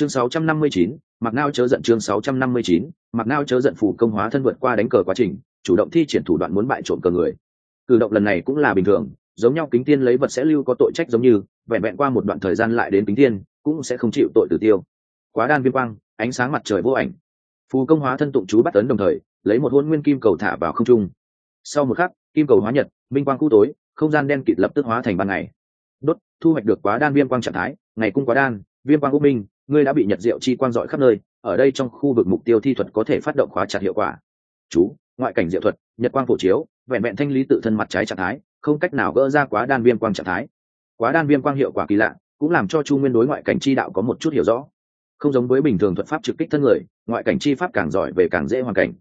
chương 659, mặc nao chớ giận chương 659, mặc nao chớ giận phủ công hóa thân vượt qua đánh cờ quá trình chủ động thi triển thủ đoạn muốn bại trộm cờ người. Cử động lần này cũng là bình thường giống nhau kính tiên lấy vật sẽ lưu có tội trách giống như vẹn vẹn qua một đoạn thời gian lại đến kính tiên cũng sẽ không chịu tội tử tiêu. Quá đan viêm quang ánh sáng mặt trời vô ảnh. Phù công hóa thân tụng chú bắt tấn đồng thời lấy một hôn nguyên kim cầu thả vào không trung. Sau một khắc kim cầu hóa nhật minh quang cũ tối không gian đen kịt lập tức hóa thành ban ngày. Đốt thu hoạch được quá đan viêm quang trạng thái ngày cung quá đan viêm quang u minh ngươi đã bị nhật diệu chi quang dọi khắp nơi, ở đây trong khu vực mục tiêu thi thuật có thể phát động khóa chặt hiệu quả. Chú, ngoại cảnh diệu thuật, nhật quang phổ chiếu, vẹn vẹn thanh lý tự thân mặt trái trạng thái, không cách nào gỡ ra quá đan viêm quang trạng thái. Quá đan viêm quang hiệu quả kỳ lạ, cũng làm cho chu nguyên đối ngoại cảnh chi đạo có một chút hiểu rõ. Không giống với bình thường thuật pháp trực kích thân người, ngoại cảnh chi pháp càng giỏi về càng dễ hoàn cảnh.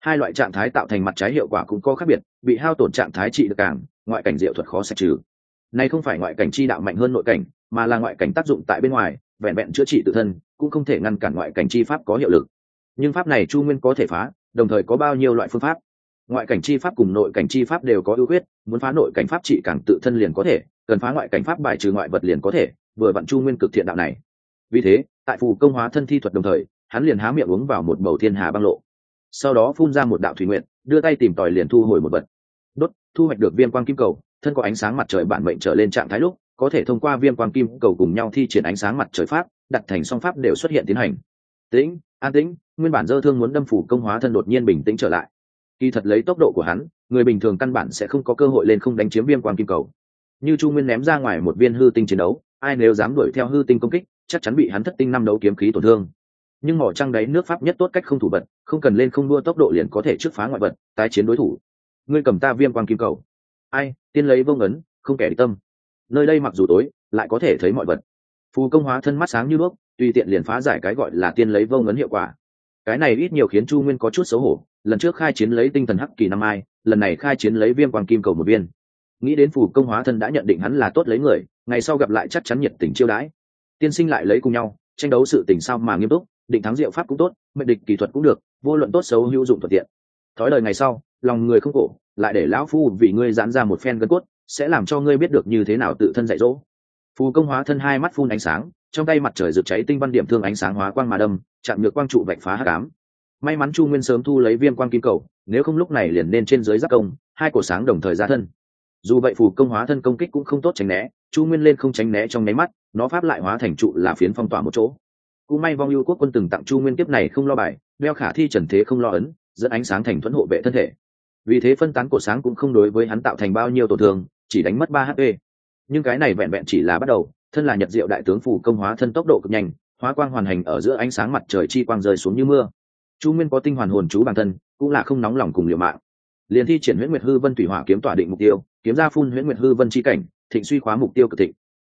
Hai loại trạng thái tạo thành mặt trái hiệu quả cũng có khác biệt, bị hao tổn trạng thái trị được càng, ngoại cảnh diệu thuật khó sạch trừ. Này không phải ngoại cảnh chi đạo mạnh hơn nội cảnh, mà là ngoại cảnh tác dụng tại bên ngoài vẹn vẹn chữa trị tự thân, cũng không thể ngăn cản ngoại cảnh chi pháp có hiệu lực. Nhưng pháp này chu nguyên có thể phá, đồng thời có bao nhiêu loại phương pháp? Ngoại cảnh chi pháp cùng nội cảnh chi pháp đều có ưu khuyết, muốn phá nội cảnh pháp trị càng tự thân liền có thể, cần phá ngoại cảnh pháp bài trừ ngoại vật liền có thể, vừa vặn chu nguyên cực thiện đạo này. Vì thế, tại phù công hóa thân thi thuật đồng thời, hắn liền há miệng uống vào một bầu thiên hà băng lộ. Sau đó phun ra một đạo thủy nguyện, đưa tay tìm tòi liền thu hồi một vật. Đốt, thu hoạch được viêm quang kim cầu, thân có ánh sáng mặt trời bản mệnh trở lên trạng thái lúc có thể thông qua viêm quang kim cầu cùng nhau thi triển ánh sáng mặt trời pháp, đặt thành song pháp đều xuất hiện tiến hành. Tĩnh, an tĩnh, nguyên bản dơ thương muốn đâm phủ công hóa thân đột nhiên bình tĩnh trở lại. Kỳ thật lấy tốc độ của hắn, người bình thường căn bản sẽ không có cơ hội lên không đánh chiếm viêm quang kim cầu. Như chu nguyên ném ra ngoài một viên hư tinh chiến đấu, ai nếu dám đuổi theo hư tinh công kích, chắc chắn bị hắn thất tinh năm đấu kiếm khí tổn thương. Nhưng mỏ trăng đáy nước pháp nhất tốt cách không thủ bật không cần lên không đua tốc độ liền có thể trước phá ngoại vật, tái chiến đối thủ. Ngươi cầm ta viêm quang kim cầu. Ai, tiên lấy vô ấn không kẻ tâm nơi đây mặc dù tối, lại có thể thấy mọi vật. Phù công hóa thân mắt sáng như đuốc, tùy tiện liền phá giải cái gọi là tiên lấy vô ngấn hiệu quả. Cái này ít nhiều khiến chu nguyên có chút xấu hổ, lần trước khai chiến lấy tinh thần hắc kỳ năm ai, lần này khai chiến lấy viêm quang kim cầu một viên. Nghĩ đến phù công hóa thân đã nhận định hắn là tốt lấy người, ngày sau gặp lại chắc chắn nhiệt tình chiêu đãi. Tiên sinh lại lấy cùng nhau, tranh đấu sự tình sao mà nghiêm túc, định thắng diệu pháp cũng tốt, mệnh địch kỹ thuật cũng được, vô luận tốt xấu hữu dụng thuận tiện. Thói lời ngày sau, lòng người không cổ, lại để lão phu vì ngươi giãn ra một phen gân cốt sẽ làm cho ngươi biết được như thế nào tự thân dạy dỗ. Phù công hóa thân hai mắt phun ánh sáng, trong tay mặt trời rực cháy tinh văn điểm thương ánh sáng hóa quang mà đâm, chạm ngược quang trụ vạch phá hát cám may mắn chu nguyên sớm thu lấy viêm quang kim cầu, nếu không lúc này liền nên trên dưới giác công, hai cổ sáng đồng thời ra thân. Dù vậy phù công hóa thân công kích cũng không tốt tránh né, chu nguyên lên không tránh né trong nháy mắt, nó pháp lại hóa thành trụ là phiến phong tỏa một chỗ. Cũng may vong ưu quốc quân từng tặng chu nguyên kiếp này không lo bài, đeo khả thi trần thế không lo ấn, dẫn ánh sáng thành thuẫn hộ vệ thân thể. Vì thế phân tán cổ sáng cũng không đối với hắn tạo thành bao nhiêu tổn thương chỉ đánh mất ba hp nhưng cái này vẹn vẹn chỉ là bắt đầu, thân là nhật diệu đại tướng phủ công hóa thân tốc độ cực nhanh, hóa quang hoàn hành ở giữa ánh sáng mặt trời chi quang rơi xuống như mưa. Chu nguyên có tinh hoàn hồn chú bản thân, cũng là không nóng lòng cùng liều mạng. Liền thi triển huyễn nguyệt hư vân thủy hỏa kiếm tỏa định mục tiêu, kiếm ra phun huyễn nguyệt hư vân chi cảnh, thịnh suy khóa mục tiêu cực thịnh.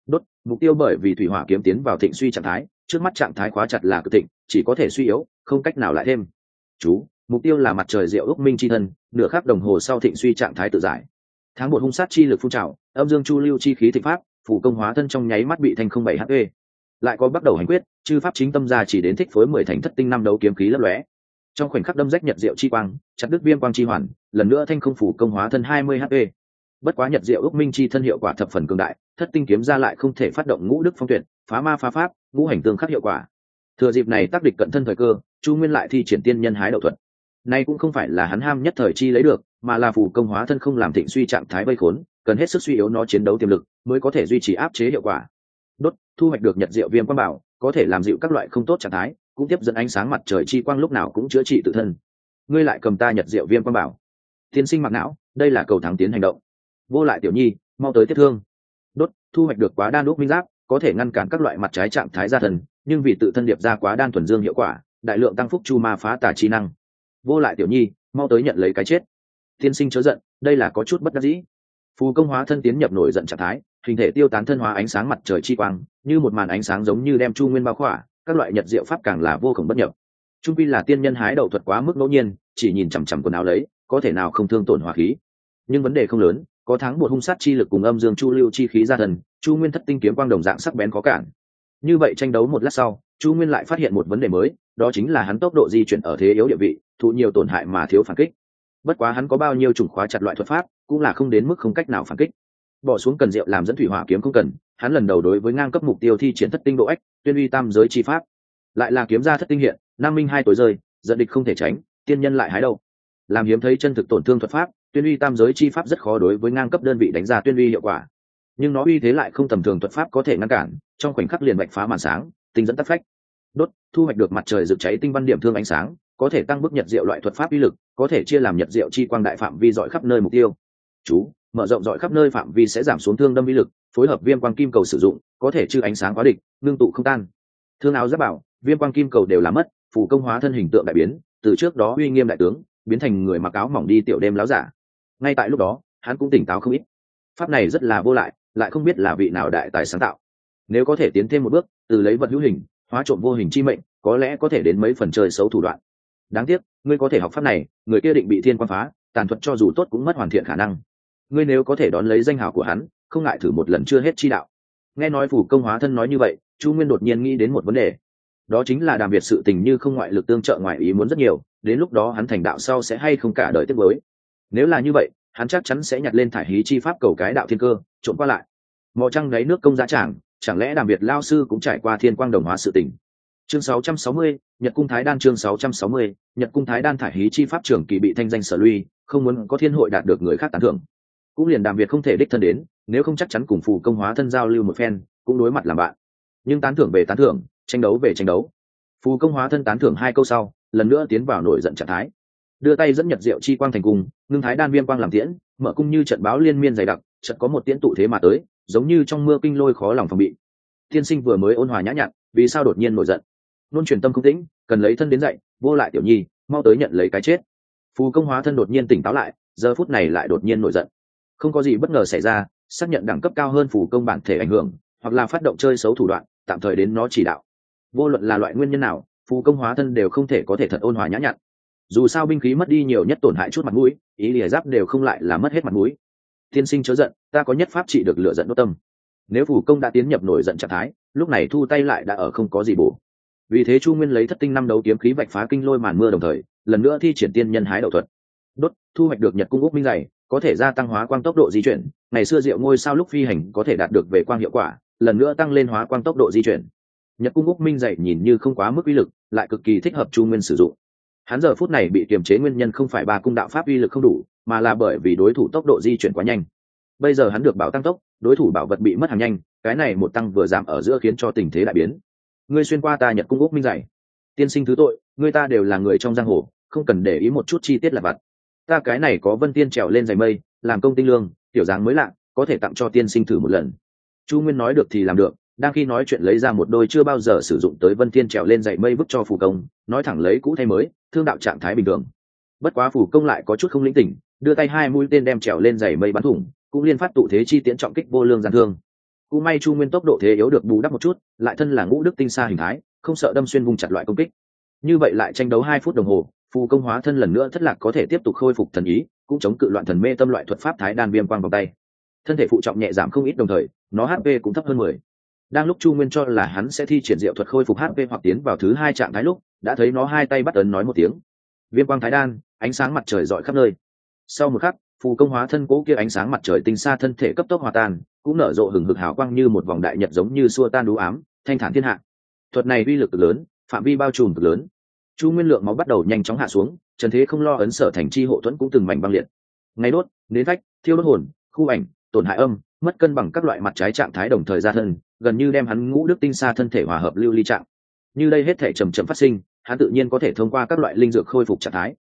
Đốt, mục tiêu bởi vì thủy hỏa kiếm tiến vào thịnh suy trạng thái, trước mắt trạng thái khóa chặt là cực thịnh, chỉ có thể suy yếu, không cách nào lại thêm. Chú, mục tiêu là mặt trời diệu ước minh chi thân, nửa khắc đồng hồ sau thịnh suy trạng thái tự giải tháng một hung sát chi lực phun trào, âm dương chu lưu chi khí thịnh pháp, phủ công hóa thân trong nháy mắt bị thành không bảy hp lại có bắt đầu hành quyết, chư pháp chính tâm gia chỉ đến thích phối mười thành thất tinh năm đấu kiếm khí lấp lóe. Trong khoảnh khắc đâm rách nhật diệu chi quang, chặt đứt viêm quang chi hoàn, lần nữa thanh không phủ công hóa thân hai mươi hp bất quá nhật diệu ước minh chi thân hiệu quả thập phần cường đại, thất tinh kiếm ra lại không thể phát động ngũ đức phong tuyệt phá ma phá pháp, ngũ hành tương khắc hiệu quả. Thừa dịp này tác địch cận thân thời cơ, chu nguyên lại thi triển tiên nhân hái đậu thuật. Nay cũng không phải là hắn ham nhất thời chi lấy được mà là phủ công hóa thân không làm thịnh suy trạng thái vây khốn, cần hết sức suy yếu nó chiến đấu tiềm lực mới có thể duy trì áp chế hiệu quả. Đốt, thu hoạch được nhật diệu viêm quang bảo, có thể làm dịu các loại không tốt trạng thái, cũng tiếp dẫn ánh sáng mặt trời chi quang lúc nào cũng chữa trị tự thân. Ngươi lại cầm ta nhật diệu viêm quang bảo. Tiên sinh mặc não, đây là cầu thắng tiến hành động. Vô lại tiểu nhi, mau tới tiếp thương. Đốt, thu hoạch được quá đan đúc minh giáp, có thể ngăn cản các loại mặt trái trạng thái gia thần, nhưng vì tự thân điệp ra quá đan thuần dương hiệu quả, đại lượng tăng phúc chu ma phá tà chi năng. Vô lại tiểu nhi, mau tới nhận lấy cái chết tiên sinh chớ giận, đây là có chút bất đắc dĩ. Phù công hóa thân tiến nhập nổi giận trạng thái, hình thể tiêu tán thân hóa ánh sáng mặt trời chi quang, như một màn ánh sáng giống như đem chu nguyên bao khỏa, các loại nhật diệu pháp càng là vô cùng bất nhập. Trung pi là tiên nhân hái đậu thuật quá mức ngẫu nhiên, chỉ nhìn chằm chằm quần áo lấy, có thể nào không thương tổn hỏa khí. Nhưng vấn đề không lớn, có tháng một hung sát chi lực cùng âm dương chu lưu chi khí ra thần, chu nguyên thất tinh kiếm quang đồng dạng sắc bén có cản. Như vậy tranh đấu một lát sau, chu nguyên lại phát hiện một vấn đề mới, đó chính là hắn tốc độ di chuyển ở thế yếu địa vị, thụ nhiều tổn hại mà thiếu phản kích bất quá hắn có bao nhiêu chủng khóa chặt loại thuật pháp, cũng là không đến mức không cách nào phản kích. Bỏ xuống cần rượu làm dẫn thủy hỏa kiếm không cần, hắn lần đầu đối với ngang cấp mục tiêu thi triển thất tinh độ ếch tuyên uy tam giới chi pháp. Lại là kiếm ra thất tinh hiện, nam minh hai tối rơi, giận địch không thể tránh, tiên nhân lại hái đâu làm hiếm thấy chân thực tổn thương thuật pháp, tuyên uy tam giới chi pháp rất khó đối với ngang cấp đơn vị đánh ra tuyên uy hiệu quả. Nhưng nó uy thế lại không tầm thường thuật pháp có thể ngăn cản, trong khoảnh khắc liền bạch phá màn sáng, tinh dẫn tắt phách. Đốt, thu hoạch được mặt trời rực cháy tinh văn điểm thương ánh sáng có thể tăng bức nhật diệu loại thuật pháp uy lực, có thể chia làm nhật diệu chi quang đại phạm vi dọi khắp nơi mục tiêu. Chú, mở rộng dọi khắp nơi phạm vi sẽ giảm xuống thương đâm uy lực, phối hợp viêm quang kim cầu sử dụng, có thể chư ánh sáng quá địch, ngưng tụ không tan. Thương áo giáp bảo, viêm quang kim cầu đều làm mất phủ công hóa thân hình tượng đại biến, từ trước đó uy nghiêm đại tướng, biến thành người mặc áo mỏng đi tiểu đêm láo giả. Ngay tại lúc đó, hắn cũng tỉnh táo không ít. Pháp này rất là vô lại lại không biết là vị nào đại tài sáng tạo. Nếu có thể tiến thêm một bước, từ lấy vật hữu hình, hóa trộm vô hình chi mệnh, có lẽ có thể đến mấy phần chơi xấu thủ đoạn đáng tiếc, ngươi có thể học pháp này, người kia định bị thiên quan phá, tàn thuật cho dù tốt cũng mất hoàn thiện khả năng. Ngươi nếu có thể đón lấy danh hào của hắn, không ngại thử một lần chưa hết chi đạo. Nghe nói phủ công hóa thân nói như vậy, chu nguyên đột nhiên nghĩ đến một vấn đề. Đó chính là đàm biệt sự tình như không ngoại lực tương trợ ngoại ý muốn rất nhiều, đến lúc đó hắn thành đạo sau sẽ hay không cả đời tiếp với nếu là như vậy, hắn chắc chắn sẽ nhặt lên thải hí chi pháp cầu cái đạo thiên cơ, trộm qua lại. Mò trăng đáy nước công giá trảng chẳng lẽ đàm biệt lao sư cũng trải qua thiên quang đồng hóa sự tình? Chương 660, nhật cung thái đan chương 660, nhật cung thái đan thải hí chi pháp trưởng kỳ bị thanh danh sở lui không muốn có thiên hội đạt được người khác tán thưởng. Cũng liền đàm việt không thể đích thân đến nếu không chắc chắn cùng phù công hóa thân giao lưu một phen cũng đối mặt làm bạn. Nhưng tán thưởng về tán thưởng tranh đấu về tranh đấu. Phù công hóa thân tán thưởng hai câu sau lần nữa tiến vào nổi giận trạng thái. Đưa tay dẫn nhật diệu chi quang thành cung ngưng thái đan viêm quang làm tiễn mở cung như trận báo liên miên dày đặc trận có một tiễn tụ thế mà tới giống như trong mưa kinh lôi khó lòng phòng bị. Tiên sinh vừa mới ôn hòa nhã nhặn vì sao đột nhiên nổi giận? Luôn truyền tâm không tĩnh, cần lấy thân đến dậy vô lại tiểu nhi, mau tới nhận lấy cái chết. Phù công hóa thân đột nhiên tỉnh táo lại, giờ phút này lại đột nhiên nổi giận. Không có gì bất ngờ xảy ra, xác nhận đẳng cấp cao hơn phù công bản thể ảnh hưởng, hoặc là phát động chơi xấu thủ đoạn, tạm thời đến nó chỉ đạo. Vô luận là loại nguyên nhân nào, phù công hóa thân đều không thể có thể thật ôn hòa nhã nhặn. Dù sao binh khí mất đi nhiều nhất tổn hại chút mặt mũi, ý lìa giáp đều không lại là mất hết mặt mũi. Tiên sinh chớ giận, ta có nhất pháp trị được lựa giận đốt tâm. Nếu phù công đã tiến nhập nổi giận trạng thái, lúc này thu tay lại đã ở không có gì bổ vì thế chu nguyên lấy thất tinh năm đấu kiếm khí vạch phá kinh lôi màn mưa đồng thời, lần nữa thi triển tiên nhân hái đậu thuật. Đốt, thu hoạch được nhật cung úc minh dày, có thể gia tăng hóa quang tốc độ di chuyển. Ngày xưa diệu ngôi sao lúc phi hành có thể đạt được về quang hiệu quả, lần nữa tăng lên hóa quang tốc độ di chuyển. Nhật cung úc minh dày nhìn như không quá mức uy lực, lại cực kỳ thích hợp chu nguyên sử dụng. Hắn giờ phút này bị kiềm chế nguyên nhân không phải ba cung đạo pháp uy lực không đủ, mà là bởi vì đối thủ tốc độ di chuyển quá nhanh. Bây giờ hắn được bảo tăng tốc, đối thủ bảo vật bị mất hàng nhanh, cái này một tăng vừa giảm ở giữa khiến cho tình thế đại biến ngươi xuyên qua ta nhật cung úc minh dày tiên sinh thứ tội, ngươi ta đều là người trong giang hồ, không cần để ý một chút chi tiết là vặt. Ta cái này có vân tiên trèo lên giày mây, làm công tinh lương, tiểu dáng mới lạ, có thể tặng cho tiên sinh thử một lần. Chu nguyên nói được thì làm được, đang khi nói chuyện lấy ra một đôi chưa bao giờ sử dụng tới vân thiên trèo lên dậy mây vứt cho phù công, nói thẳng lấy cũ thay mới, thương đạo trạng thái bình thường. Bất quá phù công lại có chút không lĩnh tỉnh, đưa tay hai mũi tên đem trèo lên dày mây bắn thủng, cũng liên phát tụ thế chi tiễn trọng kích vô lương gian thương cú may chu nguyên tốc độ thế yếu được bù đắp một chút, lại thân là ngũ đức tinh xa hình thái, không sợ đâm xuyên vùng chặt loại công kích. Như vậy lại tranh đấu hai phút đồng hồ, phù công hóa thân lần nữa thất lạc có thể tiếp tục khôi phục thần ý, cũng chống cự loạn thần mê tâm loại thuật pháp thái đan viêm quang vòng tay. Thân thể phụ trọng nhẹ giảm không ít đồng thời, nó hp cũng thấp hơn mười. Đang lúc chu nguyên cho là hắn sẽ thi triển diệu thuật khôi phục hp hoặc tiến vào thứ hai trạng thái lúc, đã thấy nó hai tay bắt ấn nói một tiếng. Viêm quang thái đan, ánh sáng mặt trời rọi khắp nơi. Sau một khắc, phù công hóa thân cố kia ánh sáng mặt trời tinh xa thân thể cấp tốc hòa tan cũng nở rộ hừng hực hào quang như một vòng đại nhật giống như xua tan đũ ám, thanh thản thiên hạ. Thuật này uy lực cực lớn, phạm vi bao trùm cực lớn. Chu nguyên lượng máu bắt đầu nhanh chóng hạ xuống, trần thế không lo ấn sở thành chi hộ thuẫn cũng từng mảnh băng liệt. Ngay đốt, nến vách thiêu đốt hồn, khu ảnh, tổn hại âm, mất cân bằng các loại mặt trái trạng thái đồng thời ra thân, gần như đem hắn ngũ đức tinh xa thân thể hòa hợp lưu ly trạng. Như đây hết thể trầm trầm phát sinh, hắn tự nhiên có thể thông qua các loại linh dược khôi phục trạng thái.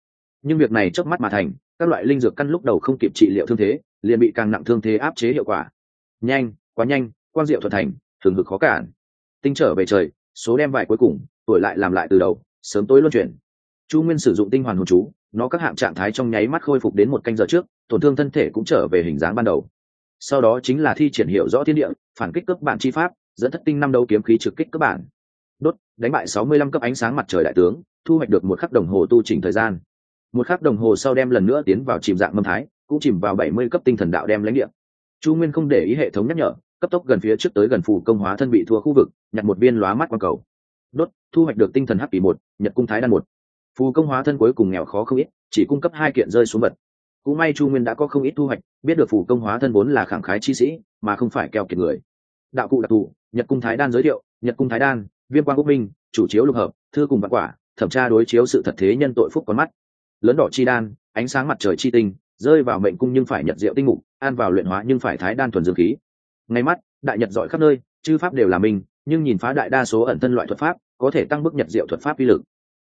Nhưng việc này trước mắt mà thành, các loại linh dược căn lúc đầu không kịp trị liệu thương thế, liền bị càng nặng thương thế áp chế hiệu quả nhanh, quá nhanh, quang diệu thuận thành, thường ngực khó cản. Tinh trở về trời, số đem vải cuối cùng, tuổi lại làm lại từ đầu, sớm tối luân chuyển. Chu nguyên sử dụng tinh hoàn hồn chú, nó các hạng trạng thái trong nháy mắt khôi phục đến một canh giờ trước, tổn thương thân thể cũng trở về hình dáng ban đầu. Sau đó chính là thi triển hiệu rõ thiên địa, phản kích cấp bản chi pháp, dẫn thất tinh năm đấu kiếm khí trực kích cấp bản. Đốt, đánh bại sáu mươi lăm cấp ánh sáng mặt trời đại tướng, thu hoạch được một khắc đồng hồ tu chỉnh thời gian. Một khắc đồng hồ sau đem lần nữa tiến vào chìm dạng mâm thái, cũng chìm vào bảy mươi cấp tinh thần đạo đem lãnh địa chu nguyên không để ý hệ thống nhắc nhở, cấp tốc gần phía trước tới gần phủ công hóa thân bị thua khu vực, nhặt một viên lóa mắt quang cầu. Đốt, thu hoạch được tinh thần hắc một, nhật cung thái đan một. Phù công hóa thân cuối cùng nghèo khó không ít, chỉ cung cấp hai kiện rơi xuống vật. Cũng may chu nguyên đã có không ít thu hoạch, biết được phù công hóa thân vốn là khẳng khái chi sĩ, mà không phải keo kiệt người. Đạo cụ đặc thù, nhật cung thái đan giới thiệu, nhật cung thái đan, viêm quang quốc minh, chủ chiếu lục hợp, thư cùng vạn quả, thẩm tra đối chiếu sự thật thế nhân tội phúc con mắt. Lớn đỏ chi đan, ánh sáng mặt trời chi tinh, rơi vào mệnh cung nhưng phải nhật diệu tinh mục an vào luyện hóa nhưng phải thái đan thuần dương khí. Ngay mắt, đại nhật giỏi khắp nơi, chư pháp đều là mình, nhưng nhìn phá đại đa số ẩn thân loại thuật pháp, có thể tăng bức nhật diệu thuật pháp vi lực.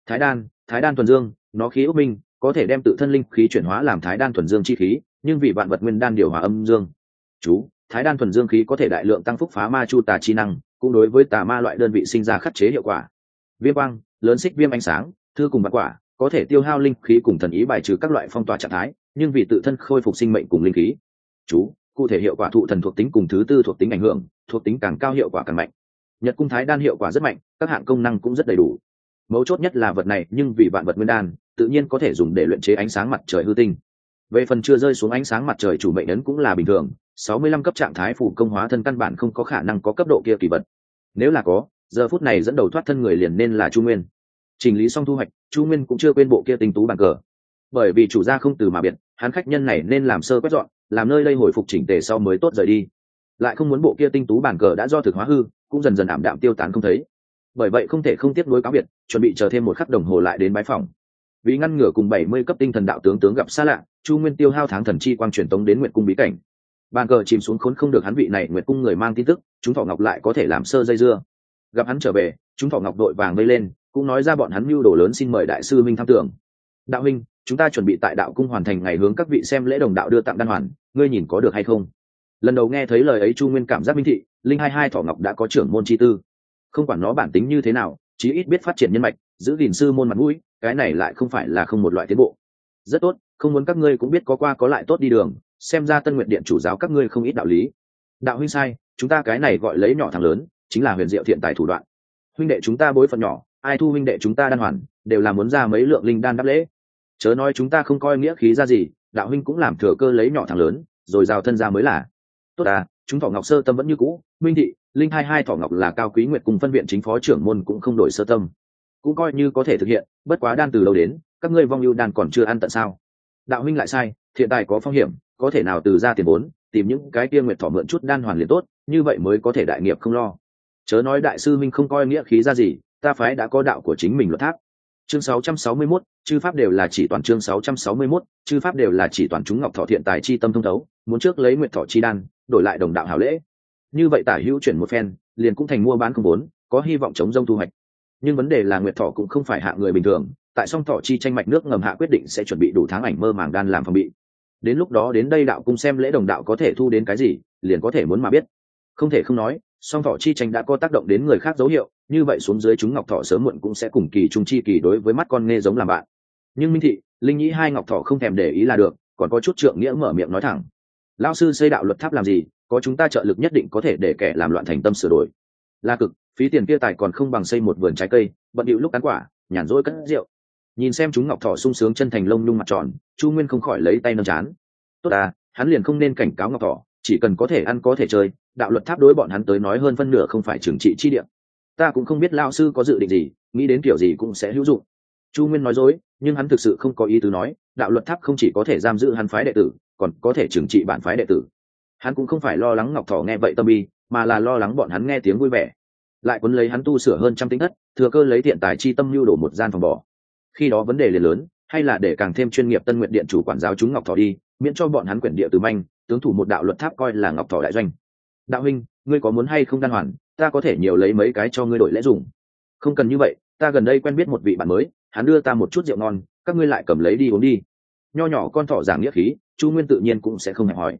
Thái đan thái đan thuần dương, nó khí ước minh, có thể đem tự thân linh khí chuyển hóa làm thái đan thuần dương chi khí, nhưng vì vạn vật nguyên đan điều hòa âm dương. Chú, thái đan thuần dương khí có thể đại lượng tăng phúc phá ma chu tà chi năng, cũng đối với tà ma loại đơn vị sinh ra khắc chế hiệu quả. Viêm quang, lớn xích viêm ánh sáng, thư cùng bạc quả, có thể tiêu hao linh khí cùng thần ý bài trừ các loại phong tỏa trạng thái, nhưng vì tự thân khôi phục sinh mệnh cùng linh khí chú, cụ thể hiệu quả thụ thần thuộc tính cùng thứ tư thuộc tính ảnh hưởng, thuộc tính càng cao hiệu quả càng mạnh. Nhật cung thái đan hiệu quả rất mạnh, các hạng công năng cũng rất đầy đủ. Mấu chốt nhất là vật này, nhưng vì vạn vật nguyên đan, tự nhiên có thể dùng để luyện chế ánh sáng mặt trời hư tinh. Về phần chưa rơi xuống ánh sáng mặt trời chủ mệnh ấn cũng là bình thường, sáu mươi lăm cấp trạng thái phủ công hóa thân căn bản không có khả năng có cấp độ kia kỳ vật. Nếu là có, giờ phút này dẫn đầu thoát thân người liền nên là chu nguyên. Chỉnh lý xong thu hoạch, chu nguyên cũng chưa quên bộ kia tinh tú bàn cờ. Bởi vì chủ gia không từ mà biệt, hắn khách nhân này nên làm sơ quét dọn làm nơi đây hồi phục chỉnh tề sau mới tốt rời đi. Lại không muốn bộ kia tinh tú bàn cờ đã do thực hóa hư, cũng dần dần ảm đạm tiêu tán không thấy. Bởi vậy không thể không tiếp nối cáo biệt, chuẩn bị chờ thêm một khắc đồng hồ lại đến bái phòng. Vì ngăn ngừa cùng bảy mươi cấp tinh thần đạo tướng tướng gặp xa lạ, chu nguyên tiêu hao tháng thần chi quang truyền tống đến nguyện cung bí cảnh. Bàn cờ chìm xuống khốn không được hắn vị này nguyện cung người mang tin tức, chúng thọ ngọc lại có thể làm sơ dây dưa. Gặp hắn trở về, chúng thọ ngọc đội vàng vây lên, cũng nói ra bọn hắn mưu đồ lớn xin mời đại sư minh tham tưởng. Đạo minh chúng ta chuẩn bị tại đạo cung hoàn thành ngày hướng các vị xem lễ đồng đạo đưa tặng đan hoàn ngươi nhìn có được hay không? Lần đầu nghe thấy lời ấy chu nguyên cảm giác minh thị, linh hai hai thỏ ngọc đã có trưởng môn chi tư. Không quản nó bản tính như thế nào, chí ít biết phát triển nhân mạch, giữ gìn sư môn mặt mũi, cái này lại không phải là không một loại tiến bộ. Rất tốt, không muốn các ngươi cũng biết có qua có lại tốt đi đường, xem ra tân nguyện điện chủ giáo các ngươi không ít đạo lý. Đạo huynh sai, chúng ta cái này gọi lấy nhỏ thằng lớn, chính là huyền diệu thiện tài thủ đoạn. Huynh đệ chúng ta bối phận nhỏ, ai thu huynh đệ chúng ta đan hoàn, đều là muốn ra mấy lượng linh đan đáp lễ. Chớ nói chúng ta không coi nghĩa khí ra gì đạo huynh cũng làm thừa cơ lấy nhỏ thằng lớn, rồi rào thân ra mới là. Tốt à chúng thọ ngọc sơ tâm vẫn như cũ. Minh thị, linh hai hai thọ ngọc là cao quý nguyệt cùng phân viện chính phó trưởng môn cũng không đổi sơ tâm. Cũng coi như có thể thực hiện, bất quá đan từ đâu đến, các ngươi vong ưu đan còn chưa ăn tận sao? Đạo huynh lại sai, thiện tài có phong hiểm, có thể nào từ ra tiền vốn, tìm những cái kia nguyệt thọ mượn chút đan hoàn liền tốt, như vậy mới có thể đại nghiệp không lo. Chớ nói đại sư minh không coi nghĩa khí ra gì, ta phái đã có đạo của chính mình luật tháp chương 661, chư pháp đều là chỉ toàn chương 661, chư pháp đều là chỉ toàn chúng ngọc thọ thiện tài chi tâm thông thấu muốn trước lấy nguyệt thọ chi đan đổi lại đồng đạo hảo lễ. Như vậy tả hữu chuyển một phen liền cũng thành mua bán không vốn có hy vọng chống rông thu hoạch. Nhưng vấn đề là nguyệt thọ cũng không phải hạ người bình thường tại song thọ chi tranh mạch nước ngầm hạ quyết định sẽ chuẩn bị đủ tháng ảnh mơ màng đan làm phòng bị. Đến lúc đó đến đây đạo cung xem lễ đồng đạo có thể thu đến cái gì liền có thể muốn mà biết. Không thể không nói song thọ chi tranh đã có tác động đến người khác dấu hiệu, như vậy xuống dưới chúng ngọc thọ sớm muộn cũng sẽ cùng kỳ trung chi kỳ đối với mắt con nghe giống làm bạn. Nhưng minh thị, linh nhĩ hai ngọc thọ không thèm để ý là được, còn có chút trượng nghĩa mở miệng nói thẳng. Lao sư xây đạo luật tháp làm gì, có chúng ta trợ lực nhất định có thể để kẻ làm loạn thành tâm sửa đổi. La cực, phí tiền kia tài còn không bằng xây một vườn trái cây, bận điệu lúc cắn quả, nhàn rỗi cất rượu. Nhìn xem chúng ngọc thọ sung sướng chân thành lông nhung mặt tròn, chu nguyên không khỏi lấy tay nâng chán. Tốt à hắn liền không nên cảnh cáo ngọc thọ chỉ cần có thể ăn có thể chơi, đạo luật tháp đối bọn hắn tới nói hơn phân nửa không phải trừng trị chi điểm ta cũng không biết lao sư có dự định gì, nghĩ đến kiểu gì cũng sẽ hữu dụng. Chu nguyên nói dối, nhưng hắn thực sự không có ý tứ nói, đạo luật tháp không chỉ có thể giam giữ hắn phái đệ tử, còn có thể trừng trị bản phái đệ tử. Hắn cũng không phải lo lắng ngọc thỏ nghe vậy tâm bi mà là lo lắng bọn hắn nghe tiếng vui vẻ. Lại quấn lấy hắn tu sửa hơn trăm tính thất, thừa cơ lấy thiện tài chi tâm lưu đổ một gian phòng bỏ khi đó vấn đề liền lớn, hay là để càng thêm chuyên nghiệp tân nguyện điện chủ quản giáo chúng ngọc thỏ đi, miễn cho bọn hắn quyển địa từ manh tướng thủ một đạo luật tháp coi là ngọc thỏ đại doanh. Đạo huynh, ngươi có muốn hay không đan hoàn? Ta có thể nhiều lấy mấy cái cho ngươi đổi lễ dùng. Không cần như vậy, ta gần đây quen biết một vị bạn mới, hắn đưa ta một chút rượu ngon, các ngươi lại cầm lấy đi uống đi. Nho nhỏ con thỏ giảng nghĩa khí, chu nguyên tự nhiên cũng sẽ không hẹp hỏi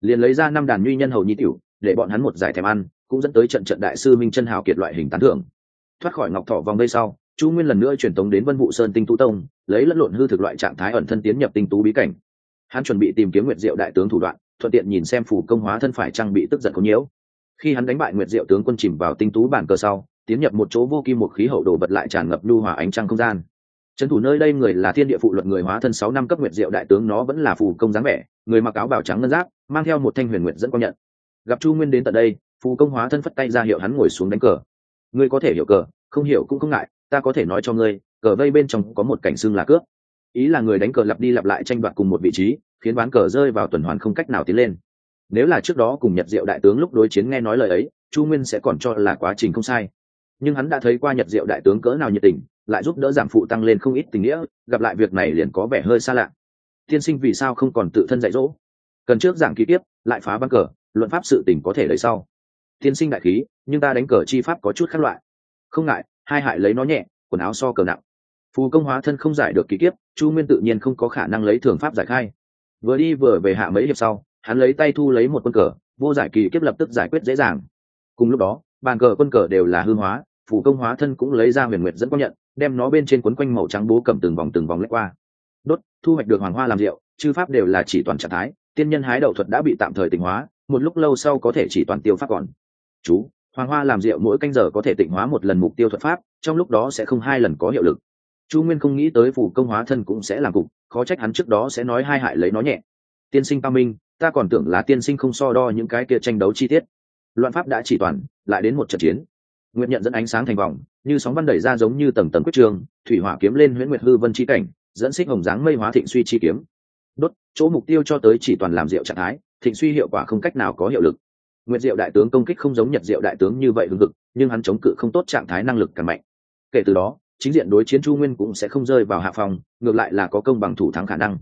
liền lấy ra năm đàn nhuy nhân hầu nhi tiểu, để bọn hắn một giải thèm ăn, cũng dẫn tới trận trận đại sư minh chân hào kiệt loại hình tán thưởng. Thoát khỏi ngọc thỏ vòng đây sau, chu nguyên lần nữa truyền tống đến vân vụ sơn tinh tú tông, lấy lẫn lộn hư thực loại trạng thái ẩn thân tiến nhập tinh tú bí cảnh. Hắn chuẩn bị tìm kiếm nguyệt diệu đại tướng thủ đoạn thuận tiện nhìn xem phủ công hóa thân phải trang bị tức giận có nhiễu. Khi hắn đánh bại nguyệt diệu tướng quân chìm vào tinh tú bản cờ sau, tiến nhập một chỗ vô kim một khí hậu đồ vật lại tràn ngập lưu hòa ánh trăng không gian. Trấn thủ nơi đây người là thiên địa phụ luận người hóa thân sáu năm cấp nguyệt diệu đại tướng, nó vẫn là phù công dáng vẻ, người mặc áo bào trắng ngân giáp, mang theo một thanh huyền nguyệt dẫn công nhận. Gặp chu nguyên đến tận đây, phù công hóa thân phất tay ra hiệu hắn ngồi xuống đánh cờ. Ngươi có thể hiểu cờ, không hiểu cũng không ngại, ta có thể nói cho ngươi, cờ vây bên trong có một cảnh xương là cướp ý là người đánh cờ lặp đi lặp lại tranh đoạt cùng một vị trí, khiến ván cờ rơi vào tuần hoàn không cách nào tiến lên. Nếu là trước đó cùng nhật diệu đại tướng lúc đối chiến nghe nói lời ấy, chu nguyên sẽ còn cho là quá trình không sai. Nhưng hắn đã thấy qua nhật diệu đại tướng cỡ nào nhiệt tình, lại giúp đỡ giảm phụ tăng lên không ít tình nghĩa, gặp lại việc này liền có vẻ hơi xa lạ. Tiên sinh vì sao không còn tự thân dạy dỗ? Cần trước giảng ký tiếp, lại phá băng cờ, luận pháp sự tình có thể lấy sau. Tiên sinh đại khí, nhưng ta đánh cờ chi pháp có chút khác loại. Không ngại, hai hại lấy nó nhẹ, quần áo so cờ nặng phù công hóa thân không giải được ký kiếp, chu nguyên tự nhiên không có khả năng lấy thường pháp giải khai. Vừa đi vừa về hạ mấy hiệp sau, hắn lấy tay thu lấy một quân cờ, vô giải kỳ kiếp lập tức giải quyết dễ dàng. Cùng lúc đó, bàn cờ quân cờ đều là hư hóa, phù công hóa thân cũng lấy ra huyền nguyệt dẫn quang nhận, đem nó bên trên quấn quanh màu trắng bố cầm từng vòng từng vòng lách qua. Đốt, thu hoạch được hoàng hoa làm rượu, chư pháp đều là chỉ toàn trạng thái, tiên nhân hái đậu thuật đã bị tạm thời tỉnh hóa, một lúc lâu sau có thể chỉ toàn tiêu pháp còn. Chú, hoàng hoa làm rượu mỗi canh giờ có thể tỉnh hóa một lần mục tiêu thuật pháp, trong lúc đó sẽ không hai lần có hiệu lực chu nguyên không nghĩ tới phủ công hóa thân cũng sẽ làm cục, khó trách hắn trước đó sẽ nói hai hại lấy nó nhẹ. Tiên sinh cao minh, ta còn tưởng là tiên sinh không so đo những cái kia tranh đấu chi tiết. Loạn pháp đã chỉ toàn, lại đến một trận chiến. Nguyện nhận dẫn ánh sáng thành vòng, như sóng văn đẩy ra giống như tầng tầng quyết trường, thủy hỏa kiếm lên huyễn nguyệt hư vân chi cảnh, dẫn xích hồng dáng mây hóa thịnh suy chi kiếm. Đốt, chỗ mục tiêu cho tới chỉ toàn làm rượu trạng thái, thịnh suy hiệu quả không cách nào có hiệu lực. Nguyệt diệu đại tướng công kích không giống nhật diệu đại tướng như vậy hưng cực nhưng hắn chống cự không tốt trạng thái năng lực càng mạnh. Kể từ đó chính diện đối chiến chu nguyên cũng sẽ không rơi vào hạ phòng ngược lại là có công bằng thủ thắng khả năng.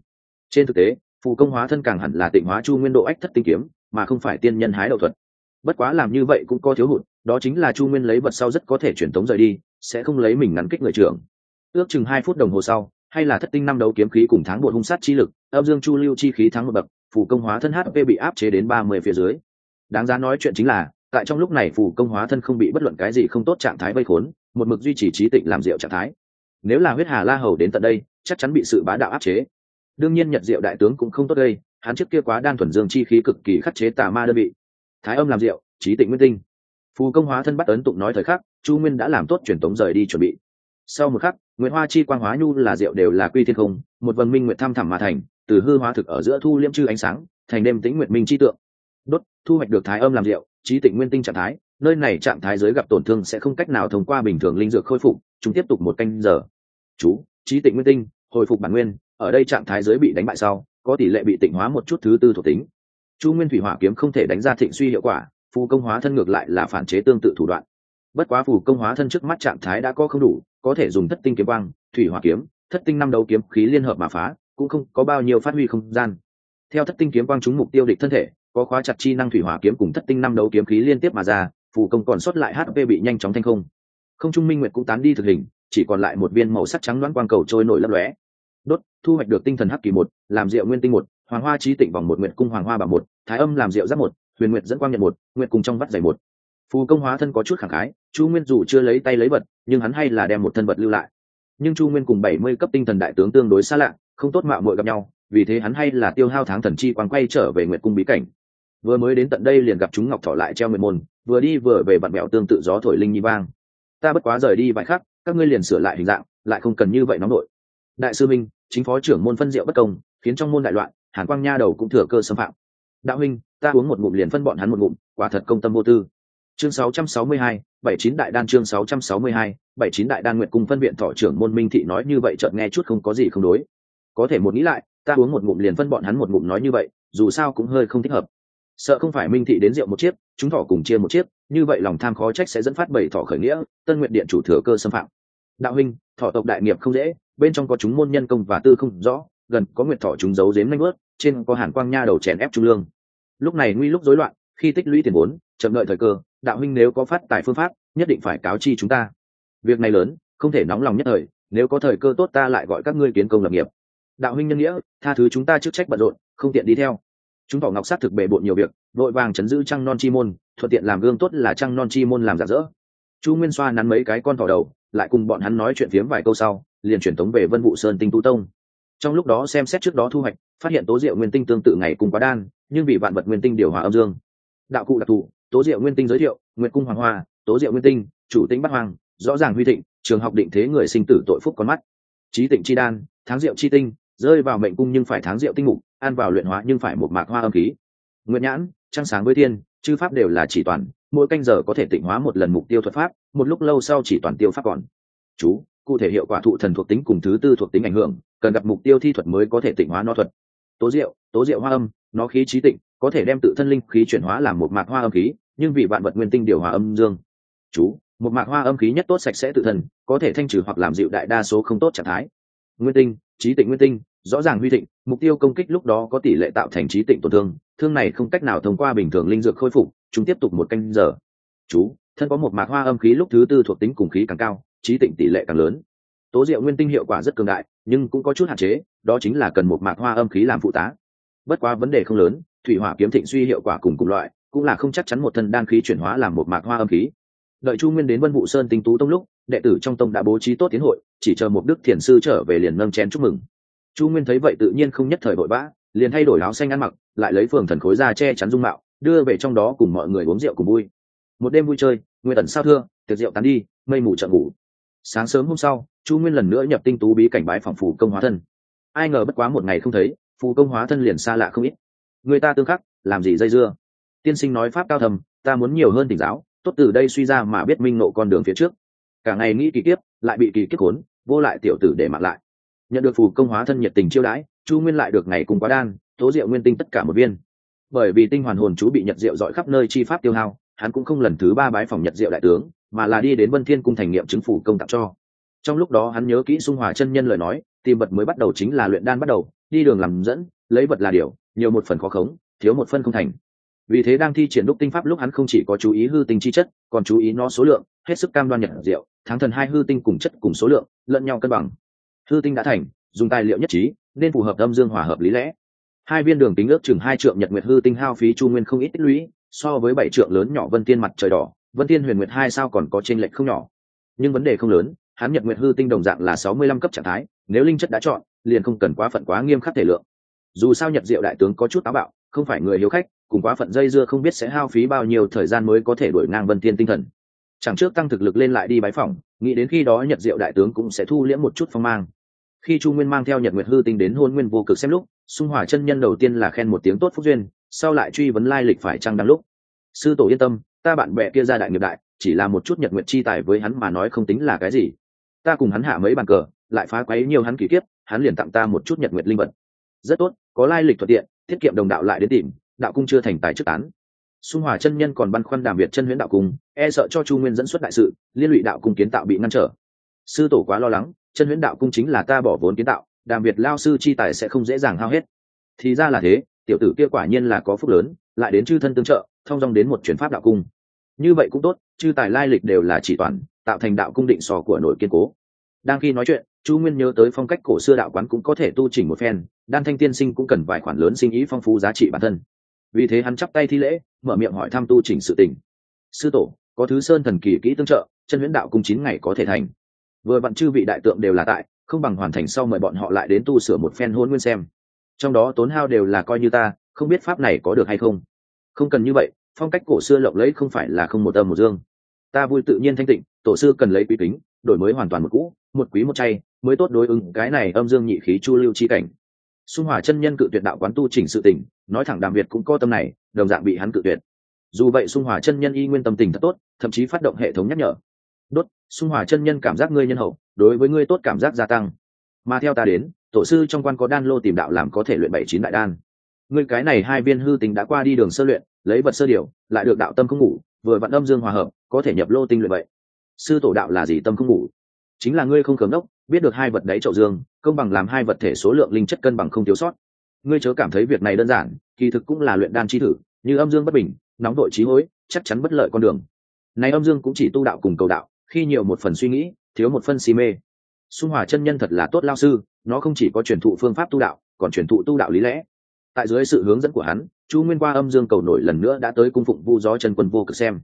Trên thực tế, phù công hóa thân càng hẳn là tịnh hóa chu nguyên độ ách thất tinh kiếm, mà không phải tiên nhân hái đậu thuật. Bất quá làm như vậy cũng có thiếu hụt, đó chính là chu nguyên lấy vật sau rất có thể truyền tống rời đi, sẽ không lấy mình ngắn kích người trưởng. Ước chừng hai phút đồng hồ sau, hay là thất tinh năm đấu kiếm khí cùng tháng một hung sát chi lực, âm dương chu lưu chi khí thắng một bậc, phù công hóa thân hp bị áp chế đến ba mươi phía dưới. Đáng giá nói chuyện chính là tại trong lúc này phù công hóa thân không bị bất luận cái gì không tốt trạng thái vây khốn, một mực duy trì trí tịnh làm rượu trạng thái. Nếu là huyết hà la hầu đến tận đây, chắc chắn bị sự bá đạo áp chế. Đương nhiên nhật diệu đại tướng cũng không tốt đây hắn trước kia quá đan thuần dương chi khí cực kỳ khắc chế tà ma đơn vị. Thái âm làm rượu, trí tịnh nguyên tinh. Phù công hóa thân bắt ấn tụng nói thời khắc, chu nguyên đã làm tốt truyền tống rời đi chuẩn bị. Sau một khắc nguyễn hoa chi quang hóa nhu là rượu đều là quy thiên không, một vần minh nguyện thăm thẳm mà thành, từ hư hóa thực ở giữa thu liễm chư ánh sáng, thành đêm tĩnh nguyện minh chi tượng. Đốt, thu hoạch được thái âm làm rượu trí tịnh nguyên tinh trạng thái, nơi này trạng thái giới gặp tổn thương sẽ không cách nào thông qua bình thường linh dược khôi phục, chúng tiếp tục một canh giờ. Chú, trí tịnh nguyên tinh, hồi phục bản nguyên, ở đây trạng thái giới bị đánh bại sau, có tỷ lệ bị tịnh hóa một chút thứ tư thuộc tính. Chu nguyên thủy hỏa kiếm không thể đánh ra thịnh suy hiệu quả, phù công hóa thân ngược lại là phản chế tương tự thủ đoạn. Bất quá phù công hóa thân trước mắt trạng thái đã có không đủ, có thể dùng thất tinh kiếm quang, thủy hỏa kiếm, thất tinh năm đấu kiếm khí liên hợp mà phá, cũng không có bao nhiêu phát huy không gian. Theo thất tinh kiếm quang trúng mục tiêu địch thân thể có khóa chặt chi năng thủy hỏa kiếm cùng thất tinh năm đấu kiếm khí liên tiếp mà ra, phù công còn sót lại hp bị nhanh chóng thanh không. Không trung minh nguyệt cũng tán đi thực hình, chỉ còn lại một viên màu sắc trắng đoán quang cầu trôi nổi lấp lóe. Đốt, thu hoạch được tinh thần hắc kỳ một, làm rượu nguyên tinh một, hoàng hoa trí tịnh vòng một nguyệt cung hoàng hoa bảo một, thái âm làm rượu giáp một, huyền nguyệt dẫn quang nhận một, nguyệt cùng trong vắt giày một. Phù công hóa thân có chút khẳng khái, chu nguyên dù chưa lấy tay lấy vật, nhưng hắn hay là đem một thân vật lưu lại. Nhưng chu nguyên cùng bảy mươi cấp tinh thần đại tướng tương đối xa lạ, không tốt mạo muội gặp nhau, vì thế hắn hay là tiêu hao tháng thần chi quán quay trở về nguyệt cung bí cảnh vừa mới đến tận đây liền gặp chúng ngọc thỏ lại treo nguyệt môn vừa đi vừa về vặn mẹo tương tự gió thổi linh nhi vang. Ta bất quá rời đi vài khắc các ngươi liền sửa lại hình dạng lại không cần như vậy nóng nổi. Đại sư minh chính phó trưởng môn phân diệu bất công khiến trong môn đại loạn hàn quang nha đầu cũng thừa cơ xâm phạm. Đạo huynh ta uống một ngụm liền phân bọn hắn một ngụm quả thật công tâm vô tư. Chương 662, 79 đại đan chương 662, 79 đại đan nguyện cùng phân viện thọ trưởng môn minh thị nói như vậy chợt nghe chút không có gì không đối. Có thể một nghĩ lại ta uống một ngụm liền phân bọn hắn một ngụm nói như vậy dù sao cũng hơi không thích hợp sợ không phải minh thị đến rượu một chiếc, chúng thọ cùng chia một chiếc, như vậy lòng tham khó trách sẽ dẫn phát bảy thọ khởi nghĩa, tân nguyện điện chủ thừa cơ xâm phạm. Đạo huynh thọ tộc đại nghiệp không dễ, bên trong có chúng môn nhân công và tư không rõ, gần có nguyện thọ chúng giấu dếm nanh bớt trên có hàn quang nha đầu chèn ép trung lương. Lúc này nguy lúc rối loạn, khi tích lũy tiền vốn, chậm đợi thời cơ, đạo huynh nếu có phát tài phương pháp, nhất định phải cáo chi chúng ta. Việc này lớn, không thể nóng lòng nhất thời, nếu có thời cơ tốt ta lại gọi các ngươi kiến công lập nghiệp. Đạo huynh nhân nghĩa, tha thứ chúng ta chức trách bận rộn, không tiện đi theo chúng vỏ ngọc sát thực bề bộn nhiều việc, vội vàng chấn giữ trăng non chi môn, thuận tiện làm gương tốt là trăng non chi môn làm giả dỡ. Chu nguyên xoa nắn mấy cái con thỏ đầu, lại cùng bọn hắn nói chuyện phiếm vài câu sau, liền chuyển tống về vân vụ sơn tinh tu tông. Trong lúc đó xem xét trước đó thu hoạch, phát hiện tố diệu nguyên tinh tương tự ngày cùng quá đan, nhưng vì vạn vật nguyên tinh điều hòa âm dương. Đạo cụ đặc thù, tố diệu nguyên tinh giới thiệu, nguyệt cung hoàng hoa, tố diệu nguyên tinh, chủ tính bắc hoàng rõ ràng huy thịnh, trường học định thế người sinh tử tội phúc con mắt. Trí tịnh chi đan, tháng diệu chi tinh, rơi vào mệnh cung nhưng phải tháng diệu tinh mục ăn vào luyện hóa nhưng phải một mạc hoa âm khí. Nguyện nhãn, trăng sáng với thiên, chư pháp đều là chỉ toàn, mỗi canh giờ có thể tịnh hóa một lần mục tiêu thuật pháp, một lúc lâu sau chỉ toàn tiêu pháp còn. Chú, cụ thể hiệu quả thụ thần thuộc tính cùng thứ tư thuộc tính ảnh hưởng, cần gặp mục tiêu thi thuật mới có thể tịnh hóa nó thuật. Tố diệu tố diệu hoa âm, nó khí trí tịnh, có thể đem tự thân linh khí chuyển hóa làm một mạc hoa âm khí, nhưng vì bạn vật nguyên tinh điều hòa âm dương. Chú, một mạc hoa âm khí nhất tốt sạch sẽ tự thân, có thể thanh trừ hoặc làm dịu đại đa số không tốt trạng thái. Nguyên tinh, trí tịnh nguyên tinh, rõ ràng huy thịnh mục tiêu công kích lúc đó có tỷ lệ tạo thành trí tịnh tổn thương thương này không cách nào thông qua bình thường linh dược khôi phục, chúng tiếp tục một canh giờ. Chú, thân có một mạc hoa âm khí lúc thứ tư thuộc tính cùng khí càng cao, trí tịnh tỷ lệ càng lớn. Tố diệu nguyên tinh hiệu quả rất cường đại, nhưng cũng có chút hạn chế, đó chính là cần một mạc hoa âm khí làm phụ tá. Bất quá vấn đề không lớn, thủy hỏa kiếm thịnh suy hiệu quả cùng cùng loại, cũng là không chắc chắn một thân đan khí chuyển hóa làm một mạc hoa âm khí. Đợi chu nguyên đến vân vụ sơn tinh tú tông lúc, đệ tử trong tông đã bố trí tốt tiến hội, chỉ chờ một đức thiền sư trở về liền nâng chén chúc mừng chu nguyên thấy vậy tự nhiên không nhất thời vội vã, liền thay đổi áo xanh ăn mặc, lại lấy phường thần khối ra che chắn dung mạo, đưa về trong đó cùng mọi người uống rượu cùng vui. Một đêm vui chơi, nguyên tần sao thưa, tiệc rượu tán đi, mây mù chợ ngủ. Sáng sớm hôm sau, chu nguyên lần nữa nhập tinh tú bí cảnh bái phòng phủ công hóa thân. Ai ngờ bất quá một ngày không thấy, phù công hóa thân liền xa lạ không ít. Người ta tương khắc, làm gì dây dưa? Tiên sinh nói pháp cao thầm, ta muốn nhiều hơn tỉnh giáo, tốt từ đây suy ra mà biết minh nộ con đường phía trước. Cả ngày nghĩ kỳ kiếp, lại bị kỳ kiếp khốn, vô lại tiểu tử để mặc lại nhận được phù công hóa thân nhiệt tình chiêu đãi, chu nguyên lại được ngày cùng quá đan, tố rượu nguyên tinh tất cả một viên. Bởi vì tinh hoàn hồn chú bị nhật diệu dọi khắp nơi chi pháp tiêu hao, hắn cũng không lần thứ ba bái phòng nhật diệu đại tướng, mà là đi đến vân thiên cung thành nghiệm chứng phủ công tặng cho. Trong lúc đó hắn nhớ kỹ xung hòa chân nhân lời nói, tìm vật mới bắt đầu chính là luyện đan bắt đầu, đi đường làm dẫn, lấy vật là điều, nhiều một phần khó khống, thiếu một phân không thành. Vì thế đang thi triển đúc tinh pháp lúc hắn không chỉ có chú ý hư tinh chi chất, còn chú ý nó số lượng, hết sức cam đoan nhận diệu, tháng thần hai hư tinh cùng chất cùng số lượng, lẫn nhau cân bằng hư tinh đã thành, dùng tài liệu nhất trí, nên phù hợp âm dương hòa hợp lý lẽ. Hai viên đường tính ước chừng hai trượng nhật nguyệt hư tinh hao phí chu nguyên không ít tích lũy, so với bảy trượng lớn nhỏ vân tiên mặt trời đỏ, vân tiên huyền nguyệt hai sao còn có trên lệch không nhỏ. Nhưng vấn đề không lớn, hắn nhật nguyệt hư tinh đồng dạng là sáu mươi lăm cấp trạng thái, nếu linh chất đã chọn, liền không cần quá phận quá nghiêm khắc thể lượng. Dù sao nhật diệu đại tướng có chút táo bạo, không phải người hiếu khách, cùng quá phận dây dưa không biết sẽ hao phí bao nhiêu thời gian mới có thể đổi ngang vân tiên tinh thần. Chẳng trước tăng thực lực lên lại đi bái phỏng nghĩ đến khi đó nhật diệu đại tướng cũng sẽ thu liễm một chút phong mang. Khi chu nguyên mang theo nhật nguyệt hư tinh đến hôn nguyên vô cực xem lúc, xung hỏa chân nhân đầu tiên là khen một tiếng tốt phúc duyên, sau lại truy vấn lai lịch phải trăng đăng lúc. Sư tổ yên tâm, ta bạn bè kia ra đại nghiệp đại, chỉ là một chút nhật nguyệt chi tài với hắn mà nói không tính là cái gì. Ta cùng hắn hạ mấy bàn cờ, lại phá quấy nhiều hắn kỳ kiếp, hắn liền tặng ta một chút nhật nguyệt linh vật. Rất tốt, có lai lịch thuận tiện, tiết kiệm đồng đạo lại đến tìm, đạo cung chưa thành tài chức án xung hòa chân nhân còn băn khoăn đàm việt chân huyễn đạo cung e sợ cho chu nguyên dẫn xuất đại sự, liên lụy đạo cung kiến tạo bị ngăn trở. Sư tổ quá lo lắng, chân huyễn đạo cung chính là ta bỏ vốn kiến tạo, đàm việt lao sư chi tài sẽ không dễ dàng hao hết. Thì ra là thế, tiểu tử kia quả nhiên là có phúc lớn, lại đến chư thân tương trợ, thông dong đến một chuyển pháp đạo cung. Như vậy cũng tốt, chư tài lai lịch đều là chỉ toàn, tạo thành đạo cung định sò của nội kiên cố. Đang khi nói chuyện, chu nguyên nhớ tới phong cách cổ xưa đạo quán cũng có thể tu chỉnh một phen, đan thanh tiên sinh cũng cần vài khoản lớn sinh ý phong phú giá trị bản thân vì thế hắn chắp tay thi lễ, mở miệng hỏi thăm tu chỉnh sự tình. Sư tổ, có thứ sơn thần kỳ kỹ tương trợ, chân huyễn đạo cung chín ngày có thể thành. Vừa vặn chư vị đại tượng đều là tại, không bằng hoàn thành sau mời bọn họ lại đến tu sửa một phen hôn nguyên xem. Trong đó tốn hao đều là coi như ta, không biết pháp này có được hay không. Không cần như vậy, phong cách cổ xưa lộng lẫy không phải là không một âm một dương. Ta vui tự nhiên thanh tịnh, tổ sư cần lấy quý tính đổi mới hoàn toàn một cũ, một quý một chay, mới tốt đối ứng cái này âm dương nhị khí chu lưu chi cảnh xung hòa chân nhân cự tuyệt đạo quán tu chỉnh sự tình, nói thẳng đàm việt cũng có tâm này, đồng dạng bị hắn cự tuyệt. Dù vậy xung hòa chân nhân y nguyên tâm tình thật tốt, thậm chí phát động hệ thống nhắc nhở. Đốt, xung hòa chân nhân cảm giác ngươi nhân hậu, đối với ngươi tốt cảm giác gia tăng. Mà theo ta đến, tổ sư trong quan có đan lô tìm đạo làm có thể luyện bảy chín đại đan. Ngươi cái này hai viên hư tình đã qua đi đường sơ luyện, lấy vật sơ điều, lại được đạo tâm không ngủ, vừa vặn âm dương hòa hợp, có thể nhập lô tinh luyện vậy. Sư tổ đạo là gì tâm không ngủ? Chính là ngươi không cấm đốc biết được hai vật đáy chậu dương, công bằng làm hai vật thể số lượng linh chất cân bằng không thiếu sót. Ngươi chớ cảm thấy việc này đơn giản, kỳ thực cũng là luyện đan chi thử, như âm dương bất bình, nóng đội trí hối, chắc chắn bất lợi con đường. Này âm dương cũng chỉ tu đạo cùng cầu đạo, khi nhiều một phần suy nghĩ, thiếu một phân si mê. Xung hòa chân nhân thật là tốt lao sư, nó không chỉ có truyền thụ phương pháp tu đạo, còn truyền thụ tu đạo lý lẽ. Tại dưới sự hướng dẫn của hắn, chu nguyên qua âm dương cầu nổi lần nữa đã tới cung phụng vu gió chân quân vô cực xem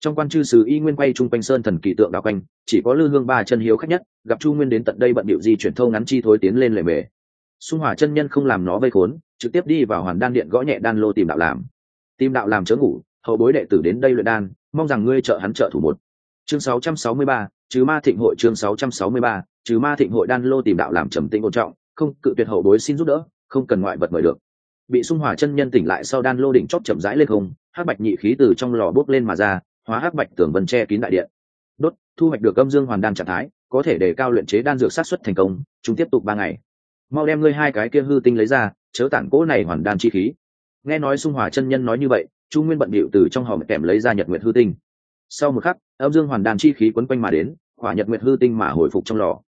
trong quan chư sứ y nguyên quay chung quanh sơn thần kỳ tượng đạo quanh chỉ có lư hương ba chân hiếu khách nhất gặp chu nguyên đến tận đây bận điệu di chuyển thâu ngắn chi thối tiến lên lề mề xung hỏa chân nhân không làm nó vây khốn trực tiếp đi vào hoàn đan điện gõ nhẹ đan lô tìm đạo làm. Tìm đạo làm chớ ngủ hậu bối đệ tử đến đây luyện đan mong rằng ngươi trợ hắn trợ thủ một. Chương 663, chứ ma thịnh hội chương 663, chứ ma thịnh hội đan lô tìm đạo làm trầm tĩnh ổn trọng không cự tuyệt hậu bối xin giúp đỡ không cần ngoại vật mời được. Bị xung hỏa chân nhân tỉnh lại sau đan lô đỉnh chót chậm rãi lên không hắc bạch nhị khí từ trong lò bốc lên mà ra hóa hắc bạch tường vân che kín đại điện. Đốt, thu hoạch được âm dương hoàn đan trạng thái, có thể để cao luyện chế đan dược sát xuất thành công, chúng tiếp tục ba ngày. Mau đem ngươi hai cái kia hư tinh lấy ra, chớ tản cỗ này hoàn đan chi khí. Nghe nói xung hòa chân nhân nói như vậy, chu nguyên bận bịu từ trong hòm kèm lấy ra nhật nguyệt hư tinh. Sau một khắc, âm dương hoàn đan chi khí quấn quanh mà đến khỏa nhật nguyệt hư tinh mà hồi phục trong lò.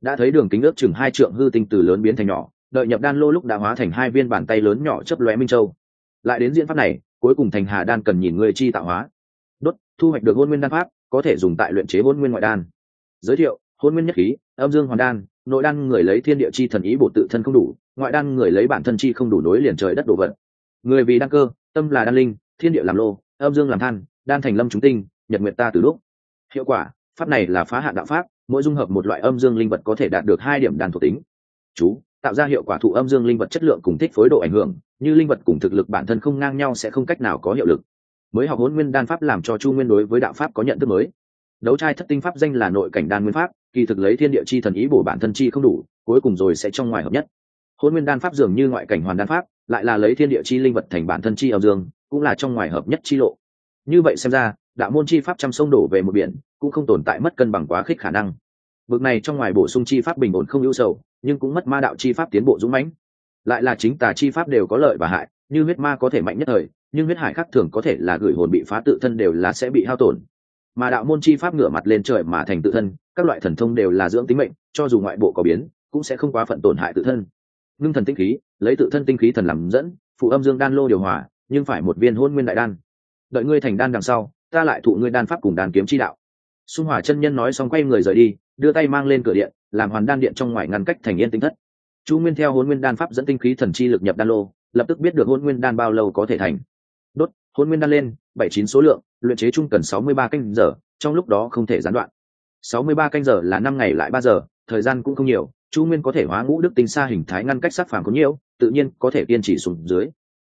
Đã thấy đường kính ước chừng hai trượng hư tinh từ lớn biến thành nhỏ, đợi nhập đan lô lúc đã hóa thành hai viên bàn tay lớn nhỏ chấp lóe minh châu. Lại đến diễn pháp này, cuối cùng thành hà đan cần nhìn người chi tạo hóa thu hoạch được hôn nguyên đan pháp, có thể dùng tại luyện chế hôn nguyên ngoại đan. Giới thiệu, hôn nguyên nhất khí, âm dương hoàn đan, nội đan người lấy thiên địa chi thần ý bổ tự thân không đủ, ngoại đan người lấy bản thân chi không đủ nối liền trời đất đổ vật người vì đan cơ, tâm là đan linh, thiên địa làm lô, âm dương làm than, đan thành lâm chúng tinh, nhật nguyệt ta từ lúc. Hiệu quả, pháp này là phá hạn đạo pháp, mỗi dung hợp một loại âm dương linh vật có thể đạt được hai điểm đàn thuộc tính. Chú, tạo ra hiệu quả thụ âm dương linh vật chất lượng cùng thích phối độ ảnh hưởng, như linh vật cùng thực lực bản thân không ngang nhau sẽ không cách nào có hiệu lực mới học hôn nguyên đan pháp làm cho chu nguyên đối với đạo pháp có nhận thức mới. Đấu trai thất tinh pháp danh là nội cảnh đan nguyên pháp, kỳ thực lấy thiên địa chi thần ý bổ bản thân chi không đủ, cuối cùng rồi sẽ trong ngoài hợp nhất. Hôn nguyên đan pháp dường như ngoại cảnh hoàn đan pháp, lại là lấy thiên địa chi linh vật thành bản thân chi âm dương, cũng là trong ngoài hợp nhất chi lộ. Như vậy xem ra, đạo môn chi pháp trăm sông đổ về một biển, cũng không tồn tại mất cân bằng quá khích khả năng. Vực này trong ngoài bổ sung chi pháp bình ổn không ưu sầu, nhưng cũng mất ma đạo chi pháp tiến bộ dũng mãnh. Lại là chính tà chi pháp đều có lợi và hại như huyết ma có thể mạnh nhất thời, nhưng huyết hải khác thường có thể là gửi hồn bị phá tự thân đều là sẽ bị hao tổn. Mà đạo môn chi pháp ngửa mặt lên trời mà thành tự thân, các loại thần thông đều là dưỡng tính mệnh, cho dù ngoại bộ có biến, cũng sẽ không quá phận tổn hại tự thân. Ngưng thần tinh khí, lấy tự thân tinh khí thần làm dẫn, phụ âm dương đan lô điều hòa, nhưng phải một viên hôn nguyên đại đan. Đợi ngươi thành đan đằng sau, ta lại thụ ngươi đan pháp cùng đan kiếm chi đạo. Xung hòa chân nhân nói xong quay người rời đi, đưa tay mang lên cửa điện, làm hoàn đan điện trong ngoài ngăn cách thành yên tinh thất. Chu nguyên theo hôn nguyên đan pháp dẫn tinh khí thần chi lực nhập đan lô lập tức biết được hôn nguyên đan bao lâu có thể thành. Đốt, hôn nguyên đan lên, bảy chín số lượng, luyện chế chung cần sáu mươi ba canh giờ, trong lúc đó không thể gián đoạn. Sáu mươi ba canh giờ là năm ngày lại ba giờ, thời gian cũng không nhiều, chu nguyên có thể hóa ngũ đức tinh xa hình thái ngăn cách sắc phàm có nhiều, tự nhiên có thể kiên trì xuống dưới.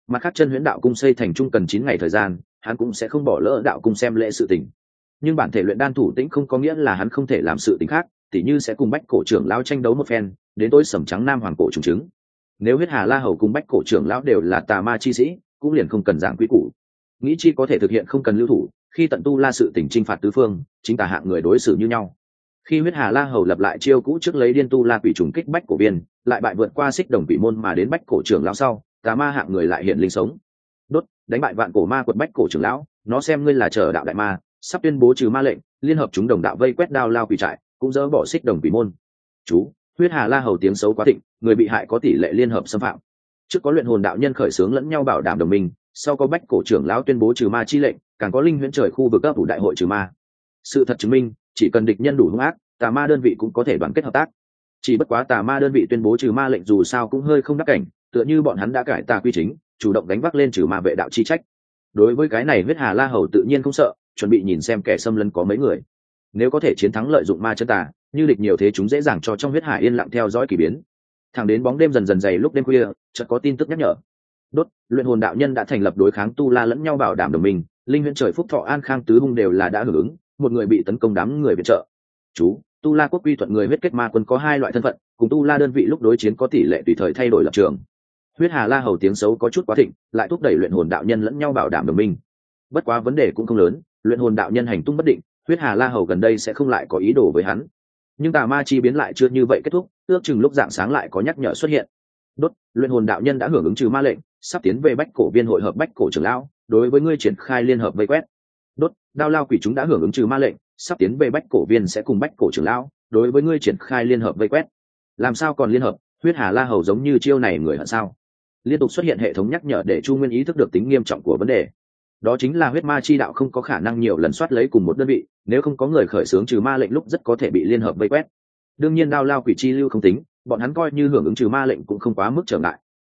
Mặt khác chân huyễn đạo cung xây thành trung cần chín ngày thời gian, hắn cũng sẽ không bỏ lỡ đạo cung xem lễ sự tình. Nhưng bản thể luyện đan thủ tĩnh không có nghĩa là hắn không thể làm sự tình khác, tỉ như sẽ cùng bách cổ trưởng lao tranh đấu một phen, đến tối sầm trắng nam hoàng cổ trùng chứng nếu huyết hà la hầu cùng bách cổ trưởng lão đều là tà ma chi sĩ, cũng liền không cần giảng quy củ. Nghĩ chi có thể thực hiện không cần lưu thủ, khi tận tu la sự tỉnh chinh phạt tứ phương, chính tà hạng người đối xử như nhau. Khi huyết hà la hầu lập lại chiêu cũ trước lấy điên tu la quỷ trùng kích bách cổ viên, lại bại vượt qua xích đồng quỷ môn mà đến bách cổ trưởng lão sau, tà ma hạng người lại hiện linh sống. Đốt, đánh bại vạn cổ ma quật bách cổ trưởng lão, nó xem ngươi là chờ đạo đại ma, sắp tuyên bố trừ ma lệnh, liên hợp chúng đồng đạo vây quét đao lao quỷ trại, cũng dỡ bỏ xích đồng quỷ môn. Chú, huyết hà la hầu tiếng xấu quá thịnh người bị hại có tỷ lệ liên hợp xâm phạm. Trước có luyện hồn đạo nhân khởi xướng lẫn nhau bảo đảm đồng minh, sau có bách cổ trưởng lão tuyên bố trừ ma chi lệnh, càng có linh huyễn trời khu vực cấp đủ đại hội trừ ma. Sự thật chứng minh, chỉ cần địch nhân đủ hung ác, tà ma đơn vị cũng có thể đoàn kết hợp tác. Chỉ bất quá tà ma đơn vị tuyên bố trừ ma lệnh dù sao cũng hơi không đắc cảnh, tựa như bọn hắn đã cải tà quy chính, chủ động đánh vác lên trừ ma vệ đạo chi trách. Đối với cái này huyết hà la hầu tự nhiên không sợ, chuẩn bị nhìn xem kẻ xâm lấn có mấy người. Nếu có thể chiến thắng lợi dụng ma chân tà, như địch nhiều thế chúng dễ dàng cho trong huyết hà yên lặng theo dõi kỳ biến thẳng đến bóng đêm dần dần dày lúc đêm khuya, chợt có tin tức nhắc nhở. Đốt, luyện hồn đạo nhân đã thành lập đối kháng tu la lẫn nhau bảo đảm đồng minh, linh huyện trời phúc thọ an khang tứ hung đều là đã hưởng ứng, một người bị tấn công đám người viện trợ. Chú, tu la quốc quy thuận người huyết kết ma quân có hai loại thân phận, cùng tu la đơn vị lúc đối chiến có tỷ lệ tùy thời thay đổi lập trường. Huyết hà la hầu tiếng xấu có chút quá thịnh, lại thúc đẩy luyện hồn đạo nhân lẫn nhau bảo đảm đồng minh. Bất quá vấn đề cũng không lớn, luyện hồn đạo nhân hành tung bất định, huyết hà la hầu gần đây sẽ không lại có ý đồ với hắn nhưng tà ma chi biến lại chưa như vậy kết thúc, ước chừng lúc dạng sáng lại có nhắc nhở xuất hiện. Đốt, luyện hồn đạo nhân đã hưởng ứng trừ ma lệnh, sắp tiến về bách cổ viên hội hợp bách cổ trưởng lão, đối với ngươi triển khai liên hợp vây quét. Đốt, đao lao quỷ chúng đã hưởng ứng trừ ma lệnh, sắp tiến về bách cổ viên sẽ cùng bách cổ trưởng lão, đối với ngươi triển khai liên hợp vây quét. Làm sao còn liên hợp? Huyết hà la hầu giống như chiêu này người hận sao? Liên tục xuất hiện hệ thống nhắc nhở để chu nguyên ý thức được tính nghiêm trọng của vấn đề đó chính là huyết ma chi đạo không có khả năng nhiều lần soát lấy cùng một đơn vị, nếu không có người khởi xướng trừ ma lệnh lúc rất có thể bị liên hợp vây quét. Đương nhiên đao lao quỷ chi lưu không tính, bọn hắn coi như hưởng ứng trừ ma lệnh cũng không quá mức trở ngại.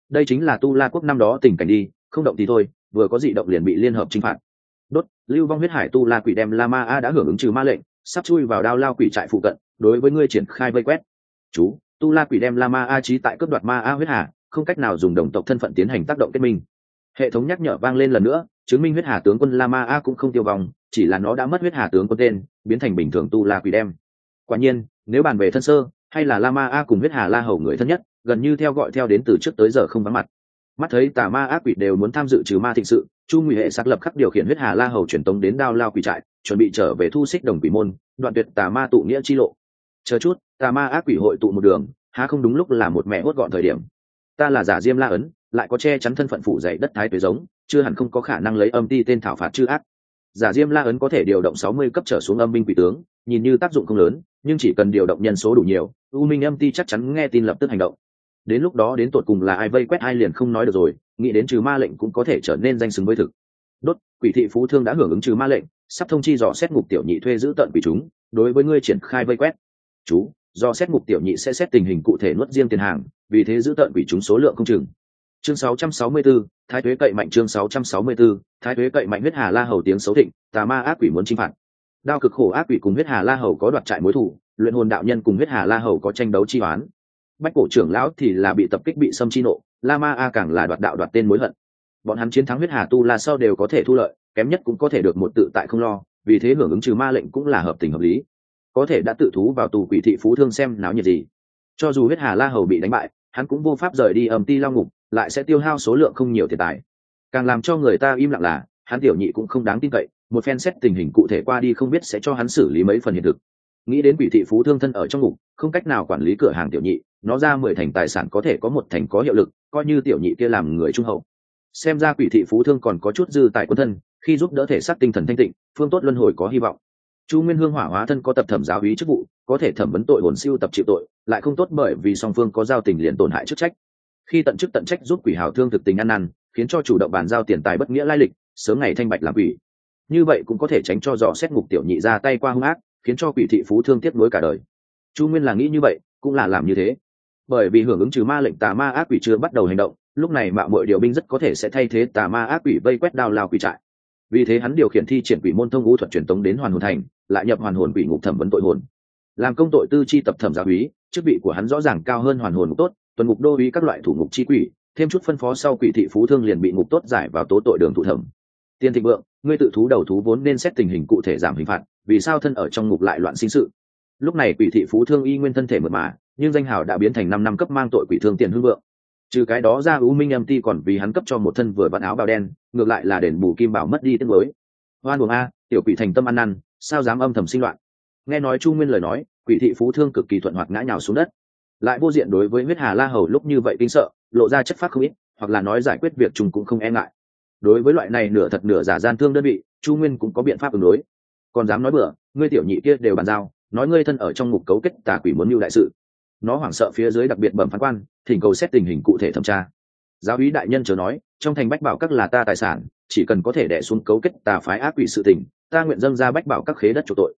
Đây chính là tu la quốc năm đó tình cảnh đi, không động thì thôi, vừa có dị động liền bị liên hợp chinh phạt. Đốt, lưu vong huyết hải tu la quỷ đem la ma a đã hưởng ứng trừ ma lệnh, sắp chui vào đao lao quỷ trại phụ cận, đối với ngươi triển khai vây quét. Chú, tu la quỷ đem la ma a trí tại cướp đoạt ma a huyết hà, không cách nào dùng đồng tộc thân phận tiến hành tác động kết minh hệ thống nhắc nhở vang lên lần nữa, chứng minh huyết hà tướng quân la ma a cũng không tiêu vong, chỉ là nó đã mất huyết hà tướng quân tên, biến thành bình thường tu la quỷ đem. Quả nhiên, nếu bàn về thân sơ, hay là la ma a cùng huyết hà la hầu người thân nhất, gần như theo gọi theo đến từ trước tới giờ không vắng mặt. Mắt thấy tà ma ác quỷ đều muốn tham dự trừ ma thịnh sự, chu ngụy hệ xác lập khắc điều khiển huyết hà la hầu truyền tống đến đao lao quỷ trại, chuẩn bị trở về thu xích đồng quỷ môn, đoạn tuyệt tà ma tụ nghĩa chi lộ. Chờ chút, tà ma ác quỷ hội tụ một đường, há không đúng lúc là một mẹ hốt gọn thời điểm. Ta là giả diêm la ấn lại có che chắn thân phận phụ dạy đất thái tuế giống, chưa hẳn không có khả năng lấy âm ti tên thảo phạt chư ác. Giả diêm la ấn có thể điều động sáu mươi cấp trở xuống âm binh quỷ tướng, nhìn như tác dụng không lớn, nhưng chỉ cần điều động nhân số đủ nhiều, u minh âm ti chắc chắn nghe tin lập tức hành động. Đến lúc đó đến tột cùng là ai vây quét ai liền không nói được rồi, nghĩ đến trừ ma lệnh cũng có thể trở nên danh xứng với thực. Đốt, quỷ thị phú thương đã hưởng ứng trừ ma lệnh, sắp thông chi dò xét ngục tiểu nhị thuê giữ tận quỷ chúng, đối với ngươi triển khai vây quét. Chú do xét ngục tiểu nhị sẽ xét tình hình cụ thể nuốt riêng tiền hàng, vì thế giữ tận quỷ chúng số lượng không chừng chương 664, thái thuế cậy mạnh chương 664, thái thuế cậy mạnh huyết hà la hầu tiếng xấu thịnh tà ma ác quỷ muốn chinh phạt. Đao cực khổ ác quỷ cùng huyết hà la hầu có đoạt trại mối thủ luyện hồn đạo nhân cùng huyết hà la hầu có tranh đấu chi oán. Bách cổ trưởng lão thì là bị tập kích bị xâm chi nộ la ma a càng là đoạt đạo đoạt tên mối hận. Bọn hắn chiến thắng huyết hà tu la sau đều có thể thu lợi kém nhất cũng có thể được một tự tại không lo vì thế hưởng ứng trừ ma lệnh cũng là hợp tình hợp lý. Có thể đã tự thú vào tù quỷ thị phú thương xem náo nhiệt gì. Cho dù huyết hà la hầu bị đánh bại hắn cũng vô pháp rời đi ầm ti long ngục lại sẽ tiêu hao số lượng không nhiều tiền tài. Càng làm cho người ta im lặng là, hắn tiểu nhị cũng không đáng tin cậy, một phen xét tình hình cụ thể qua đi không biết sẽ cho hắn xử lý mấy phần hiện thực. Nghĩ đến quỷ thị phú thương thân ở trong ngục, không cách nào quản lý cửa hàng tiểu nhị, nó ra mười thành tài sản có thể có một thành có hiệu lực, coi như tiểu nhị kia làm người trung hậu. Xem ra quỷ thị phú thương còn có chút dư tài quân thân, khi giúp đỡ thể xác tinh thần thanh tịnh, phương tốt luân hồi có hy vọng. Chu nguyên hương hỏa hóa thân có tập thẩm giáo hí chức vụ, có thể thẩm vấn tội hồn siêu tập chịu tội, lại không tốt bởi vì song phương có giao tình liền tổn hại chức trách khi tận chức tận trách giúp quỷ hào thương thực tình ăn năn, khiến cho chủ động bàn giao tiền tài bất nghĩa lai lịch, sớm ngày thanh bạch làm quỷ. Như vậy cũng có thể tránh cho dò xét ngục tiểu nhị ra tay qua hung ác, khiến cho quỷ thị phú thương tiếp nối cả đời. Chu nguyên là nghĩ như vậy, cũng là làm như thế. Bởi vì hưởng ứng trừ ma lệnh tà ma ác quỷ chưa bắt đầu hành động, lúc này mạo mọi điều binh rất có thể sẽ thay thế tà ma ác quỷ vây quét đao lao quỷ trại. Vì thế hắn điều khiển thi triển quỷ môn thông ngũ thuật truyền tống đến hoàn hồn thành, lại nhập hoàn hồn quỷ ngục thẩm vấn tội hồn. Làm công tội tư chi tập thẩm giáo úy, chức vị của hắn rõ ràng cao hơn hoàn hồn ngục tốt tuần ngục đô uý các loại thủ ngục chi quỷ, thêm chút phân phó sau quỷ thị phú thương liền bị ngục tốt giải vào tố tội đường thụ thẩm. Tiên thịnh vượng, ngươi tự thú đầu thú vốn nên xét tình hình cụ thể giảm hình phạt, vì sao thân ở trong ngục lại loạn sinh sự? Lúc này quỷ thị phú thương y nguyên thân thể mượt mà, nhưng danh hào đã biến thành năm năm cấp mang tội quỷ thương tiền hưng vượng. Trừ cái đó ra u minh âm ti còn vì hắn cấp cho một thân vừa vặn áo bào đen, ngược lại là đền bù kim bảo mất đi tiếng mới. Hoan buồng a, tiểu quỷ thành tâm ăn năn, sao dám âm thầm sinh loạn? Nghe nói chu nguyên lời nói, quỷ thị phú thương cực kỳ thuận hoạt ngã nhào xuống đất lại vô diện đối với huyết hà la hầu lúc như vậy kinh sợ, lộ ra chất phát không ít, hoặc là nói giải quyết việc chúng cũng không e ngại. Đối với loại này nửa thật nửa giả gian thương đơn vị, chu nguyên cũng có biện pháp ứng đối. Còn dám nói bừa, ngươi tiểu nhị kia đều bàn giao, nói ngươi thân ở trong ngục cấu kết tà quỷ muốn mưu đại sự. Nó hoảng sợ phía dưới đặc biệt bẩm phán quan, thỉnh cầu xét tình hình cụ thể thẩm tra. Giáo úy đại nhân chờ nói, trong thành bách bảo các là ta tài sản, chỉ cần có thể đẻ xuống cấu kết tà phái ác quỷ sự tình, ta nguyện dâng ra bách bảo các khế đất chủ tội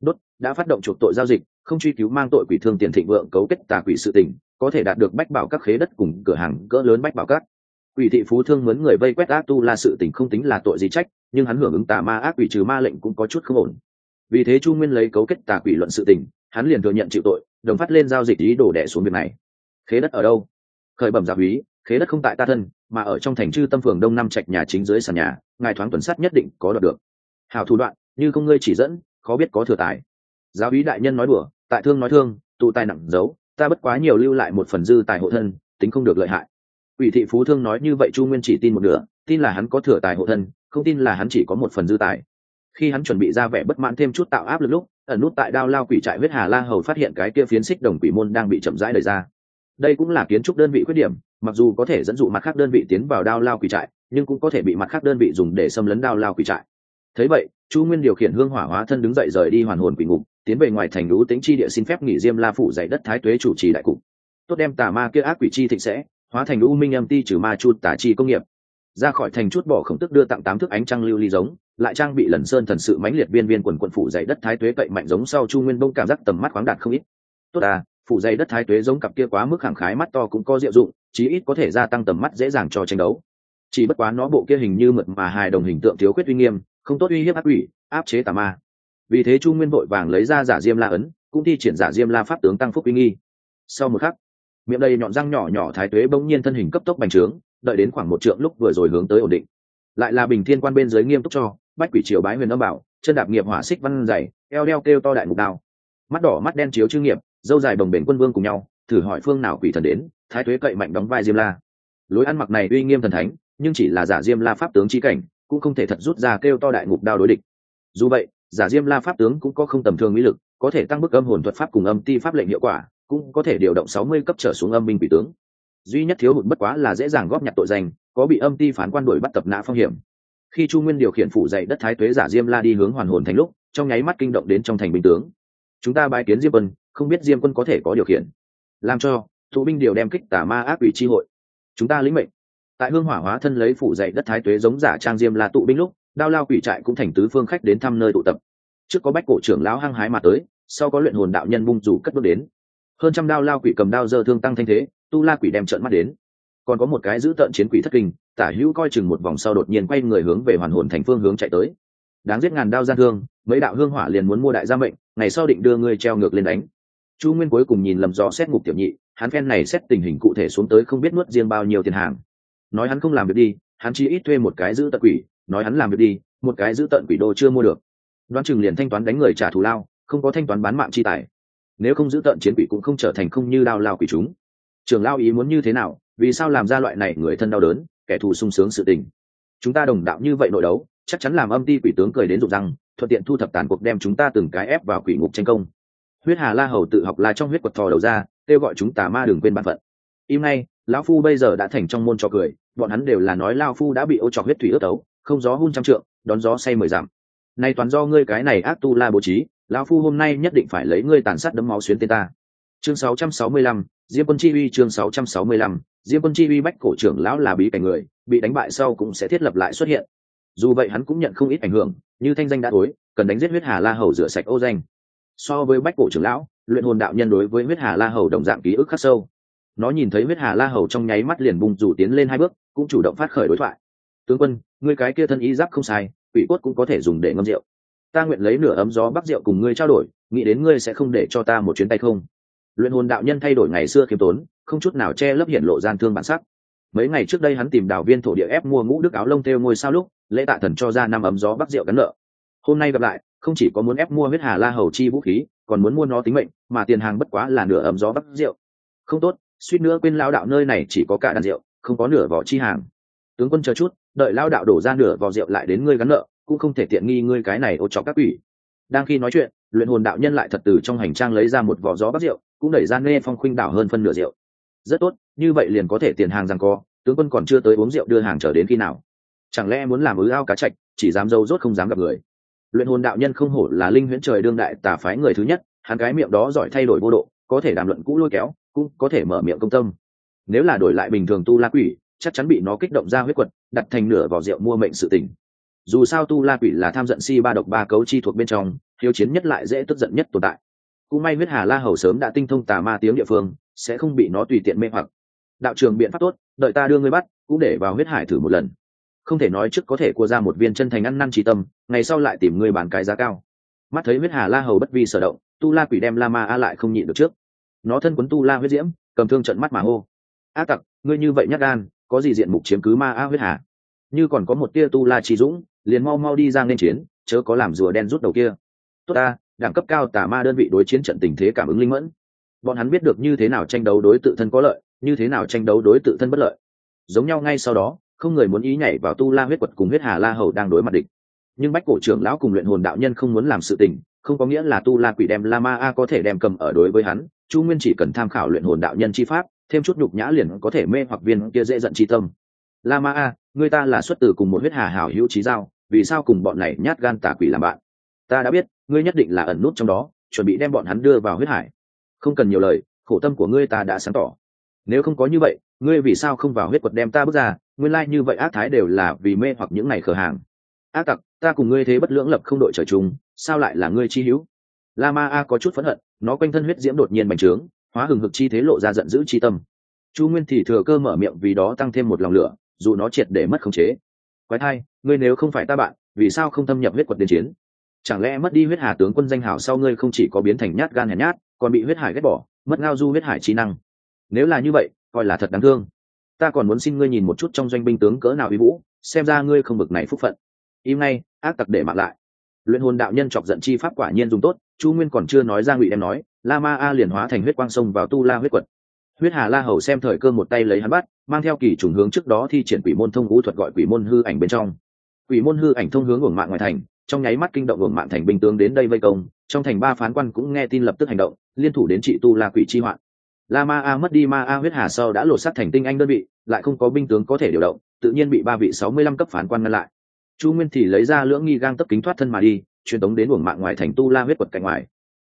đốt, đã phát động chuộc tội giao dịch, không truy cứu mang tội quỷ thương tiền thịnh vượng cấu kết tà quỷ sự tình, có thể đạt được bách bảo các khế đất cùng cửa hàng cỡ lớn bách bảo các. Quỷ thị phú thương mướn người vây quét ác tu là sự tình không tính là tội gì trách, nhưng hắn hưởng ứng tà ma ác quỷ trừ ma lệnh cũng có chút không ổn. Vì thế chu nguyên lấy cấu kết tà quỷ luận sự tình, hắn liền thừa nhận chịu tội, đồng phát lên giao dịch ý đổ đẻ xuống việc này. Khế đất ở đâu? Khởi bẩm giả úy, khế đất không tại ta thân, mà ở trong thành chư tâm phường đông nam trạch nhà chính dưới sàn nhà, ngài thoáng tuần sát nhất định có đoạt được. Hào thủ đoạn, như không ngươi chỉ dẫn khó biết có thừa tài. Giáo ý đại nhân nói đùa, tại thương nói thương, tụ tài nặng giấu, ta bất quá nhiều lưu lại một phần dư tài hộ thân, tính không được lợi hại. Ủy thị phú thương nói như vậy chu nguyên chỉ tin một nửa, tin là hắn có thừa tài hộ thân, không tin là hắn chỉ có một phần dư tài. Khi hắn chuẩn bị ra vẻ bất mãn thêm chút tạo áp lực lúc, ẩn nút tại đao lao quỷ trại huyết hà la hầu phát hiện cái kia phiến xích đồng quỷ môn đang bị chậm rãi đời ra. Đây cũng là kiến trúc đơn vị khuyết điểm, mặc dù có thể dẫn dụ mặt khác đơn vị tiến vào đao lao quỷ trại, nhưng cũng có thể bị mặt khác đơn vị dùng để xâm lấn đao lao quỷ trại thấy vậy, chu nguyên điều khiển hương hỏa hóa thân đứng dậy rời đi hoàn hồn quỷ ngục, tiến về ngoài thành lũ tính chi địa xin phép nghỉ diêm la phủ dạy đất thái tuế chủ trì đại cục. Tốt đem tà ma kia ác quỷ chi thịnh sẽ, hóa thành lũ minh âm ti trừ ma chu tả chi công nghiệp. Ra khỏi thành chút bỏ khổng tức đưa tặng tám thước ánh trăng lưu ly giống, lại trang bị lần sơn thần sự mãnh liệt viên viên quần quận phủ dày đất thái tuế cậy mạnh giống sau chu nguyên bông cảm giác tầm mắt khoáng đạt không ít. Tốt à phủ dày đất thái tuế giống cặp kia quá mức khẳng khái mắt to cũng có diệu dụng, chí ít có thể gia tăng tầm mắt dễ dàng cho tranh đấu chỉ bất quá nó bộ kia hình như mượt mà hài đồng hình tượng thiếu khuyết uy nghiêm, không tốt uy hiếp ác ủy áp chế tà ma. Vì thế chu nguyên vội vàng lấy ra giả diêm la ấn, cũng thi triển giả diêm la pháp tướng tăng phúc uy nghi. Sau một khắc, miệng đầy nhọn răng nhỏ nhỏ thái tuế bỗng nhiên thân hình cấp tốc bành trướng, đợi đến khoảng một trượng lúc vừa rồi hướng tới ổn định. Lại là bình thiên quan bên dưới nghiêm túc cho, bách quỷ triều bái huyền âm bảo, chân đạp nghiệp hỏa xích văn dày, eo đeo kêu to đại mục đao. Mắt đỏ mắt đen chiếu chư nghiệp, dâu dài đồng bền quân vương cùng nhau, thử hỏi phương nào quỷ thần đến, thái tuế cậy mạnh đóng vai diêm la. Lối ăn mặc này uy nghiêm thần thánh nhưng chỉ là giả diêm la pháp tướng trí cảnh, cũng không thể thật rút ra kêu to đại ngục đao đối địch. Dù vậy, giả diêm la pháp tướng cũng có không tầm thường mỹ lực, có thể tăng bức âm hồn thuật pháp cùng âm ti pháp lệnh hiệu quả, cũng có thể điều động sáu mươi cấp trở xuống âm binh quỷ tướng. Duy nhất thiếu hụt bất quá là dễ dàng góp nhặt tội danh, có bị âm ti phán quan đuổi bắt tập nã phong hiểm. Khi chu nguyên điều khiển phủ dậy đất thái tuế, giả diêm la đi hướng hoàn hồn thành lúc, trong nháy mắt kinh động đến trong thành binh tướng. Chúng ta bái kiến diêm quân, không biết diêm quân có thể có điều khiển. Làm cho thụ binh điều đem kích tả ma ác ủy tri hội. Chúng ta lĩnh mệnh tại hương hỏa hóa thân lấy phủ dậy đất thái tuế giống giả trang diêm la tụ binh lúc, đao lao quỷ trại cũng thành tứ phương khách đến thăm nơi tụ tập. Trước có bách cổ trưởng lão hăng hái mà tới, sau có luyện hồn đạo nhân bung rủ cất bước đến. Hơn trăm đao lao quỷ cầm đao dơ thương tăng thanh thế, tu la quỷ đem trợn mắt đến. Còn có một cái giữ tận chiến quỷ thất kinh, tả hữu coi chừng một vòng sau đột nhiên quay người hướng về hoàn hồn thành phương hướng chạy tới. Đáng giết ngàn đao gian thương, mấy đạo hương hỏa liền muốn mua đại gia mệnh, ngày sau định đưa ngươi treo ngược lên đánh. Chu nguyên cuối cùng nhìn lầm rõ xét ngục tiểu nhị, hắn phen này xét tình hình cụ thể xuống tới không biết nuốt riêng bao nhiêu tiền hàng nói hắn không làm việc đi, hắn chỉ ít thuê một cái giữ tận quỷ. Nói hắn làm việc đi, một cái giữ tận quỷ đô chưa mua được. Đoán chừng liền thanh toán đánh người trả thù lao, không có thanh toán bán mạng chi tài. Nếu không giữ tận chiến quỷ cũng không trở thành không như đao lao quỷ chúng. Trường lao ý muốn như thế nào, vì sao làm ra loại này người thân đau đớn, kẻ thù sung sướng sự tình. Chúng ta đồng đạo như vậy nội đấu, chắc chắn làm âm ti quỷ tướng cười đến rụng răng, thuận tiện thu thập tàn cuộc đem chúng ta từng cái ép vào quỷ ngục tranh công. Huyết hà la hầu tự học là trong huyết quật thò đầu ra, kêu gọi chúng tà ma đừng quên bản phận. Im ngay lão phu bây giờ đã thành trong môn trò cười bọn hắn đều là nói lao phu đã bị ô trọc huyết thủy ướt tấu không gió hun trăm trượng đón gió say mười dặm. Nay toàn do ngươi cái này ác tu la bố trí lão phu hôm nay nhất định phải lấy ngươi tàn sát đấm máu xuyến tên ta. Chương 665, diêm quân chi uy chương 665, diêm quân chi uy bách cổ trưởng lão là bí cảnh người bị đánh bại sau cũng sẽ thiết lập lại xuất hiện. Dù vậy hắn cũng nhận không ít ảnh hưởng như thanh danh đã tối cần đánh giết huyết hà la hầu rửa sạch ô danh. So với bách cổ trưởng lão luyện hồn đạo nhân đối với huyết hà la hầu đồng dạng ký ức khắc sâu nó nhìn thấy huyết hà la hầu trong nháy mắt liền bung rủ tiến lên hai bước, cũng chủ động phát khởi đối thoại. Tướng quân, ngươi cái kia thân ý giáp không sai ủy cốt cũng có thể dùng để ngâm rượu. Ta nguyện lấy nửa ấm gió bắc rượu cùng ngươi trao đổi, nghĩ đến ngươi sẽ không để cho ta một chuyến tay không. Luyện hồn đạo nhân thay đổi ngày xưa khiêm tốn, không chút nào che lấp hiện lộ gian thương bản sắc. Mấy ngày trước đây hắn tìm đào viên thổ địa ép mua ngũ đức áo lông theo ngôi sao lúc, lễ tạ thần cho ra năm ấm gió bắc rượu gắn nợ. Hôm nay gặp lại, không chỉ có muốn ép mua huyết hà la hầu chi vũ khí, còn muốn mua nó tính mệnh, mà tiền hàng bất quá là nửa ấm gió bắc rượu. Không tốt suýt nữa quên lao đạo nơi này chỉ có cả đàn rượu, không có nửa vỏ chi hàng. Tướng quân chờ chút, đợi lao đạo đổ ra nửa vỏ rượu lại đến ngươi gắn nợ, cũng không thể tiện nghi ngươi cái này ô chọc các ủy đang khi nói chuyện, luyện hồn đạo nhân lại thật từ trong hành trang lấy ra một vỏ gió bắt rượu, cũng đẩy ra nghe phong khuynh đảo hơn phân nửa rượu. Rất tốt, như vậy liền có thể tiền hàng rằng co tướng quân còn chưa tới uống rượu đưa hàng trở đến khi nào? Chẳng lẽ muốn làm ứ ao cá chạch, chỉ dám dâu rốt không dám gặp người? Luyện hồn đạo nhân không hổ là linh huyễn trời đương đại tà phái người thứ nhất, hắn cái miệng đó giỏi thay đổi vô độ có thể đàm luận cũ lôi kéo, cũng có thể mở miệng công tâm. Nếu là đổi lại bình thường tu la quỷ, chắc chắn bị nó kích động ra huyết quật, đặt thành nửa vỏ rượu mua mệnh sự tình. Dù sao tu la quỷ là tham giận si ba độc ba cấu chi thuộc bên trong, hiếu chiến nhất lại dễ tức giận nhất tồn tại. Cũng may huyết hà la hầu sớm đã tinh thông tà ma tiếng địa phương, sẽ không bị nó tùy tiện mê hoặc. Đạo trường biện pháp tốt, đợi ta đưa ngươi bắt, cũng để vào huyết hải thử một lần. Không thể nói trước có thể cua ra một viên chân thành ăn năn trí tâm, ngày sau lại tìm ngươi bán cái giá cao mắt thấy huyết hà la hầu bất vi sở động, tu la quỷ đem la ma a lại không nhịn được trước. Nó thân quấn tu la huyết diễm, cầm thương trận mắt mà hô. A tặc, ngươi như vậy nhắc gan, có gì diện mục chiếm cứ ma a huyết hà? Như còn có một tia tu la trí dũng, liền mau mau đi ra nên chiến, chớ có làm rùa đen rút đầu kia. Tốt ta, đẳng cấp cao tà ma đơn vị đối chiến trận tình thế cảm ứng linh mẫn. Bọn hắn biết được như thế nào tranh đấu đối tự thân có lợi, như thế nào tranh đấu đối tự thân bất lợi. Giống nhau ngay sau đó, không người muốn ý nhảy vào tu la huyết quật cùng huyết hà la hầu đang đối mặt địch nhưng bách cổ trưởng lão cùng luyện hồn đạo nhân không muốn làm sự tình, không có nghĩa là tu la quỷ đem la ma a có thể đem cầm ở đối với hắn, chu nguyên chỉ cần tham khảo luyện hồn đạo nhân chi pháp, thêm chút nhục nhã liền có thể mê hoặc viên kia dễ giận chi tâm. La ma a, người ta là xuất từ cùng một huyết hà hảo hữu trí giao, vì sao cùng bọn này nhát gan tà quỷ làm bạn? Ta đã biết, ngươi nhất định là ẩn nút trong đó, chuẩn bị đem bọn hắn đưa vào huyết hải. Không cần nhiều lời, khổ tâm của ngươi ta đã sáng tỏ. Nếu không có như vậy, ngươi vì sao không vào huyết quật đem ta bước ra? Nguyên lai như vậy ác thái đều là vì mê hoặc những ngày khờ hàng. Ác tặc ta cùng ngươi thế bất lưỡng lập không đội trời chung, sao lại là ngươi chi hữu? La ma a có chút phẫn hận, nó quanh thân huyết diễm đột nhiên bành trướng, hóa hừng hực chi thế lộ ra giận dữ chi tâm. Chu nguyên thì thừa cơ mở miệng vì đó tăng thêm một lòng lửa, dù nó triệt để mất khống chế. Quái thai, ngươi nếu không phải ta bạn, vì sao không thâm nhập huyết quật đến chiến? Chẳng lẽ mất đi huyết hà tướng quân danh hảo sau ngươi không chỉ có biến thành nhát gan hèn nhát, còn bị huyết hải ghét bỏ, mất ngao du huyết hải trí năng? Nếu là như vậy, coi là thật đáng thương. Ta còn muốn xin ngươi nhìn một chút trong doanh binh tướng cỡ nào uy vũ, xem ra ngươi không bực này phúc phận im ngay, ác tặc để mặc lại. Luyện hồn đạo nhân chọc giận chi pháp quả nhiên dùng tốt, chu nguyên còn chưa nói ra ngụy đem nói, la ma a liền hóa thành huyết quang sông vào tu la huyết quật. Huyết hà la hầu xem thời cơ một tay lấy hắn bắt, mang theo kỳ trùng hướng trước đó thi triển quỷ môn thông vũ thuật gọi quỷ môn hư ảnh bên trong. Quỷ môn hư ảnh thông hướng uổng mạng ngoài thành, trong nháy mắt kinh động uổng mạng thành binh tướng đến đây vây công, trong thành ba phán quan cũng nghe tin lập tức hành động, liên thủ đến trị tu la quỷ chi hoạn. La ma a mất đi ma a huyết hà sau đã lột sát thành tinh anh đơn vị, lại không có binh tướng có thể điều động, tự nhiên bị ba vị sáu mươi lăm cấp phán quan ngăn lại chu nguyên thì lấy ra lưỡng nghi gang tấp kính thoát thân mà đi, truyền tống đến uổng mạng ngoài thành tu la huyết quật cạnh ngoài.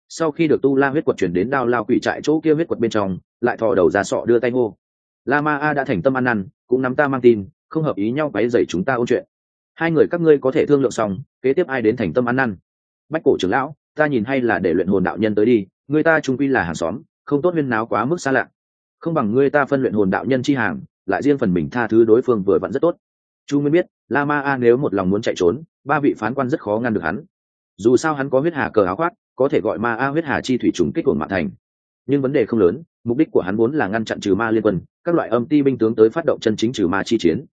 Sau khi được tu la huyết quật chuyển đến đao lao quỷ trại chỗ kia huyết quật bên trong, lại thò đầu ra sọ đưa tay ngô la ma a đã thành tâm ăn năn, cũng nắm ta mang tin, không hợp ý nhau váy dày chúng ta ôn chuyện. Hai người các ngươi có thể thương lượng xong, kế tiếp ai đến thành tâm ăn năn? Bách cổ trưởng lão, ta nhìn hay là để luyện hồn đạo nhân tới đi, người ta trung quy là hàng xóm, không tốt huyên náo quá mức xa lạ. Không bằng ngươi ta phân luyện hồn đạo nhân chi hàng, lại riêng phần mình tha thứ đối phương vừa vặn rất tốt. Chu nguyên biết la ma a nếu một lòng muốn chạy trốn, ba vị phán quan rất khó ngăn được hắn. Dù sao hắn có huyết hà cờ áo khoác, có thể gọi ma a huyết hà chi thủy trùng kích hồn mạng thành. Nhưng vấn đề không lớn, mục đích của hắn vốn là ngăn chặn trừ ma liên quân, các loại âm ti binh tướng tới phát động chân chính trừ ma chi chiến.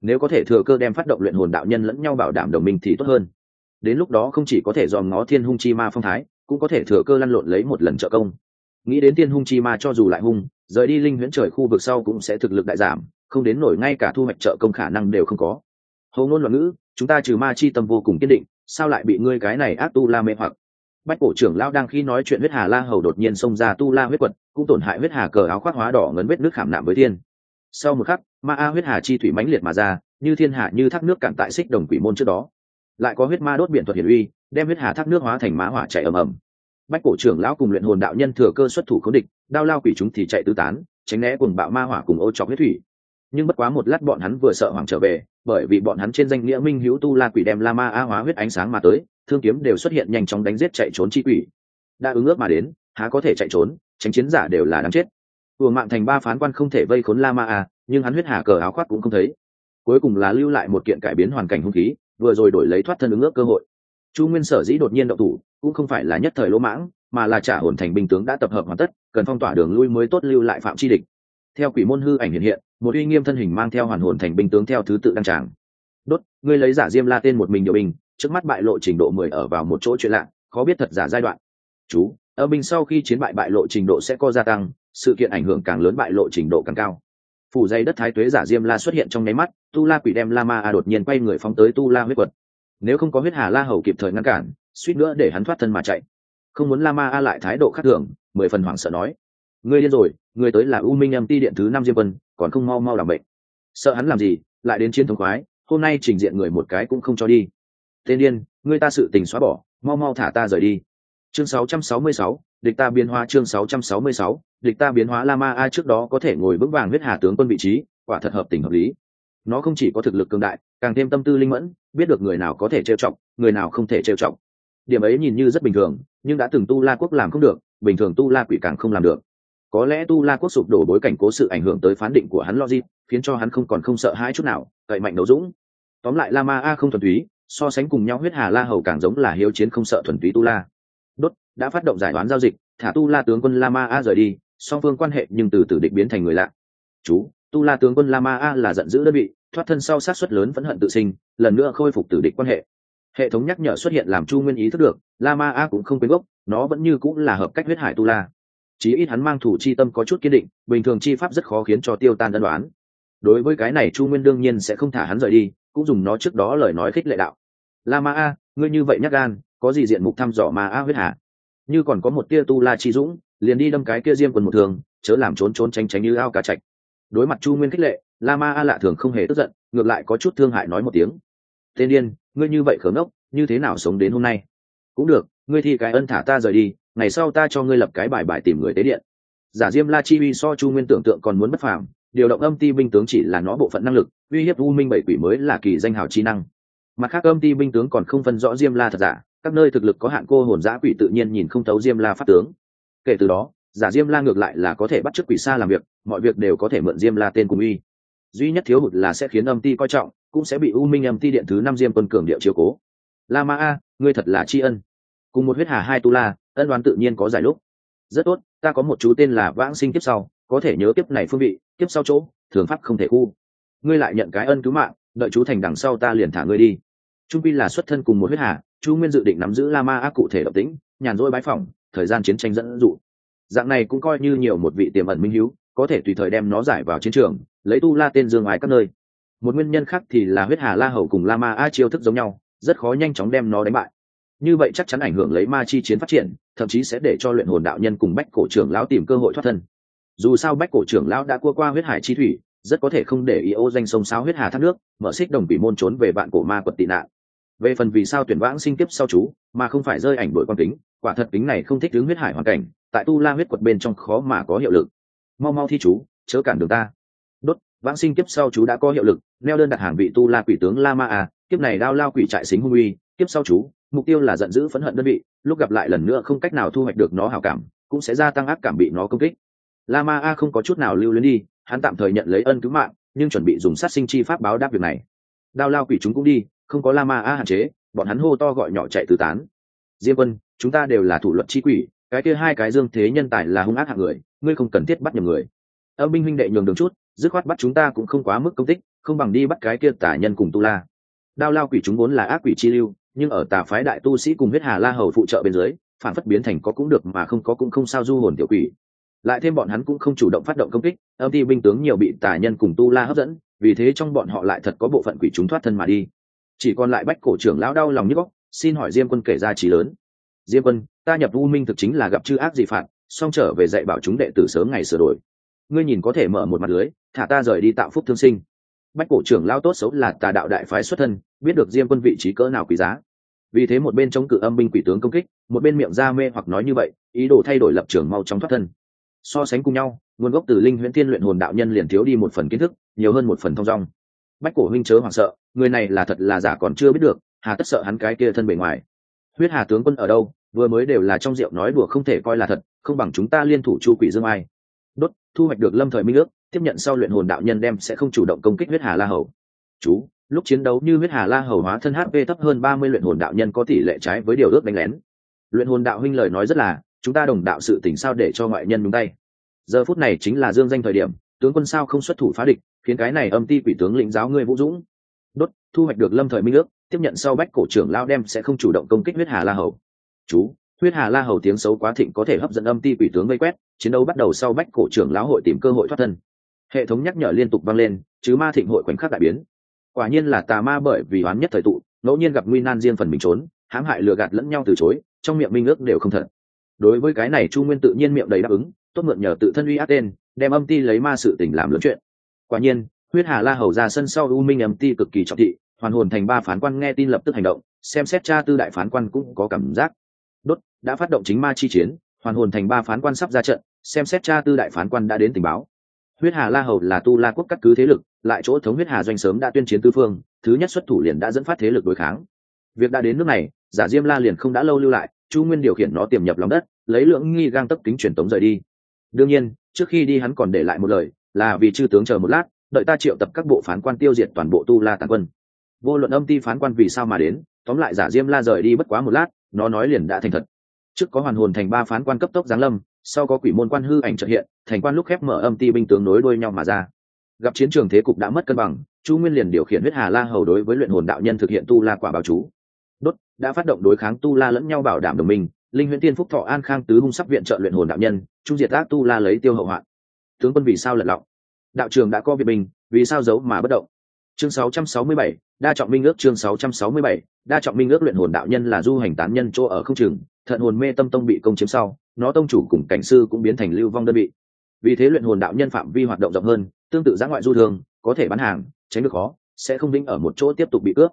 Nếu có thể thừa cơ đem phát động luyện hồn đạo nhân lẫn nhau bảo đảm đồng minh thì tốt hơn. Đến lúc đó không chỉ có thể dòm ngó thiên hung chi ma phong thái, cũng có thể thừa cơ lăn lộn lấy một lần trợ công. Nghĩ đến thiên hung chi ma cho dù lại hung, rời đi linh huyễn trời khu vực sau cũng sẽ thực lực đại giảm, không đến nổi ngay cả thu hoạch trợ công khả năng đều không có hầu ngôn loạn ngữ, chúng ta trừ ma chi tâm vô cùng kiên định, sao lại bị ngươi cái này ác tu la mê hoặc? Bách cổ trưởng lão đang khi nói chuyện huyết hà la hầu đột nhiên xông ra tu la huyết quật, cũng tổn hại huyết hà cờ áo khoác hóa đỏ ngấn vết nước khảm nạm với thiên. Sau một khắc, ma a huyết hà chi thủy mãnh liệt mà ra, như thiên hạ như thác nước cạn tại xích đồng quỷ môn trước đó. Lại có huyết ma đốt biển thuật hiển uy, đem huyết hà thác nước hóa thành má hỏa chạy ầm ầm. Bách cổ trưởng lão cùng luyện hồn đạo nhân thừa cơ xuất thủ khống địch, đao lao quỷ chúng thì chạy tứ tán, tránh né cùng bạo ma hỏa cùng ô trọc huyết thủy. Nhưng bất quá một lát bọn hắn vừa sợ hoàng trở về bởi vì bọn hắn trên danh nghĩa minh hữu tu la quỷ đem la ma a hóa huyết ánh sáng mà tới, thương kiếm đều xuất hiện nhanh chóng đánh giết chạy trốn chi quỷ. Đã ứng ước mà đến, há có thể chạy trốn, tránh chiến giả đều là đáng chết. Vừa mạng thành ba phán quan không thể vây khốn la ma a, nhưng hắn huyết hà cờ áo khoác cũng không thấy. Cuối cùng là lưu lại một kiện cải biến hoàn cảnh hung khí, vừa rồi đổi lấy thoát thân ứng ước cơ hội. Chu nguyên sở dĩ đột nhiên động thủ, cũng không phải là nhất thời lỗ mãng, mà là trả hồn thành binh tướng đã tập hợp hoàn tất, cần phong tỏa đường lui mới tốt lưu lại phạm chi địch theo quỷ môn hư ảnh hiện hiện, một uy nghiêm thân hình mang theo hoàn hồn thành binh tướng theo thứ tự đăng tràng. Đốt, ngươi lấy giả diêm la tên một mình điều binh, trước mắt bại lộ trình độ mười ở vào một chỗ chuyện lạ, khó biết thật giả giai đoạn. Chú ở binh sau khi chiến bại bại lộ trình độ sẽ có gia tăng, sự kiện ảnh hưởng càng lớn bại lộ trình độ càng cao. Phủ dây đất thái tuế giả diêm la xuất hiện trong nháy mắt, tu la quỷ đem la ma a đột nhiên quay người phóng tới tu la huyết quật. Nếu không có huyết hà la hầu kịp thời ngăn cản, suýt nữa để hắn thoát thân mà chạy. Không muốn la ma a lại thái độ khắc thường, mười phần hoảng sợ nói ngươi điên rồi ngươi tới là u minh âm ti điện thứ năm diêm quân còn không mau mau làm bệnh. Sợ hắn làm gì lại đến chiến thống khoái hôm nay trình diện người một cái cũng không cho đi. Tên điên ngươi ta sự tình xóa bỏ mau mau thả ta rời đi. Chương 666, địch ta biến hóa chương 666, địch ta biến hóa la ma a trước đó có thể ngồi vững vàng huyết hà tướng quân vị trí quả thật hợp tình hợp lý. Nó không chỉ có thực lực cường đại càng thêm tâm tư linh mẫn biết được người nào có thể trêu chọc người nào không thể trêu chọc. Điểm ấy nhìn như rất bình thường nhưng đã từng tu la quốc làm không được bình thường tu la quỷ càng không làm được có lẽ tu la quốc sụp đổ bối cảnh cố sự ảnh hưởng tới phán định của hắn logic, khiến cho hắn không còn không sợ hãi chút nào, cậy mạnh đấu dũng. Tóm lại la ma a không thuần túy, so sánh cùng nhau huyết hà la hầu càng giống là hiếu chiến không sợ thuần túy tu la. Đốt, đã phát động giải đoán giao dịch, thả tu la tướng quân la ma a rời đi, song phương quan hệ nhưng từ từ định biến thành người lạ. Chú, tu la tướng quân la ma a là giận dữ đơn vị, thoát thân sau sát xuất lớn vẫn hận tự sinh, lần nữa khôi phục tử địch quan hệ. Hệ thống nhắc nhở xuất hiện làm chu nguyên ý thức được, la ma a cũng không quên gốc, nó vẫn như cũng là hợp cách huyết hải tu la chí ít hắn mang thủ chi tâm có chút kiên định, bình thường chi pháp rất khó khiến cho tiêu tan tân đoán đối với cái này chu nguyên đương nhiên sẽ không thả hắn rời đi, cũng dùng nó trước đó lời nói khích lệ đạo. La ma a, ngươi như vậy nhắc gan, có gì diện mục thăm dò ma a huyết hạ như còn có một tia tu la chi dũng, liền đi đâm cái kia diêm quần một thường, chớ làm trốn trốn tránh tránh như ao cả trạch đối mặt chu nguyên khích lệ, la ma a lạ thường không hề tức giận, ngược lại có chút thương hại nói một tiếng. Tên điên, ngươi như vậy khớm ốc như thế nào sống đến hôm nay? Cũng được, ngươi thi cái ân thả ta rời đi ngày sau ta cho ngươi lập cái bài bài tìm người tế điện. Giả diêm la chi uy so chu nguyên tưởng tượng còn muốn bất phàm, điều động âm ti binh tướng chỉ là nó bộ phận năng lực, uy hiếp u minh bảy quỷ mới là kỳ danh hào chi năng. Mặt khác âm ti binh tướng còn không phân rõ diêm la thật giả, các nơi thực lực có hạn cô hồn giã quỷ tự nhiên nhìn không thấu diêm la pháp tướng. Kể từ đó, giả diêm la ngược lại là có thể bắt chước quỷ xa làm việc, mọi việc đều có thể mượn diêm la tên cùng uy. Duy nhất thiếu hụt là sẽ khiến âm ti coi trọng, cũng sẽ bị u minh âm ti điện thứ năm diêm quân cường điệu chiếu cố. La ma a, ngươi thật là tri ân. Cùng một huyết hà hai tu la ân đoán tự nhiên có giải lúc. Rất tốt, ta có một chú tên là vãng sinh kiếp sau, có thể nhớ kiếp này phương vị, kiếp sau chỗ, thường pháp không thể khu. Ngươi lại nhận cái ân cứu mạng, đợi chú thành đằng sau ta liền thả ngươi đi. Trung pi là xuất thân cùng một huyết hà, chu nguyên dự định nắm giữ la ma ác cụ thể độc tính nhàn rỗi bái phỏng, thời gian chiến tranh dẫn dụ. Dạng này cũng coi như nhiều một vị tiềm ẩn minh hữu có thể tùy thời đem nó giải vào chiến trường, lấy tu la tên dương ngoài các nơi. Một nguyên nhân khác thì là huyết hà la hầu cùng la ma a chiêu thức giống nhau, rất khó nhanh chóng đem nó đánh bại như vậy chắc chắn ảnh hưởng lấy ma chi chiến phát triển, thậm chí sẽ để cho luyện hồn đạo nhân cùng bách cổ trưởng lão tìm cơ hội thoát thân. Dù sao bách cổ trưởng lão đã cua qua huyết hải chi thủy, rất có thể không để ý ô danh sông sao huyết hà thác nước, mở xích đồng bị môn trốn về bạn cổ ma quật tị nạn. Về phần vì sao tuyển vãng sinh kiếp sau chú, mà không phải rơi ảnh đội quan kính, quả thật kính này không thích đứng huyết hải hoàn cảnh, tại tu la huyết quật bên trong khó mà có hiệu lực. Mau mau thi chú, chớ cản đường ta. Đốt, vãng sinh kiếp sau chú đã có hiệu lực, neo đơn đặt hàng vị tu la quỷ tướng la ma à kiếp này đao lao quỷ trại xính hung uy kiếp sau chú, mục tiêu là giận dữ phẫn hận đơn vị, lúc gặp lại lần nữa không cách nào thu hoạch được nó hảo cảm, cũng sẽ gia tăng ác cảm bị nó công kích. La ma a không có chút nào lưu luyến đi, hắn tạm thời nhận lấy ân cứu mạng, nhưng chuẩn bị dùng sát sinh chi pháp báo đáp việc này. Đao lao quỷ chúng cũng đi, không có la ma a hạn chế, bọn hắn hô to gọi nhỏ chạy tứ tán. Diêm quân, chúng ta đều là thủ luật chi quỷ, cái kia hai cái dương thế nhân tài là hung ác hạng người, ngươi không cần thiết bắt nhầm người. Âm binh huynh đệ nhường đường chút, dứt khoát bắt chúng ta cũng không quá mức công tích không bằng đi bắt cái kia tả nhân cùng tu la. Đao lao quỷ chúng vốn là ác quỷ chi lưu nhưng ở tà phái đại tu sĩ cùng huyết hà la hầu phụ trợ bên dưới, phản phất biến thành có cũng được mà không có cũng không sao du hồn tiểu quỷ. Lại thêm bọn hắn cũng không chủ động phát động công kích, âm ti binh tướng nhiều bị tà nhân cùng tu la hấp dẫn, vì thế trong bọn họ lại thật có bộ phận quỷ chúng thoát thân mà đi. Chỉ còn lại bách cổ trưởng lão đau lòng như góc, xin hỏi diêm quân kể ra trí lớn. Diêm quân, ta nhập u minh thực chính là gặp chư ác gì phạt song trở về dạy bảo chúng đệ tử sớm ngày sửa đổi. Ngươi nhìn có thể mở một mặt lưới, thả ta rời đi tạo phúc thương sinh. Bách cổ trưởng lao tốt xấu là tà đạo đại phái xuất thân, biết được diêm quân vị trí cỡ nào quý giá vì thế một bên chống cự âm binh quỷ tướng công kích, một bên miệng ra mê hoặc nói như vậy, ý đồ thay đổi lập trường mau chóng thoát thân. So sánh cùng nhau, nguồn gốc từ linh huyễn thiên luyện hồn đạo nhân liền thiếu đi một phần kiến thức, nhiều hơn một phần thong dong. Bách cổ huynh chớ hoảng sợ, người này là thật là giả còn chưa biết được, hà tất sợ hắn cái kia thân bề ngoài. Huyết hà tướng quân ở đâu, vừa mới đều là trong rượu nói đùa không thể coi là thật, không bằng chúng ta liên thủ chu quỷ dương ai. Đốt, thu hoạch được lâm thời minh ước, tiếp nhận sau luyện hồn đạo nhân đem sẽ không chủ động công kích huyết hà la hầu. Chú lúc chiến đấu như huyết hà la hầu hóa thân hp thấp hơn ba mươi luyện hồn đạo nhân có tỷ lệ trái với điều ước đánh lén. Luyện hồn đạo huynh lời nói rất là, chúng ta đồng đạo sự tỉnh sao để cho ngoại nhân đúng tay? Giờ phút này chính là dương danh thời điểm, tướng quân sao không xuất thủ phá địch, khiến cái này âm ti quỷ tướng lĩnh giáo ngươi vũ dũng. Đốt, thu hoạch được lâm thời minh ước, tiếp nhận sau bách cổ trưởng lao đem sẽ không chủ động công kích huyết hà la hầu. Chú, huyết hà la hầu tiếng xấu quá thịnh có thể hấp dẫn âm ti quỷ tướng gây quét, chiến đấu bắt đầu sau bách cổ trưởng lão hội tìm cơ hội thoát thân. Hệ thống nhắc nhở liên tục vang lên, chứ ma thịnh hội khoảnh khắc đại biến quả nhiên là tà ma bởi vì oán nhất thời tụ, ngẫu nhiên gặp nguy nan riêng phần mình trốn, hãm hại lừa gạt lẫn nhau từ chối, trong miệng minh ước đều không thật. Đối với cái này chu nguyên tự nhiên miệng đầy đáp ứng, tốt mượn nhờ tự thân uy át tên, đem âm ti lấy ma sự tình làm lớn chuyện. Quả nhiên, huyết hà la hầu ra sân sau u minh âm ti cực kỳ trọng thị, hoàn hồn thành ba phán quan nghe tin lập tức hành động, xem xét cha tư đại phán quan cũng có cảm giác. Đốt, đã phát động chính ma chi chiến, hoàn hồn thành ba phán quan sắp ra trận, xem xét cha tư đại phán quan đã đến tình báo huyết hà la hầu là tu la quốc cắt cứ thế lực, lại chỗ thống huyết hà doanh sớm đã tuyên chiến tư phương, thứ nhất xuất thủ liền đã dẫn phát thế lực đối kháng. Việc đã đến nước này, giả diêm la liền không đã lâu lưu lại, chu nguyên điều khiển nó tiềm nhập lòng đất, lấy lượng nghi gang tấp kính truyền tống rời đi. Đương nhiên, trước khi đi hắn còn để lại một lời, là vì chư tướng chờ một lát, đợi ta triệu tập các bộ phán quan tiêu diệt toàn bộ tu la tàn quân. Vô luận âm ti phán quan vì sao mà đến, tóm lại giả diêm la rời đi bất quá một lát, nó nói liền đã thành thật. Trước có hoàn hồn thành ba phán quan cấp tốc giáng lâm sau có quỷ môn quan hư ảnh trợ hiện thành quan lúc khép mở âm ti binh tướng nối đuôi nhau mà ra. Gặp chiến trường thế cục đã mất cân bằng chu nguyên liền điều khiển huyết hà la hầu đối với luyện hồn đạo nhân thực hiện tu la quả báo chú. Đốt đã phát động đối kháng tu la lẫn nhau bảo đảm đồng minh linh huyễn tiên phúc thọ an khang tứ hung sắc viện trợ luyện hồn đạo nhân trung diệt ác tu la lấy tiêu hậu hoạn. Tướng quân vì sao lật lọng? Đạo trường đã có việt bình vì sao giấu mà bất động? Chương 667, đa trọng minh ước chương 667, đa trọng minh ước luyện hồn đạo nhân là du hành tán nhân chỗ ở không trường thận hồn mê tâm tông bị công chiếm sau, nó tông chủ cùng cảnh sư cũng biến thành lưu vong đơn vị. Vì thế luyện hồn đạo nhân phạm vi hoạt động rộng hơn, tương tự giã ngoại du thường, có thể bán hàng, tránh được khó, sẽ không vĩnh ở một chỗ tiếp tục bị cướp.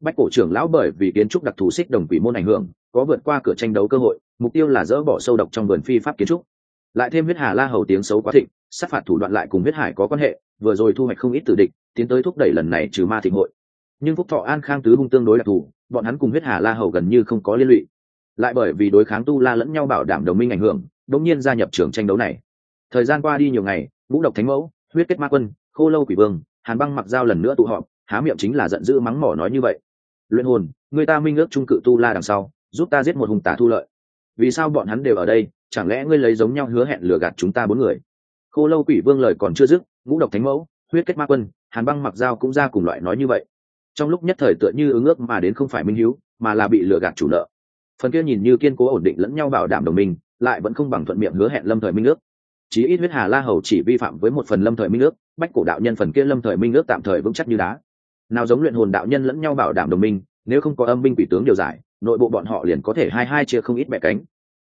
Bách cổ trưởng lão bởi vì kiến trúc đặc thù xích đồng quỷ môn ảnh hưởng, có vượt qua cửa tranh đấu cơ hội, mục tiêu là dỡ bỏ sâu độc trong vườn phi pháp kiến trúc. Lại thêm huyết hà la hầu tiếng xấu quá thịnh, sát phạt thủ đoạn lại cùng huyết hải có quan hệ, vừa rồi thu hoạch không ít tử địch, tiến tới thúc đẩy lần này trừ ma thịnh hội. Nhưng phúc thọ an khang tứ hung tương đối đặc thù, bọn hắn cùng huyết hà la hầu gần như không có liên lụy lại bởi vì đối kháng tu la lẫn nhau bảo đảm đồng minh ảnh hưởng đống nhiên gia nhập trường tranh đấu này. Thời gian qua đi nhiều ngày, vũ độc thánh mẫu, huyết kết ma quân, khô lâu quỷ vương, hàn băng mặc dao lần nữa tụ họp, há miệng chính là giận dữ mắng mỏ nói như vậy. Luyện hồn, người ta minh ước trung cự tu la đằng sau, giúp ta giết một hùng tả thu lợi. Vì sao bọn hắn đều ở đây, chẳng lẽ ngươi lấy giống nhau hứa hẹn lừa gạt chúng ta bốn người? Khô lâu quỷ vương lời còn chưa dứt ngũ độc thánh mẫu, huyết kết ma quân, hàn băng mặc dao cũng ra cùng loại nói như vậy. Trong lúc nhất thời tựa như ứng ước mà đến không phải minh hiếu, mà là bị lừa gạt chủ nợ phần kia nhìn như kiên cố ổn định lẫn nhau bảo đảm đồng minh, lại vẫn không bằng thuận miệng hứa hẹn lâm thời minh ước. Chí ít huyết hà la hầu chỉ vi phạm với một phần lâm thời minh ước, bách cổ đạo nhân phần kia lâm thời minh ước tạm thời vững chắc như đá. Nào giống luyện hồn đạo nhân lẫn nhau bảo đảm đồng minh, nếu không có âm binh quỷ tướng điều giải, nội bộ bọn họ liền có thể hai hai chia không ít bẻ cánh.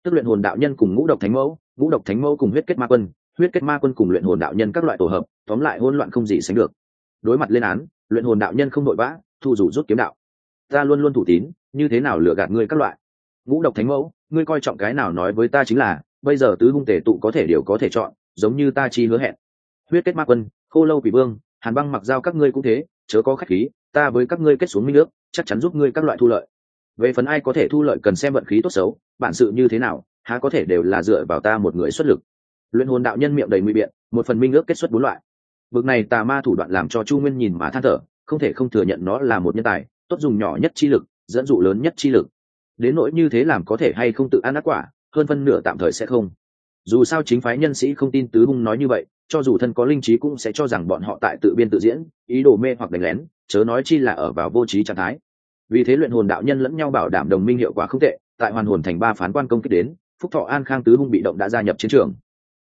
Tức luyện hồn đạo nhân cùng ngũ độc thánh mẫu, ngũ độc thánh mẫu cùng huyết kết ma quân, huyết kết ma quân cùng luyện hồn đạo nhân các loại tổ hợp, tóm lại hỗn loạn không gì sánh được. Đối mặt lên án, luyện hồn đạo nhân không nội vã, thu rủ rút kiếm đạo. Ta luôn luôn thủ tín, như thế nào lừa gạt ngươi các loại? Ngũ độc thánh mẫu, ngươi coi trọng cái nào nói với ta chính là, bây giờ tứ hung tể tụ có thể đều có thể chọn, giống như ta chi hứa hẹn. Huyết kết ma quân, khô lâu quỷ vương, hàn băng mặc giao các ngươi cũng thế, chớ có khách khí, ta với các ngươi kết xuống minh nước chắc chắn giúp ngươi các loại thu lợi. Về phần ai có thể thu lợi cần xem vận khí tốt xấu, bản sự như thế nào, há có thể đều là dựa vào ta một người xuất lực. Luyện hồn đạo nhân miệng đầy nguy biện, một phần minh ước kết xuất bốn loại. Vực này tà ma thủ đoạn làm cho chu nguyên nhìn mà than thở, không thể không thừa nhận nó là một nhân tài, tốt dùng nhỏ nhất chi lực, dẫn dụ lớn nhất chi lực đến nỗi như thế làm có thể hay không tự ăn ác quả, hơn phân nửa tạm thời sẽ không. Dù sao chính phái nhân sĩ không tin tứ hung nói như vậy, cho dù thân có linh trí cũng sẽ cho rằng bọn họ tại tự biên tự diễn, ý đồ mê hoặc đánh lén, chớ nói chi là ở vào vô trí trạng thái. Vì thế luyện hồn đạo nhân lẫn nhau bảo đảm đồng minh hiệu quả không tệ, tại hoàn hồn thành ba phán quan công kích đến, phúc thọ an khang tứ hung bị động đã gia nhập chiến trường.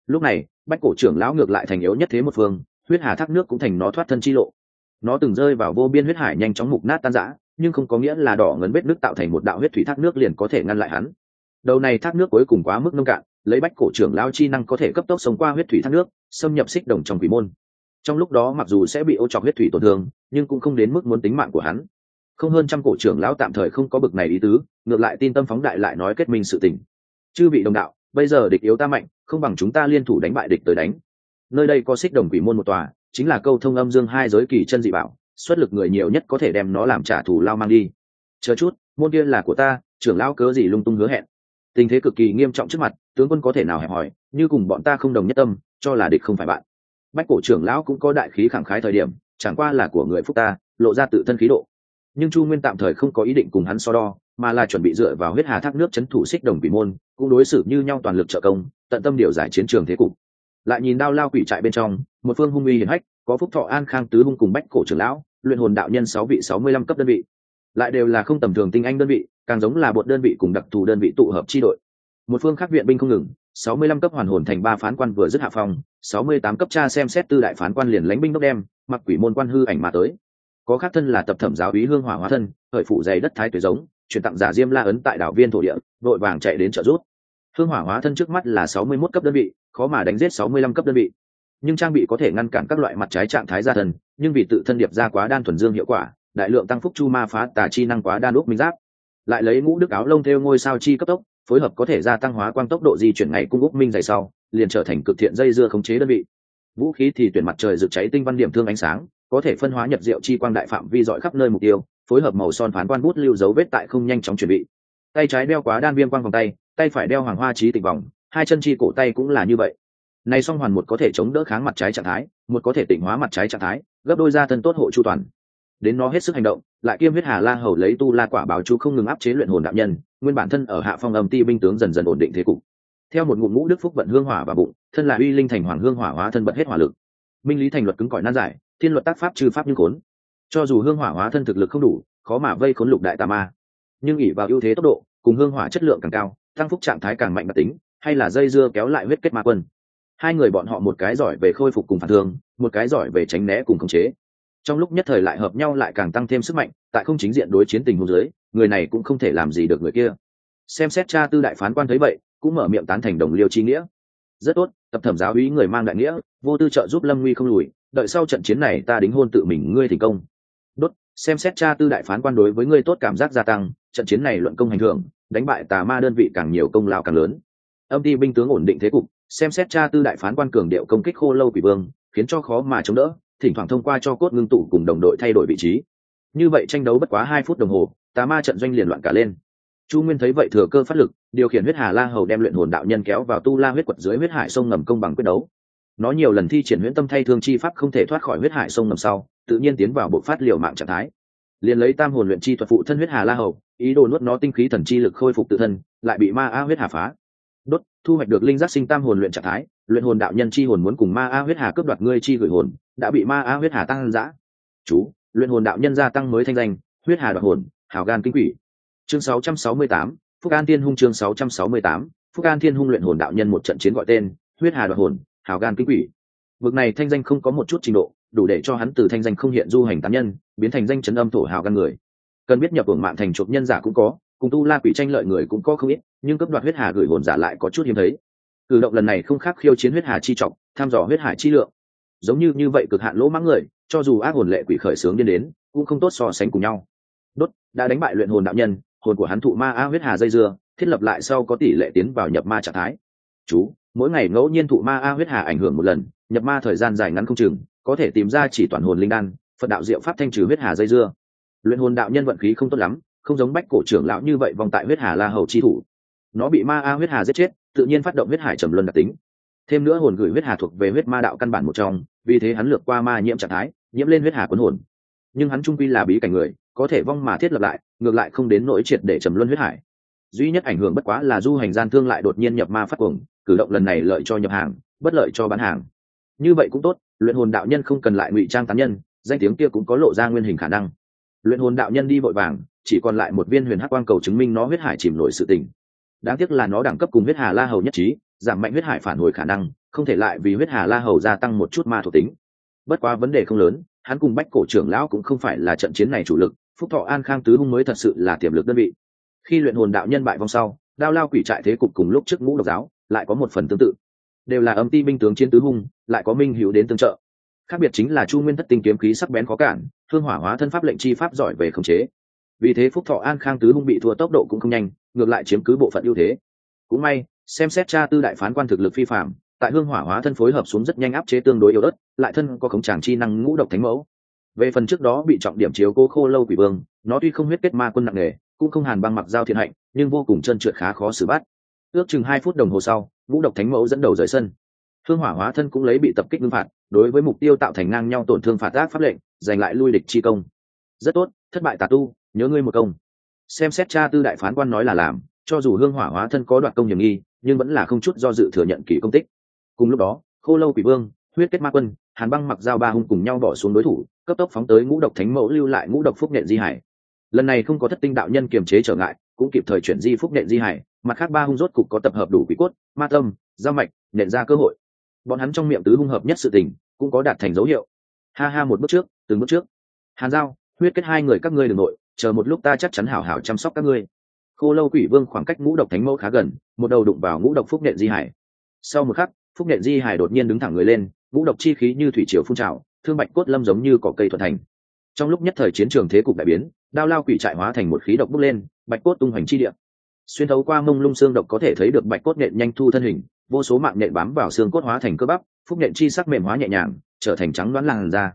Lúc này, bách cổ trưởng lão ngược lại thành yếu nhất thế một phương, huyết hà thác nước cũng thành nó thoát thân chi lộ. Nó từng rơi vào vô biên huyết hải nhanh chóng mục nát tan rã nhưng không có nghĩa là đỏ ngấn vết nước tạo thành một đạo huyết thủy thác nước liền có thể ngăn lại hắn. Đầu này thác nước cuối cùng quá mức nông cạn, lấy bách cổ trưởng lao chi năng có thể cấp tốc sống qua huyết thủy thác nước, xâm nhập xích đồng trong quỷ môn. Trong lúc đó mặc dù sẽ bị ô trọc huyết thủy tổn thương, nhưng cũng không đến mức muốn tính mạng của hắn. Không hơn trăm cổ trưởng lão tạm thời không có bực này ý tứ, ngược lại tin tâm phóng đại lại nói kết minh sự tình. Chư vị đồng đạo, bây giờ địch yếu ta mạnh, không bằng chúng ta liên thủ đánh bại địch tới đánh. Nơi đây có xích đồng quỷ môn một tòa, chính là câu thông âm dương hai giới kỳ chân dị bảo xuất lực người nhiều nhất có thể đem nó làm trả thù lao mang đi. Chờ chút, môn kia là của ta, trưởng lão cớ gì lung tung hứa hẹn. Tình thế cực kỳ nghiêm trọng trước mặt, tướng quân có thể nào hẹp hỏi, như cùng bọn ta không đồng nhất tâm, cho là địch không phải bạn. Bách cổ trưởng lão cũng có đại khí khẳng khái thời điểm, chẳng qua là của người phúc ta, lộ ra tự thân khí độ. Nhưng chu nguyên tạm thời không có ý định cùng hắn so đo, mà là chuẩn bị dựa vào huyết hà thác nước c h ấ n thủ xích đồng quỷ môn, cũng đối xử như nhau toàn lực trợ công, tận tâm điều giải chiến trường thế cục. Lại nhìn đao lao quỷ trại bên trong, một phương hung uy hiển hách, có phúc thọ an khang tứ hung cùng bách cổ trưởng lão luyện hồn đạo nhân sáu vị sáu mươi lăm cấp đơn vị. Lại đều là không tầm thường tinh anh đơn vị, càng giống là một đơn vị cùng đặc thù đơn vị tụ hợp chi đội. Một phương khác viện binh không ngừng, sáu mươi lăm cấp hoàn hồn thành ba phán quan vừa dứt hạ phòng sáu mươi tám cấp cha xem xét tư đại phán quan liền lãnh binh đốc đem, mặc quỷ môn quan hư ảnh mà tới. Có khác thân là tập thẩm giáo úy hương hỏa hóa thân hởi phụ dày đất thái tuế giống, chuyển tặng giả diêm la ấn tại đảo viên thổ địa, vội vàng chạy đến trợ rút hương hỏa hóa thân trước mắt là sáu mươi 61 cấp đơn vị, khó mà đánh giết sáu mươi lăm cấp đơn vị. Nhưng trang bị có thể ngăn cản các loại mặt trái trạng thái gia thần nhưng vì tự thân điệp ra quá đan thuần dương hiệu quả, đại lượng tăng phúc chu ma phá tà chi năng quá đan úc minh giáp. Lại lấy ngũ đức áo lông theo ngôi sao chi cấp tốc, phối hợp có thể gia tăng hóa quang tốc độ di chuyển ngày cung úc minh dày sau, liền trở thành cực thiện dây dưa khống chế đơn vị. Vũ khí thì tuyển mặt trời rực cháy tinh văn điểm thương ánh sáng, có thể phân hóa nhập diệu chi quang đại phạm vi dọi khắp nơi mục tiêu, phối hợp màu son phán quan bút lưu dấu vết tại không nhanh chóng chuẩn bị. Tay trái đeo quá đan viêm quang vòng tay tay phải đeo hoàng hoa trí tịch vòng, hai chân chi cổ tay cũng là như vậy này song hoàn một có thể chống đỡ kháng mặt trái trạng thái, một có thể tỉnh hóa mặt trái trạng thái, gấp đôi ra thân tốt hộ chu toàn. Đến nó hết sức hành động, lại kiêm huyết hà la hầu lấy tu la quả báo chú không ngừng áp chế luyện hồn đạo nhân, nguyên bản thân ở hạ phong âm ti binh tướng dần dần ổn định thế cục. Theo một ngụm ngũ đức phúc vận hương hỏa và bụng, thân là uy linh thành hoàng hương hỏa hóa thân bật hết hỏa lực. Minh lý thành luật cứng cỏi nan giải, thiên luật tác pháp trừ pháp như khốn. Cho dù hương hỏa hóa thân thực lực không đủ, khó mà vây khốn lục đại tà ma. Nhưng ỉ vào ưu thế tốc độ, cùng hương hỏa chất lượng càng cao, tăng phúc trạng thái càng mạnh đặc tính, hay là dây dưa kéo lại huyết kết ma quân hai người bọn họ một cái giỏi về khôi phục cùng phản thương, một cái giỏi về tránh né cùng khống chế. Trong lúc nhất thời lại hợp nhau lại càng tăng thêm sức mạnh, tại không chính diện đối chiến tình huống dưới, người này cũng không thể làm gì được người kia. Xem xét cha tư đại phán quan thấy vậy, cũng mở miệng tán thành đồng liêu chi nghĩa. Rất tốt, tập thẩm giáo úy người mang đại nghĩa, vô tư trợ giúp lâm nguy không lùi, đợi sau trận chiến này ta đính hôn tự mình, ngươi thành công. Đốt, xem xét cha tư đại phán quan đối với ngươi tốt cảm giác gia tăng, trận chiến này luận công hành hưởng đánh bại tà ma đơn vị càng nhiều công lao càng lớn. Âm ty binh tướng ổn định thế cục xem xét cha tư đại phán quan cường điệu công kích khô lâu quỷ vương, khiến cho khó mà chống đỡ, thỉnh thoảng thông qua cho cốt ngưng tụ cùng đồng đội thay đổi vị trí. Như vậy tranh đấu bất quá hai phút đồng hồ, tà ma trận doanh liền loạn cả lên. Chu nguyên thấy vậy thừa cơ phát lực, điều khiển huyết hà la hầu đem luyện hồn đạo nhân kéo vào tu la huyết quật dưới huyết hải sông ngầm công bằng quyết đấu. Nó nhiều lần thi triển huyễn tâm thay thương chi pháp không thể thoát khỏi huyết hải sông ngầm sau, tự nhiên tiến vào bộ phát liều mạng trạng thái. Liền lấy tam hồn luyện chi thuật phụ thân huyết hà la hầu, ý đồ nuốt nó tinh khí thần chi lực khôi phục tự thân, lại bị ma a huyết hà phá đốt thu hoạch được linh giác sinh tam hồn luyện trạng thái luyện hồn đạo nhân chi hồn muốn cùng ma a huyết hà cướp đoạt ngươi chi gửi hồn đã bị ma a huyết hà tăng giã. Chú luyện hồn đạo nhân gia tăng mới thanh danh huyết hà đoạt hồn hào gan kinh quỷ. Chương 668, phúc an thiên hung chương 668, phúc an thiên hung luyện hồn đạo nhân một trận chiến gọi tên huyết hà đoạt hồn hào gan kinh quỷ. Vực này thanh danh không có một chút trình độ đủ để cho hắn từ thanh danh không hiện du hành tán nhân biến thành danh chấn âm thổ hào gan người. Cần biết nhập hưởng mạng thành chuộc nhân giả cũng có cùng tu la quỷ tranh lợi người cũng có không ít nhưng cấp đoạt huyết hà gửi hồn giả lại có chút hiếm thấy. Cử động lần này không khác khiêu chiến huyết hà chi trọng, tham dò huyết hải chi lượng. Giống như như vậy cực hạn lỗ mãng người, cho dù ác hồn lệ quỷ khởi sướng điên đến, cũng không tốt so sánh cùng nhau. Đốt, đã đánh bại luyện hồn đạo nhân, hồn của hắn thụ ma a huyết hà dây dưa, thiết lập lại sau có tỷ lệ tiến vào nhập ma trạng thái. Chú, mỗi ngày ngẫu nhiên thụ ma a huyết hà ảnh hưởng một lần, nhập ma thời gian dài ngắn không chừng, có thể tìm ra chỉ toàn hồn linh đan, phật đạo diệu pháp thanh trừ huyết hà dây dưa. Luyện hồn đạo nhân vận khí không tốt lắm, không giống bách cổ trưởng lão như vậy vòng tại huyết hà la hầu chi thủ nó bị ma a huyết hà giết chết, tự nhiên phát động huyết hải trầm luân đặc tính. Thêm nữa hồn gửi huyết hà thuộc về huyết ma đạo căn bản một trong, vì thế hắn lược qua ma nhiễm trạng thái, nhiễm lên huyết hà cuốn hồn. Nhưng hắn trung quy là bí cảnh người, có thể vong mà thiết lập lại, ngược lại không đến nỗi triệt để trầm luân huyết hải. Duy nhất ảnh hưởng bất quá là du hành gian thương lại đột nhiên nhập ma phát cuồng, cử động lần này lợi cho nhập hàng, bất lợi cho bán hàng. Như vậy cũng tốt, luyện hồn đạo nhân không cần lại ngụy trang tán nhân, danh tiếng kia cũng có lộ ra nguyên hình khả năng. Luyện hồn đạo nhân đi vội vàng, chỉ còn lại một viên huyền hắc quang cầu chứng minh nó huyết hải chìm nổi sự tình đáng tiếc là nó đẳng cấp cùng huyết hà la hầu nhất trí, giảm mạnh huyết hải phản hồi khả năng, không thể lại vì huyết hà la hầu gia tăng một chút ma thuộc tính. Bất quá vấn đề không lớn, hắn cùng bách cổ trưởng lão cũng không phải là trận chiến này chủ lực, phúc thọ an khang tứ hung mới thật sự là tiềm lực đơn vị. Khi luyện hồn đạo nhân bại vong sau, đao lao quỷ trại thế cục cùng lúc trước ngũ độc giáo, lại có một phần tương tự. Đều là âm ti binh tướng chiến tứ hung, lại có minh hữu đến tương trợ. Khác biệt chính là chu nguyên thất tinh kiếm khí sắc bén khó cản, thương hỏa hóa thân pháp lệnh chi pháp giỏi về khống chế. Vì thế phúc thọ an khang tứ hung bị thua tốc độ cũng không nhanh ngược lại chiếm cứ bộ phận ưu thế. Cũng may, xem xét cha tư đại phán quan thực lực phi phạm, tại hương hỏa hóa thân phối hợp xuống rất nhanh áp chế tương đối yếu đất lại thân có khống tràng chi năng ngũ độc thánh mẫu. Về phần trước đó bị trọng điểm chiếu cố khô lâu quỷ vương, nó tuy không huyết kết ma quân nặng nề, cũng không hàn băng mặc giao thiện hạnh, nhưng vô cùng trơn trượt khá khó xử bắt ước chừng hai phút đồng hồ sau, ngũ độc thánh mẫu dẫn đầu rời sân. Hương hỏa hóa thân cũng lấy bị tập kích ngưng phạt, đối với mục tiêu tạo thành ngang nhau tổn thương phạt ác pháp lệnh, giành lại lui địch chi công. Rất tốt, thất bại tà tu, nhớ ngươi một công xem xét cha tư đại phán quan nói là làm, cho dù hương hỏa hóa thân có đoạt công hiểm nghi, nhưng vẫn là không chút do dự thừa nhận kỷ công tích. Cùng lúc đó, khô lâu quỷ vương, huyết kết ma quân, hàn băng mặc dao ba hung cùng nhau bỏ xuống đối thủ, cấp tốc phóng tới ngũ độc thánh mẫu lưu lại ngũ độc phúc nện di hải. Lần này không có thất tinh đạo nhân kiềm chế trở ngại, cũng kịp thời chuyển di phúc nện di hải, mặt khác ba hung rốt cục có tập hợp đủ quỷ cốt, ma tâm, giao mạch, nện ra cơ hội. Bọn hắn trong miệng tứ hung hợp nhất sự tình, cũng có đạt thành dấu hiệu. Ha ha, một bước trước, từng bước trước. Hàn giao, huyết kết hai người các ngươi đ ừ n g nội chờ một lúc ta chắc chắn hảo hảo chăm sóc các ngươi. Khô lâu quỷ vương khoảng cách ngũ độc thánh mẫu khá gần, một đầu đụng vào ngũ độc phúc nện di hải. Sau một khắc, phúc nện di hải đột nhiên đứng thẳng người lên, ngũ độc chi khí như thủy triều phun trào, thương bạch cốt lâm giống như cỏ cây thuận thành. Trong lúc nhất thời chiến trường thế cục đại biến, đao lao quỷ trại hóa thành một khí độc bốc lên, bạch cốt tung hoành chi địa. Xuyên thấu qua mông lung xương độc có thể thấy được bạch cốt nện nhanh thu thân hình, vô số mạng nện bám vào xương cốt hóa thành cơ bắp, phúc nện chi sắc mềm hóa nhẹ nhàng, trở thành trắng đoán làn da.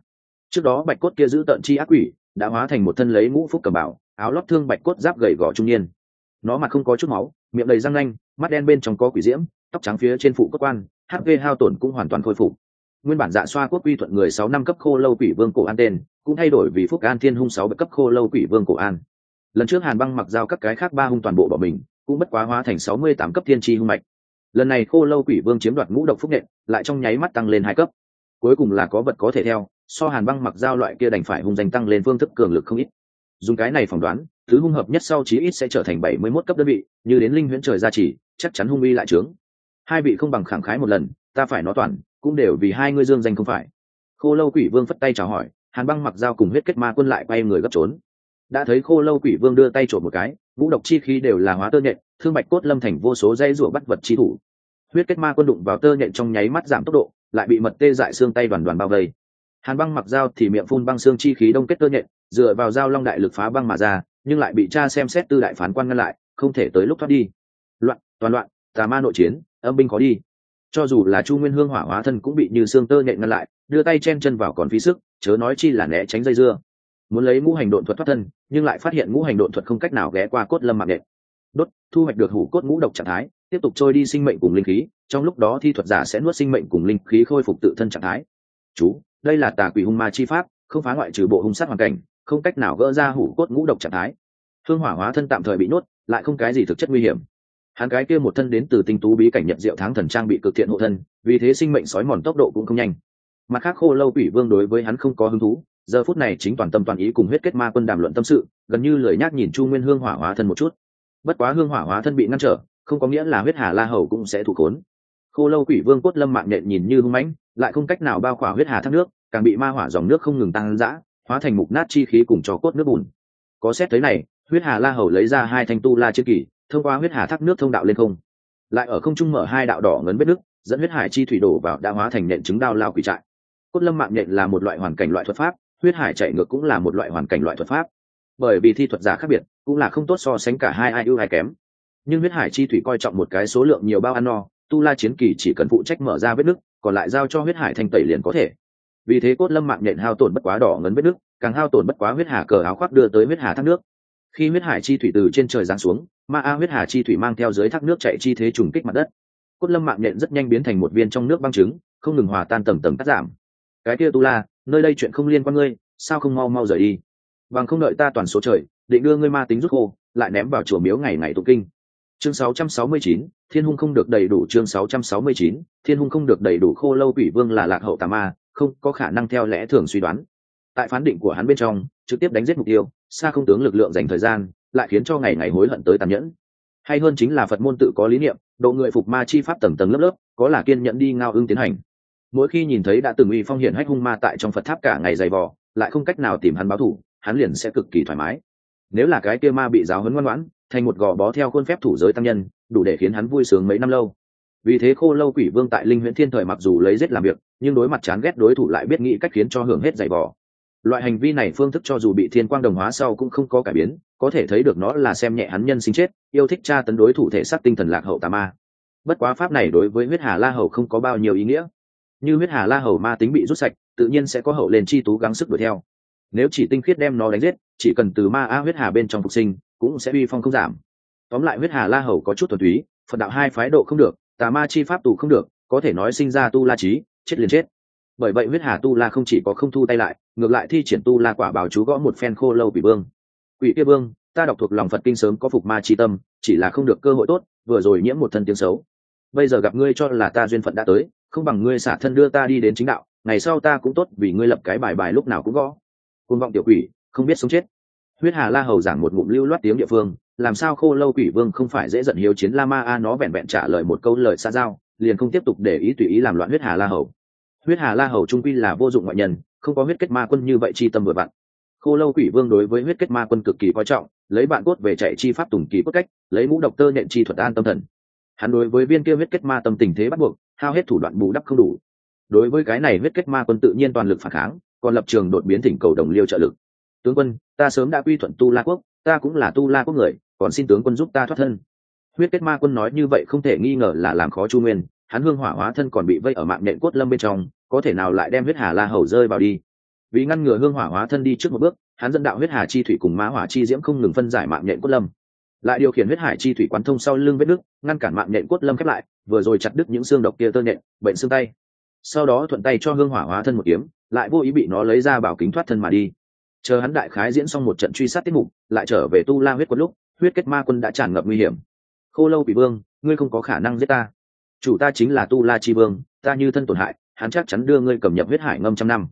Trước đó bạch cốt kia giữ tận chi ác quỷ đã hóa thành một thân lấy ngũ phúc cầm bảo áo lót thương bạch cốt giáp gầy gò trung niên. Nó mặt không có chút máu, miệng đầy răng nanh, mắt đen bên trong có quỷ diễm, tóc trắng phía trên phụ cốt quan hp hao tổn cũng hoàn toàn khôi phục. Nguyên bản dạ xoa quốc quy thuận người sáu năm cấp khô lâu quỷ vương cổ an tên, cũng thay đổi vì phúc an thiên hung sáu cấp khô lâu quỷ vương cổ an. Lần trước hàn băng mặc giao các cái khác ba hung toàn bộ bỏ mình, cũng bất quá hóa thành sáu mươi tám cấp thiên tri hung mạch. Lần này khô lâu quỷ vương chiếm đoạt ngũ độc phúc nện, lại trong nháy mắt tăng lên hai cấp. Cuối cùng là có vật có thể theo so hàn băng mặc dao loại kia đành phải hung danh tăng lên phương thức cường lực không ít. Dùng cái này phỏng đoán, thứ hung hợp nhất sau chí ít sẽ trở thành bảy mươi 71 cấp đơn vị, như đến linh huyễn trời gia trì, chắc chắn hung uy lại trướng. Hai vị không bằng khẳng khái một lần, ta phải nói toàn, cũng đều vì hai ngươi dương danh không phải. Khô lâu quỷ vương phất tay chào hỏi, hàn băng mặc dao cùng huyết kết ma quân lại quay người gấp trốn. Đã thấy khô lâu quỷ vương đưa tay trộm một cái vũ độc chi khí đều là hóa tơ nhện, thương bạch cốt lâm thành vô số dây rủa bắt vật chi thủ. Huyết kết ma quân đụng vào tơ nhện trong nháy mắt giảm tốc độ, lại bị mật tê dại xương tay đoàn đoàn bao vây hàn băng mặc dao thì miệng phun băng xương chi khí đông kết tơ nhện, dựa vào dao long đại lực phá băng mà ra, nhưng lại bị cha xem xét tư đại phán quan ngăn lại, không thể tới lúc thoát đi. Loạn, toàn loạn, tà ma nội chiến, âm binh khó đi. Cho dù là chu nguyên hương hỏa hóa thân cũng bị như xương tơ nhện ngăn lại, đưa tay chen chân vào còn phí sức, chớ nói chi là né tránh dây dưa. Muốn lấy ngũ hành độn thuật thoát thân, nhưng lại phát hiện ngũ hành độn thuật không cách nào ghé qua cốt lâm mạng nhện. Đốt, thu hoạch được hủ cốt ngũ độc trạng thái, tiếp tục trôi đi sinh mệnh cùng linh khí, trong lúc đó thi thuật giả sẽ nuốt sinh mệnh cùng linh khí khôi phục tự thân trạng thái. Chú đây là tà quỷ hung ma chi pháp, không phá ngoại trừ bộ hung sát hoàn cảnh, không cách nào gỡ ra hủ cốt ngũ độc trạng thái. Hương hỏa hóa thân tạm thời bị nuốt lại không cái gì thực chất nguy hiểm. Hắn cái kia một thân đến từ tinh tú bí cảnh nhận diệu tháng thần trang bị cực thiện hộ thân, vì thế sinh mệnh sói mòn tốc độ cũng không nhanh. Mặt khác khô lâu quỷ vương đối với hắn không có hứng thú, giờ phút này chính toàn tâm toàn ý cùng huyết kết ma quân đàm luận tâm sự, gần như lời nhắc nhìn chu nguyên hương hỏa hóa thân một chút. Bất quá hương hỏa hóa thân bị ngăn trở, không có nghĩa là huyết hà la hầu cũng sẽ thủ khốn khô lâu quỷ vương cốt lâm mạng nhện nhìn như hung mãnh, lại không cách nào bao khỏa huyết hà thác nước, càng bị ma hỏa dòng nước không ngừng tăng dã, hóa thành mục nát chi khí cùng cho cốt nước bùn. Có xét tới này, huyết hà la hầu lấy ra hai thanh tu la chiến kỳ thông qua huyết hà thác nước thông đạo lên không. Lại ở không trung mở hai đạo đỏ ngấn vết nước, dẫn huyết hải chi thủy đổ vào đã hóa thành nện trứng đao lao quỷ trại. Cốt lâm mạng nhện là một loại hoàn cảnh loại thuật pháp, huyết hải chạy ngược cũng là một loại hoàn cảnh loại thuật pháp. Bởi vì thi thuật giả khác biệt, cũng là không tốt so sánh cả hai ai ưu ai kém. Nhưng huyết hải chi thủy coi trọng một cái số lượng nhiều bao ăn no tu la chiến kỳ chỉ cần phụ trách mở ra vết nứt còn lại giao cho huyết hải thanh tẩy liền có thể. Vì thế cốt lâm mạng nhện hao tổn bất quá đỏ ngấn vết nứt càng hao tổn bất quá huyết hà cờ áo khoác đưa tới huyết hà thác nước. Khi huyết hải chi thủy từ trên trời giáng xuống ma a huyết hà chi thủy mang theo dưới thác nước chạy chi thế trùng kích mặt đất. Cốt lâm mạng nhện rất nhanh biến thành một viên trong nước băng trứng không ngừng hòa tan tầm tầm cắt giảm. Cái kia tu la nơi đây chuyện không liên quan ngươi sao không mau mau rời đi? Bằng không đợi ta toàn số trời định đưa ngươi ma tính rút khô lại ném vào chùa miếu ngày ngày tụ kinh. Chương 669, thiên hung không được đầy đủ chương 669, thiên hung không được đầy đủ khô lâu quỷ vương là lạc hậu tà ma không có khả năng theo lẽ thường suy đoán. Tại phán định của hắn bên trong trực tiếp đánh giết mục tiêu xa không tướng lực lượng dành thời gian lại khiến cho ngày ngày hối hận tới tàn nhẫn. Hay hơn chính là phật môn tự có lý niệm độ người phục ma chi pháp tầng tầng lớp lớp có là kiên nhẫn đi ngao ưng tiến hành. Mỗi khi nhìn thấy đã từng uy phong hiển hách hung ma tại trong phật tháp cả ngày dày vò lại không cách nào tìm hắn báo thủ hắn liền sẽ cực kỳ thoải mái. Nếu là cái kia ma bị giáo huấn ngoan ngoãn thành một gò bó theo khuôn phép thủ giới tăng nhân, đủ để khiến hắn vui sướng mấy năm lâu. Vì thế khô lâu quỷ vương tại linh huyễn thiên thời mặc dù lấy giết làm việc, nhưng đối mặt chán ghét đối thủ lại biết nghĩ cách khiến cho hưởng hết giày vò. Loại hành vi này phương thức cho dù bị thiên quang đồng hóa sau cũng không có cải biến, có thể thấy được nó là xem nhẹ hắn nhân sinh chết, yêu thích tra tấn đối thủ thể xác tinh thần lạc hậu tà ma. Bất quá pháp này đối với huyết hà la hầu không có bao nhiêu ý nghĩa. Như huyết hà la hầu ma tính bị rút sạch, tự nhiên sẽ có hậu lên chi tú gắng sức đuổi theo. Nếu chỉ tinh khiết đem nó đánh giết, chỉ cần từ ma a huyết hà bên trong phục sinh cũng sẽ uy phong không giảm. Tóm lại huyết hà la hầu có chút thuần túy, phật đạo hai phái độ không được, tà ma chi pháp tù không được, có thể nói sinh ra tu la trí chết liền chết. Bởi vậy huyết hà tu la không chỉ có không thu tay lại, ngược lại thi triển tu la quả bảo chú gõ một phen khô lâu quỷ vương. Quỷ kia vương, ta đọc thuộc lòng phật kinh sớm có phục ma chi tâm, chỉ là không được cơ hội tốt, vừa rồi nhiễm một thân tiếng xấu. Bây giờ gặp ngươi cho là ta duyên phận đã tới, không bằng ngươi xả thân đưa ta đi đến chính đạo, ngày sau ta cũng tốt vì ngươi lập cái bài bài lúc nào cũng gõ. Côn vọng tiểu quỷ, không biết sống chết huyết hà la hầu giảng một ngụm lưu loát tiếng địa phương, làm sao khô lâu quỷ vương không phải dễ giận hiếu chiến la ma a nó vẹn vẹn trả lời một câu lời xa giao, liền không tiếp tục để ý tùy ý làm loạn huyết hà la hầu. Huyết hà la hầu trung quy là vô dụng ngoại nhân, không có huyết kết ma quân như vậy chi tâm vừa vặn. Khô lâu quỷ vương đối với huyết kết ma quân cực kỳ coi trọng, lấy bạn cốt về chạy chi pháp tùng kỳ cốt cách, lấy mũ độc tơ nhện chi thuật an tâm thần. Hắn đối với viên kia huyết kết ma tâm tình thế bắt buộc, hao hết thủ đoạn bù đắp không đủ. Đối với cái này huyết kết ma quân tự nhiên toàn lực phản kháng, còn lập trường đột biến thỉnh cầu đồng liêu trợ lực tướng quân, ta sớm đã quy thuận tu la quốc, ta cũng là tu la quốc người, còn xin tướng quân giúp ta thoát thân. Huyết kết ma quân nói như vậy không thể nghi ngờ là làm khó chu nguyên, hắn hương hỏa hóa thân còn bị vây ở mạng nện cốt lâm bên trong, có thể nào lại đem huyết hà la hầu rơi vào đi? Vì ngăn ngừa hương hỏa hóa thân đi trước một bước, hắn dẫn đạo huyết hà chi thủy cùng mã hỏa chi diễm không ngừng phân giải mạng nhện cốt lâm. Lại điều khiển huyết hải chi thủy quán thông sau lưng vết nước ngăn cản mạng nhện cốt lâm khép lại, vừa rồi chặt đứt những xương độc kia tơ nhện, bệnh xương tay. Sau đó thuận tay cho hương hỏa hóa thân một kiếm, lại vô ý bị nó lấy ra bảo kính thoát thân mà đi chờ hắn đại khái diễn xong một trận truy sát tiết mục, lại trở về tu la huyết quân lúc, huyết kết ma quân đã tràn ngập nguy hiểm. Khô lâu bị vương, ngươi không có khả năng giết ta. Chủ ta chính là tu la chi vương, ta như thân tổn hại, hắn chắc chắn đưa ngươi cầm nhập huyết hải ngâm trăm năm.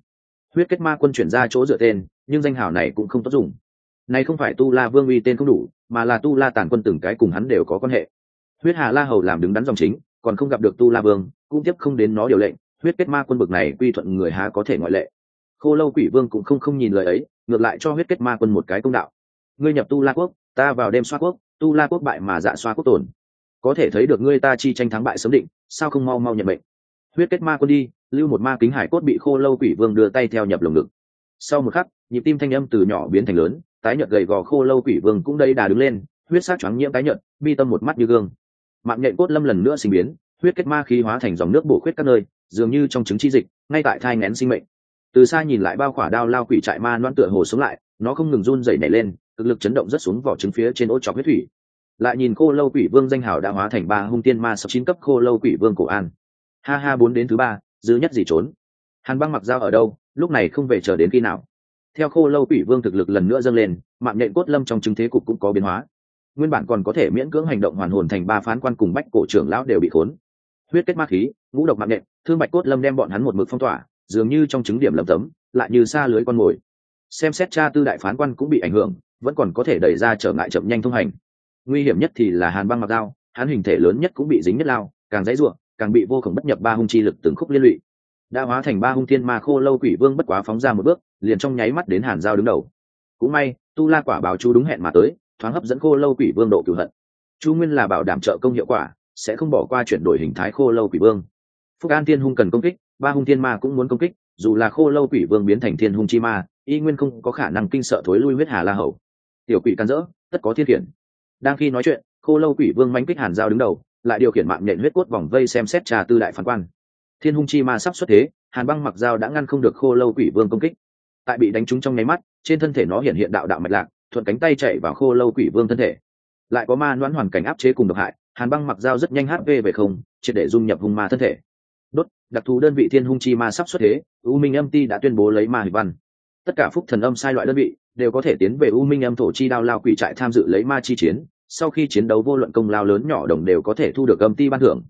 Huyết kết ma quân chuyển ra chỗ dựa tên, nhưng danh hào này cũng không tốt dùng. Này không phải tu la vương uy tên không đủ, mà là tu la tàn quân từng cái cùng hắn đều có quan hệ. Huyết hà la hầu làm đứng đắn dòng chính, còn không gặp được tu la vương, cũng tiếp không đến nó điều lệnh, huyết kết ma quân bực này quy thuận người há có thể ngoại lệ. Khô lâu quỷ vương cũng không không nhìn lời ấy ngược lại cho huyết kết ma quân một cái công đạo. Ngươi nhập tu la quốc, ta vào đêm xoa quốc, tu la quốc bại mà dạ xoa quốc tổn. Có thể thấy được ngươi ta chi tranh thắng bại sớm định, sao không mau mau nhận mệnh? Huyết kết ma quân đi, lưu một ma kính hải cốt bị khô lâu quỷ vương đưa tay theo nhập lồng ngực. Sau một khắc, nhịp tim thanh âm từ nhỏ biến thành lớn, tái nhợt gầy gò khô lâu quỷ vương cũng đây đà đứng lên, huyết sát choáng nhiễm tái nhợt, bi tâm một mắt như gương. Mạng nhện cốt lâm lần nữa sinh biến, huyết kết ma khí hóa thành dòng nước bổ khuyết các nơi, dường như trong trứng chi dịch, ngay tại thai ngén sinh mệnh từ xa nhìn lại bao khỏa đao lao quỷ trại ma loan tựa hồ sống lại, nó không ngừng run dày nảy lên, cực lực chấn động rất xuống vỏ trứng phía trên ô trọc huyết thủy. Lại nhìn cô lâu quỷ vương danh hào đã hóa thành ba hung tiên ma sập chín cấp cô lâu quỷ vương cổ an. Ha ha, bốn đến thứ ba dư nhất gì trốn? Hàn băng mặc dao ở đâu, lúc này không về chờ đến khi nào? Theo khô lâu quỷ vương thực lực lần nữa dâng lên, mạng nhện cốt lâm trong chứng thế cục cũng có biến hóa. Nguyên bản còn có thể miễn cưỡng hành động hoàn hồn thành ba phán quan cùng bách cổ trưởng lão đều bị khốn. Huyết kết ma khí, ngũ độc mạng nhện, thương bạch cốt lâm đem bọn hắn một mực phong tỏa dường như trong chứng điểm lầm tấm, lại như xa lưới con mồi. Xem xét cha tư đại phán quan cũng bị ảnh hưởng, vẫn còn có thể đẩy ra trở ngại chậm nhanh thông hành. Nguy hiểm nhất thì là hàn băng mặc dao, hắn hình thể lớn nhất cũng bị dính nhất lao, càng dãy ruộng, càng bị vô khổng bất nhập ba hung chi lực từng khúc liên lụy. Đã hóa thành ba hung thiên ma khô lâu quỷ vương bất quá phóng ra một bước, liền trong nháy mắt đến hàn giao đứng đầu. Cũng may, tu la quả báo chú đúng hẹn mà tới, thoáng hấp dẫn khô lâu quỷ vương độ cửu hận. Chu nguyên là bảo đảm trợ công hiệu quả, sẽ không bỏ qua chuyển đổi hình thái khô lâu quỷ vương. Phúc an tiên hung cần công kích ba hung thiên ma cũng muốn công kích, dù là khô lâu quỷ vương biến thành thiên hung chi ma, y nguyên không có khả năng kinh sợ thối lui huyết hà la hầu. Tiểu quỷ can dỡ, tất có thiên khiển. Đang khi nói chuyện, khô lâu quỷ vương manh kích hàn giao đứng đầu, lại điều khiển mạng nhện huyết cốt vòng vây xem xét trà tư đại phán quan. Thiên hung chi ma sắp xuất thế, hàn băng mặc dao đã ngăn không được khô lâu quỷ vương công kích. Tại bị đánh trúng trong nháy mắt, trên thân thể nó hiện hiện đạo đạo mạch lạc, thuận cánh tay chạy vào khô lâu quỷ vương thân thể. Lại có ma noãn hoàn cảnh áp chế cùng độc hại, hàn băng mặc dao rất nhanh hp về không, triệt để dung nhập hung ma thân thể đốt, đặc thù đơn vị thiên hung chi ma sắp xuất thế, u minh âm ti đã tuyên bố lấy ma hủy văn. Tất cả phúc thần âm sai loại đơn vị đều có thể tiến về u minh âm thổ chi đao lao quỷ trại tham dự lấy ma chi chiến, sau khi chiến đấu vô luận công lao lớn nhỏ đồng đều có thể thu được âm ti ban thưởng.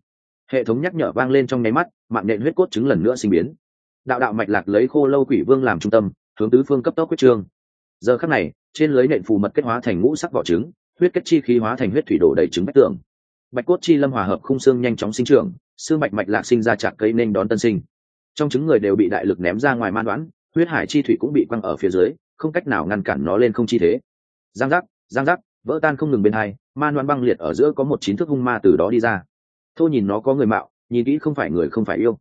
Hệ thống nhắc nhở vang lên trong nháy mắt, mạng nhện huyết cốt chứng lần nữa sinh biến. Đạo đạo mạch lạc lấy khô lâu quỷ vương làm trung tâm, hướng tứ phương cấp tốc quyết trương. Giờ khắc này, trên lưới nện phù mật kết hóa thành ngũ sắc vỏ trứng, huyết kết chi khí hóa thành huyết thủy đổ đầy trứng bách tượng. bạch cốt chi lâm hòa hợp khung xương nhanh chóng sinh trưởng xương mạch mạch lạc sinh ra chạc cây nên đón tân sinh. Trong trứng người đều bị đại lực ném ra ngoài man đoán, huyết hải chi thủy cũng bị quăng ở phía dưới, không cách nào ngăn cản nó lên không chi thế. Giang giác giang giác, vỡ tan không ngừng bên hai man đoán băng liệt ở giữa có một chín thước hung ma từ đó đi ra. Thô nhìn nó có người mạo, nhìn kỹ không phải người không phải yêu.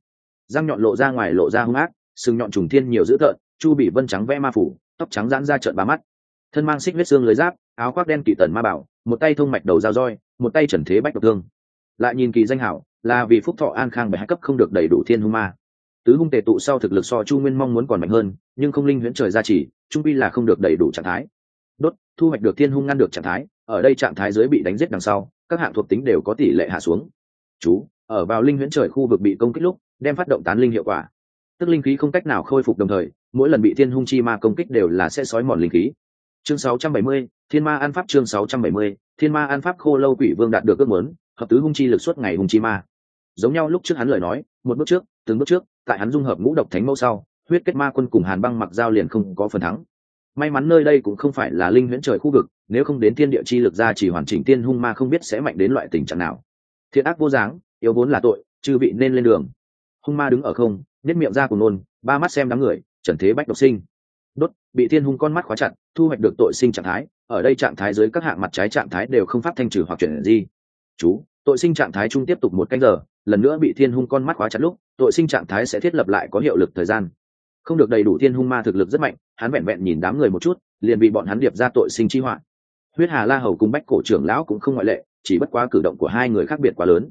Răng nhọn lộ ra ngoài lộ ra hung ác, sừng nhọn trùng thiên nhiều dữ tợn, chu bị vân trắng vẽ ma phủ, tóc trắng giãn ra trợn ba mắt. Thân mang xích huyết xương lưới giáp, áo khoác đen kỵ tần ma bảo, một tay thông mạch đầu dao roi, một tay trần thế bách độc thương. Lại nhìn kỳ danh hảo là vì phúc thọ an khang bảy hai cấp không được đầy đủ thiên hung ma. Tứ hung tề tụ sau thực lực so chu nguyên mong muốn còn mạnh hơn nhưng không linh huyễn trời ra chỉ trung vi là không được đầy đủ trạng thái. Đốt thu hoạch được thiên hung ngăn được trạng thái ở đây trạng thái dưới bị đánh giết đằng sau các hạng thuộc tính đều có tỷ lệ hạ xuống. Chú ở vào linh huyễn trời khu vực bị công kích lúc đem phát động tán linh hiệu quả. Tức linh khí không cách nào khôi phục đồng thời mỗi lần bị thiên hung chi ma công kích đều là sẽ sói mòn linh khí. Chương 670, thiên ma an pháp chương 670, thiên ma an pháp khô lâu quỷ vương đạt được ước muốn hợp tứ hung chi lực suốt ngày hung chi ma giống nhau lúc trước hắn lời nói, một bước trước, từng bước trước, tại hắn dung hợp ngũ độc thánh mẫu sau, huyết kết ma quân cùng hàn băng mặc giao liền không có phần thắng. May mắn nơi đây cũng không phải là linh huyễn trời khu vực, nếu không đến thiên địa chi lực ra chỉ hoàn chỉnh tiên hung ma không biết sẽ mạnh đến loại tình trạng nào. Thiện ác vô dáng, yếu vốn là tội, chư vị nên lên đường. Hung ma đứng ở không nếp miệng ra cùng nôn, ba mắt xem đám người, trần thế bách độc sinh. Đốt, bị thiên hung con mắt khóa chặt, thu hoạch được tội sinh trạng thái, ở đây trạng thái dưới các hạng mặt trái trạng thái đều không phát thanh trừ hoặc chuyển gì chú, tội sinh trạng thái chung tiếp tục một canh giờ lần nữa bị thiên hung con mắt khóa chặt lúc, tội sinh trạng thái sẽ thiết lập lại có hiệu lực thời gian. Không được đầy đủ thiên hung ma thực lực rất mạnh, hắn vẹn vẹn nhìn đám người một chút, liền bị bọn hắn điệp ra tội sinh chi họa. Huyết hà la hầu cùng bách cổ trưởng lão cũng không ngoại lệ, chỉ bất quá cử động của hai người khác biệt quá lớn.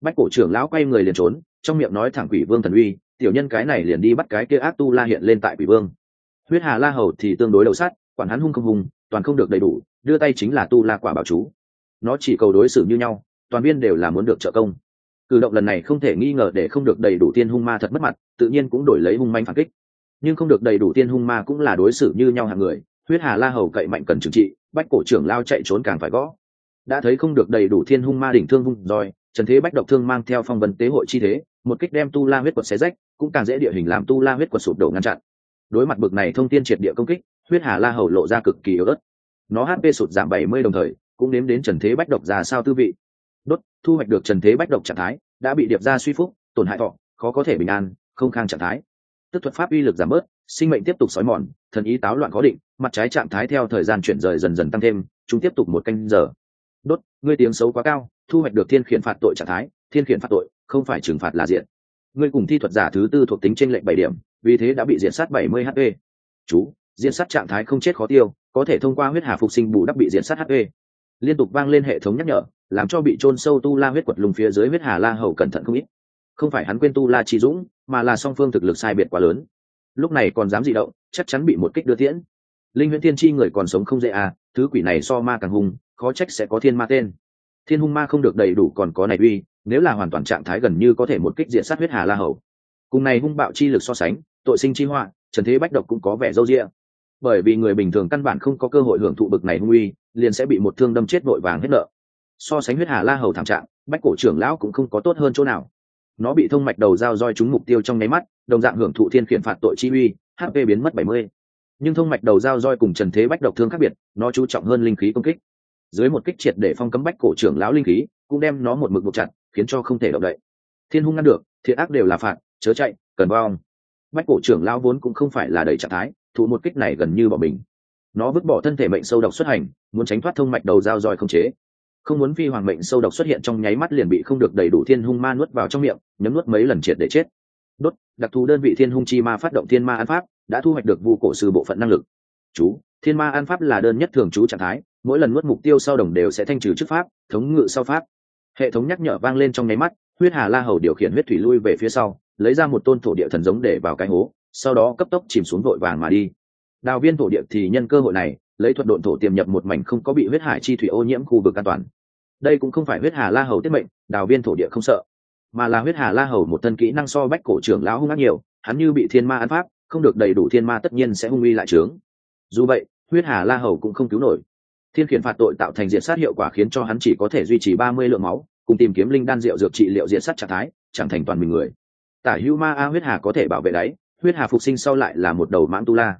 Bách cổ trưởng lão quay người liền trốn, trong miệng nói thẳng quỷ vương thần uy, tiểu nhân cái này liền đi bắt cái kia ác tu la hiện lên tại quỷ vương. Huyết hà la hầu thì tương đối đầu sát, quản hắn hung không hùng toàn không được đầy đủ, đưa tay chính là tu la quả bảo chú. Nó chỉ cầu đối xử như nhau, toàn viên đều là muốn được trợ công cử động lần này không thể nghi ngờ để không được đầy đủ tiên hung ma thật mất mặt, tự nhiên cũng đổi lấy hung manh phản kích. Nhưng không được đầy đủ tiên hung ma cũng là đối xử như nhau hàng người, huyết hà la hầu cậy mạnh cần trừng trị, bách cổ trưởng lao chạy trốn càng phải gõ. Đã thấy không được đầy đủ thiên hung ma đỉnh thương hung rồi, trần thế bách độc thương mang theo phong vấn tế hội chi thế, một kích đem tu la huyết quật xé rách, cũng càng dễ địa hình làm tu la huyết quật sụp đổ ngăn chặn. Đối mặt bực này thông tin triệt địa công kích, huyết hà la hầu lộ ra cực kỳ yếu ớt. Nó hp sụt giảm bảy mươi đồng thời, cũng nếm đến trần thế bách độc già sao tư vị thu hoạch được trần thế bách độc trạng thái, đã bị điệp ra suy phúc, tổn hại thọ, khó có thể bình an, không khang trạng thái. Tức thuật pháp uy lực giảm bớt, sinh mệnh tiếp tục xói mòn, thần ý táo loạn khó định, mặt trái trạng thái theo thời gian chuyển rời dần dần tăng thêm, chúng tiếp tục một canh giờ. Đốt, ngươi tiếng xấu quá cao, thu hoạch được thiên khiển phạt tội trạng thái, thiên khiển phạt tội, không phải trừng phạt là diện. Ngươi cùng thi thuật giả thứ tư thuộc tính trên lệnh bảy điểm, vì thế đã bị diện sát bảy mươi hp chú diện sát trạng thái không chết khó tiêu, có thể thông qua huyết hà phục sinh bù đắp bị diện sát hp liên tục vang lên hệ thống nhắc nhở làm cho bị chôn sâu tu la huyết quật lùng phía dưới huyết hà la hầu cẩn thận không ít. Không phải hắn quên tu la chi dũng, mà là song phương thực lực sai biệt quá lớn. Lúc này còn dám dị động, chắc chắn bị một kích đưa tiễn. Linh huyễn thiên chi người còn sống không dễ à thứ quỷ này so ma càng hung, khó trách sẽ có thiên ma tên. Thiên hung ma không được đầy đủ còn có này uy, nếu là hoàn toàn trạng thái gần như có thể một kích diện sát huyết hà la hầu. Cùng này hung bạo chi lực so sánh, tội sinh chi họa, trần thế bách độc cũng có vẻ râu rĩa bởi vì người bình thường căn bản không có cơ hội hưởng thụ bực này hung uy, liền sẽ bị một thương đâm chết vội vàng hết nợ so sánh huyết hà la hầu thảm trạng, bách cổ trưởng lão cũng không có tốt hơn chỗ nào. Nó bị thông mạch đầu dao roi trúng mục tiêu trong nháy mắt, đồng dạng hưởng thụ thiên khiển phạt tội chi uy hp biến mất bảy mươi. Nhưng thông mạch đầu dao roi cùng trần thế bách độc thương khác biệt, nó chú trọng hơn linh khí công kích. Dưới một kích triệt để phong cấm bách cổ trưởng lão linh khí, cũng đem nó một mực buộc chặt, khiến cho không thể động đậy. Thiên hung ngăn được thiện ác đều là phạt, chớ chạy, cần bong bách cổ trưởng lão vốn cũng không phải là đầy trạng thái, thụ một kích này gần như bỏ mình. Nó vứt bỏ thân thể mệnh sâu độc xuất hành, muốn tránh thoát thông mạch đầu dao roi không chế không muốn phi hoàng mệnh sâu độc xuất hiện trong nháy mắt liền bị không được đầy đủ thiên hung ma nuốt vào trong miệng, nhấm nuốt mấy lần triệt để chết. Đốt, đặc thù đơn vị thiên hung chi ma phát động thiên ma an pháp, đã thu hoạch được vu cổ sư bộ phận năng lực. Chú, thiên ma an pháp là đơn nhất thường chú trạng thái, mỗi lần nuốt mục tiêu sau đồng đều sẽ thanh trừ trước pháp, thống ngự sau pháp. Hệ thống nhắc nhở vang lên trong nháy mắt, huyết hà la hầu điều khiển huyết thủy lui về phía sau, lấy ra một tôn thổ địa thần giống để vào cái hố, sau đó cấp tốc chìm xuống vội vàng mà đi. Đào viên thổ địa thì nhân cơ hội này lấy thuật độn thổ tiềm nhập một mảnh không có bị huyết hải chi thủy ô nhiễm khu vực an toàn. Đây cũng không phải huyết hà la hầu tiết mệnh, đào viên thổ địa không sợ, mà là huyết hà la hầu một thân kỹ năng so bách cổ trưởng lão hung ác nhiều, hắn như bị thiên ma ăn pháp, không được đầy đủ thiên ma tất nhiên sẽ hung uy lại trướng. Dù vậy, huyết hà la hầu cũng không cứu nổi. Thiên khiển phạt tội tạo thành diện sát hiệu quả khiến cho hắn chỉ có thể duy trì ba mươi lượng máu, cùng tìm kiếm linh đan rượu dược trị liệu diện sát trạng thái, chẳng thành toàn mình người. Tả hữu ma a huyết hà có thể bảo vệ đáy huyết hà phục sinh sau lại là một đầu mãng tu la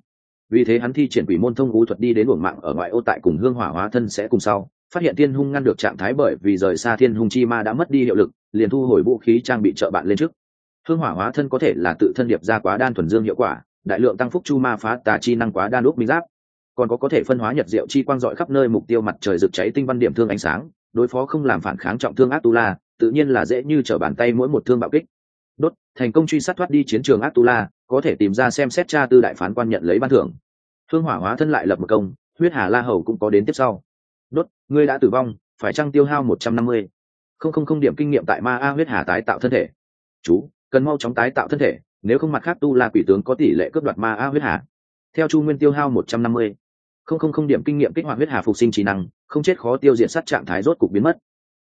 vì thế hắn thi triển quỷ môn thông vũ thuật đi đến uổng mạng ở ngoại ô tại cùng hương hỏa hóa thân sẽ cùng sau. Phát hiện thiên hung ngăn được trạng thái bởi vì rời xa thiên hung chi ma đã mất đi hiệu lực, liền thu hồi vũ khí trang bị trợ bạn lên trước. Hương hỏa hóa thân có thể là tự thân điệp ra quá đan thuần dương hiệu quả, đại lượng tăng phúc chu ma phá tà chi năng quá đan úc minh giáp. Còn có có thể phân hóa nhật diệu chi quang dọi khắp nơi mục tiêu mặt trời rực cháy tinh văn điểm thương ánh sáng, đối phó không làm phản kháng trọng thương ác tu la tự nhiên là dễ như trở bàn tay mỗi một thương bạo kích. Đốt, thành công truy sát thoát đi chiến trường ác tu la có thể tìm ra xem xét cha tư đại phán quan nhận lấy ban thưởng. Hương hỏa hóa thân lại lập một công, huyết hà la hầu cũng có đến tiếp sau. Đốt, ngươi đã tử vong, phải trăng tiêu hao một trăm năm mươi? Không không không điểm kinh nghiệm tại ma a huyết hà tái tạo thân thể. Chú, cần mau chóng tái tạo thân thể, nếu không mặt khác tu la quỷ tướng có tỷ lệ cướp đoạt ma a huyết hà. Theo chu nguyên tiêu hao một trăm năm mươi. Không không không điểm kinh nghiệm kích hoạt huyết hà phục sinh trí năng, không chết khó tiêu diệt sát trạng thái rốt cục biến mất.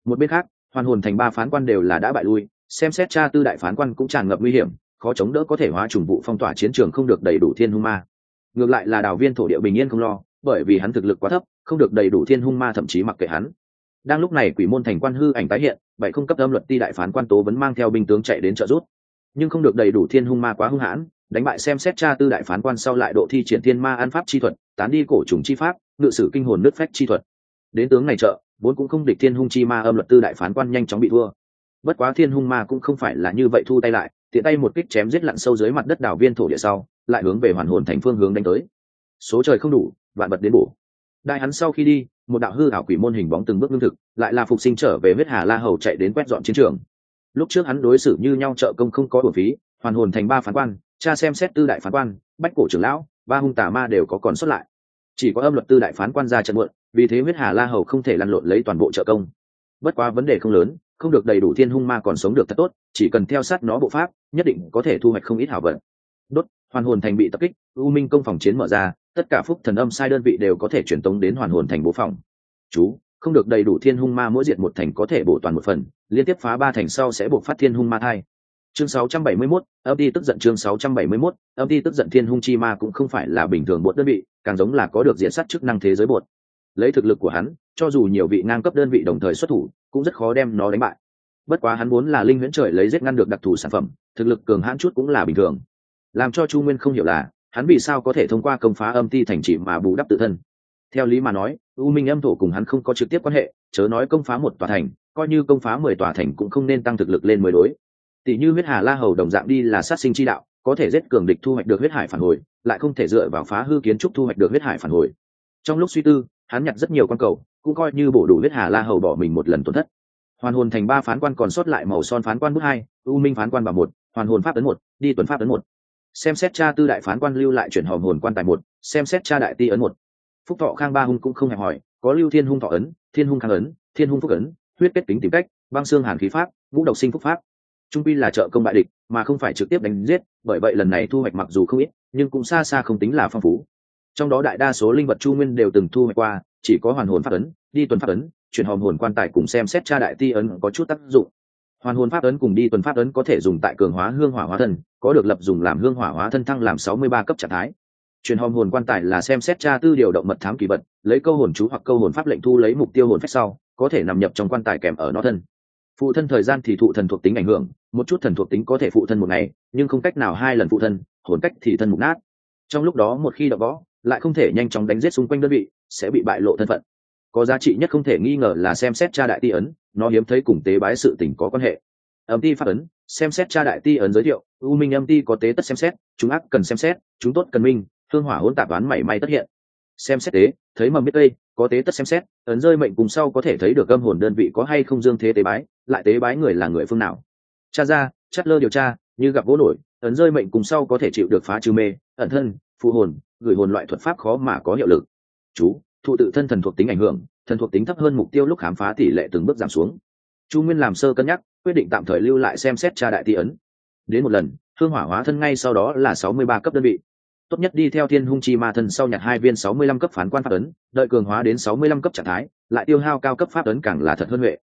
Một bên khác, hoàn hồn thành ba phán quan đều là đã bại lui, xem xét cha tư đại phán quan cũng tràn ngập nguy hiểm khó chống đỡ có thể hóa trùng vụ phong tỏa chiến trường không được đầy đủ thiên hung ma. Ngược lại là đào viên thổ địa bình yên không lo, bởi vì hắn thực lực quá thấp, không được đầy đủ thiên hung ma thậm chí mặc kệ hắn. Đang lúc này quỷ môn thành quan hư ảnh tái hiện, bảy không cấp âm luật ti đại phán quan tố vẫn mang theo binh tướng chạy đến trợ rút nhưng không được đầy đủ thiên hung ma quá hung hãn, đánh bại xem xét cha tư đại phán quan sau lại độ thi triển thiên ma an pháp chi thuật, tán đi cổ trùng chi pháp, ngự sử kinh hồn nước phách chi thuật. Đến tướng này trợ, vốn cũng không địch thiên hung chi ma âm luật tư đại phán quan nhanh chóng bị thua. Bất quá thiên hung ma cũng không phải là như vậy thu tay lại tiện tay một kích chém giết lặn sâu dưới mặt đất đảo viên thổ địa sau, lại hướng về hoàn hồn thành phương hướng đánh tới. Số trời không đủ, vạn bật đến bổ. Đại hắn sau khi đi, một đạo hư ảo quỷ môn hình bóng từng bước lương thực, lại là phục sinh trở về huyết hà la hầu chạy đến quét dọn chiến trường. Lúc trước hắn đối xử như nhau trợ công không có bổ phí, hoàn hồn thành ba phán quan, cha xem xét tư đại phán quan, bách cổ trưởng lão, ba hung tà ma đều có còn xuất lại. Chỉ có âm luật tư đại phán quan ra trận muộn, vì thế huyết hà la hầu không thể lăn lộn lấy toàn bộ trợ công. Bất quá vấn đề không lớn không được đầy đủ thiên hung ma còn sống được thật tốt chỉ cần theo sát nó bộ pháp nhất định có thể thu hoạch không ít hảo vận. Đốt hoàn hồn thành bị tập kích u minh công phòng chiến mở ra tất cả phúc thần âm sai đơn vị đều có thể truyền tống đến hoàn hồn thành bố phòng. Chú không được đầy đủ thiên hung ma mỗi diện một thành có thể bổ toàn một phần liên tiếp phá ba thành sau sẽ buộc phát thiên hung ma thai. Chương 671, âm đi tức giận chương 671, âm đi tức giận thiên hung chi ma cũng không phải là bình thường bột đơn vị càng giống là có được diện sát chức năng thế giới bột. Lấy thực lực của hắn cho dù nhiều vị ngang cấp đơn vị đồng thời xuất thủ, cũng rất khó đem nó đánh bại. Bất quá hắn muốn là linh huyễn trời lấy giết ngăn được đặc thù sản phẩm, thực lực cường hãn chút cũng là bình thường. Làm cho chu nguyên không hiểu là, hắn vì sao có thể thông qua công phá âm ti thành trị mà bù đắp tự thân. Theo lý mà nói, u minh âm thổ cùng hắn không có trực tiếp quan hệ, chớ nói công phá một tòa thành, coi như công phá mười tòa thành cũng không nên tăng thực lực lên mới đối. Tỷ như huyết hà la hầu đồng dạng đi là sát sinh chi đạo, có thể giết cường địch thu hoạch được huyết hải phản hồi, lại không thể dựa vào phá hư kiến trúc thu hoạch được huyết hải phản hồi. Trong lúc suy tư, hắn nhặt rất nhiều quan cầu cũng coi như bổ đủ huyết hà la hầu bỏ mình một lần tổn thất. Hoàn hồn thành ba phán quan còn sót lại màu son phán quan bút hai, u minh phán quan bà một, hoàn hồn pháp ấn một, đi tuần pháp ấn một. Xem xét cha tư đại phán quan lưu lại chuyển hòm hồn quan tài một, xem xét cha đại ti ấn một. Phúc thọ khang ba hung cũng không hẹp hỏi, có lưu thiên hung thọ ấn, thiên hung khang ấn, thiên hung phúc ấn, huyết kết tính tìm cách, băng xương hàn khí pháp, ngũ độc sinh phúc pháp. Trung pi là trợ công bại địch, mà không phải trực tiếp đánh giết, bởi vậy lần này thu hoạch mặc dù không ít, nhưng cũng xa xa không tính là phong phú. Trong đó đại đa số linh vật chu nguyên đều từng thu hoạch qua, chỉ có hoàn hồn pháp ấn đi tuần pháp ấn, chuyển hòm hồn quan tài cùng xem xét cha đại ti ấn có chút tác dụng. Hoàn hồn pháp ấn cùng đi tuần pháp ấn có thể dùng tại cường hóa hương hỏa hóa thân, có được lập dùng làm hương hỏa hóa thân thăng làm sáu mươi ba cấp trạng thái. Truyền hòm hồn quan tài là xem xét tra tư điều động mật thám kỳ vật, lấy câu hồn chú hoặc câu hồn pháp lệnh thu lấy mục tiêu hồn phép sau, có thể nằm nhập trong quan tài kèm ở nó thân. Phụ thân thời gian thì thụ thần thuộc tính ảnh hưởng, một chút thần thuộc tính có thể phụ thân một ngày, nhưng không cách nào hai lần phụ thân, hồn cách thì thân mục nát. Trong lúc đó một khi đập võ lại không thể nhanh chóng đánh giết xung quanh đơn vị, sẽ bị bại lộ thân phận có giá trị nhất không thể nghi ngờ là xem xét cha đại ti ấn, nó hiếm thấy cùng tế bái sự tình có quan hệ. Âm ti phát ấn, xem xét cha đại ti ấn giới thiệu, u minh âm ti có tế tất xem xét, chúng ác cần xem xét, chúng tốt cần minh, hương hỏa hỗn tạp đoán mảy may tất hiện. Xem xét tế, thấy mầm biết tây, có tế tất xem xét, ấn rơi mệnh cùng sau có thể thấy được âm hồn đơn vị có hay không dương thế tế bái, lại tế bái người là người phương nào. Cha ra, chắt lơ điều tra, như gặp gỗ nổi, ấn rơi mệnh cùng sau có thể chịu được phá trừ mê, ẩn thân, phụ hồn, gửi hồn loại thuật pháp khó mà có hiệu lực. Chú thụ tự thân thần thuộc tính ảnh hưởng, thần thuộc tính thấp hơn mục tiêu lúc khám phá tỷ lệ từng bước giảm xuống. Chu nguyên làm sơ cân nhắc, quyết định tạm thời lưu lại xem xét tra đại tỷ ấn. Đến một lần, hương hỏa hóa thân ngay sau đó là sáu mươi ba cấp đơn vị. Tốt nhất đi theo thiên hung chi ma thân sau nhặt hai viên sáu mươi lăm cấp phán quan pháp ấn, đợi cường hóa đến sáu mươi lăm cấp trạng thái, lại tiêu hao cao cấp pháp ấn càng là thật hơn huệ.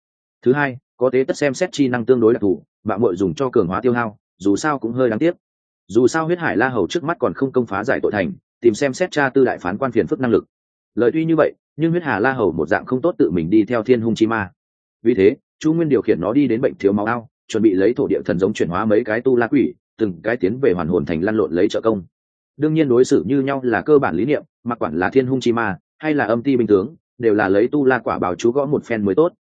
Thứ hai, có tế tất xem xét chi năng tương đối đặc thù, bạn muội dùng cho cường hóa tiêu hao, dù sao cũng hơi đáng tiếc. Dù sao huyết hải la hầu trước mắt còn không công phá giải tội thành, tìm xem xét tra tư đại phán quan phiền phức năng lực lời tuy như vậy, nhưng huyết hà la hầu một dạng không tốt tự mình đi theo thiên hung chi ma. Vì thế, chu nguyên điều khiển nó đi đến bệnh thiếu máu ao, chuẩn bị lấy thổ địa thần giống chuyển hóa mấy cái tu la quỷ, từng cái tiến về hoàn hồn thành lăn lộn lấy trợ công. Đương nhiên đối xử như nhau là cơ bản lý niệm, mặc quản là thiên hung chi ma, hay là âm ti bình tướng, đều là lấy tu la quả bảo chú gõ một phen mới tốt.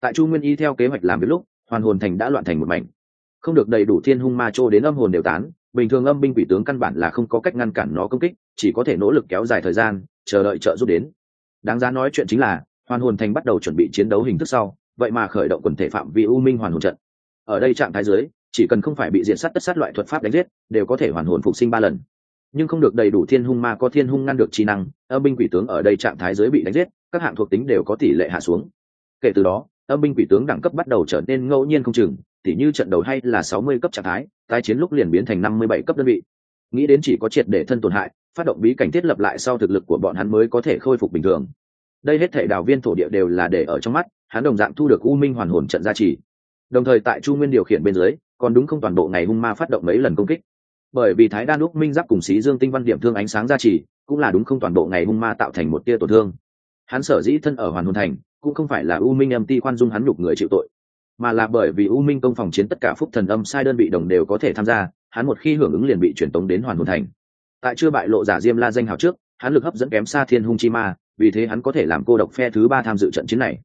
Tại chu nguyên y theo kế hoạch làm việc lúc, hoàn hồn thành đã loạn thành một mảnh. Không được đầy đủ thiên hung ma trô đến âm hồn đều tán, bình thường âm binh quỷ tướng căn bản là không có cách ngăn cản nó công kích, chỉ có thể nỗ lực kéo dài thời gian chờ đợi trợ giúp đến. Đáng giá nói chuyện chính là, hoàn hồn thành bắt đầu chuẩn bị chiến đấu hình thức sau, vậy mà khởi động quần thể phạm vi u minh hoàn hồn trận. Ở đây trạng thái dưới, chỉ cần không phải bị diện sát tất sát loại thuật pháp đánh giết, đều có thể hoàn hồn phục sinh ba lần. Nhưng không được đầy đủ thiên hung ma có thiên hung ngăn được trí năng, âm binh quỷ tướng ở đây trạng thái dưới bị đánh giết, các hạng thuộc tính đều có tỷ lệ hạ xuống. Kể từ đó, âm binh quỷ tướng đẳng cấp bắt đầu trở nên ngẫu nhiên không chừng, tỉ như trận đầu hay là sáu mươi cấp trạng thái, tái chiến lúc liền biến thành năm mươi bảy cấp đơn vị. Nghĩ đến chỉ có triệt để thân tổn hại phát động bí cảnh thiết lập lại sau thực lực của bọn hắn mới có thể khôi phục bình thường. Đây hết thể đào viên thổ địa đều là để ở trong mắt, hắn đồng dạng thu được u minh hoàn hồn trận gia trì. Đồng thời tại chu nguyên điều khiển bên dưới, còn đúng không toàn bộ ngày hung ma phát động mấy lần công kích. Bởi vì thái đan úc minh giáp cùng xí dương tinh văn điểm thương ánh sáng gia trì, cũng là đúng không toàn bộ ngày hung ma tạo thành một tia tổn thương. Hắn sở dĩ thân ở hoàn hồn thành, cũng không phải là u minh âm ti khoan dung hắn nhục người chịu tội, mà là bởi vì u minh công phòng chiến tất cả phúc thần âm sai đơn vị đồng đều có thể tham gia, hắn một khi hưởng ứng liền bị truyền tống đến hoàn hồn thành tại chưa bại lộ giả diêm la danh hào trước, hắn lực hấp dẫn kém xa thiên hung chi ma, vì thế hắn có thể làm cô độc phe thứ ba tham dự trận chiến này.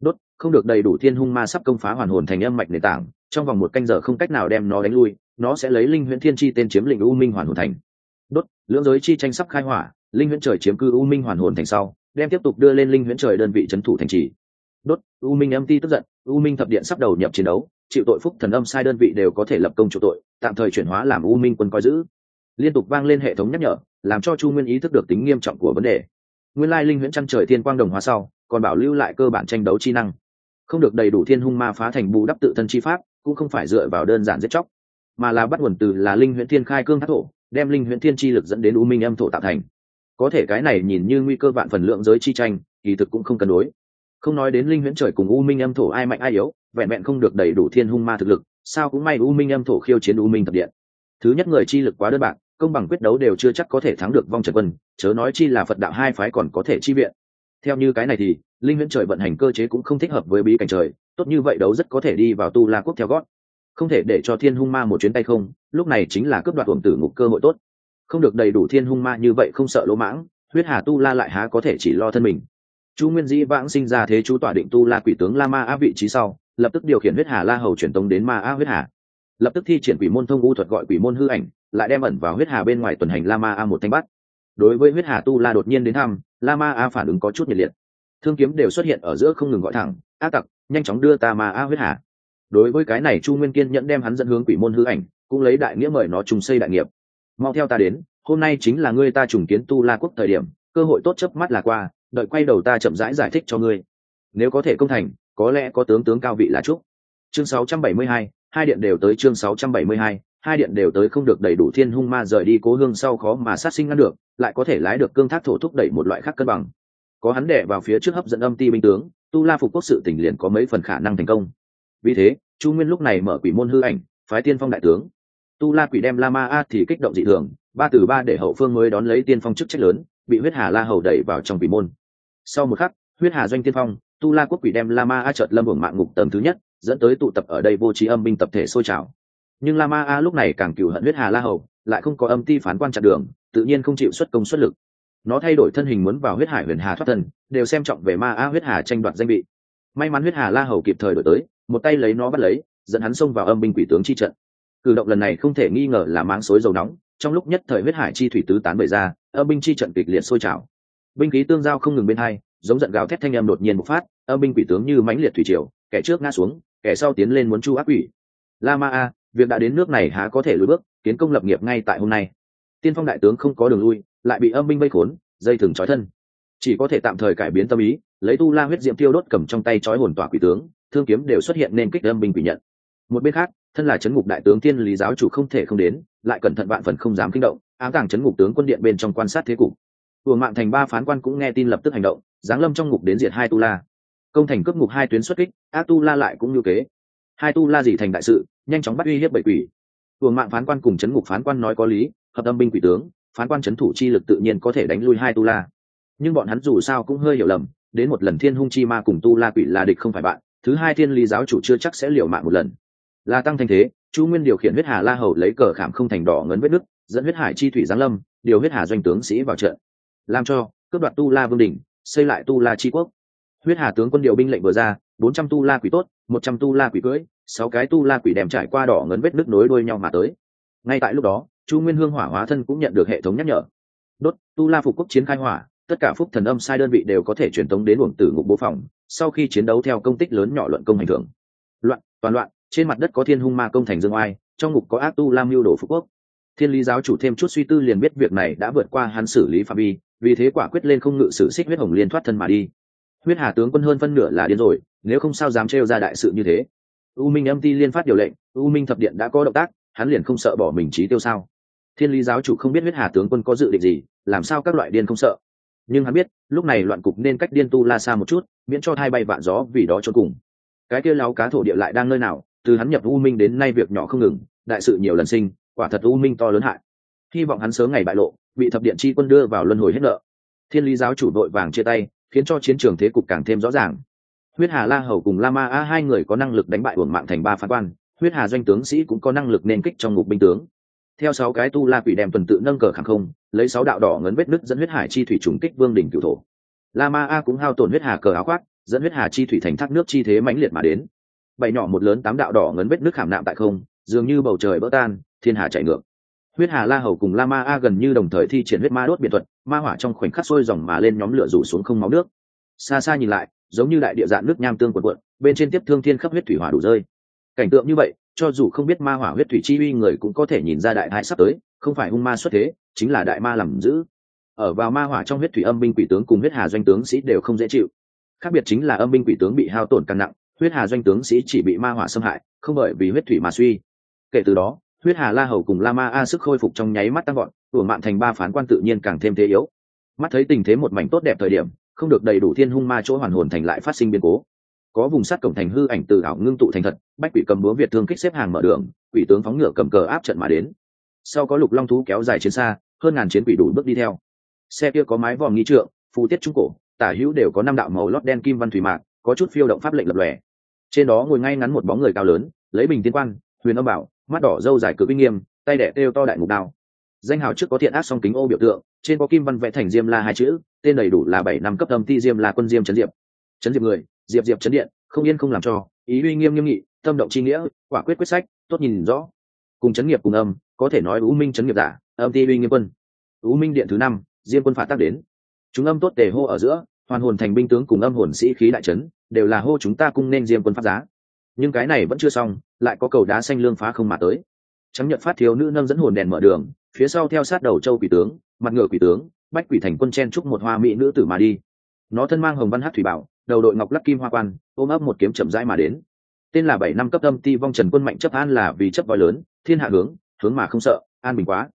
Đốt, không được đầy đủ thiên hung ma sắp công phá hoàn hồn thành âm mạch nền tảng, trong vòng một canh giờ không cách nào đem nó đánh lui, nó sẽ lấy linh huyễn thiên chi tên chiếm lĩnh u minh hoàn hồn thành. Đốt, lưỡng giới chi tranh sắp khai hỏa, linh huyễn trời chiếm cư u minh hoàn hồn thành sau, đem tiếp tục đưa lên linh huyễn trời đơn vị trấn thủ thành trì. Đốt, u minh âm ti tức giận, u minh thập điện sắp đầu nhập chiến đấu, chịu tội phúc thần âm sai đơn vị đều có thể lập công chủ tội, tạm thời chuyển hóa làm u minh quân coi giữ liên tục vang lên hệ thống nhắc nhở, làm cho chu nguyên ý thức được tính nghiêm trọng của vấn đề. Nguyên lai linh huyễn trăng trời thiên quang đồng hóa sau, còn bảo lưu lại cơ bản tranh đấu chi năng. Không được đầy đủ thiên hung ma phá thành bù đắp tự thân chi pháp, cũng không phải dựa vào đơn giản giết chóc, mà là bắt nguồn từ là linh huyễn thiên khai cương thác thổ, đem linh huyễn thiên chi lực dẫn đến u minh âm thổ tạo thành. Có thể cái này nhìn như nguy cơ vạn phần lượng giới chi tranh, kỳ thực cũng không cân đối. Không nói đến linh huyễn trời cùng u minh âm thổ ai mạnh ai yếu, vẹn vẹn không được đầy đủ thiên hung ma thực lực, sao cũng may u minh âm thổ khiêu chiến u minh thập điện. Thứ nhất người chi lực quá đơn bạc công bằng quyết đấu đều chưa chắc có thể thắng được vong trần quân, chớ nói chi là phật đạo hai phái còn có thể chi viện. Theo như cái này thì, linh huyễn trời vận hành cơ chế cũng không thích hợp với bí cảnh trời, tốt như vậy đấu rất có thể đi vào tu la quốc theo gót. Không thể để cho thiên hung ma một chuyến tay không, lúc này chính là cướp đoạt uổng tử ngục cơ hội tốt. Không được đầy đủ thiên hung ma như vậy không sợ lỗ mãng, huyết hà tu la lại há có thể chỉ lo thân mình. Chu nguyên dĩ vãng sinh ra thế chú tỏa định tu la quỷ tướng la ma á vị trí sau, lập tức điều khiển huyết hà la hầu truyền tống đến ma á huyết hà. Lập tức thi triển quỷ môn thông u thuật gọi quỷ môn hư ảnh lại đem ẩn vào huyết hà bên ngoài tuần hành la ma a một thanh bắt. Đối với huyết hà tu la đột nhiên đến thăm la ma a phản ứng có chút nhiệt liệt. Thương kiếm đều xuất hiện ở giữa không ngừng gọi thẳng a tặc nhanh chóng đưa ta ma a huyết hà. Đối với cái này chu nguyên kiên nhẫn đem hắn dẫn hướng quỷ môn hư ảnh cũng lấy đại nghĩa mời nó trùng xây đại nghiệp. Mau theo ta đến hôm nay chính là ngươi ta trùng kiến tu la quốc thời điểm cơ hội tốt chớp mắt là qua đợi quay đầu ta chậm rãi giải, giải thích cho ngươi. Nếu có thể công thành có lẽ có tướng tướng cao vị là chúc. Chương 672, hai điện đều tới chương 672, hai điện đều tới không được đầy đủ thiên hung ma rời đi cố hương sau khó mà sát sinh ngăn được, lại có thể lái được cương thác thổ thúc đẩy một loại khác cân bằng. Có hắn đẻ vào phía trước hấp dẫn âm ti binh tướng, tu la phục quốc sự tỉnh liền có mấy phần khả năng thành công. Vì thế, chu nguyên lúc này mở quỷ môn hư ảnh, phái tiên phong đại tướng. Tu la quỷ đem la ma a thì kích động dị thường, ba từ ba để hậu phương mới đón lấy tiên phong chức trách lớn, bị huyết hà la hầu đẩy vào trong quỷ môn. Sau một khắc, huyết hà doanh tiên phong, tu la quốc quỷ đem la ma a trợt lâm hưởng mạng ngục tầng thứ nhất, dẫn tới tụ tập ở đây vô trí âm binh tập thể sôi trào nhưng la ma a lúc này càng cựu hận huyết hà la hầu, lại không có âm ti phán quan chặn đường, tự nhiên không chịu xuất công xuất lực. Nó thay đổi thân hình muốn vào huyết hải huyền hà thoát thân, đều xem trọng về ma a huyết hà tranh đoạt danh vị. May mắn huyết hà la hầu kịp thời đổi tới, một tay lấy nó bắt lấy, dẫn hắn xông vào âm binh quỷ tướng chi trận. Cử động lần này không thể nghi ngờ là máng xối dầu nóng, trong lúc nhất thời huyết hải chi thủy tứ tán bày ra, âm binh chi trận kịch liệt sôi trào. Binh khí tương giao không ngừng bên hai, giống giận gào thét thanh âm đột nhiên một phát, âm binh quỷ tướng như mãnh liệt thủy triều, kẻ trước ngã xuống, kẻ sau tiến lên muốn chu ác quỷ. La ma a việc đã đến nước này há có thể lùi bước, kiến công lập nghiệp ngay tại hôm nay. Tiên phong đại tướng không có đường lui, lại bị âm binh vây khốn, dây thừng trói thân. Chỉ có thể tạm thời cải biến tâm ý, lấy tu la huyết diệm tiêu đốt cầm trong tay trói hồn tỏa quỷ tướng, thương kiếm đều xuất hiện nên kích âm binh quỷ nhận. Một bên khác, thân là chấn ngục đại tướng tiên lý giáo chủ không thể không đến, lại cẩn thận vạn phần không dám kinh động, ám tàng chấn ngục tướng quân điện bên trong quan sát thế cục. Tuồng mạng thành ba phán quan cũng nghe tin lập tức hành động, giáng lâm trong ngục đến diệt hai tu la. Công thành cướp ngục hai tuyến xuất kích a tu la lại cũng như kế. Hai tu la dị thành đại sự nhanh chóng bắt uy hiếp bảy quỷ. Tuồng mạng phán quan cùng chấn ngục phán quan nói có lý, hợp tâm binh quỷ tướng, phán quan chấn thủ chi lực tự nhiên có thể đánh lui hai tu la. Nhưng bọn hắn dù sao cũng hơi hiểu lầm, đến một lần thiên hung chi ma cùng tu la quỷ là địch không phải bạn, thứ hai thiên lý giáo chủ chưa chắc sẽ liều mạng một lần. Là tăng thành thế, chu nguyên điều khiển huyết hà la hầu lấy cờ khảm không thành đỏ ngấn vết nứt, dẫn huyết hải chi thủy giáng lâm, điều huyết hà doanh tướng sĩ vào trận. Làm cho, cướp đoạt tu la vương đình xây lại tu la chi quốc. Huyết hà tướng quân điều binh lệnh vừa ra, bốn trăm tu la quỷ tốt, một trăm tu la quỷ cưỡi sáu cái tu la quỷ đem trải qua đỏ ngấn vết nước nối đuôi nhau mà tới. Ngay tại lúc đó, chu nguyên hương hỏa hóa thân cũng nhận được hệ thống nhắc nhở. Đốt, tu la phục quốc chiến khai hỏa, tất cả phúc thần âm sai đơn vị đều có thể truyền tống đến luồng tử ngục bố phòng, sau khi chiến đấu theo công tích lớn nhỏ luận công hành thưởng. Loạn, toàn loạn, trên mặt đất có thiên hung ma công thành dương oai, trong ngục có ác tu lam mưu đồ phú quốc. Thiên lý giáo chủ thêm chút suy tư liền biết việc này đã vượt qua hắn xử lý phạm vi, vì thế quả quyết lên không ngự sử xích huyết hồng liên thoát thân mà đi. Huyết hà tướng quân hơn phân nửa là điên rồi, nếu không sao dám trêu ra đại sự như thế u minh âm ti liên phát điều lệnh, u minh thập điện đã có động tác, hắn liền không sợ bỏ mình trí tiêu sao? Thiên lý giáo chủ không biết huyết hà tướng quân có dự định gì, làm sao các loại điên không sợ? Nhưng hắn biết, lúc này loạn cục nên cách điên tu la xa một chút, miễn cho hai bay vạn gió vì đó cho cùng. Cái kia láo cá thổ địa lại đang nơi nào? Từ hắn nhập u minh đến nay việc nhỏ không ngừng, đại sự nhiều lần sinh, quả thật u minh to lớn hại. Hy vọng hắn sớm ngày bại lộ, bị thập điện chi quân đưa vào luân hồi hết nợ. Thiên lý giáo chủ đội vàng chia tay, khiến cho chiến trường thế cục càng thêm rõ ràng huyết hà la hầu cùng la ma a hai người có năng lực đánh bại uổng mạng thành ba phán quan, huyết hà doanh tướng sĩ cũng có năng lực nên kích trong ngục binh tướng. Theo sáu cái tu la quỷ đem tuần tự nâng cờ khẳng không, lấy sáu đạo đỏ ngấn vết nứt dẫn huyết hải chi thủy trùng kích vương đỉnh cửu thổ. La ma a cũng hao tổn huyết hà cờ áo khoác, dẫn huyết hà chi thủy thành thác nước chi thế mãnh liệt mà đến. Bảy nhỏ một lớn tám đạo đỏ ngấn vết nước khảm nạm tại không, dường như bầu trời bỡ tan, thiên hà chạy ngược. Huyết hà la hầu cùng la ma a gần như đồng thời thi triển huyết ma đốt biệt thuật, ma hỏa trong khoảnh khắc sôi dòng mà lên nhóm lửa rủ xuống không máu nước. Xa xa nhìn lại giống như đại địa dạng nước nham tương quần quận bên trên tiếp thương thiên khắp huyết thủy hỏa đủ rơi. Cảnh tượng như vậy, cho dù không biết ma hỏa huyết thủy chi uy người cũng có thể nhìn ra đại hại sắp tới, không phải hung ma xuất thế, chính là đại ma làm giữ. Ở vào ma hỏa trong huyết thủy âm binh quỷ tướng cùng huyết hà doanh tướng sĩ đều không dễ chịu. Khác biệt chính là âm binh quỷ tướng bị hao tổn càng nặng, huyết hà doanh tướng sĩ chỉ bị ma hỏa xâm hại, không bởi vì huyết thủy mà suy. Kể từ đó, huyết hà la hầu cùng la ma a sức khôi phục trong nháy mắt tăng gọn của mạng thành ba phán quan tự nhiên càng thêm thế yếu. Mắt thấy tình thế một mảnh tốt đẹp thời điểm không được đầy đủ thiên hung ma chỗ hoàn hồn thành lại phát sinh biến cố. Có vùng sắt cổng thành hư ảnh từ ảo ngưng tụ thành thật, bách quỷ cầm búa việt thương kích xếp hàng mở đường, quỷ tướng phóng ngựa cầm cờ áp trận mà đến. Sau có lục long thú kéo dài chiến xa, hơn ngàn chiến quỷ đủ bước đi theo. Xe kia có mái vòm nghi trượng, phù tiết trung cổ, tả hữu đều có năm đạo màu lót đen kim văn thủy mạc, có chút phiêu động pháp lệnh lập lòe. Trên đó ngồi ngay ngắn một bóng người cao lớn, lấy bình tiên quan, huyền âm bảo, mắt đỏ dâu dài cực uy nghiêm, tay đẻ têu to đại ngục đao danh hào trước có thiện ác song kính ô biểu tượng, trên có kim văn vẽ thành diêm la hai chữ, tên đầy đủ là bảy năm cấp âm ti diêm la quân diêm trấn diệp. Trấn diệp người, diệp diệp trấn điện, không yên không làm cho, ý uy nghiêm nghiêm nghị, tâm động chi nghĩa, quả quyết quyết sách, tốt nhìn rõ. Cùng trấn nghiệp cùng âm, có thể nói u minh trấn nghiệp giả, âm ti uy nghiêm quân. U minh điện thứ năm, diêm quân phạt tác đến. Chúng âm tốt tề hô ở giữa, hoàn hồn thành binh tướng cùng âm hồn sĩ khí đại trấn đều là hô chúng ta cung nên diêm quân phát giá. Nhưng cái này vẫn chưa xong, lại có cầu đá xanh lương phá không mà tới. Trắng nhận phát thiếu nữ nâng dẫn hồn đèn mở đường phía sau theo sát đầu châu quỷ tướng, mặt ngựa quỷ tướng, bách quỷ thành quân chen trúc một hoa mỹ nữ tử mà đi. Nó thân mang hồng văn hát thủy bảo, đầu đội ngọc lắc kim hoa quan, ôm ấp một kiếm chậm rãi mà đến. Tên là bảy năm cấp âm ti vong trần quân mạnh chấp an là vì chấp voi lớn, thiên hạ hướng hướng mà không sợ, an bình quá.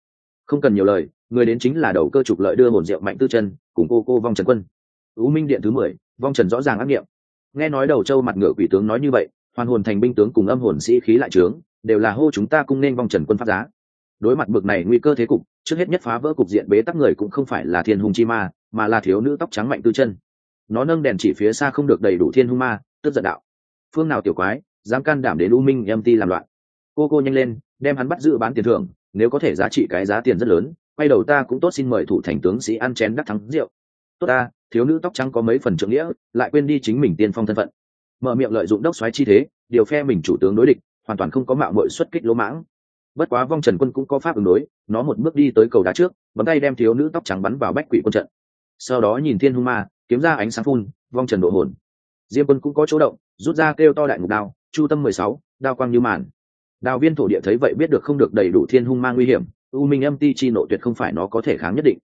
Không cần nhiều lời, người đến chính là đầu cơ trục lợi đưa hồn rượu mạnh tư chân, cùng cô cô vong trần quân. Ú minh điện thứ mười, vong trần rõ ràng ác nghiệm. Nghe nói đầu châu mặt ngựa quỷ tướng nói như vậy, hoàn hồn thành binh tướng cùng âm hồn sĩ khí lại trướng, đều là hô chúng ta cung nên vong trần quân pháp giá đối mặt bực này nguy cơ thế cục, trước hết nhất phá vỡ cục diện bế tắc người cũng không phải là thiên hùng chi ma, mà là thiếu nữ tóc trắng mạnh tư chân. Nó nâng đèn chỉ phía xa không được đầy đủ thiên hung ma, tức giận đạo. Phương nào tiểu quái, dám can đảm đến u minh em ti làm loạn. Cô cô nhanh lên, đem hắn bắt giữ bán tiền thưởng, nếu có thể giá trị cái giá tiền rất lớn, quay đầu ta cũng tốt xin mời thủ thành tướng sĩ ăn chén đắc thắng rượu. Tốt ta, thiếu nữ tóc trắng có mấy phần trưởng nghĩa, lại quên đi chính mình tiên phong thân phận. Mở miệng lợi dụng đốc xoáy chi thế, điều phe mình chủ tướng đối địch, hoàn toàn không có mạo mội xuất kích lỗ mãng bất quá vong trần quân cũng có pháp ứng đối nó một bước đi tới cầu đá trước bấm tay đem thiếu nữ tóc trắng bắn vào bách quỷ quân trận. Sau đó nhìn thiên hung ma kiếm ra ánh sáng phun vong trần độ hồn. Diêm quân cũng có chỗ động rút ra kêu to đại ngục đao chu tâm mười sáu đao quang như màn. Đào viên thổ địa thấy vậy biết được không được đầy đủ thiên hung ma nguy hiểm u minh âm ti chi nộ tuyệt không phải nó có thể kháng nhất định.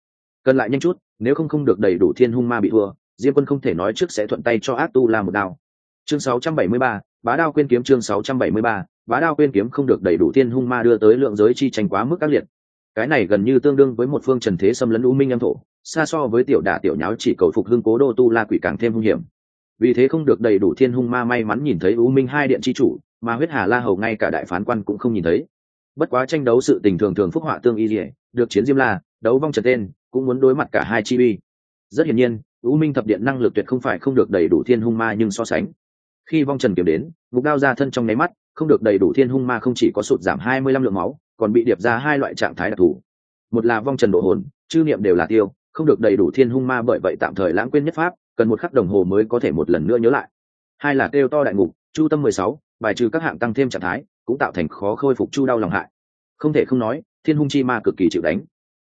Cần lại nhanh chút nếu không không được đầy đủ thiên hung ma bị thua diêm quân không thể nói trước sẽ thuận tay cho ác tu la một đao. Chương 673, bá đao quên kiếm chương 673, bá đao quên kiếm không được đầy đủ thiên hung ma đưa tới lượng giới chi tranh quá mức các liệt. Cái này gần như tương đương với một phương trần thế xâm lấn u minh âm thổ, xa so với tiểu đả tiểu nháo chỉ cầu phục hưng cố đô tu la quỷ càng thêm hung hiểm. Vì thế không được đầy đủ thiên hung ma may mắn nhìn thấy u minh hai điện chi chủ, mà huyết hà la hầu ngay cả đại phán quan cũng không nhìn thấy. Bất quá tranh đấu sự tình thường thường phúc họa tương y dỉa được chiến diêm la, đấu vong trần tên, cũng muốn đối mặt cả hai chi uy. Rất hiển nhiên, u minh thập điện năng lực tuyệt không phải không được đầy đủ thiên hung ma nhưng so sánh khi vong trần kiếm đến, ngục đao ra thân trong nháy mắt, không được đầy đủ thiên hung ma không chỉ có sụt giảm hai mươi lăm lượng máu, còn bị điệp ra hai loại trạng thái đặc thù. Một là vong trần độ hồn, chư niệm đều là tiêu, không được đầy đủ thiên hung ma bởi vậy tạm thời lãng quên nhất pháp, cần một khắc đồng hồ mới có thể một lần nữa nhớ lại. Hai là kêu to đại ngục, chu tâm mười sáu, bài trừ các hạng tăng thêm trạng thái, cũng tạo thành khó khôi phục chu đau lòng hại. Không thể không nói, thiên hung chi ma cực kỳ chịu đánh.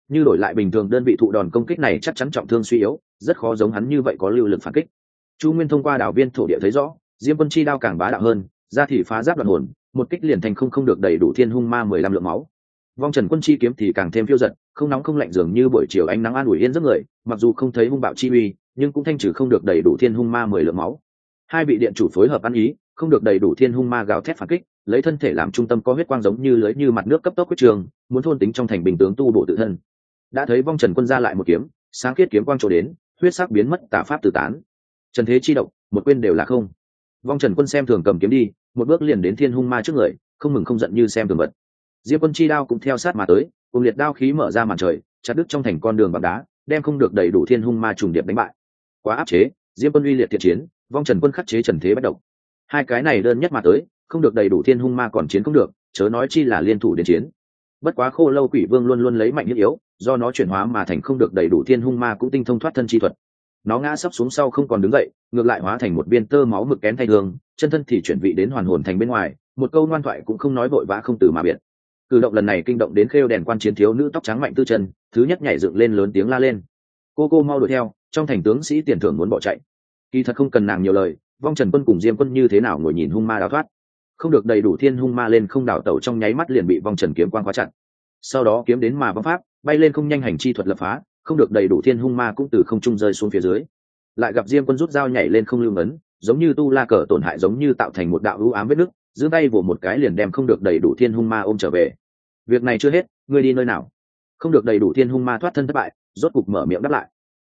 Như đổi lại bình thường đơn vị thụ đòn công kích này chắc chắn trọng thương suy yếu, rất khó giống hắn như vậy có lưu lực phản kích. Chu nguyên thông qua đảo viên thổ địa thấy rõ diêm quân chi đao càng bá đạo hơn, ra thì phá giáp đoạn hồn, một kích liền thành không không được đầy đủ thiên hung ma mười lăm lượng máu. Vong trần quân chi kiếm thì càng thêm phiêu giật, không nóng không lạnh dường như buổi chiều ánh nắng an ủi yên giấc người, mặc dù không thấy hung bạo chi uy, nhưng cũng thanh trừ không được đầy đủ thiên hung ma mười lượng máu. Hai vị điện chủ phối hợp ăn ý, không được đầy đủ thiên hung ma gào thét phản kích, lấy thân thể làm trung tâm có huyết quang giống như lưới như mặt nước cấp tốc quyết trường, muốn thôn tính trong thành bình tướng tu bổ tự thân. Đã thấy vong trần quân ra lại một kiếm, sáng kết kiếm quang trổ đến, huyết sắc biến mất tả pháp tử tán. Trần thế chi động, một quên đều là không vong trần quân xem thường cầm kiếm đi, một bước liền đến thiên hung ma trước người, không mừng không giận như xem thường vật. Diệp quân chi đao cũng theo sát mà tới, cùng liệt đao khí mở ra màn trời, chặt đứt trong thành con đường bằng đá, đem không được đầy đủ thiên hung ma trùng điệp đánh bại. Quá áp chế, diệp quân uy liệt thiện chiến, vong trần quân khắc chế trần thế bất động hai cái này đơn nhất mà tới, không được đầy đủ thiên hung ma còn chiến không được, chớ nói chi là liên thủ đến chiến. Bất quá khô lâu quỷ vương luôn luôn lấy mạnh nhất yếu, do nó chuyển hóa mà thành không được đầy đủ thiên hung ma cũng tinh thông thoát thân chi thuật nó ngã sắp xuống sau không còn đứng dậy, ngược lại hóa thành một viên tơ máu mực kén thay thương chân thân thì chuyển vị đến hoàn hồn thành bên ngoài, một câu ngoan thoại cũng không nói vội vã không từ mà biệt. Cử động lần này kinh động đến khêu đèn quan chiến thiếu nữ tóc trắng mạnh tư chân, thứ nhất nhảy dựng lên lớn tiếng la lên. Cô cô mau đuổi theo, trong thành tướng sĩ tiền thưởng muốn bỏ chạy. Kỳ thật không cần nàng nhiều lời, vong trần quân cùng diêm quân như thế nào ngồi nhìn hung ma đào thoát. Không được đầy đủ thiên hung ma lên không đảo tẩu trong nháy mắt liền bị vong trần kiếm quan khóa chặt. Sau đó kiếm đến mà vong pháp, bay lên không nhanh hành chi thuật lập phá không được đầy đủ thiên hung ma cũng từ không trung rơi xuống phía dưới. Lại gặp diêm quân rút dao nhảy lên không lưu ngấn, giống như tu la cờ tổn hại giống như tạo thành một đạo ưu ám vết nứt, giữ tay vỗ một cái liền đem không được đầy đủ thiên hung ma ôm trở về. Việc này chưa hết, ngươi đi nơi nào? Không được đầy đủ thiên hung ma thoát thân thất bại, rốt cục mở miệng đáp lại.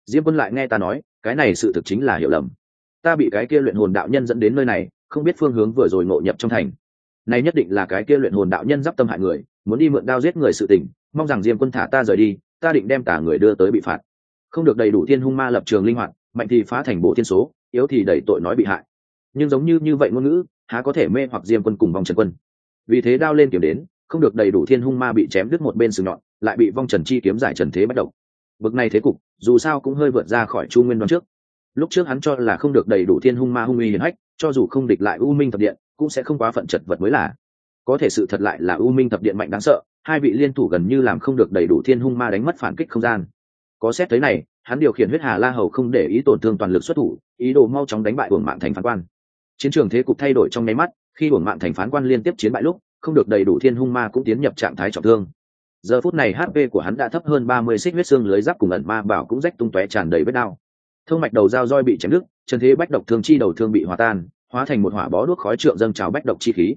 Diêm quân lại nghe ta nói, cái này sự thực chính là hiểu lầm. Ta bị cái kia luyện hồn đạo nhân dẫn đến nơi này, không biết phương hướng vừa rồi ngộ nhập trong thành. Này nhất định là cái kia luyện hồn đạo nhân d tâm hại người, muốn đi mượn đao giết người sự tình, mong rằng diêm quân thả ta rời đi ta định đem tả người đưa tới bị phạt. Không được đầy đủ thiên hung ma lập trường linh hoạt, mạnh thì phá thành bộ thiên số, yếu thì đẩy tội nói bị hại. Nhưng giống như như vậy ngôn ngữ, há có thể mê hoặc diêm quân cùng vong trần quân. Vì thế đao lên kiếm đến, không được đầy đủ thiên hung ma bị chém đứt một bên sừng nhọn, lại bị vong trần chi kiếm giải trần thế bất động bực này thế cục, dù sao cũng hơi vượt ra khỏi chu nguyên đoán trước. Lúc trước hắn cho là không được đầy đủ thiên hung ma hung uy hiển hách, cho dù không địch lại u minh thập điện, cũng sẽ không quá phận chật vật mới là. Có thể sự thật lại là u minh thập điện mạnh đáng sợ hai vị liên thủ gần như làm không được đầy đủ thiên hung ma đánh mất phản kích không gian. Có xét tới này, hắn điều khiển huyết hà la hầu không để ý tổn thương toàn lực xuất thủ, ý đồ mau chóng đánh bại uổng mạng thành phán quan. Chiến trường thế cục thay đổi trong nháy mắt, khi uổng mạng thành phán quan liên tiếp chiến bại lúc, không được đầy đủ thiên hung ma cũng tiến nhập trạng thái trọng thương. Giờ phút này hp của hắn đã thấp hơn ba mươi xích huyết xương lưới giáp cùng ẩn ma bảo cũng rách tung tóe tràn đầy vết đao thương mạch đầu dao roi bị chém đứt, chân thế bách độc thương chi đầu thương bị hòa tan, hóa thành một hỏa bó đuốc khói trượng dâng trào bách độc chi khí.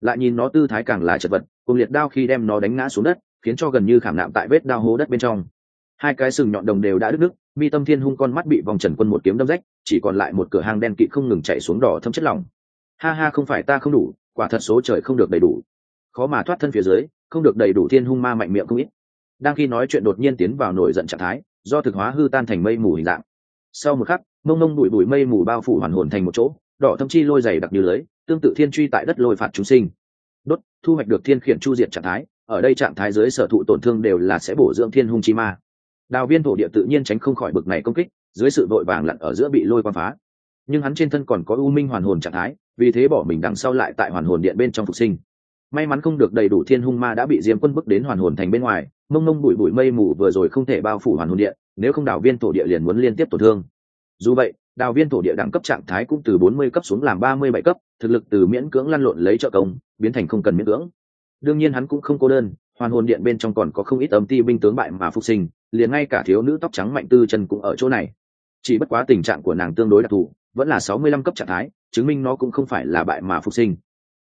Lại nhìn nó tư thái càng là chật vật cùng liệt đao khi đem nó đánh ngã xuống đất, khiến cho gần như khảm nạm tại vết đao hố đất bên trong. Hai cái sừng nhọn đồng đều đã đứt đứt mi tâm thiên hung con mắt bị vòng trần quân một kiếm đâm rách, chỉ còn lại một cửa hang đen kịt không ngừng chạy xuống đỏ thâm chất lỏng. Ha ha, không phải ta không đủ, quả thật số trời không được đầy đủ. Khó mà thoát thân phía dưới, không được đầy đủ thiên hung ma mạnh miệng không ít. Đang khi nói chuyện đột nhiên tiến vào nổi giận trạng thái, do thực hóa hư tan thành mây mù hình dạng. Sau một khắc, mông mông bụi bụi mây mù bao phủ hoàn hồn thành một chỗ, đỏ thâm chi lôi dày đặc như lưới, tương tự thiên truy tại đất lôi phạt chúng sinh thu hoạch được thiên khiển chu diệt trạng thái, ở đây trạng thái dưới sở thụ tổn thương đều là sẽ bổ dưỡng thiên hung chi ma. Đào viên thổ địa tự nhiên tránh không khỏi bực này công kích, dưới sự vội vàng lặn ở giữa bị lôi quang phá. Nhưng hắn trên thân còn có u minh hoàn hồn trạng thái, vì thế bỏ mình đằng sau lại tại hoàn hồn điện bên trong phục sinh. May mắn không được đầy đủ thiên hung ma đã bị diêm quân bức đến hoàn hồn thành bên ngoài, mông mông bụi bụi mây mù vừa rồi không thể bao phủ hoàn hồn điện, nếu không đào viên thổ địa liền muốn liên tiếp tổn thương. Dù vậy đào viên thổ địa đẳng cấp trạng thái cũng từ bốn mươi cấp xuống làm ba mươi bảy cấp, thực lực từ miễn cưỡng lăn lộn lấy trợ công, biến thành không cần miễn cưỡng. Đương nhiên hắn cũng không cô đơn, hoàn hồn điện bên trong còn có không ít âm ti binh tướng bại mà phục sinh, liền ngay cả thiếu nữ tóc trắng mạnh tư chân cũng ở chỗ này. Chỉ bất quá tình trạng của nàng tương đối đặc thù, vẫn là sáu mươi lăm cấp trạng thái, chứng minh nó cũng không phải là bại mà phục sinh.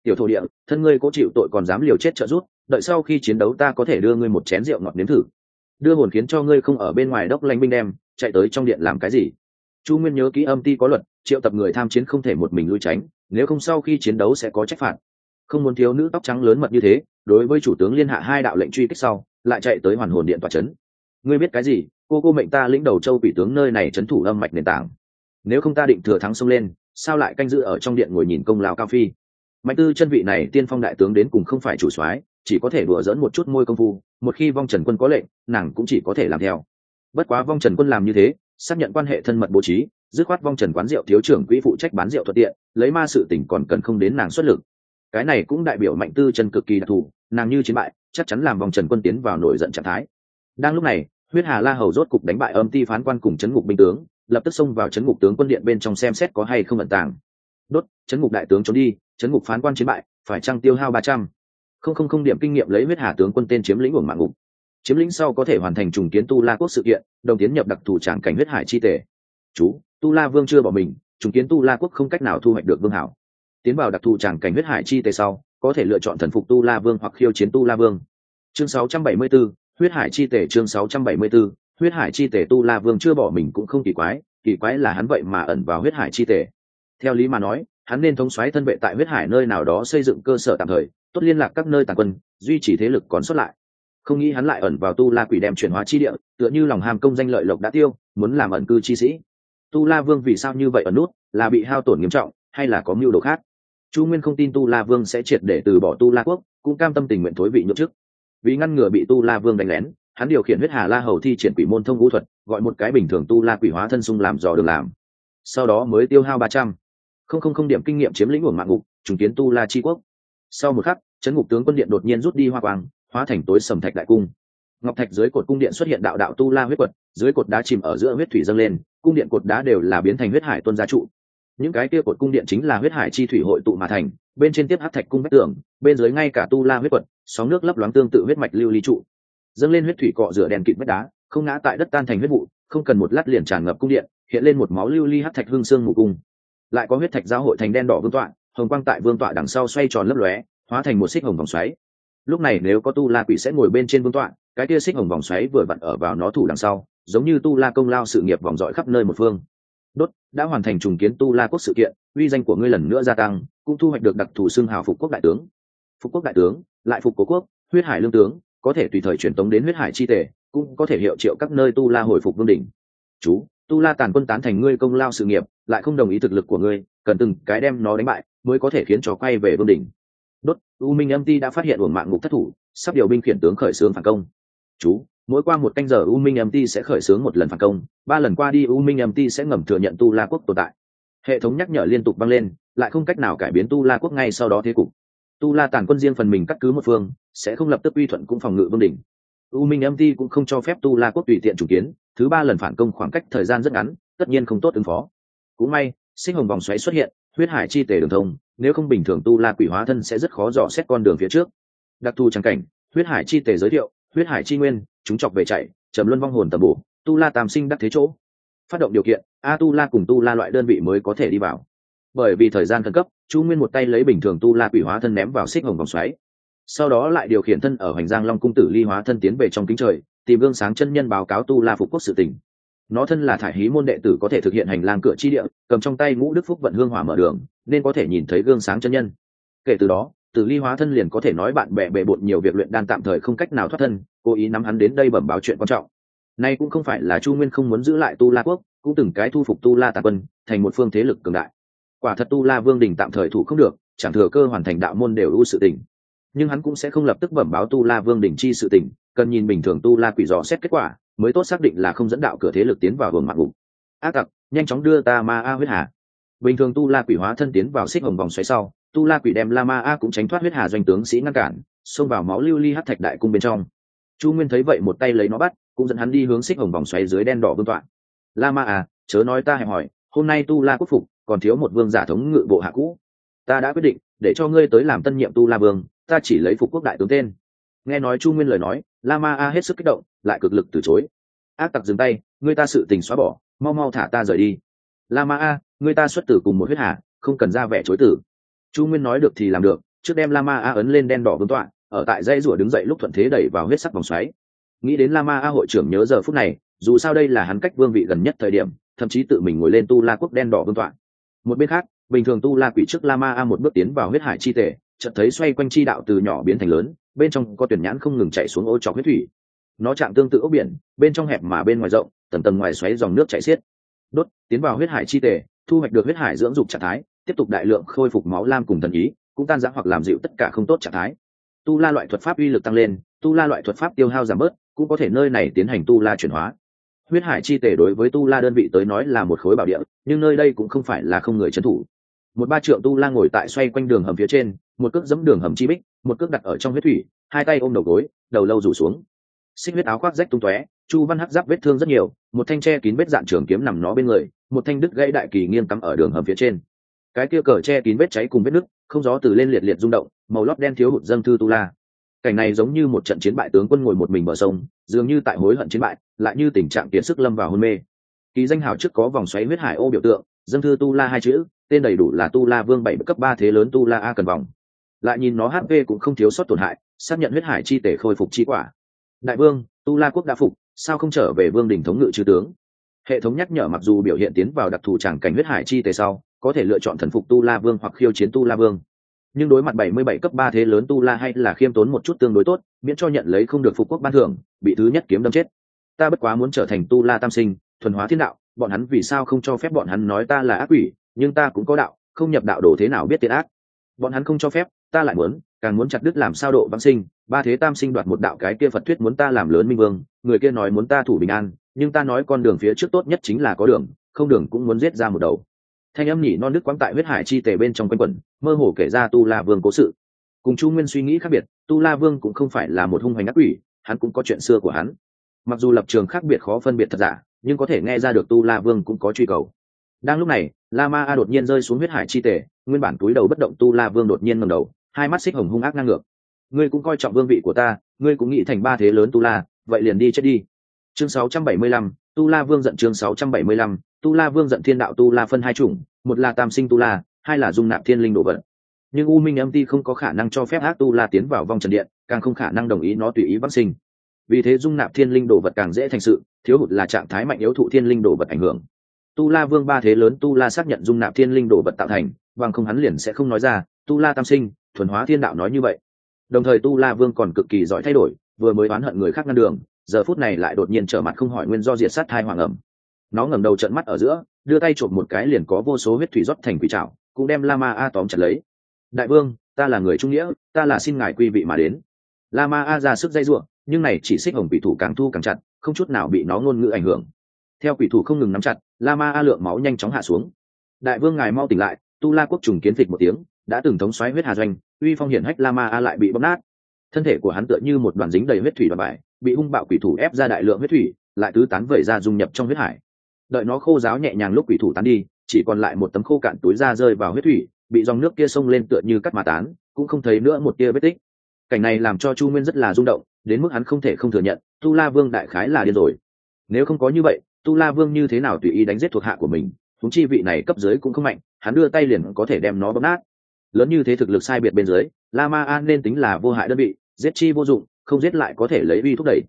Tiểu thổ địa, thân ngươi cố chịu tội còn dám liều chết trợ rút đợi sau khi chiến đấu ta có thể đưa ngươi một chén rượu ngọt nếm thử. Đưa hồn khiến cho ngươi không ở bên ngoài đốc lanh binh đem, chạy tới trong điện làm cái gì? Chu nguyên nhớ kỹ âm ti có luật, triệu tập người tham chiến không thể một mình lui tránh, nếu không sau khi chiến đấu sẽ có trách phạt. Không muốn thiếu nữ tóc trắng lớn mật như thế, đối với chủ tướng liên hạ hai đạo lệnh truy kích sau, lại chạy tới hoàn hồn điện tòa trấn ngươi biết cái gì? Cô cô mệnh ta lĩnh đầu châu quỷ tướng nơi này trấn thủ âm mạch nền tảng. Nếu không ta định thừa thắng xông lên, sao lại canh giữ ở trong điện ngồi nhìn công lao cao phi? Mạnh tư chân vị này tiên phong đại tướng đến cùng không phải chủ soái, chỉ có thể đùa dẫn một chút môi công phu, một khi vong trần quân có lệnh, nàng cũng chỉ có thể làm theo. Bất quá vong trần quân làm như thế xác nhận quan hệ thân mật bố trí, dứt khoát vong trần quán rượu thiếu trưởng quỹ phụ trách bán rượu thuận tiện, lấy ma sự tỉnh còn cần không đến nàng xuất lực. Cái này cũng đại biểu mạnh tư chân cực kỳ đặc thù, nàng như chiến bại, chắc chắn làm vòng trần quân tiến vào nổi giận trạng thái. Đang lúc này, huyết hà la hầu rốt cục đánh bại âm ti phán quan cùng chấn ngục binh tướng, lập tức xông vào chấn ngục tướng quân điện bên trong xem xét có hay không ẩn tàng. Đốt, chấn ngục đại tướng trốn đi, chấn ngục phán quan chiến bại, phải trăng tiêu hao ba trăm? Không không không điểm kinh nghiệm lấy huyết hà tướng quân tên chiếm lĩnh uổng mạng ngục chiếm lĩnh sau có thể hoàn thành trùng kiến tu la quốc sự kiện đồng tiến nhập đặc thù tràng cảnh huyết hải chi tể chú tu la vương chưa bỏ mình trùng kiến tu la quốc không cách nào thu hoạch được vương hảo. Tiến vào đặc thù tràng cảnh huyết hải chi tể sau có thể lựa chọn thần phục tu la vương hoặc khiêu chiến tu la vương. Chương 674, huyết hải chi tể chương 674, huyết hải chi tể tu la vương chưa bỏ mình cũng không kỳ quái kỳ quái là hắn vậy mà ẩn vào huyết hải chi tể theo lý mà nói hắn nên thống xoáy thân vệ tại huyết hải nơi nào đó xây dựng cơ sở tạm thời tốt liên lạc các nơi tàn quân duy trì thế lực còn sót lại không nghĩ hắn lại ẩn vào tu la quỷ đem chuyển hóa chi địa, tựa như lòng hàm công danh lợi lộc đã tiêu, muốn làm ẩn cư chi sĩ. Tu la vương vì sao như vậy ở nút, là bị hao tổn nghiêm trọng, hay là có mưu đồ khác? Chu nguyên không tin tu la vương sẽ triệt để từ bỏ tu la quốc, cũng cam tâm tình nguyện thối vị nhậm chức. Vì ngăn ngừa bị tu la vương đánh lén, hắn điều khiển huyết hà la hầu thi triển quỷ môn thông vũ thuật, gọi một cái bình thường tu la quỷ hóa thân sung làm dò đường làm. Sau đó mới tiêu hao ba trăm. Không không không điểm kinh nghiệm chiếm lĩnh của mạng ngục, trùng kiến tu la tri quốc. Sau một khắc, chấn ngục tướng quân điện đột nhiên rút đi hoa quang hóa thành tối sầm thạch đại cung. Ngọc thạch dưới cột cung điện xuất hiện đạo đạo tu la huyết quật, dưới cột đá chìm ở giữa huyết thủy dâng lên, cung điện cột đá đều là biến thành huyết hải tuân gia trụ. Những cái kia cột cung điện chính là huyết hải chi thủy hội tụ mà thành, bên trên tiếp hát thạch cung vách tường, bên dưới ngay cả tu la huyết quật, sóng nước lấp loáng tương tự huyết mạch lưu ly trụ. Dâng lên huyết thủy cọ rửa đèn kịt vách đá, không ngã tại đất tan thành huyết vụ, không cần một lát liền tràn ngập cung điện, hiện lên một máu lưu ly hát thạch hương xương mù cung. Lại có huyết thạch giao hội thành đen đỏ vương tọa, hồng quang tại vương tọa đằng sau xoay tròn lấp lóe, hóa thành một xích hồng vòng xoáy lúc này nếu có tu la quỷ sẽ ngồi bên trên vương tọa, cái kia xích hồng vòng xoáy vừa vặn ở vào nó thủ đằng sau, giống như tu la công lao sự nghiệp vòng dõi khắp nơi một phương. Đốt, đã hoàn thành trùng kiến tu la quốc sự kiện, uy danh của ngươi lần nữa gia tăng, cũng thu hoạch được đặc thù xưng hào phục quốc đại tướng. Phục quốc đại tướng, lại phục cố quốc, huyết hải lương tướng, có thể tùy thời truyền tống đến huyết hải chi tể, cũng có thể hiệu triệu các nơi tu la hồi phục vương đỉnh. Chú, tu la tàn quân tán thành ngươi công lao sự nghiệp, lại không đồng ý thực lực của ngươi, cần từng cái đem nó đánh bại, mới có thể khiến cho quay về vương đỉnh đốt, u minh âm ti đã phát hiện uổng mạng ngục thất thủ, sắp điều binh khiển tướng khởi xướng phản công. Chú, mỗi qua một canh giờ u minh mt sẽ khởi xướng một lần phản công, ba lần qua đi u minh mt sẽ ngầm thừa nhận tu la quốc tồn tại. Hệ thống nhắc nhở liên tục băng lên, lại không cách nào cải biến tu la quốc ngay sau đó thế cục. Tu la tàn quân riêng phần mình cắt cứ một phương, sẽ không lập tức uy thuận cũng phòng ngự vương đỉnh. U minh mt cũng không cho phép tu la quốc tùy tiện chủ kiến, thứ ba lần phản công khoảng cách thời gian rất ngắn, tất nhiên không tốt ứng phó. Cũng may, sinh hồng vòng xoáy xuất hiện huyết hải chi tề đường thông, nếu không bình thường tu la quỷ hóa thân sẽ rất khó dò xét con đường phía trước. Đặc thù trang cảnh, huyết hải chi tề giới thiệu, huyết hải chi nguyên, chúng chọc về chạy, trầm luân vong hồn tầm bổ, tu la tam sinh đắc thế chỗ. Phát động điều kiện, a tu la cùng tu la loại đơn vị mới có thể đi vào. Bởi vì thời gian khẩn cấp, chu nguyên một tay lấy bình thường tu la quỷ hóa thân ném vào xích hồng vòng xoáy. Sau đó lại điều khiển thân ở hoành giang long cung tử ly hóa thân tiến về trong kính trời, tìm gương sáng chân nhân báo cáo tu la phục quốc sự tình nó thân là thải hí môn đệ tử có thể thực hiện hành lang cửa chi địa, cầm trong tay ngũ đức phúc vận hương hỏa mở đường, nên có thể nhìn thấy gương sáng chân nhân. Kể từ đó, tử ly hóa thân liền có thể nói bạn bè bề bộn nhiều việc luyện đan tạm thời không cách nào thoát thân, cố ý nắm hắn đến đây bẩm báo chuyện quan trọng. Nay cũng không phải là chu nguyên không muốn giữ lại tu la quốc, cũng từng cái thu phục tu la tà quân, thành một phương thế lực cường đại. Quả thật tu la vương đình tạm thời thủ không được, chẳng thừa cơ hoàn thành đạo môn đều ưu sự tình. Nhưng hắn cũng sẽ không lập tức bẩm báo tu la vương đình chi sự tình, cần nhìn bình thường tu la quỷ dò xét kết quả mới tốt xác định là không dẫn đạo cửa thế lực tiến vào vùng mạng ngục. Ác tặc, nhanh chóng đưa ta ma a huyết hà. Bình thường tu la quỷ hóa thân tiến vào xích hồng vòng xoáy sau, tu la quỷ đem la ma a cũng tránh thoát huyết hà doanh tướng sĩ ngăn cản, xông vào máu lưu ly hát thạch đại cung bên trong. Chu nguyên thấy vậy một tay lấy nó bắt, cũng dẫn hắn đi hướng xích hồng vòng xoáy dưới đen đỏ vương toạn la ma a, chớ nói ta hẹp hỏi, hôm nay tu la quốc phục, còn thiếu một vương giả thống ngự bộ hạ cũ. Ta đã quyết định, để cho ngươi tới làm tân nhiệm tu la vương, ta chỉ lấy phục quốc đại tướng tên. Nghe nói chu nguyên lời nói, la ma a hết sức kích động lại cực lực từ chối. Ác tặc dừng tay, người ta sự tình xóa bỏ, mau mau thả ta rời đi. La ma a, người ta xuất tử cùng một huyết hà, không cần ra vẻ chối tử. Chu nguyên nói được thì làm được, trước đem la ma a ấn lên đen đỏ vương tọa, ở tại dây rủa đứng dậy lúc thuận thế đẩy vào huyết sắc vòng xoáy. Nghĩ đến la ma a hội trưởng nhớ giờ phút này, dù sao đây là hắn cách vương vị gần nhất thời điểm, thậm chí tự mình ngồi lên tu la quốc đen đỏ vương tọa. Một bên khác, bình thường tu la quỷ trước la ma a một bước tiến vào huyết hải chi tể chợt thấy xoay quanh chi đạo từ nhỏ biến thành lớn, bên trong có tuyển nhãn không ngừng chạy xuống ô trọc huyết thủy nó chạm tương tự ốc biển bên trong hẹp mà bên ngoài rộng tầng tầng ngoài xoáy dòng nước chảy xiết. Đốt tiến vào huyết hải chi tề, thu hoạch được huyết hải dưỡng dục trạng thái tiếp tục đại lượng khôi phục máu lam cùng thần ý cũng tan giã hoặc làm dịu tất cả không tốt trạng thái. Tu la loại thuật pháp uy lực tăng lên tu la loại thuật pháp tiêu hao giảm bớt cũng có thể nơi này tiến hành tu la chuyển hóa. Huyết hải chi tề đối với tu la đơn vị tới nói là một khối bảo địa nhưng nơi đây cũng không phải là không người trấn thủ. Một ba trượng tu la ngồi tại xoay quanh đường hầm phía trên một cước dẫm đường hầm chi bích một cước đặt ở trong huyết thủy hai tay ôm đầu gối đầu lâu rủ xuống xích huyết áo khoác rách tung tóe, chu văn hắc giáp vết thương rất nhiều, một thanh tre kín vết dạn trường kiếm nằm nó bên người, một thanh đứt gãy đại kỳ nghiêng cắm ở đường hầm phía trên. Cái kia cờ tre kín vết cháy cùng vết nứt, không gió từ lên liệt liệt rung động, màu lót đen thiếu hụt dâng thư tu la. Cảnh này giống như một trận chiến bại tướng quân ngồi một mình bờ sông, dường như tại hối hận chiến bại, lại như tình trạng kiệt sức lâm vào hôn mê. Kỳ danh hào trước có vòng xoáy huyết hải ô biểu tượng, dâng thư tu la hai chữ, tên đầy đủ là tu la vương bảy cấp ba thế lớn tu la a cần vòng. Lại nhìn nó hp cũng không thiếu sót tổn hại, xác nhận huyết hải chi tể khôi phục chi quả đại vương, tu la quốc đã phục, sao không trở về vương đình thống ngự chư tướng? Hệ thống nhắc nhở mặc dù biểu hiện tiến vào đặc thù tràng cảnh huyết hải chi tề sau, có thể lựa chọn thần phục tu la vương hoặc khiêu chiến tu la vương. Nhưng đối mặt 77 cấp ba thế lớn tu la hay là khiêm tốn một chút tương đối tốt, miễn cho nhận lấy không được phục quốc ban thưởng, bị thứ nhất kiếm đâm chết. Ta bất quá muốn trở thành tu la tam sinh, thuần hóa thiên đạo, bọn hắn vì sao không cho phép bọn hắn nói ta là ác quỷ, nhưng ta cũng có đạo, không nhập đạo đồ thế nào biết tiện ác. Bọn hắn không cho phép, ta lại muốn, càng muốn chặt đứt làm sao độ vãng sinh ba thế tam sinh đoạt một đạo cái kia phật thuyết muốn ta làm lớn minh vương, người kia nói muốn ta thủ bình an, nhưng ta nói con đường phía trước tốt nhất chính là có đường, không đường cũng muốn giết ra một đầu. Thanh âm nhỉ non nước quáng tại huyết hải chi tề bên trong quanh quẩn, mơ hồ kể ra tu la vương cố sự. Cùng chu nguyên suy nghĩ khác biệt, tu la vương cũng không phải là một hung hoành ác quỷ, hắn cũng có chuyện xưa của hắn. Mặc dù lập trường khác biệt khó phân biệt thật giả, nhưng có thể nghe ra được tu la vương cũng có truy cầu. Đang lúc này, la ma a đột nhiên rơi xuống huyết hải chi tề, nguyên bản túi đầu bất động tu la vương đột nhiên ngầm đầu, hai mắt xích hồng hung ác ngang ngược ngươi cũng coi trọng vương vị của ta ngươi cũng nghĩ thành ba thế lớn tu la vậy liền đi chết đi. Chương 675, tu la vương giận chương 675, tu la vương giận thiên đạo tu la phân hai chủng một là tam sinh tu la hai là dung nạp thiên linh đồ vật. Nhưng u minh âm ti không có khả năng cho phép ác tu la tiến vào vòng trần điện càng không khả năng đồng ý nó tùy ý vắc sinh. Vì thế dung nạp thiên linh đồ vật càng dễ thành sự thiếu hụt là trạng thái mạnh yếu thụ thiên linh đồ vật ảnh hưởng. Tu la vương ba thế lớn tu la xác nhận dung nạp thiên linh đồ vật tạo thành bằng không hắn liền sẽ không nói ra tu la tam sinh thuần hóa thiên đạo nói như vậy đồng thời tu la vương còn cực kỳ giỏi thay đổi, vừa mới oán hận người khác ngăn đường, giờ phút này lại đột nhiên trở mặt không hỏi nguyên do diệt sát thai hoàng ẩm. Nó ngẩng đầu trận mắt ở giữa, đưa tay chộp một cái liền có vô số huyết thủy rót thành quỷ trạo cũng đem lama a tóm chặt lấy. Đại vương, ta là người trung nghĩa, ta là xin ngài quy vị mà đến. Lama a ra sức dây ruộng nhưng này chỉ xích hồng quỷ thủ càng thu càng chặt, không chút nào bị nó ngôn ngữ ảnh hưởng. Theo quỷ thủ không ngừng nắm chặt lama a lượng máu nhanh chóng hạ xuống. Đại vương ngài mau tỉnh lại, tu la quốc trùng kiến phịch một tiếng, đã từng thống xoáy huyết hà doanh uy phong hiển hách lama a lại bị bóp nát. Thân thể của hắn tựa như một đoàn dính đầy huyết thủy đoàn bài, bị hung bạo quỷ thủ ép ra đại lượng huyết thủy, lại tứ tán vẩy ra dung nhập trong huyết hải. Đợi nó khô giáo nhẹ nhàng lúc quỷ thủ tán đi, chỉ còn lại một tấm khô cạn túi da rơi vào huyết thủy, bị dòng nước kia xông lên tựa như cắt mà tán, cũng không thấy nữa một tia vết tích. Cảnh này làm cho chu nguyên rất là rung động, đến mức hắn không thể không thừa nhận, tu la vương đại khái là điên rồi. Nếu không có như vậy, tu la vương như thế nào tùy ý đánh giết thuộc hạ của mình thúng chi vị này cấp dưới cũng không mạnh, hắn đưa tay liền có thể đem nó bóp nát lớn như thế thực lực sai biệt bên dưới, la ma an nên tính là vô hại đơn vị, giết chi vô dụng, không giết lại có thể lấy uy thúc đẩy.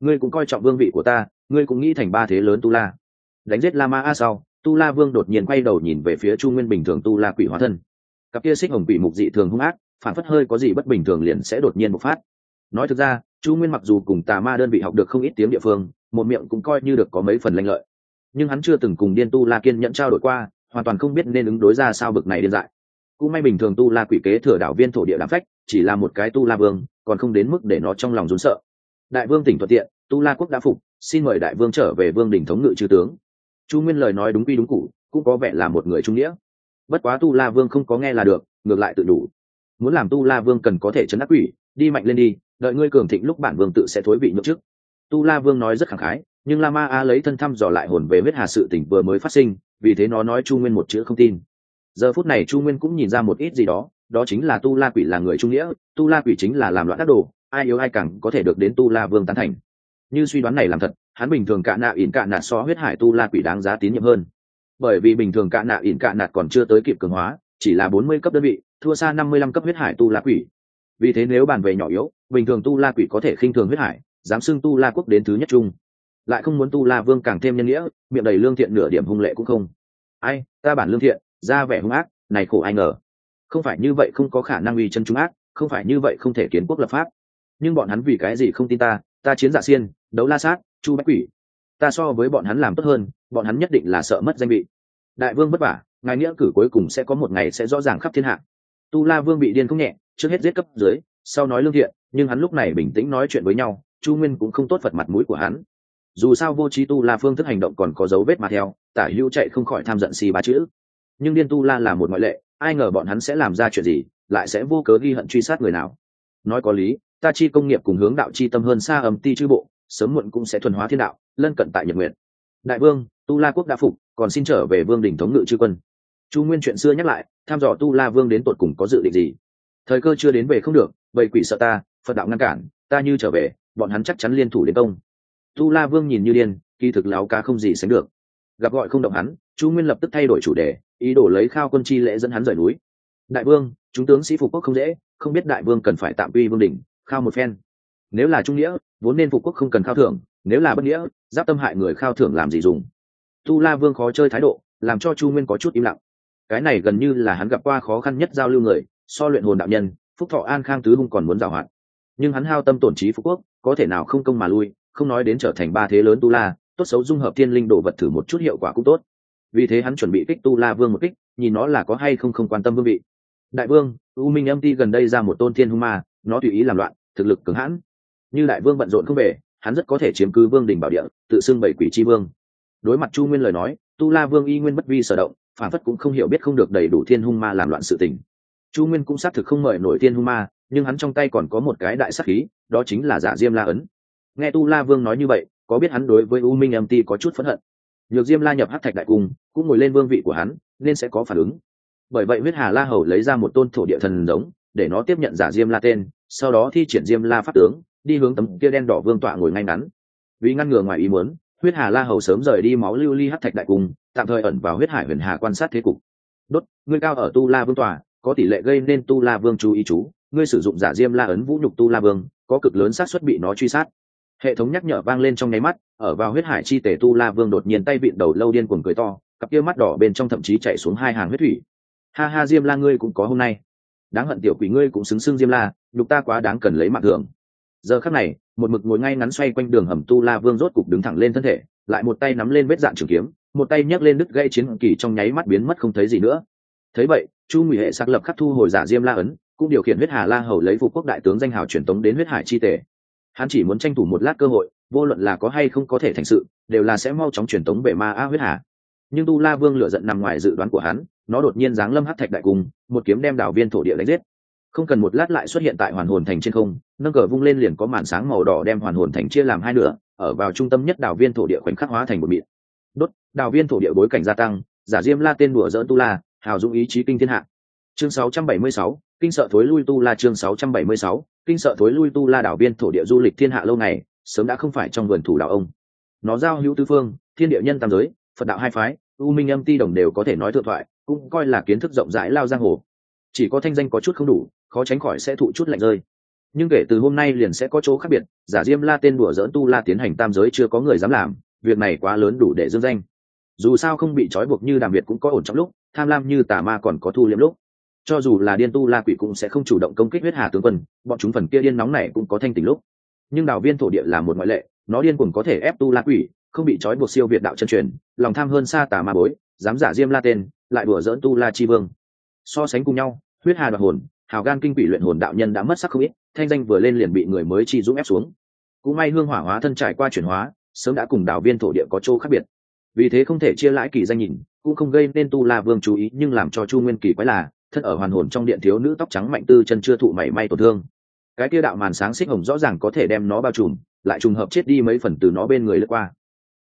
Ngươi cũng coi trọng vương vị của ta, ngươi cũng nghĩ thành ba thế lớn tu la. Đánh giết la ma a sau, tu la vương đột nhiên quay đầu nhìn về phía chu nguyên bình thường tu la quỷ hóa thân. Cặp kia xích hồng quỷ mục dị thường hung ác, phản phất hơi có gì bất bình thường liền sẽ đột nhiên bộc phát. Nói thực ra, chu nguyên mặc dù cùng tà ma đơn vị học được không ít tiếng địa phương, một miệng cũng coi như được có mấy phần lanh lợi. Nhưng hắn chưa từng cùng điên tu la kiên nhận trao đổi qua, hoàn toàn không biết nên ứng đối ra sao bực này điên dại cũng may bình thường tu la quỷ kế thừa đảo viên thổ địa làm phách, chỉ là một cái tu la vương, còn không đến mức để nó trong lòng rốn sợ. Đại vương tỉnh thuận tiện, tu la quốc đã phục, xin mời đại vương trở về vương đình thống ngự chư tướng. Chu nguyên lời nói đúng quy đúng cụ cũng có vẻ là một người trung nghĩa. Bất quá tu la vương không có nghe là được, ngược lại tự đủ. Muốn làm tu la vương cần có thể chấn áp quỷ, đi mạnh lên đi, đợi ngươi cường thịnh lúc bản vương tự sẽ thối vị nhượng trước tu la vương nói rất khẳng khái, nhưng la ma a lấy thân thăm dò lại hồn về huyết hà sự tỉnh vừa mới phát sinh, vì thế nó nói chu nguyên một chữ không tin giờ phút này chu nguyên cũng nhìn ra một ít gì đó đó chính là tu la quỷ là người trung nghĩa, tu la quỷ chính là làm loạn ác đồ, ai yếu ai càng có thể được đến tu la vương tán thành. Như suy đoán này làm thật, hắn bình thường cạ nạ ỉn cạ nạt so huyết hải tu la quỷ đáng giá tín nhiệm hơn. Bởi vì bình thường cạ nạ ỉn cạ nạt còn chưa tới kịp cường hóa, chỉ là bốn mươi cấp đơn vị, thua xa năm mươi lăm cấp huyết hải tu la quỷ. Vì thế nếu bàn về nhỏ yếu, bình thường tu la quỷ có thể khinh thường huyết hải, dám xưng tu la quốc đến thứ nhất chung lại không muốn tu la vương càng thêm nhân nghĩa, miệng đầy lương thiện nửa điểm hung lệ cũng không. Ai, ta bản lương thiện ra vẻ hung ác, này khổ ai ngờ. Không phải như vậy không có khả năng uy chân trung ác, không phải như vậy không thể kiến quốc lập pháp. Nhưng bọn hắn vì cái gì không tin ta ta chiến giả xiên, đấu la sát, chu bách quỷ. Ta so với bọn hắn làm tốt hơn, bọn hắn nhất định là sợ mất danh vị. Đại vương vất vả, ngài nghĩa cử cuối cùng sẽ có một ngày sẽ rõ ràng khắp thiên hạ. Tu la vương bị điên không nhẹ, trước hết giết cấp dưới, sau nói lương thiện, nhưng hắn lúc này bình tĩnh nói chuyện với nhau, chu nguyên cũng không tốt phật mặt mũi của hắn. Dù sao vô trí tu la phương thức hành động còn có dấu vết mà theo, tả hữu chạy không khỏi tham giận xì ba chữ nhưng điên tu la là một ngoại lệ, ai ngờ bọn hắn sẽ làm ra chuyện gì, lại sẽ vô cớ ghi hận truy sát người nào. Nói có lý, ta chi công nghiệp cùng hướng đạo chi tâm hơn xa âm ti chư bộ, sớm muộn cũng sẽ thuần hóa thiên đạo, lân cận tại nhật nguyện đại vương, tu la quốc đã phục, còn xin trở về vương đỉnh thống ngự chư quân. Chu nguyên chuyện xưa nhắc lại, tham dò tu la vương đến tột cùng có dự định gì? Thời cơ chưa đến về không được vậy quỷ sợ ta, phật đạo ngăn cản, ta như trở về, bọn hắn chắc chắn liên thủ đến công. Tu la vương nhìn như điên, kỳ thực láo cá không gì sánh được gặp gọi không động hắn, chu nguyên lập tức thay đổi chủ đề, ý đồ lấy khao quân chi lễ dẫn hắn rời núi. Đại vương, chúng tướng sĩ phục quốc không dễ, không biết đại vương cần phải tạm uy vương đỉnh, khao một phen. Nếu là trung nghĩa, vốn nên phục quốc không cần khao thưởng, nếu là bất nghĩa, giáp tâm hại người khao thưởng làm gì dùng? Tu la vương khó chơi thái độ, làm cho chu nguyên có chút im lặng. Cái này gần như là hắn gặp qua khó khăn nhất giao lưu người, so luyện hồn đạo nhân, phúc thọ an khang tứ hung còn muốn giảo hoạt nhưng hắn hao tâm tổn trí phú quốc, có thể nào không công mà lui, không nói đến trở thành ba thế lớn tu la tốt xấu dung hợp thiên linh đồ vật thử một chút hiệu quả cũng tốt. Vì thế hắn chuẩn bị kích tu la vương một kích, nhìn nó là có hay không không quan tâm vương vị. Đại vương, u minh âm ti gần đây ra một tôn thiên hung ma, nó tùy ý làm loạn, thực lực cứng hãn. Như đại vương bận rộn không về, hắn rất có thể chiếm cứ vương đình bảo địa, tự xưng bảy quỷ c vương. Đối mặt chu nguyên lời nói, tu la vương y nguyên bất vi sở động, phản phất cũng không hiểu biết không được đầy đủ thiên hung ma làm loạn sự tình. Chu nguyên cũng xác thực không mời nổi thiên hung ma, nhưng hắn trong tay còn có một cái đại sắc khí, đó chính là giả diêm la ấn. Nghe tu la vương nói như vậy có biết hắn đối với u minh âm ti có chút phẫn hận? Nhược diêm la nhập hát thạch đại cung, cũng ngồi lên vương vị của hắn, nên sẽ có phản ứng. Bởi vậy huyết hà la hầu lấy ra một tôn thổ địa thần giống, để nó tiếp nhận giả diêm la tên, sau đó thi triển diêm la pháp tướng, đi hướng tấm kia đen đỏ vương tọa ngồi ngay ngắn. Vì ngăn ngừa ngoài ý muốn, huyết hà la hầu sớm rời đi máu lưu ly hát thạch đại cung, tạm thời ẩn vào huyết hải huyền hà quan sát thế cục. Đốt, ngươi cao ở tu la vương tòa có tỷ lệ gây nên tu la vương chú ý chú. Ngươi sử dụng giả diêm la ấn vũ nhục tu la vương, có cực lớn xác suất bị nó truy sát hệ thống nhắc nhở vang lên trong nháy mắt, ở vào huyết hải chi tể tu la vương đột nhiên tay vịn đầu lâu điên cuồng cười to, cặp kia mắt đỏ bên trong thậm chí chạy xuống hai hàng huyết thủy. Ha ha diêm la ngươi cũng có hôm nay. Đáng hận tiểu quỷ ngươi cũng xứng xưng diêm la, nhục ta quá đáng cần lấy mạng thường giờ khắc này, một mực ngồi ngay ngắn xoay quanh đường hầm tu la vương rốt cục đứng thẳng lên thân thể, lại một tay nắm lên vết dạn trường kiếm, một tay nhấc lên đứt gây chiến kỳ trong nháy mắt biến mất không thấy gì nữa. Thấy vậy, chu ngụy hệ xác lập khắc thu hồi giả diêm la ấn, cũng điều khiển huyết hà la hầu lấy phục quốc đại tướng danh hào truyền tống đến huyết hải chi tể hắn chỉ muốn tranh thủ một lát cơ hội vô luận là có hay không có thể thành sự đều là sẽ mau chóng truyền tống về ma a huyết hà. Nhưng tu la vương lựa giận nằm ngoài dự đoán của hắn nó đột nhiên giáng lâm hát thạch đại cung một kiếm đem đảo viên thổ địa đánh giết. Không cần một lát lại xuất hiện tại hoàn hồn thành trên không nâng cờ vung lên liền có màn sáng màu đỏ đem hoàn hồn thành chia làm hai nửa ở vào trung tâm nhất đảo viên thổ địa khoảnh khắc hóa thành một miệng. đốt đảo viên thổ địa bối cảnh gia tăng giả diêm la tên đùa dỡn tu la hào dũng ý chí kinh thiên hạ. Chương 676, kinh sợ thối lui tu la chương 676, kinh sợ thối lui tu la đảo biên thổ địa du lịch thiên hạ lâu ngày, sớm đã không phải trong vườn thủ đạo ông. Nó giao hữu tứ phương, thiên địa nhân tam giới, phật đạo hai phái, u minh âm ti đồng đều có thể nói thượng thoại, cũng coi là kiến thức rộng rãi lao giang hồ. Chỉ có thanh danh có chút không đủ, khó tránh khỏi sẽ thụ chút lạnh rơi. Nhưng kể từ hôm nay liền sẽ có chỗ khác biệt, giả diêm la tên đùa dỡn tu la tiến hành tam giới chưa có người dám làm, việc này quá lớn đủ để dương danh. Dù sao không bị trói buộc như đàm việt cũng có ổn trong lúc, tham lam như tà ma còn có thu liệm lúc cho dù là điên tu la quỷ cũng sẽ không chủ động công kích huyết hà tướng quân, bọn chúng phần kia điên nóng này cũng có thanh tình lúc. Nhưng đạo viên thổ địa là một ngoại lệ, nó điên cũng có thể ép tu la quỷ, không bị trói buộc siêu việt đạo chân truyền, lòng tham hơn xa tà ma bối, dám giả diêm la tên, lại đùa dỡn tu la chi vương. So sánh cùng nhau, huyết hà đoạt hồn, hào gan kinh quỷ luyện hồn đạo nhân đã mất sắc không ít, thanh danh vừa lên liền bị người mới chi dũng ép xuống. Cũng may hương hỏa hóa thân trải qua chuyển hóa, sớm đã cùng đạo viên thổ địa có chỗ khác biệt. Vì thế không thể chia lãi kỳ danh nhìn, cũng không gây nên tu la vương chú ý, nhưng làm cho chu nguyên kỳ quái là thân ở hoàn hồn trong điện thiếu nữ tóc trắng mạnh tư chân chưa thụ mảy may tổn thương. Cái kia đạo màn sáng xích hồng rõ ràng có thể đem nó bao trùm, lại trùng hợp chết đi mấy phần từ nó bên người lướt qua.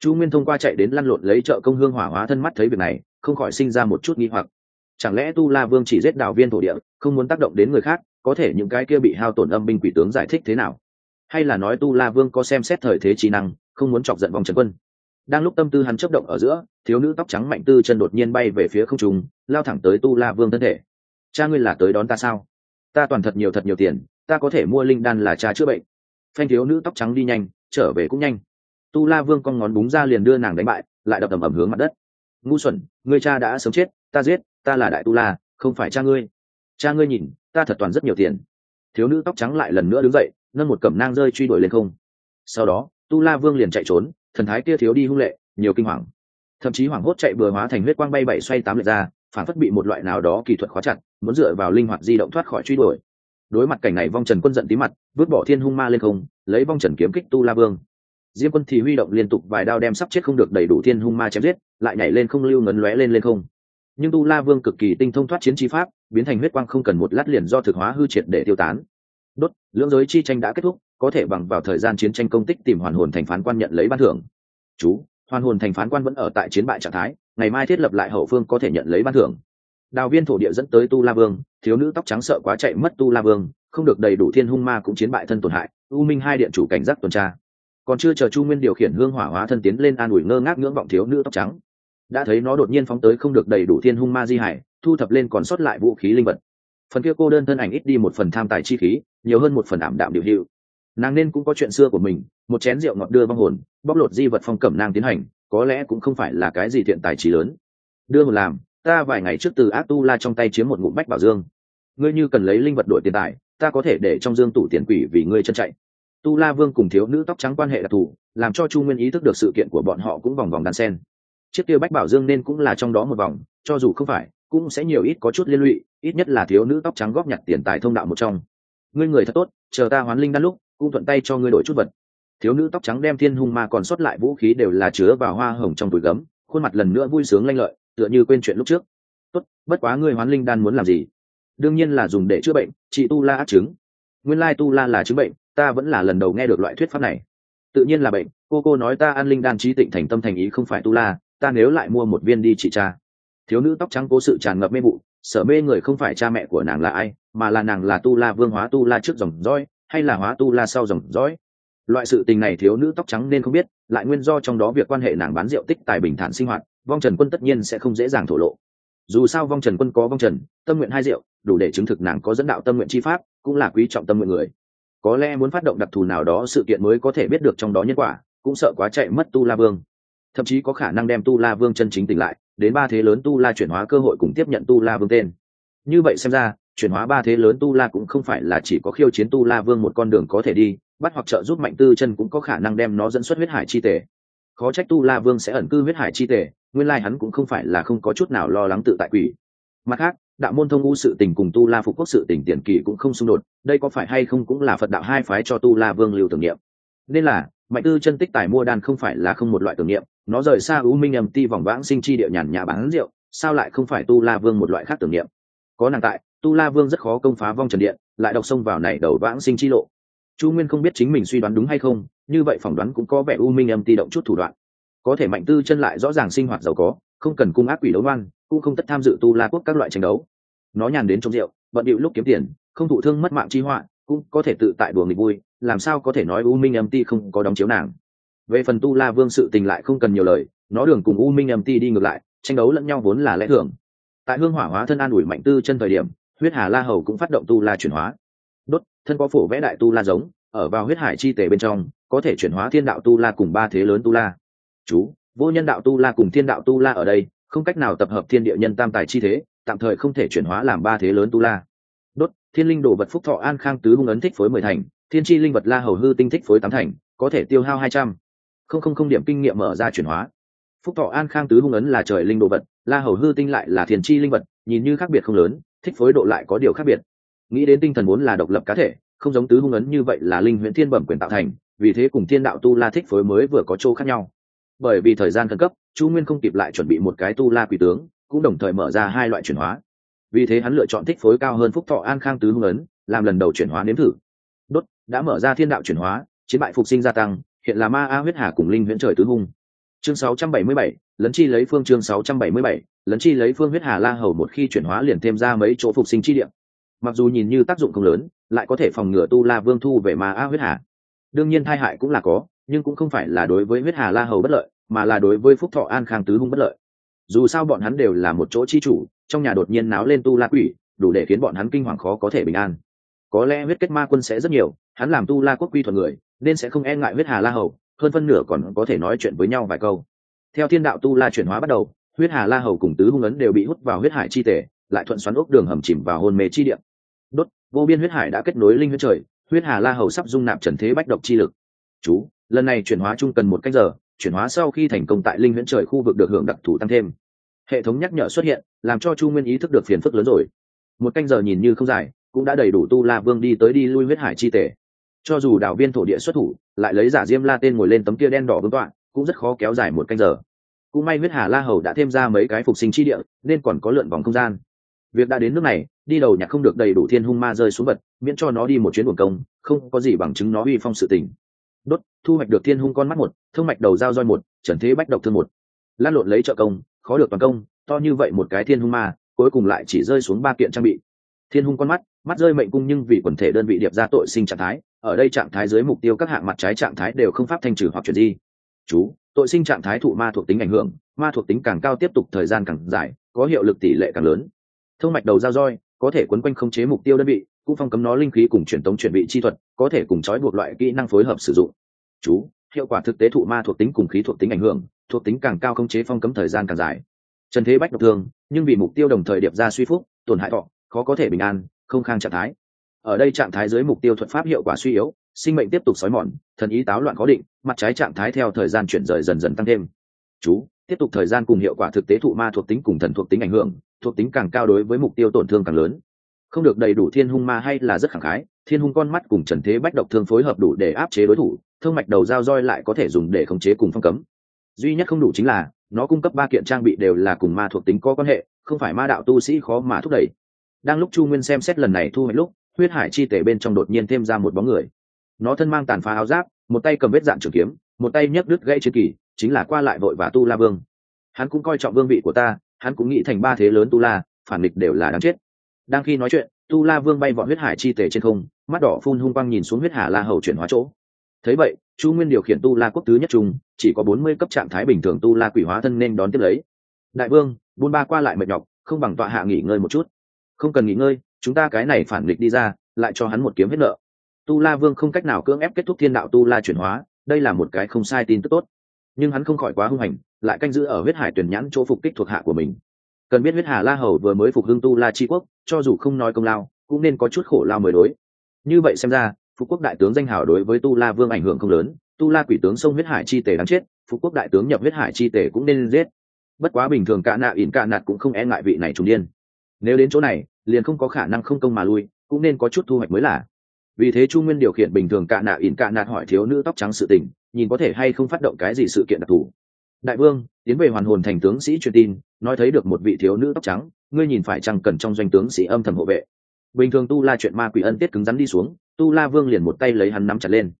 Chu nguyên thông qua chạy đến lăn lộn lấy chợ công hương hỏa hóa thân mắt thấy việc này, không khỏi sinh ra một chút nghi hoặc. Chẳng lẽ tu la vương chỉ giết đạo viên thổ địa, không muốn tác động đến người khác, có thể những cái kia bị hao tổn âm binh quỷ tướng giải thích thế nào? Hay là nói tu la vương có xem xét thời thế trí năng, không muốn chọc giận vòng trần quân? Đang lúc tâm tư hắn chấp động ở giữa, thiếu nữ tóc trắng mạnh tư chân đột nhiên bay về phía không trung, lao thẳng tới tu la vương thân thể cha ngươi là tới đón ta sao? Ta toàn thật nhiều thật nhiều tiền, ta có thể mua linh đan là cha chữa bệnh. Phanh thiếu nữ tóc trắng đi nhanh, trở về cũng nhanh. Tu la vương con ngón búng ra liền đưa nàng đánh bại, lại đập tầm ẩm hướng mặt đất. Ngu xuẩn, ngươi cha đã sớm chết, ta giết, ta là đại tu la, không phải cha ngươi. Cha ngươi nhìn, ta thật toàn rất nhiều tiền. Thiếu nữ tóc trắng lại lần nữa đứng dậy, nâng một cẩm nang rơi truy đuổi lên không. Sau đó, tu la vương liền chạy trốn, thần thái kia thiếu đi hung lệ, nhiều kinh hoàng. Thậm chí hoảng hốt chạy bừa hóa thành huyết quang bay bảy xoay tám lượt ra phản phất bị một loại nào đó kỹ thuật khóa chặt, muốn dựa vào linh hoạt di động thoát khỏi truy đuổi. Đối mặt cảnh này vong trần quân giận tí mặt, vứt bỏ thiên hung ma lên không, lấy vong trần kiếm kích tu la vương. Diêm quân thì huy động liên tục vài đao đem sắp chết không được đầy đủ thiên hung ma chém giết, lại nhảy lên không lưu ngấn lóe lên lên không. Nhưng tu la vương cực kỳ tinh thông thoát chiến chi pháp, biến thành huyết quang không cần một lát liền do thực hóa hư triệt để tiêu tán. Đốt, lưỡng giới chi tranh đã kết thúc, có thể bằng vào thời gian chiến tranh công tích tìm hoàn hồn thành phán quan nhận lấy ban thưởng. Chú, hoàn hồn thành phán quan vẫn ở tại chiến bại trạng thái ngày mai thiết lập lại hậu phương có thể nhận lấy ban thưởng. Đào viên thổ địa dẫn tới tu la vương, thiếu nữ tóc trắng sợ quá chạy mất tu la vương, không được đầy đủ thiên hung ma cũng chiến bại thân tổn hại, u minh hai điện chủ cảnh giác tuần tra. Còn chưa chờ chu nguyên điều khiển hương hỏa hóa thân tiến lên an ủi ngơ ngác ngưỡng vọng thiếu nữ tóc trắng. Đã thấy nó đột nhiên phóng tới không được đầy đủ thiên hung ma di hải, thu thập lên còn sót lại vũ khí linh vật. Phần kia cô đơn thân ảnh ít đi một phần tham tài chi khí, nhiều hơn một phần ảm đạm điều hiệu. Nàng nên cũng có chuyện xưa của mình, một chén rượu ngọt đưa vong hồn, bóc lột di vật phong cẩm nàng tiến hành có lẽ cũng không phải là cái gì thiện tài trí lớn. Đưa một làm, ta vài ngày trước từ ác tu la trong tay chiếm một ngụm bách bảo dương. Ngươi như cần lấy linh vật đổi tiền tài, ta có thể để trong dương tủ tiền quỷ vì ngươi chân chạy. Tu la vương cùng thiếu nữ tóc trắng quan hệ đặc thù, làm cho chu nguyên ý thức được sự kiện của bọn họ cũng vòng vòng đan sen. Chiếc kia bách bảo dương nên cũng là trong đó một vòng, cho dù không phải, cũng sẽ nhiều ít có chút liên lụy, ít nhất là thiếu nữ tóc trắng góp nhặt tiền tài thông đạo một trong. Ngươi người thật tốt, chờ ta hoán linh đan lúc, cũng thuận tay cho ngươi đổi chút vật thiếu nữ tóc trắng đem thiên hung ma còn sót lại vũ khí đều là chứa vào hoa hồng trong túi gấm, khuôn mặt lần nữa vui sướng lanh lợi, tựa như quên chuyện lúc trước. Tốt, bất quá ngươi hoán linh đan muốn làm gì? Đương nhiên là dùng để chữa bệnh, chị tu la ác chứng. Nguyên lai tu la là chứng bệnh, ta vẫn là lần đầu nghe được loại thuyết pháp này. Tự nhiên là bệnh, cô cô nói ta an linh đan trí tịnh thành tâm thành ý không phải tu la, ta nếu lại mua một viên đi chị cha. Thiếu nữ tóc trắng cố sự tràn ngập mê vụ, sở mê người không phải cha mẹ của nàng là ai, mà là nàng là tu la vương hóa tu la trước dòng dõi, hay là hóa tu la sau dòng dõi? Loại sự tình này thiếu nữ tóc trắng nên không biết, lại nguyên do trong đó việc quan hệ nàng bán rượu tích tài bình thản sinh hoạt, vong trần quân tất nhiên sẽ không dễ dàng thổ lộ. Dù sao vong trần quân có vong trần, tâm nguyện hai rượu, đủ để chứng thực nàng có dẫn đạo tâm nguyện chi pháp, cũng là quý trọng tâm nguyện người. Có lẽ muốn phát động đặc thù nào đó sự kiện mới có thể biết được trong đó nhân quả, cũng sợ quá chạy mất tu la vương. Thậm chí có khả năng đem tu la vương chân chính tỉnh lại, đến ba thế lớn tu la chuyển hóa cơ hội cùng tiếp nhận tu la vương tên. Như vậy xem ra, chuyển hóa ba thế lớn tu la cũng không phải là chỉ có khiêu chiến tu la vương một con đường có thể đi bắt hoặc trợ giúp mạnh tư chân cũng có khả năng đem nó dẫn xuất huyết hải chi tể khó trách tu la vương sẽ ẩn cư huyết hải chi tể nguyên lai hắn cũng không phải là không có chút nào lo lắng tự tại quỷ. Mặt khác, đạo môn thông u sự tình cùng tu la phục quốc sự tình tiền kỳ cũng không xung đột, đây có phải hay không cũng là phật đạo hai phái cho tu la vương lưu tưởng niệm. Nên là, mạnh tư chân tích tài mua đan không phải là không một loại tưởng niệm, nó rời xa u minh ầm ti vòng vãng sinh chi địa nhàn nhà bán rượu, sao lại không phải tu la vương một loại khác tưởng niệm? Có nàng tại, tu la vương rất khó công phá vong trần điện, lại đọc xông vào này đầu vãng sinh chi lộ chu nguyên không biết chính mình suy đoán đúng hay không, như vậy phỏng đoán cũng có vẻ u minh âm ti động chút thủ đoạn. Có thể mạnh tư chân lại rõ ràng sinh hoạt giàu có, không cần cung ác quỷ đấu ngoan cũng không tất tham dự tu la quốc các loại tranh đấu. Nó nhàn đến trong rượu, bận điệu lúc kiếm tiền, không thụ thương mất mạng chi họa, cũng có thể tự tại đùa nghịch vui, làm sao có thể nói u minh âm ti không có đóng chiếu nàng. Về phần tu la vương sự tình lại không cần nhiều lời, nó đường cùng u minh âm ti đi ngược lại, tranh đấu lẫn nhau vốn là lẽ thường. Tại hương hỏa hóa thân an ủi mạnh tư chân thời điểm, huyết hà la hầu cũng phát động tu la chuyển hóa thân có phổ vẽ đại tu la giống, ở vào huyết hải chi tề bên trong, có thể chuyển hóa thiên đạo tu la cùng ba thế lớn tu la. Chú, vô nhân đạo tu la cùng thiên đạo tu la ở đây, không cách nào tập hợp thiên địa nhân tam tài chi thế, tạm thời không thể chuyển hóa làm ba thế lớn tu la. Đốt, thiên linh đồ vật phúc thọ an khang tứ hung ấn thích phối mười thành, thiên tri linh vật la hầu hư tinh thích phối tám thành, có thể tiêu hao hai trăm. Không không không điểm kinh nghiệm mở ra chuyển hóa. Phúc thọ an khang tứ hung ấn là trời linh đồ vật, la hầu hư tinh lại là thiền chi linh vật, nhìn như khác biệt không lớn, thích phối độ lại có điều khác biệt nghĩ đến tinh thần vốn là độc lập cá thể không giống tứ hung ấn như vậy là linh huyễn thiên bẩm quyền tạo thành vì thế cùng thiên đạo tu la thích phối mới vừa có chỗ khác nhau. Bởi vì thời gian khẩn cấp chu nguyên không kịp lại chuẩn bị một cái tu la quỷ tướng cũng đồng thời mở ra hai loại chuyển hóa. Vì thế hắn lựa chọn thích phối cao hơn phúc thọ an khang tứ hung ấn làm lần đầu chuyển hóa nếm thử. Đốt đã mở ra thiên đạo chuyển hóa chiến bại phục sinh gia tăng hiện là ma a huyết hà cùng linh huyễn trời tứ hung. Chương 677, lấn chi lấy phương chương 677, lấn chi lấy phương huyết hà la hầu một khi chuyển hóa liền thêm ra mấy chỗ phục sinh chi điểm mặc dù nhìn như tác dụng không lớn, lại có thể phòng ngừa tu la vương thu về ma a huyết hà. Đương nhiên thai hại cũng là có, nhưng cũng không phải là đối với huyết hà la hầu bất lợi, mà là đối với phúc thọ an khang tứ hung bất lợi. Dù sao bọn hắn đều là một chỗ chi chủ, trong nhà đột nhiên náo lên tu la quỷ, đủ để khiến bọn hắn kinh hoàng khó có thể bình an. Có lẽ huyết kết ma quân sẽ rất nhiều, hắn làm tu la quốc quy thuận người, nên sẽ không e ngại huyết hà la hầu, hơn phân nửa còn có thể nói chuyện với nhau vài câu. Theo thiên đạo tu la chuyển hóa bắt đầu, huyết hà la hầu cùng tứ hung ấn đều bị hút vào huyết hải chi tể lại thuận xoắn ốc đường hầm chìm vào hôn mê chi điện đốt, vô biên huyết hải đã kết nối linh huyết trời, huyết hà la hầu sắp dung nạp trần thế bách độc chi lực. Chú, lần này chuyển hóa chung cần một cách giờ, chuyển hóa sau khi thành công tại linh huyễn trời khu vực được hưởng đặc thù tăng thêm. Hệ thống nhắc nhở xuất hiện, làm cho chu nguyên ý thức được phiền phức lớn rồi. Một canh giờ nhìn như không dài, cũng đã đầy đủ tu la vương đi tới đi lui huyết hải chi tể. Cho dù đảo viên thổ địa xuất thủ, lại lấy giả diêm la tên ngồi lên tấm kia đen đỏ vương tọa, cũng rất khó kéo dài một canh giờ. Cũng may huyết hà la hầu đã thêm ra mấy cái phục sinh chi địa, nên còn có lượn vòng không gian việc đã đến nước này, đi đầu nhạc không được đầy đủ thiên hung ma rơi xuống vật, miễn cho nó đi một chuyến buồn công, không có gì bằng chứng nó uy phong sự tình. Đốt, thu hoạch được thiên hung con mắt một, thương mạch đầu dao roi một, trần thế bách độc thương một. Lan lộn lấy trợ công, khó được toàn công, to như vậy một cái thiên hung ma, cuối cùng lại chỉ rơi xuống ba kiện trang bị. Thiên hung con mắt mắt rơi mệnh cung nhưng vì quần thể đơn vị điệp ra tội sinh trạng thái, ở đây trạng thái dưới mục tiêu các hạng mặt trái trạng thái đều không pháp thanh trừ hoặc chuyển di. Chú, tội sinh trạng thái thụ ma thuộc tính ảnh hưởng, ma thuộc tính càng cao tiếp tục thời gian càng dài, có hiệu lực tỷ lệ càng lớn thông mạch đầu giao roi, có thể quấn quanh không chế mục tiêu đơn vị, cũng phong cấm nó linh khí cùng truyền tống chuyển vị chi thuật, có thể cùng trói buộc loại kỹ năng phối hợp sử dụng. Chú, hiệu quả thực tế thụ ma thuộc tính cùng khí thuộc tính ảnh hưởng, thuộc tính càng cao không chế phong cấm thời gian càng dài. Trần thế bách độc thương, nhưng vì mục tiêu đồng thời điệp ra suy phúc, tổn hại thọ khó có thể bình an, không khang trạng thái. Ở đây trạng thái dưới mục tiêu thuật pháp hiệu quả suy yếu, sinh mệnh tiếp tục xói mòn, thần ý táo loạn khó định, mặt trái trạng thái theo thời gian chuyển rời dần dần tăng thêm. Chú tiếp tục thời gian cùng hiệu quả thực tế thụ ma thuộc tính cùng thần thuộc tính ảnh hưởng, thuộc tính càng cao đối với mục tiêu tổn thương càng lớn. Không được đầy đủ thiên hung ma hay là rất khẳng khái, thiên hung con mắt cùng trần thế bách độc thương phối hợp đủ để áp chế đối thủ, thương mạch đầu dao roi lại có thể dùng để khống chế cùng phong cấm. Duy nhất không đủ chính là, nó cung cấp ba kiện trang bị đều là cùng ma thuộc tính có quan hệ, không phải ma đạo tu sĩ khó mà thúc đẩy. Đang lúc chu nguyên xem xét lần này thu hoạch lúc, huyết hải chi tể bên trong đột nhiên thêm ra một bóng người. Nó thân mang tàn phá áo giáp, một tay cầm vết dạng trường kiếm, một tay nhấc đứt gãy chiến kỳ chính là qua lại vội và tu la vương. Hắn cũng coi trọng vương vị của ta, hắn cũng nghĩ thành ba thế lớn tu la, phản địch đều là đáng chết. Đang khi nói chuyện, tu la vương bay vọt huyết hải chi tể trên không, mắt đỏ phun hung quang nhìn xuống huyết hà la hầu chuyển hóa chỗ. Thấy vậy, chu nguyên điều khiển tu la quốc tứ nhất trung chỉ có bốn mươi cấp trạng thái bình thường tu la quỷ hóa thân nên đón tiếp lấy. Đại vương, buôn ba qua lại mệt nhọc, không bằng tọa hạ nghỉ ngơi một chút. Không cần nghỉ ngơi, chúng ta cái này phản địch đi ra, lại cho hắn một kiếm hết nợ. Tu la vương không cách nào cưỡng ép kết thúc thiên đạo tu la chuyển hóa, đây là một cái không sai tin tức tốt nhưng hắn không khỏi quá hung hành, lại canh giữ ở huyết hải tuyển nhãn chỗ phục kích thuộc hạ của mình. Cần biết huyết hà la hầu vừa mới phục hưng tu la tri quốc, cho dù không nói công lao, cũng nên có chút khổ lao mới đối. Như vậy xem ra phú quốc đại tướng danh hào đối với tu la vương ảnh hưởng không lớn, tu la quỷ tướng sông huyết hải chi tể đáng chết phú quốc đại tướng nhập huyết hải chi tể cũng nên giết. Bất quá bình thường cả nạ ỉn cả nạt cũng không e ngại vị này trùng điên. Nếu đến chỗ này, liền không có khả năng không công mà lui, cũng nên có chút thu hoạch mới là vì thế chu nguyên điều khiển bình thường cạn nạ ỉn cạn nạt hỏi thiếu nữ tóc trắng sự tình, nhìn có thể hay không phát động cái gì sự kiện đặc thù. Đại vương, tiến về hoàn hồn thành tướng sĩ truyền tin, nói thấy được một vị thiếu nữ tóc trắng, ngươi nhìn phải chăng cần trong doanh tướng sĩ âm thầm hộ vệ. Bình thường tu la chuyện ma quỷ ân tiết cứng rắn đi xuống, tu la vương liền một tay lấy hắn nắm chặt lên.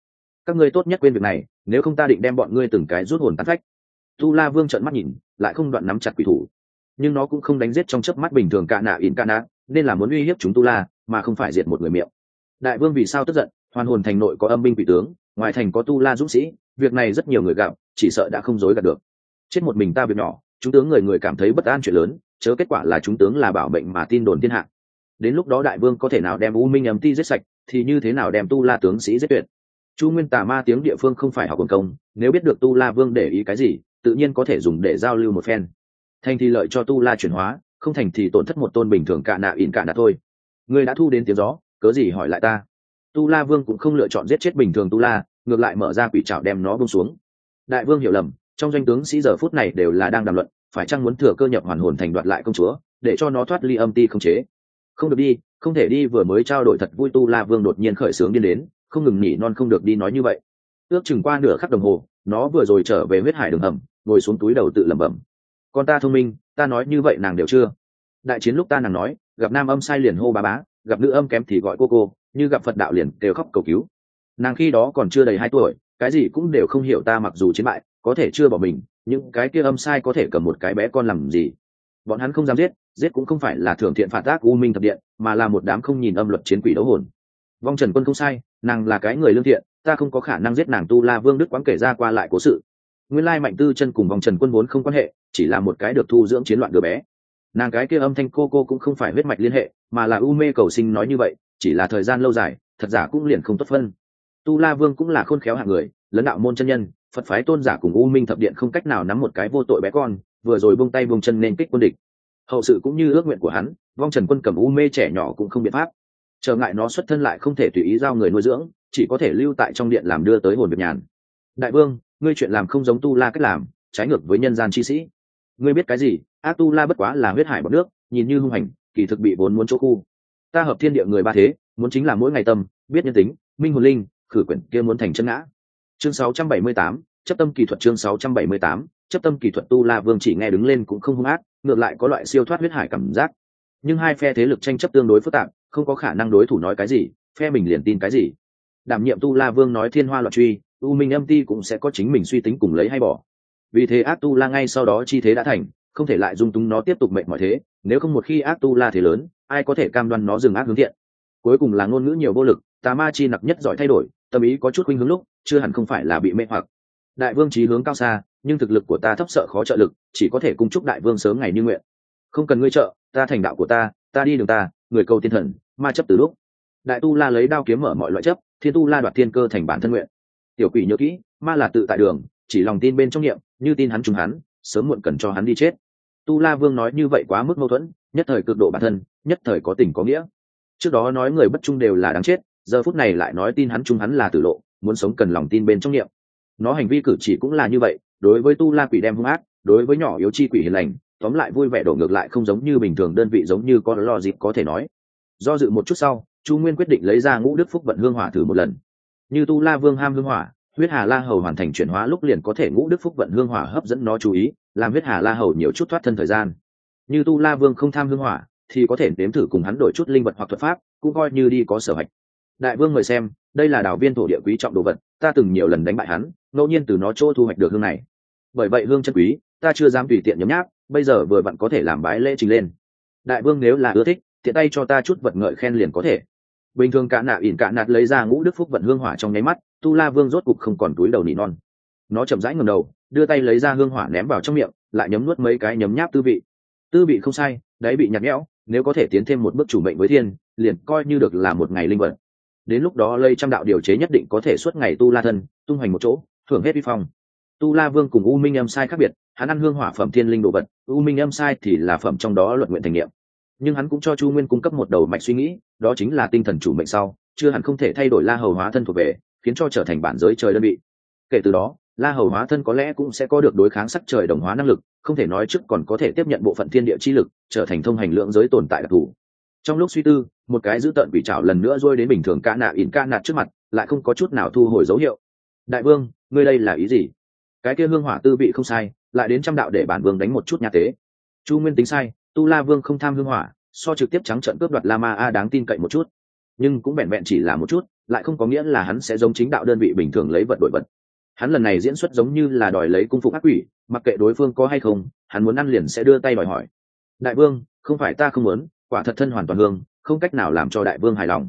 Các ngươi tốt nhất quên việc này, nếu không ta định đem bọn ngươi từng cái rút hồn tán phách. Tu la vương trợn mắt nhìn, lại không đoạn nắm chặt quỷ thủ. Nhưng nó cũng không đánh giết trong chớp mắt bình thường cạn nạ ỉn cạn nạ, nên là muốn uy hiếp chúng tu la, mà không phải diệt một người miệng đại vương vì sao tức giận, hoàn hồn thành nội có âm binh vị tướng, ngoài thành có tu la dũng sĩ, việc này rất nhiều người gặp, chỉ sợ đã không dối gạt được. Chết một mình ta việc nhỏ, chúng tướng người người cảm thấy bất an chuyện lớn, chớ kết quả là chúng tướng là bảo mệnh mà tin đồn thiên hạ. Đến lúc đó đại vương có thể nào đem u minh ấm ti giết sạch, thì như thế nào đem tu la tướng sĩ giết tuyệt? Chu nguyên tà ma tiếng địa phương không phải học quần công, nếu biết được tu la vương để ý cái gì, tự nhiên có thể dùng để giao lưu một phen. Thành thì lợi cho tu la chuyển hóa, không thành thì tổn thất một tôn bình thường cạn nạ ỉn cạn nạ thôi. Người đã thu đến tiếng gió cớ gì hỏi lại ta? Tu la vương cũng không lựa chọn giết chết bình thường tu la, ngược lại mở ra quỷ trảo đem nó bông xuống. Đại vương hiểu lầm, trong doanh tướng sĩ giờ phút này đều là đang đàm luận, phải chăng muốn thừa cơ nhập hoàn hồn thành đoạt lại công chúa, để cho nó thoát ly âm ti không chế? Không được đi, không thể đi vừa mới trao đổi thật vui tu la vương đột nhiên khởi sướng điên đến, không ngừng nhỉ non không được đi nói như vậy. Ước chừng qua nửa khắc đồng hồ, nó vừa rồi trở về huyết hải đường hầm, ngồi xuống túi đầu tự lẩm bẩm. Con ta thông minh, ta nói như vậy nàng đều chưa? Đại chiến lúc ta nàng nói, gặp nam âm sai liền hô bá bá gặp nữ âm kém thì gọi cô cô, như gặp phật đạo liền đều khóc cầu cứu. Nàng khi đó còn chưa đầy hai tuổi, cái gì cũng đều không hiểu ta mặc dù chiến bại, có thể chưa bỏ mình những cái kia âm sai có thể cầm một cái bé con làm gì? Bọn hắn không dám giết giết cũng không phải là thưởng thiện phạt ác u minh thập điện, mà là một đám không nhìn âm luật chiến quỷ đấu hồn. Vong trần quân không sai, nàng là cái người lương thiện, ta không có khả năng giết nàng tu la vương đức quán kể ra qua lại cố sự. Nguyên lai mạnh tư chân cùng vòng trần quân vốn không quan hệ, chỉ là một cái được thu dưỡng chiến loạn đứa bé nàng cái kia âm thanh cô cô cũng không phải huyết mạch liên hệ, mà là u mê cầu sinh nói như vậy, chỉ là thời gian lâu dài, thật giả cũng liền không tốt phân. Tu la vương cũng là khôn khéo hạng người, lấn đạo môn chân nhân, phật phái tôn giả cùng u minh thập điện không cách nào nắm một cái vô tội bé con, vừa rồi buông tay buông chân nên kích quân địch. Hậu sự cũng như ước nguyện của hắn, vong trần quân cầm u mê trẻ nhỏ cũng không biện pháp. Trở ngại nó xuất thân lại không thể tùy ý giao người nuôi dưỡng, chỉ có thể lưu tại trong điện làm đưa tới hồn việc nhàn. Đại vương, ngươi chuyện làm không giống tu la cách làm, trái ngược với nhân gian chi sĩ ngươi biết cái gì? A tu la bất quá là huyết hải bọc nước nhìn như hung hành kỳ thực bị vốn muốn chỗ khu. Ta hợp thiên địa người ba thế muốn chính là mỗi ngày tâm biết nhân tính minh hồn linh khử quyển kia muốn thành chân ngã. Chương 678, chấp tâm kỳ thuật chương 678, chấp tâm kỳ thuật tu la vương chỉ nghe đứng lên cũng không hung ác ngược lại có loại siêu thoát huyết hải cảm giác. Nhưng hai phe thế lực tranh chấp tương đối phức tạp không có khả năng đối thủ nói cái gì phe mình liền tin cái gì. Đảm nhiệm tu la vương nói thiên hoa loạn truy u minh âm ti cũng sẽ có chính mình suy tính cùng lấy hay bỏ vì thế ác tu la ngay sau đó chi thế đã thành, không thể lại dung túng nó tiếp tục mệnh mọi thế, nếu không một khi ác tu la thế lớn, ai có thể cam đoan nó dừng ác hướng thiện? Cuối cùng là ngôn ngữ nhiều vô lực, tà ma chi nặc nhất giỏi thay đổi, tâm ý có chút khuynh hướng lúc, chưa hẳn không phải là bị mê hoặc. Đại vương trí hướng cao xa, nhưng thực lực của ta thấp sợ khó trợ lực, chỉ có thể cung chúc đại vương sớm ngày như nguyện. Không cần ngươi trợ, ta thành đạo của ta ta đi đường ta, người cầu tiên thần, ma chấp từ lúc. Đại tu la lấy đao kiếm mở mọi loại chấp, thiên tu la đoạt thiên cơ thành bản thân nguyện. Tiểu quỷ nhớ kỹ, ma là tự tại đường, chỉ lòng tin bên trong niệm như tin hắn trùng hắn, sớm muộn cần cho hắn đi chết. Tu la vương nói như vậy quá mức mâu thuẫn, nhất thời cực độ bản thân, nhất thời có tình có nghĩa. Trước đó nói người bất trung đều là đáng chết, giờ phút này lại nói tin hắn trung hắn là tử lộ, muốn sống cần lòng tin bên trong niệm. Nó hành vi cử chỉ cũng là như vậy, đối với tu la quỷ đem hung ác, đối với nhỏ yếu chi quỷ hiền lành, tóm lại vui vẻ đổ ngược lại không giống như bình thường đơn vị giống như có lo dịp có thể nói. Do dự một chút sau, chu nguyên quyết định lấy ra ngũ đức phúc vận hương hỏa thử một lần. Như tu la vương ham hương hỏa huyết hà la hầu hoàn thành chuyển hóa lúc liền có thể ngũ đức phúc vận hương hỏa hấp dẫn nó chú ý, làm huyết hà la hầu nhiều chút thoát thân thời gian. Như tu la vương không tham hương hỏa, thì có thể nếm thử cùng hắn đổi chút linh vật hoặc thuật pháp, cũng coi như đi có sở hạch. Đại vương mời xem, đây là đào viên thổ địa quý trọng đồ vật, ta từng nhiều lần đánh bại hắn, ngẫu nhiên từ nó chỗ thu hoạch được hương này. Bởi vậy hương chân quý, ta chưa dám tùy tiện nhấm nháp, bây giờ vừa vặn có thể làm bái lễ trình lên. Đại vương nếu là ưa thích, tiện tay cho ta chút vật ngợi khen liền có thể bình thường cả nạ ỉn cả nạt lấy ra ngũ đức phúc vận hương hỏa trong nháy mắt, tu la vương rốt cục không còn túi đầu nỉ non. Nó chậm rãi ngầm đầu, đưa tay lấy ra hương hỏa ném vào trong miệng, lại nhấm nuốt mấy cái nhấm nháp tư vị. Tư vị không sai đấy bị nhạt nhẽo, nếu có thể tiến thêm một bước chủ mệnh với thiên, liền coi như được là một ngày linh vật đến lúc đó lây trăm đạo điều chế nhất định có thể suốt ngày tu la thân, tung hoành một chỗ, thưởng hết vi phong. Tu la vương cùng u minh âm sai khác biệt, hắn ăn hương hỏa phẩm thiên linh đồ vật, u minh âm sai thì là phẩm trong đó luận nguyện thành nghiệm nhưng hắn cũng cho chu nguyên cung cấp một đầu mạch suy nghĩ, đó chính là tinh thần chủ mệnh sau, chưa hẳn không thể thay đổi la hầu hóa thân thuộc về, khiến cho trở thành bản giới trời đơn vị. Kể từ đó, la hầu hóa thân có lẽ cũng sẽ có được đối kháng sắc trời đồng hóa năng lực, không thể nói trước còn có thể tiếp nhận bộ phận thiên địa chi lực, trở thành thông hành lượng giới tồn tại đặc thù. Trong lúc suy tư, một cái dữ tợn bị chảo lần nữa rôi đến bình thường ca nạ ỉn ca nạt trước mặt, lại không có chút nào thu hồi dấu hiệu. Đại vương, ngươi đây là ý gì? Cái kia hương hỏa tư vị không sai, lại đến trăm đạo để bản vương đánh một chút nhà tế. Chu nguyên tính sai tu la vương không tham hương hỏa, so trực tiếp trắng trận cướp đoạt la ma a đáng tin cậy một chút. Nhưng cũng vẹn vẹn chỉ là một chút, lại không có nghĩa là hắn sẽ giống chính đạo đơn vị bình thường lấy vật đổi vật. Hắn lần này diễn xuất giống như là đòi lấy cung phục ác quỷ, mặc kệ đối phương có hay không, hắn muốn ăn liền sẽ đưa tay đòi hỏi. Đại vương, không phải ta không muốn, quả thật thân hoàn toàn hương, không cách nào làm cho đại vương hài lòng.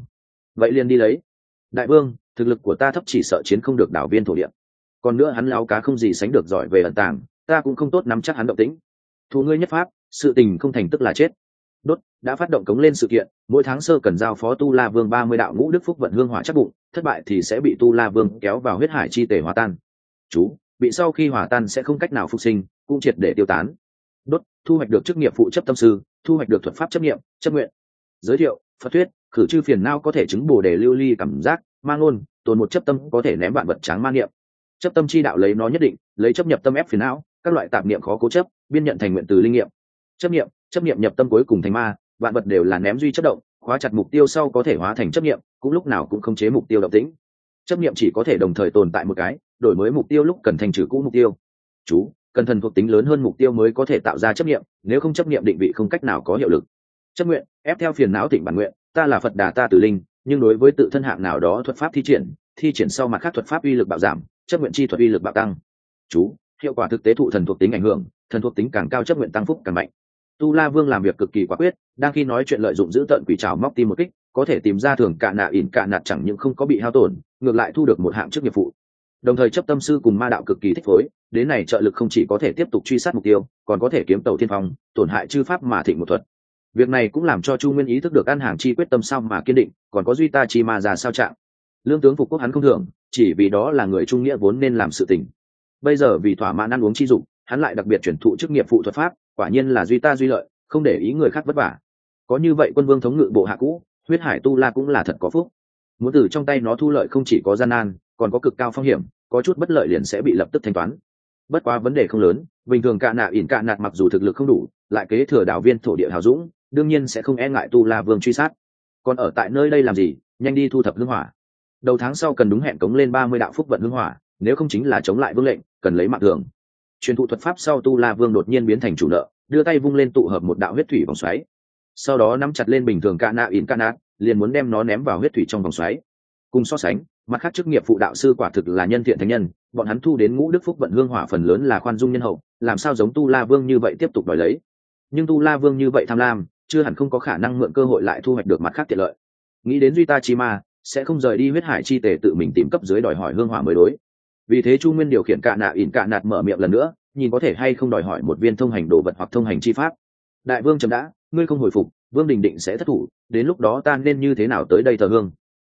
Vậy liền đi lấy. Đại vương, thực lực của ta thấp chỉ sợ chiến không được đảo viên thổ địa. Còn nữa hắn láo cá không gì sánh được giỏi về ẩn tàng, ta cũng không tốt nắm chắc hắn động tĩnh. Thù ngươi nhất pháp sự tình không thành tức là chết. Đốt, đã phát động cống lên sự kiện, mỗi tháng sơ cần giao phó tu la vương ba mươi đạo ngũ đức phúc vận hương hỏa chắc bụng, thất bại thì sẽ bị tu la vương kéo vào huyết hải chi tể hòa tan. Chú, bị sau khi hòa tan sẽ không cách nào phục sinh, cũng triệt để tiêu tán. Đốt, thu hoạch được chức nghiệp phụ chấp tâm sư, thu hoạch được thuật pháp chấp nghiệm chấp nguyện. Giới thiệu, phật thuyết, khử chư phiền não có thể chứng bồ đề lưu ly cảm giác, mang ôn, tồn một chấp tâm có thể ném vạn vật tráng man niệm. Chấp tâm chi đạo lấy nó nhất định, lấy chấp nhập tâm ép phiền não, các loại tạp niệm khó cố chấp, biên nhận thành nguyện từ linh nghiệm chấp niệm chấp niệm nhập tâm cuối cùng thành ma, vạn vật đều là ném duy chất động, khóa chặt mục tiêu sau có thể hóa thành chấp niệm, cũng lúc nào cũng không chế mục tiêu động tĩnh. Chấp niệm chỉ có thể đồng thời tồn tại một cái, đổi mới mục tiêu lúc cần thành trừ cũ mục tiêu. Chú, cần thần thuộc tính lớn hơn mục tiêu mới có thể tạo ra chấp niệm, nếu không chấp niệm định vị không cách nào có hiệu lực. Chấp nguyện, ép theo phiền não thịnh bản nguyện, ta là phật đà ta tử linh, nhưng đối với tự thân hạng nào đó thuật pháp thi triển thi triển sau mặt khác thuật pháp uy lực bạo giảm, chấp nguyện chi thuật uy lực bạo tăng. Chú, hiệu quả thực tế thụ thần thuộc tính ảnh hưởng, thần thuộc tính càng cao chấp nguyện tăng phúc càng mạnh tu la vương làm việc cực kỳ quả quyết, đang khi nói chuyện lợi dụng giữ tận quỷ trào móc tim một kích, có thể tìm ra thường cả nạ ỉn cả nạt chẳng những không có bị hao tổn, ngược lại thu được một hạng chức nghiệp vụ đồng thời chấp tâm sư cùng ma đạo cực kỳ thích phối, đến này trợ lực không chỉ có thể tiếp tục truy sát mục tiêu, còn có thể kiếm tàu thiên phong, tổn hại chư pháp mà thịnh một thuật. Việc này cũng làm cho chu nguyên ý thức được ăn hàng chi quyết tâm sao mà kiên định, còn có duy ta chi ma già sao trạng. Lương tướng phục quốc hắn không thường chỉ vì đó là người trung nghĩa vốn nên làm sự tình. Bây giờ vì thỏa mãn ăn uống chi dụng, hắn lại đặc biệt chuyển thụ chức nghiệp phụ thuật pháp quả nhiên là duy ta duy lợi, không để ý người khác vất vả. Có như vậy quân vương thống ngự bộ hạ cũ, huyết hải tu la cũng là thật có phúc. Muốn từ trong tay nó thu lợi không chỉ có gian nan, còn có cực cao phong hiểm, có chút bất lợi liền sẽ bị lập tức thanh toán. Bất quá vấn đề không lớn, bình thường cạ nạ ỉn cạ nạt mặc dù thực lực không đủ, lại kế thừa đảo viên thổ địa hào dũng, đương nhiên sẽ không e ngại tu la vương truy sát. Còn ở tại nơi đây làm gì? Nhanh đi thu thập hương hỏa. Đầu tháng sau cần đúng hẹn cống lên ba mươi đạo phúc vận hương hỏa, nếu không chính là chống lại vương lệnh, cần lấy mạng thường truyền thụ thuật pháp sau tu la vương đột nhiên biến thành chủ nợ, đưa tay vung lên tụ hợp một đạo huyết thủy vòng xoáy. Sau đó nắm chặt lên bình thường ca nạ in ca nạ liền muốn đem nó ném vào huyết thủy trong vòng xoáy. Cùng so sánh, mặt khác chức nghiệp phụ đạo sư quả thực là nhân thiện thánh nhân, bọn hắn thu đến ngũ đức phúc vận hương hỏa phần lớn là khoan dung nhân hậu, làm sao giống tu la vương như vậy tiếp tục đòi lấy. Nhưng tu la vương như vậy tham lam, chưa hẳn không có khả năng mượn cơ hội lại thu hoạch được mặt khác tiện lợi. Nghĩ đến duy ta chi ma, sẽ không rời đi huyết hải chi tề tự mình tìm cấp dưới đòi hỏi hương hỏa mới đối vì thế chu nguyên điều khiển cạ nạ ỉn cạ nạt mở miệng lần nữa, nhìn có thể hay không đòi hỏi một viên thông hành đồ vật hoặc thông hành chi pháp. Đại vương chấm đã, ngươi không hồi phục, vương đình định sẽ thất thủ, đến lúc đó ta nên như thế nào tới đây thờ hương?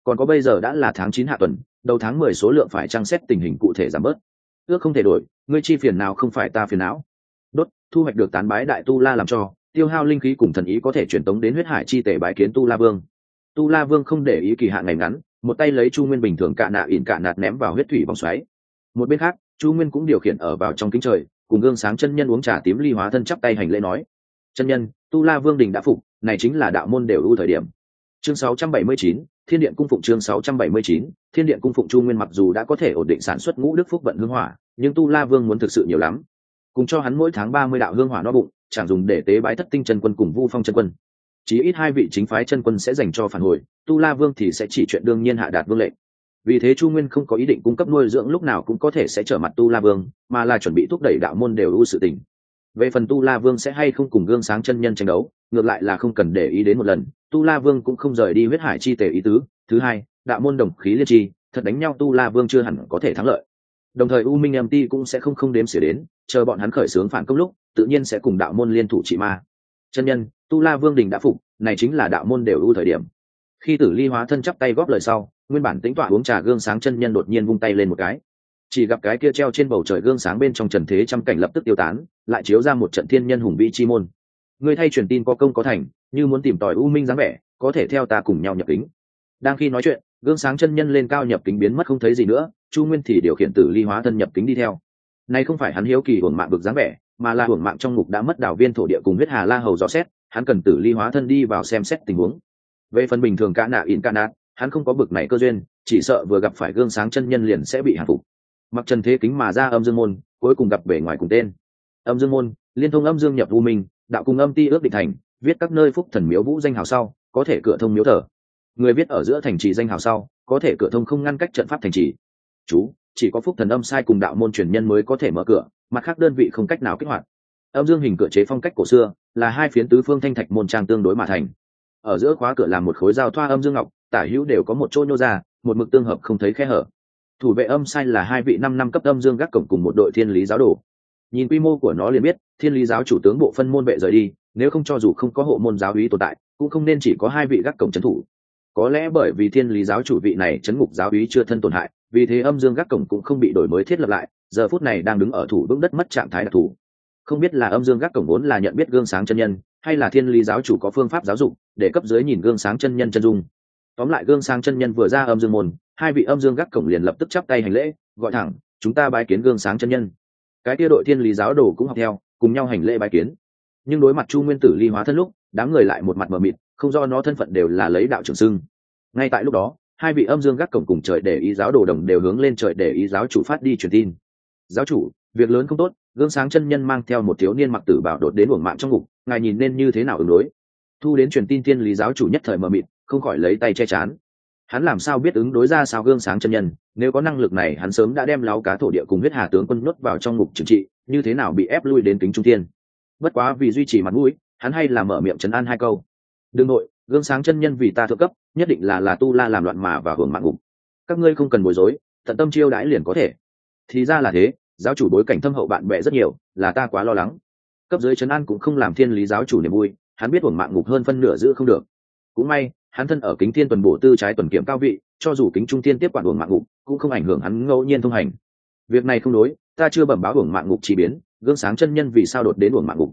Còn có bây giờ đã là tháng chín hạ tuần, đầu tháng mười số lượng phải trang xét tình hình cụ thể giảm bớt. Ước không thể đổi, ngươi chi phiền nào không phải ta phiền não. Đốt, thu hoạch được tán bái đại tu la làm cho, tiêu hao linh khí cùng thần ý có thể truyền tống đến huyết hải chi tể bái kiến tu la vương. Tu la vương không để ý kỳ hạn ngày ngắn, một tay lấy chu nguyên bình thường cạ nạ ỉn cạ nạt ném vào huyết thủy vòng xoáy một bên khác chu nguyên cũng điều khiển ở vào trong kính trời cùng gương sáng chân nhân uống trà tím ly hóa thân chắp tay hành lễ nói chân nhân tu la vương đình đã phục này chính là đạo môn đều ưu thời điểm. Chương 679, thiên điện cung phụng chương 679, thiên điện cung phụng chu nguyên mặc dù đã có thể ổn định sản xuất ngũ đức phúc vận hương hỏa nhưng tu la vương muốn thực sự nhiều lắm. Cùng cho hắn mỗi tháng ba mươi đạo hương hỏa no bụng chẳng dùng để tế bái thất tinh chân quân cùng vu phong chân quân. Chỉ ít hai vị chính phái chân quân sẽ dành cho phản hồi tu la vương thì sẽ chỉ chuyện đương nhiên hạ đạt vương lệnh vì thế chu nguyên không có ý định cung cấp nuôi dưỡng lúc nào cũng có thể sẽ trở mặt tu la vương, mà là chuẩn bị thúc đẩy đạo môn đều ưu sự tình. Về phần tu la vương sẽ hay không cùng gương sáng chân nhân tranh đấu, ngược lại là không cần để ý đến một lần. Tu la vương cũng không rời đi huyết hải chi tề ý tứ. Thứ hai, đạo môn đồng khí liên tri, thật đánh nhau tu la vương chưa hẳn có thể thắng lợi. Đồng thời u minh em ti cũng sẽ không không đếm xỉa đến, chờ bọn hắn khởi xướng phản công lúc, tự nhiên sẽ cùng đạo môn liên thủ trị ma. Chân nhân, tu la vương đình đã phục, này chính là đạo môn đều ưu thời điểm. Khi tử ly hóa thân chắp tay góp lời sau nguyên bản tính tọa uống trà gương sáng chân nhân đột nhiên vung tay lên một cái. Chỉ gặp cái kia treo trên bầu trời gương sáng bên trong trần thế trăm cảnh lập tức tiêu tán, lại chiếu ra một trận thiên nhân hùng vĩ chi môn. Người thay truyền tin có công có thành, như muốn tìm tòi u minh dáng vẻ, có thể theo ta cùng nhau nhập kính. Đang khi nói chuyện, gương sáng chân nhân lên cao nhập kính biến mất không thấy gì nữa, chu nguyên thì điều khiển tử ly hóa thân nhập kính đi theo. Nay không phải hắn hiếu kỳ hưởng mạng bực dáng vẻ, mà là hưởng mạng trong ngục đã mất đảo viên thổ địa cùng huyết hà la hầu dò xét, hắn cần tử ly hóa thân đi vào xem xét tình huống. Về phần bình thường ca nạ in ca nạ hắn không có bực này cơ duyên, chỉ sợ vừa gặp phải gương sáng chân nhân liền sẽ bị hạ phục. Mặc trần thế kính mà ra âm dương môn, cuối cùng gặp bể ngoài cùng tên. Âm dương môn, liên thông âm dương nhập u minh, đạo cùng âm ti ước định thành, viết các nơi phúc thần miếu vũ danh hào sau, có thể cửa thông miếu thờ. Người viết ở giữa thành trì danh hào sau, có thể cửa thông không ngăn cách trận pháp thành trì. Chú, chỉ có phúc thần âm sai cùng đạo môn truyền nhân mới có thể mở cửa, mặt khác đơn vị không cách nào kích hoạt. Âm dương hình cửa chế phong cách cổ xưa, là hai phiến tứ phương thanh thạch môn trang tương đối mà thành. Ở giữa khóa cửa là một khối giao thoa âm dương ngọc tả hữu đều có một chỗ nhô ra, một mực tương hợp không thấy khe hở. Thủ vệ âm sai là hai vị năm năm cấp âm dương gác cổng cùng một đội thiên lý giáo đồ. Nhìn quy mô của nó liền biết, thiên lý giáo chủ tướng bộ phân môn vệ rời đi, nếu không cho dù không có hộ môn giáo úy tồn tại, cũng không nên chỉ có hai vị gác cổng trấn thủ. Có lẽ bởi vì thiên lý giáo chủ vị này chấn ngục giáo úy chưa thân tổn hại, vì thế âm dương gác cổng cũng không bị đổi mới thiết lập lại, giờ phút này đang đứng ở thủ vững đất mất trạng thái đặc thù. Không biết là âm dương gác cổng vốn là nhận biết gương sáng chân nhân, hay là thiên lý giáo chủ có phương pháp giáo dục để cấp dưới nhìn gương sáng chân nhân chân dung tóm lại gương sáng chân nhân vừa ra âm dương môn, hai vị âm dương gác cổng liền lập tức chắp tay hành lễ, gọi thẳng, chúng ta bái kiến gương sáng chân nhân. Cái tia đội thiên lý giáo đồ cũng học theo, cùng nhau hành lễ bái kiến. Nhưng đối mặt chu nguyên tử ly hóa thân lúc, đám người lại một mặt mờ mịt, không do nó thân phận đều là lấy đạo trưởng sưng ngay tại lúc đó, hai vị âm dương gác cổng cùng trời để ý giáo đồ đồng đều hướng lên trời để ý giáo chủ phát đi truyền tin. Giáo chủ, việc lớn không tốt, gương sáng chân nhân mang theo một thiếu niên mặc tử bảo đột đến uổng mạng trong ngục, ngài nhìn nên như thế nào ứng đối? Thu đến truyền tin thiên lý giáo chủ nhất thời mờ mịt không khỏi lấy tay che chán. Hắn làm sao biết ứng đối ra sao gương sáng chân nhân, nếu có năng lực này hắn sớm đã đem láo cá thổ địa cùng huyết hà tướng quân nuốt vào trong ngục trừng trị, như thế nào bị ép lui đến kính trung tiên bất quá vì duy trì mặt mũi, hắn hay là mở miệng trấn an hai câu. Đương nội, gương sáng chân nhân vì ta thượng cấp, nhất định là là tu la làm loạn mà và hưởng mạng ngục. Các ngươi không cần bối rối, tận tâm chiêu đãi liền có thể. Thì ra là thế, giáo chủ bối cảnh thâm hậu bạn bè rất nhiều, là ta quá lo lắng. Cấp dưới trấn an cũng không làm thiên lý giáo chủ niềm vui, hắn biết hưởng mạng ngục hơn phân nửa giữ không được. Cũng may hắn thân ở kính thiên tuần bổ tư trái tuần kiểm cao vị, cho dù kính trung thiên tiếp quản hưởng mạng ngục, cũng không ảnh hưởng hắn ngẫu nhiên thông hành. Việc này không đối, ta chưa bẩm báo hưởng mạng ngục chi biến, gương sáng chân nhân vì sao đột đến hưởng mạng ngục?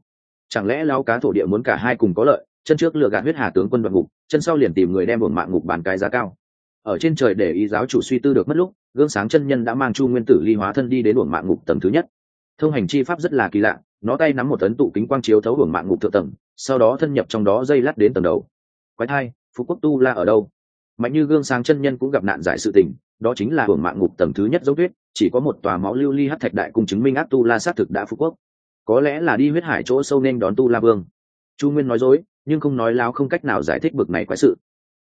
Chẳng lẽ lao cá thổ địa muốn cả hai cùng có lợi, chân trước lựa gạt huyết hà tướng quân đoạn ngục, chân sau liền tìm người đem hưởng mạng ngục bán cái giá cao? Ở trên trời để ý giáo chủ suy tư được mất lúc, gương sáng chân nhân đã mang chu nguyên tử ly hóa thân đi đến hưởng mạng ngục tầng thứ nhất. Thông hành chi pháp rất là kỳ lạ, nó tay nắm một tấn tụ kính quang chiếu thấu hưởng mạng ngục thượng tầng, sau đó thân nhập trong đó dây lắt đến tầng đầu. Quái thai phú quốc tu la ở đâu? Mạnh như gương sáng chân nhân cũng gặp nạn giải sự tình, đó chính là hưởng mạng ngục tầng thứ nhất dấu tuyết, chỉ có một tòa máu lưu ly hát thạch đại cùng chứng minh ác tu la xác thực đã phú quốc. Có lẽ là đi huyết hải chỗ sâu nên đón tu la vương. Chu nguyên nói dối, nhưng không nói láo không cách nào giải thích bực này quái sự.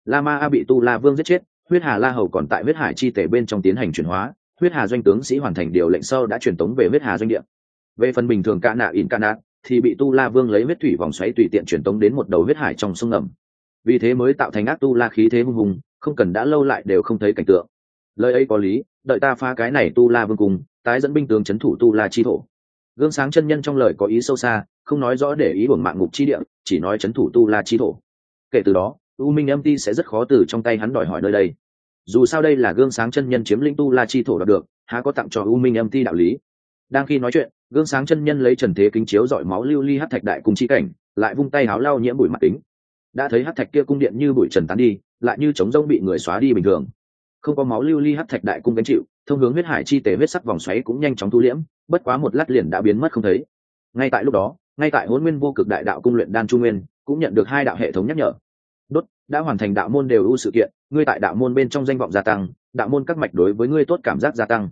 La ma a bị tu la vương giết chết, huyết hà la hầu còn tại huyết hải chi tể bên trong tiến hành chuyển hóa, huyết hà doanh tướng sĩ hoàn thành điều lệnh sau đã truyền tống về huyết hà doanh địa. Về phần bình thường ca nạ in ca nạ, thì bị tu la vương lấy huyết thủy vòng xoáy tùy tiện truyền tống đến một đầu huyết hải trong sông ngầm vì thế mới tạo thành ác tu la khí thế hung hùng, không cần đã lâu lại đều không thấy cảnh tượng. Lời ấy có lý, đợi ta phá cái này tu la vương cùng, tái dẫn binh tướng c h ấ n thủ tu la chi thổ. Gương sáng chân nhân trong lời có ý sâu xa, không nói rõ để ý hưởng mạng ngục chi địa, chỉ nói c h ấ n thủ tu la chi thổ. Kể từ đó, u minh âm ti sẽ rất khó từ trong tay hắn đòi hỏi nơi đây. Dù sao đây là gương sáng chân nhân chiếm lĩnh tu la chi thổ đạt được, há có tặng cho u minh âm ti đạo lý. Đang khi nói chuyện, gương sáng chân nhân lấy trần thế kính chiếu dọi máu lưu ly hát thạch đại cùng chi cảnh, lại vung tay háo lau nhiễm bụi mặt tính đã thấy hát thạch kia cung điện như bụi trần tán đi, lại như trống rông bị người xóa đi bình thường. Không có máu lưu ly hắc thạch đại cung gánh chịu, thông hướng huyết hải chi tế huyết sắc vòng xoáy cũng nhanh chóng thu liễm, bất quá một lát liền đã biến mất không thấy. Ngay tại lúc đó, ngay tại hôn nguyên vô cực đại đạo cung luyện đan trung nguyên, cũng nhận được hai đạo hệ thống nhắc nhở. Đốt, đã hoàn thành đạo môn đều ưu sự kiện, ngươi tại đạo môn bên trong danh vọng gia tăng, đạo môn các mạch đối với ngươi tốt cảm giác gia tăng.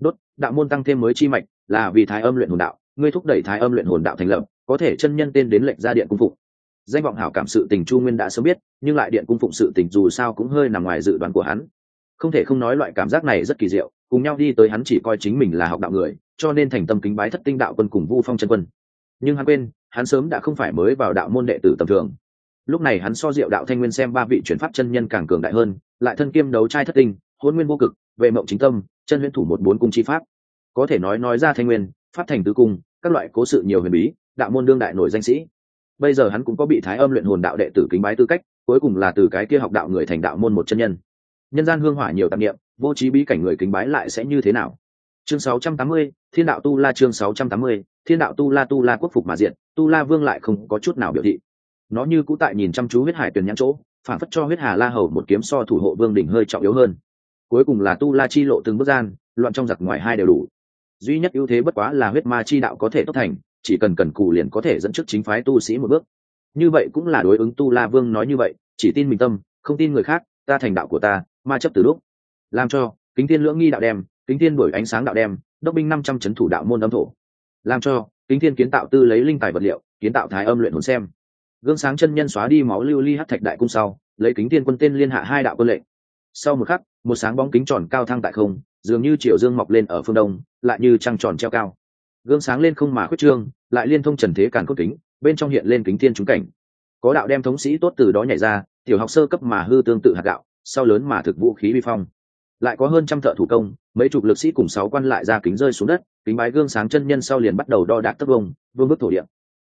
Đốt, đạo môn tăng thêm mới chi mạch, là vì thái âm luyện hồn đạo, ngươi thúc đẩy thái âm luyện hồn đạo thành lập, có thể chân nhân tên đến lệnh ra điện cung phụng danh vọng hảo cảm sự tình chu nguyên đã sớm biết, nhưng lại điện cung phụng sự tình dù sao cũng hơi nằm ngoài dự đoán của hắn. Không thể không nói loại cảm giác này rất kỳ diệu, cùng nhau đi tới hắn chỉ coi chính mình là học đạo người, cho nên thành tâm kính bái thất tinh đạo quân cùng vu phong chân quân. Nhưng hắn quên, hắn sớm đã không phải mới vào đạo môn đệ tử tầm thường. Lúc này hắn so diệu đạo thanh nguyên xem ba vị chuyển pháp chân nhân càng cường đại hơn, lại thân kiêm đấu trai thất tinh, hôn nguyên vô cực, vệ mộng chính tâm, chân huyễn thủ một bốn cung chi pháp. Có thể nói nói ra thanh nguyên, pháp thành tứ cung, các loại cố sự nhiều huyền bí, đạo môn đương đại nổi danh sĩ bây giờ hắn cũng có bị thái âm luyện hồn đạo đệ tử kính bái tư cách cuối cùng là từ cái kia học đạo người thành đạo môn một chân nhân. Nhân gian hương hỏa nhiều tạp niệm vô trí bí cảnh người kính bái lại sẽ như thế nào? Chương 680, thiên đạo tu la chương 680, thiên đạo tu la tu la quốc phục mà diện tu la vương lại không có chút nào biểu thị. Nó như cũ tại nhìn chăm chú huyết hải tuyền nhãn chỗ phản phất cho huyết hà la hầu một kiếm so thủ hộ vương đỉnh hơi trọng yếu hơn. Cuối cùng là tu la chi lộ từng bước gian loạn trong giặc ngoài hai đều đủ. Duy nhất ưu thế bất quá là huyết ma chi đạo có thể tốt thành chỉ cần cần cù liền có thể dẫn trước chính phái tu sĩ một bước. Như vậy cũng là đối ứng tu la vương nói như vậy, chỉ tin mình tâm, không tin người khác, ta thành đạo của ta, ma chấp từ lúc. Làm cho, kính thiên lưỡng nghi đạo đem, kính thiên đổi ánh sáng đạo đem, đốc binh năm trăm trấn thủ đạo môn âm thổ. Làm cho, kính thiên kiến tạo tư lấy linh tài vật liệu, kiến tạo thái âm luyện hồn xem. Gương sáng chân nhân xóa đi máu lưu ly hát thạch đại cung sau, lấy kính thiên quân tên liên hạ hai đạo quân lệnh. Sau một khắc, một sáng bóng kính tròn cao thăng tại không, dường như chiều dương mọc lên ở phương đông, lại như trăng tròn treo cao gương sáng lên không mà khuyết trương, lại liên thông trần thế càn cốt kính, bên trong hiện lên kính thiên trúng cảnh. Có đạo đem thống sĩ tốt từ đó nhảy ra, tiểu học sơ cấp mà hư tương tự hạt gạo, sau lớn mà thực vũ khí vi phong. Lại có hơn trăm thợ thủ công, mấy chục lực sĩ cùng sáu quan lại ra kính rơi xuống đất, kính bái gương sáng chân nhân sau liền bắt đầu đo đạc tất vông, vương bức thổ địa.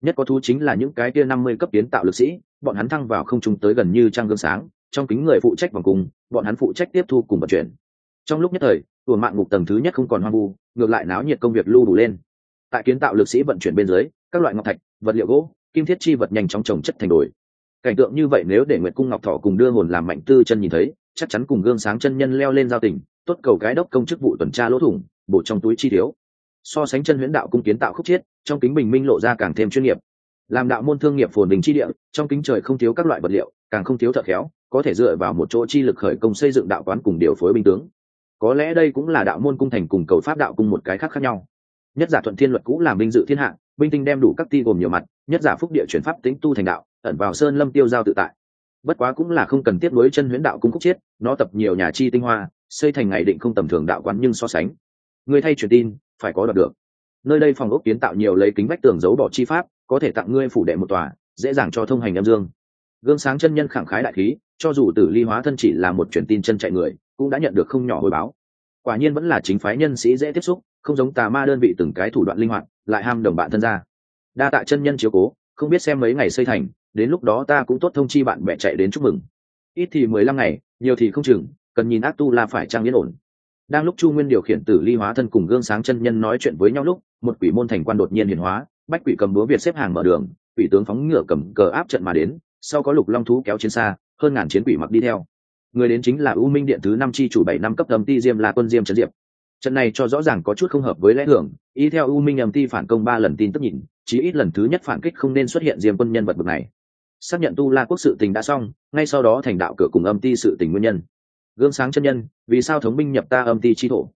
Nhất có thú chính là những cái kia năm mươi cấp kiến tạo lực sĩ, bọn hắn thăng vào không trung tới gần như trang gương sáng, trong kính người phụ trách vòng cùng, bọn hắn phụ trách tiếp thu cùng vận chuyển. Trong lúc nhất thời tuồng mạng ngục tầng thứ nhất không còn hoang vu, ngược lại náo nhiệt công việc lưu đủ lên tại kiến tạo lực sĩ vận chuyển bên dưới, các loại ngọc thạch, vật liệu gỗ, kim thiết chi vật nhanh chóng trồng chất thành đồi. Cảnh tượng như vậy nếu để nguyệt cung ngọc thọ cùng đưa hồn làm mạnh tư chân nhìn thấy, chắc chắn cùng gương sáng chân nhân leo lên giao tình, tốt cầu cái đốc công chức vụ tuần tra lỗ thủng, bổ trong túi chi thiếu. So sánh chân huyễn đạo cung kiến tạo khúc chiết, trong kính bình minh lộ ra càng thêm chuyên nghiệp. Làm đạo môn thương nghiệp phồn bình chi địa, trong kính trời không thiếu các loại vật liệu, càng không thiếu thợ khéo, có thể dựa vào một chỗ chi lực khởi công xây dựng đạo quán cùng điều phối binh tướng. Có lẽ đây cũng là đạo môn cung thành cùng cầu pháp đạo cung một cái khác khác nhau nhất giả thuận thiên luật cũ làm binh dự thiên hạ, binh tinh đem đủ các ti gồm nhiều mặt, nhất giả phúc địa chuyển pháp tính tu thành đạo, ẩn vào sơn lâm tiêu giao tự tại. Bất quá cũng là không cần tiếp nối chân huyễn đạo cung khúc chiết, nó tập nhiều nhà chi tinh hoa, xây thành ngày định không tầm thường đạo quán nhưng so sánh. Người thay truyền tin, phải có đoạt được. Nơi đây phòng ốc kiến tạo nhiều lấy kính vách tường giấu bỏ chi pháp, có thể tặng ngươi phủ đệ một tòa, dễ dàng cho thông hành âm dương. Gương sáng chân nhân khẳng khái đại khí, cho dù tử ly hóa thân chỉ là một truyền tin chân chạy người, cũng đã nhận được không nhỏ hồi báo. Quả nhiên vẫn là chính phái nhân sĩ dễ tiếp xúc không giống tà ma đơn vị từng cái thủ đoạn linh hoạt, lại ham đồng bạn thân ra đa tạ chân nhân chiếu cố, không biết xem mấy ngày xây thành, đến lúc đó ta cũng tốt thông chi bạn bè chạy đến chúc mừng. Ít thì mười lăm ngày, nhiều thì không chừng, cần nhìn ác tu la phải trang yên ổn. Đang lúc chu nguyên điều khiển tử ly hóa thân cùng gương sáng chân nhân nói chuyện với nhau lúc, một quỷ môn thành quan đột nhiên hiển hóa, bách quỷ cầm búa việt xếp hàng mở đường, quỷ tướng phóng ngựa cầm cờ áp trận mà đến, sau có lục long thú kéo chiến xa, hơn ngàn chiến quỷ mặc đi theo. Người đến chính là u minh điện thứ năm chi chủ bảy năm cấp âm ti diêm là quân diêm trấn diệp trận này cho rõ ràng có chút không hợp với lẽ thường, y theo u minh âm ti phản công ba lần tin tức nhìn, chí ít lần thứ nhất phản kích không nên xuất hiện diêm quân nhân vật bậc này. Xác nhận tu la quốc sự tình đã xong, ngay sau đó thành đạo cửa cùng âm ti sự tình nguyên nhân. Gương sáng chân nhân, vì sao thống binh nhập ta âm ti chi thổ?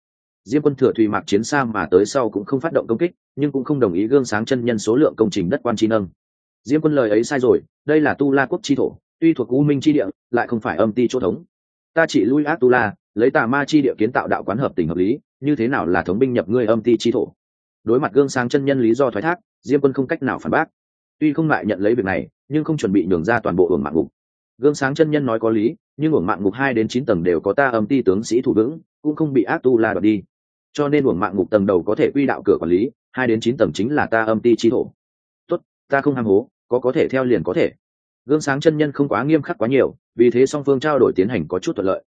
Diêm quân thừa thùy mạc chiến xa mà tới sau cũng không phát động công kích, nhưng cũng không đồng ý gương sáng chân nhân số lượng công trình đất quan chi nâng. Diêm quân lời ấy sai rồi, đây là tu la quốc chi thổ, tuy thuộc u minh chi địa, lại không phải âm ti chỗ thống. Ta chỉ lui ác tu la, lấy tà ma chi địa kiến tạo đạo quán hợp tình hợp lý như thế nào là thống binh nhập ngươi âm ti chi thổ? Đối mặt gương sáng chân nhân lý do thoái thác, diêm quân không cách nào phản bác. Tuy không ngại nhận lấy việc này, nhưng không chuẩn bị nhường ra toàn bộ hưởng mạng ngục. Gương sáng chân nhân nói có lý, nhưng hưởng mạng ngục hai đến chín tầng đều có ta âm ti tướng sĩ thủ vững, cũng không bị ác tu la đoạt đi. Cho nên hưởng mạng ngục tầng đầu có thể quy đạo cửa quản lý, hai đến chín tầng chính là ta âm ti chi thổ. Tốt, ta không ham hố, có có thể theo liền có thể. Gương sáng chân nhân không quá nghiêm khắc quá nhiều, vì thế song phương trao đổi tiến hành có chút thuận lợi.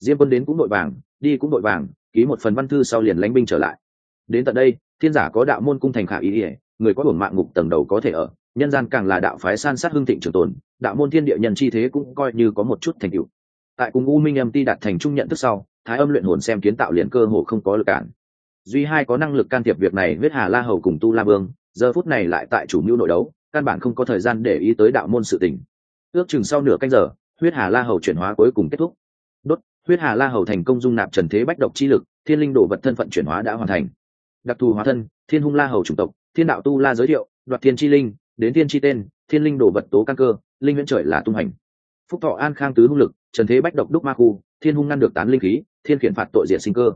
Diêm quân đến cũng nội vàng, đi cũng nội vàng ký một phần văn thư sau liền lánh binh trở lại. Đến tận đây, thiên giả có đạo môn cung thành khả ý ỉa người có hưởng mạng ngục tầng đầu có thể ở, nhân gian càng là đạo phái san sát hương thịnh trường tồn, đạo môn thiên địa nhân chi thế cũng coi như có một chút thành tựu. Tại cùng u minh em ti đạt thành trung nhận thức sau, thái âm luyện hồn xem kiến tạo liền cơ hồ không có lực cản. Duy hai có năng lực can thiệp việc này huyết hà la hầu cùng tu la vương, giờ phút này lại tại chủ mưu nội đấu, căn bản không có thời gian để ý tới đạo môn sự tình. Ước chừng sau nửa canh giờ, huyết hà la hầu chuyển hóa cuối cùng kết thúc huyết hà la hầu thành công dung nạp trần thế bách độc chi lực, thiên linh đồ vật thân phận chuyển hóa đã hoàn thành. Đặc thù hóa thân, thiên hung la hầu chủng tộc, thiên đạo tu la giới thiệu, đoạt thiên chi linh, đến thiên chi tên, thiên linh đồ vật tố căn cơ, linh viễn trời là tung hành. Phúc thọ an khang tứ hung lực, trần thế bách độc đúc ma khu, thiên hung ngăn được tán linh khí, thiên khiển phạt tội diệt sinh cơ.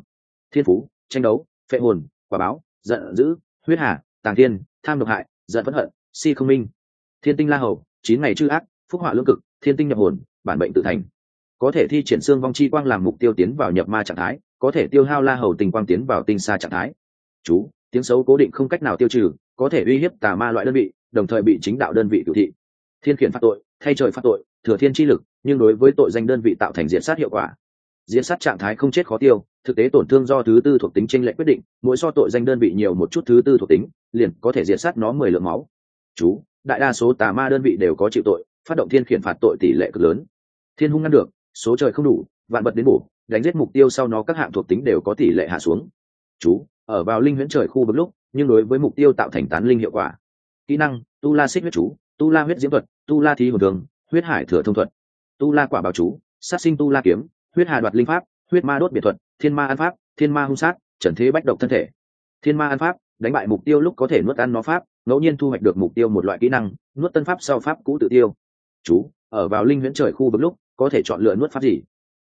Thiên phú, tranh đấu, phệ hồn, quả báo, giận dữ, huyết hà, tàng thiên, tham độc hại, giận phẫn hận, si không minh. Thiên tinh la hầu, chín ngày chư ác, phúc họa lương cực, thiên tinh nhập hồn, bản bệnh tự thành có thể thi triển xương vong chi quang làm mục tiêu tiến vào nhập ma trạng thái, có thể tiêu hao la hầu tình quang tiến vào tinh xa trạng thái. Chú, tiếng xấu cố định không cách nào tiêu trừ, có thể uy hiếp tà ma loại đơn vị, đồng thời bị chính đạo đơn vị cử thị. Thiên khiển phạt tội, thay trời phạt tội, thừa thiên chi lực, nhưng đối với tội danh đơn vị tạo thành diện sát hiệu quả. Diễn sát trạng thái không chết khó tiêu, thực tế tổn thương do thứ tư thuộc tính tranh lệch quyết định, mỗi so tội danh đơn vị nhiều một chút thứ tư thuộc tính, liền có thể diệt sát nó mười lượng máu. Chú, đại đa số tà ma đơn vị đều có chịu tội, phát động thiên khiển phạt tội tỷ lệ cực lớn. Thiên hung ngăn được số trời không đủ, vạn bật đến bổ, đánh giết mục tiêu sau nó các hạng thuộc tính đều có tỷ lệ hạ xuống. Chú, ở vào linh huyễn trời khu vực lúc, nhưng đối với mục tiêu tạo thành tán linh hiệu quả. Kỹ năng, tu la xích huyết chú, tu la huyết diễm thuật, tu la thí hồn thường, huyết hải thừa thông thuật. Tu la quả bảo chú, sát sinh tu la kiếm, huyết hà đoạt linh pháp, huyết ma đốt biệt thuật, thiên ma an pháp, thiên ma hung sát, trần thế bách độc thân thể. Thiên ma an pháp, đánh bại mục tiêu lúc có thể nuốt ăn nó pháp, ngẫu nhiên thu hoạch được mục tiêu một loại kỹ năng, nuốt tân pháp sau pháp cũ tự tiêu. Chú, ở vào linh huyễn trời khu vực lúc có thể chọn lựa nuốt pháp gì?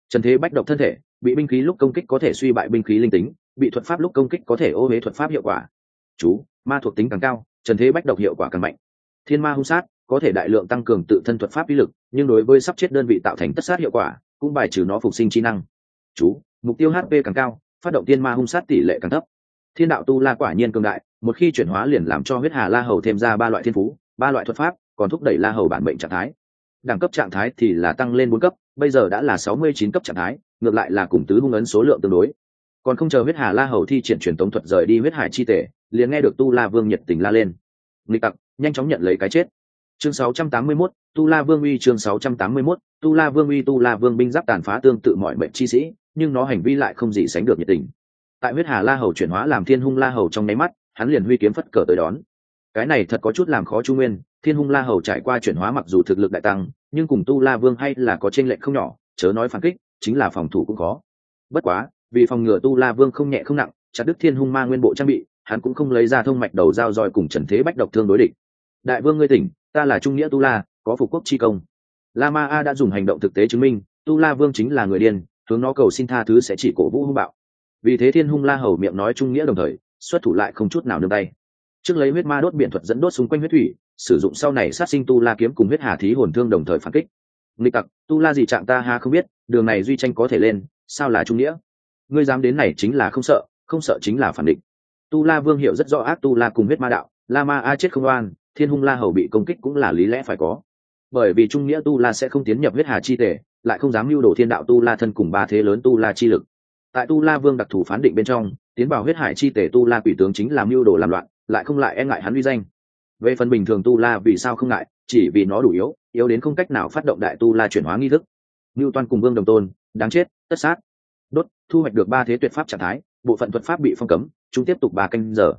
Trần thế bách độc thân thể, bị binh khí lúc công kích có thể suy bại binh khí linh tính, bị thuật pháp lúc công kích có thể ô huế thuật pháp hiệu quả. Chú, ma thuộc tính càng cao, trần thế bách độc hiệu quả càng mạnh. Thiên ma hung sát, có thể đại lượng tăng cường tự thân thuật pháp uy lực, nhưng đối với sắp chết đơn vị tạo thành tất sát hiệu quả, cũng bài trừ nó phục sinh trí năng. Chú, mục tiêu hp càng cao, phát động thiên ma hung sát tỷ lệ càng thấp. Thiên đạo tu la quả nhiên cường đại, một khi chuyển hóa liền làm cho huyết hà la hầu thêm ra ba loại thiên phú, ba loại thuật pháp, còn thúc đẩy la hầu bản mệnh trạng thái đẳng cấp trạng thái thì là tăng lên bốn cấp bây giờ đã là sáu mươi chín cấp trạng thái ngược lại là cùng tứ hung ấn số lượng tương đối. Còn không chờ huyết hà la hầu thi triển truyền tống thuật rời đi huyết hải chi tể liền nghe được tu la vương nhiệt tình la lên. Nghịch tặc nhanh chóng nhận lấy cái chết. Chương 681, tu la vương uy chương 681, tu la vương uy tu la vương binh giáp tàn phá tương tự mọi mệnh chi sĩ nhưng nó hành vi lại không gì sánh được nhiệt tình. Tại huyết hà la hầu chuyển hóa làm thiên hung la hầu trong nháy mắt hắn liền huy kiếm phất cờ tới đón. Cái này thật có chút làm khó chu nguyên thiên hung la hầu trải qua chuyển hóa mặc dù thực lực đại tăng, nhưng cùng tu la vương hay là có tranh lệch không nhỏ, chớ nói phản kích, chính là phòng thủ cũng khó. Bất quá, vì phòng ngừa tu la vương không nhẹ không nặng, chặt đức thiên hung ma nguyên bộ trang bị, hắn cũng không lấy ra thông mạch đầu dao roi cùng trần thế bách độc thương đối địch. Đại vương ngươi tỉnh, ta là trung nghĩa tu la, có phục quốc chi công. La ma a đã dùng hành động thực tế chứng minh, tu la vương chính là người điên, hướng nó cầu xin tha thứ sẽ chỉ cổ vũ hung bạo. Vì thế thiên hung la hầu miệng nói trung nghĩa đồng thời, xuất thủ lại không chút nào nương tay. Trước lấy huyết ma đốt biện thuật dẫn đốt xung quanh huyết thủy sử dụng sau này sát sinh tu la kiếm cùng huyết hà thí hồn thương đồng thời phản kích. Nghịch tặc, tu la gì trạng ta ha không biết, đường này duy tranh có thể lên, sao là trung nghĩa? Ngươi dám đến này chính là không sợ không sợ chính là phản định tu la vương hiểu rất rõ ác tu la cùng huyết ma đạo, la ma a chết không oan, thiên hung la hầu bị công kích cũng là lý lẽ phải có. Bởi vì trung nghĩa tu la sẽ không tiến nhập huyết hà chi tể lại không dám mưu đồ thiên đạo tu la thân cùng ba thế lớn tu la chi lực. Tại tu la vương đặc thù phán định bên trong, tiến vào huyết hải chi tể tu la quỷ tướng chính làm mưu đồ làm loạn, lại không lại e ngại hắn uy danh về phần bình thường tu la vì sao không ngại, chỉ vì nó đủ yếu yếu đến không cách nào phát động đại tu la chuyển hóa nghi thức. Ngưu toan cùng vương đồng tôn, đáng chết, tất sát. Đốt, thu hoạch được ba thế tuyệt pháp trạng thái, bộ phận thuật pháp bị phong cấm, chúng tiếp tục ba canh giờ.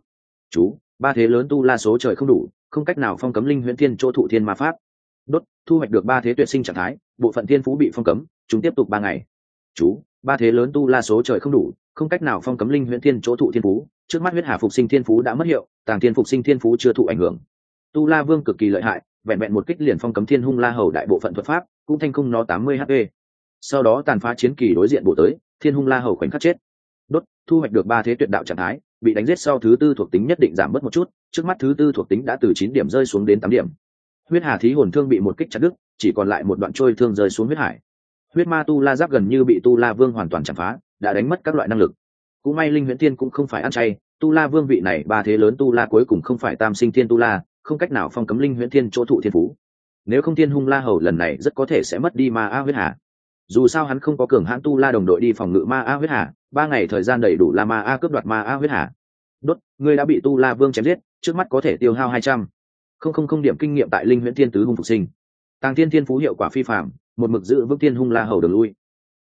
Chú, ba thế lớn tu la số trời không đủ, không cách nào phong cấm linh huyễn thiên chỗ thụ thiên ma pháp. Đốt, thu hoạch được ba thế tuyệt sinh trạng thái, bộ phận thiên phú bị phong cấm, chúng tiếp tục ba ngày. Chú, ba thế lớn tu la số trời không đủ, không cách nào phong cấm linh huyễn thiên chỗ thụ thiên phú trước mắt huyết hà phục sinh thiên phú đã mất hiệu, tàng thiên phục sinh thiên phú chưa thụ ảnh hưởng. Tu la vương cực kỳ lợi hại, vẹn vẹn một kích liền phong cấm thiên hung la hầu đại bộ phận thuật pháp, cũng thanh không nó tám mươi hp. Sau đó tàn phá chiến kỳ đối diện bổ tới, thiên hung la hầu khoảnh khắc chết. Đốt, thu hoạch được ba thế tuyệt đạo trạng thái, bị đánh giết sau thứ tư thuộc tính nhất định giảm bớt một chút, trước mắt thứ tư thuộc tính đã từ chín điểm rơi xuống đến tám điểm. Huyết hà thí hồn thương bị một kích chặt đứt, chỉ còn lại một đoạn trôi thương rơi xuống huyết hải. Huyết ma tu la giáp gần như bị tu la vương hoàn toàn chặt phá, đã đánh mất các loại năng lực cũng may linh huyễn tiên cũng không phải ăn chay, tu la vương vị này, ba thế lớn tu la cuối cùng không phải tam sinh thiên tu la, không cách nào phong cấm linh huyễn thiên chỗ thụ thiên phú. Nếu không thiên hung la hầu lần này rất có thể sẽ mất đi ma a huyết hà. Dù sao hắn không có cường hãn tu la đồng đội đi phòng ngự ma a huyết hà, ba ngày thời gian đầy đủ la ma a cướp đoạt ma a huyết hà. Đốt, ngươi đã bị tu la vương chém giết, trước mắt có thể tiêu hao hai trăm. Không không không điểm kinh nghiệm tại linh huyễn thiên tứ hung phục sinh. Tàng thiên thiên phú hiệu quả phi phạm một mực giữ vững thiên hung la hầu đường lui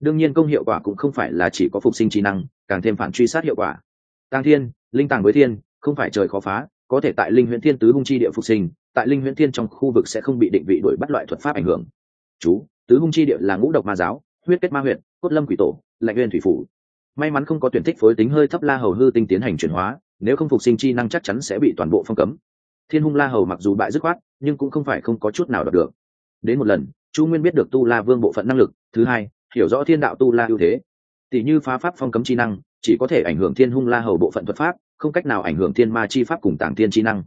đương nhiên công hiệu quả cũng không phải là chỉ có phục sinh trí năng, càng thêm phản truy sát hiệu quả. Tàng thiên, linh tàng với thiên, không phải trời khó phá, có thể tại linh huyễn thiên tứ hung chi địa phục sinh, tại linh huyễn thiên trong khu vực sẽ không bị định vị đuổi bắt loại thuật pháp ảnh hưởng. Chú, tứ hung chi địa là ngũ độc ma giáo, huyết kết ma huyện cốt lâm quỷ tổ, lạnh nguyên thủy phủ. May mắn không có tuyển thích phối tính hơi thấp la hầu hư tinh tiến hành chuyển hóa, nếu không phục sinh chi năng chắc chắn sẽ bị toàn bộ phong cấm. Thiên hung la hầu mặc dù bại dứt khoát, nhưng cũng không phải không có chút nào đọc được. Đến một lần, chu nguyên biết được tu la vương bộ phận năng lực, thứ hai hiểu rõ thiên đạo tu la ưu thế. Tỷ như phá pháp phong cấm chi năng, chỉ có thể ảnh hưởng thiên hung la hầu bộ phận thuật pháp, không cách nào ảnh hưởng thiên ma chi pháp cùng tàng thiên chi năng.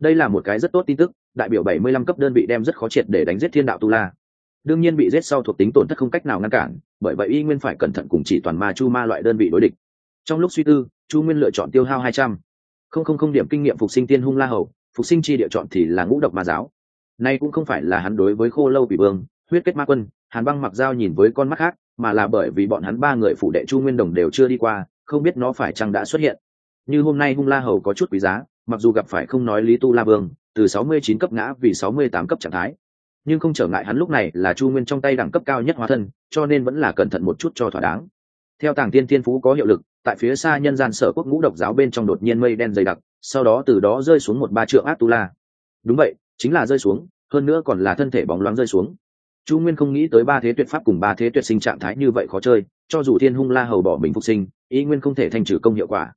Đây là một cái rất tốt tin tức, đại biểu bảy mươi lăm cấp đơn vị đem rất khó triệt để đánh giết thiên đạo tu la. Đương nhiên bị giết sau thuộc tính tổn thất không cách nào ngăn cản, bởi vậy y nguyên phải cẩn thận cùng chỉ toàn ma chu ma loại đơn vị đối địch. Trong lúc suy tư, chu nguyên lựa chọn tiêu hao hai trăm. Không không không điểm kinh nghiệm phục sinh tiên hung la hầu, phục sinh chi địa chọn thì là ngũ độc ma giáo. Nay cũng không phải là hắn đối với khô lâu bị vương, huyết kết ma quân hàn băng mặc dao nhìn với con mắt khác, mà là bởi vì bọn hắn ba người phụ đệ chu nguyên đồng đều chưa đi qua, không biết nó phải chăng đã xuất hiện. Như hôm nay hung la hầu có chút quý giá, mặc dù gặp phải không nói lý tu la vương, từ sáu mươi chín cấp ngã vì sáu mươi tám cấp trạng thái. Nhưng không trở ngại hắn lúc này là chu nguyên trong tay đẳng cấp cao nhất hóa thân, cho nên vẫn là cẩn thận một chút cho thỏa đáng. Theo tàng tiên thiên phú có hiệu lực, tại phía xa nhân gian sở quốc ngũ độc giáo bên trong đột nhiên mây đen dày đặc, sau đó từ đó rơi xuống một ba trượng át tu la đúng vậy, chính là rơi xuống, hơn nữa còn là thân thể bóng loáng rơi xuống chu nguyên không nghĩ tới ba thế tuyệt pháp cùng ba thế tuyệt sinh trạng thái như vậy khó chơi, cho dù thiên hung la hầu bỏ mình phục sinh, ý nguyên không thể thành trừ công hiệu quả.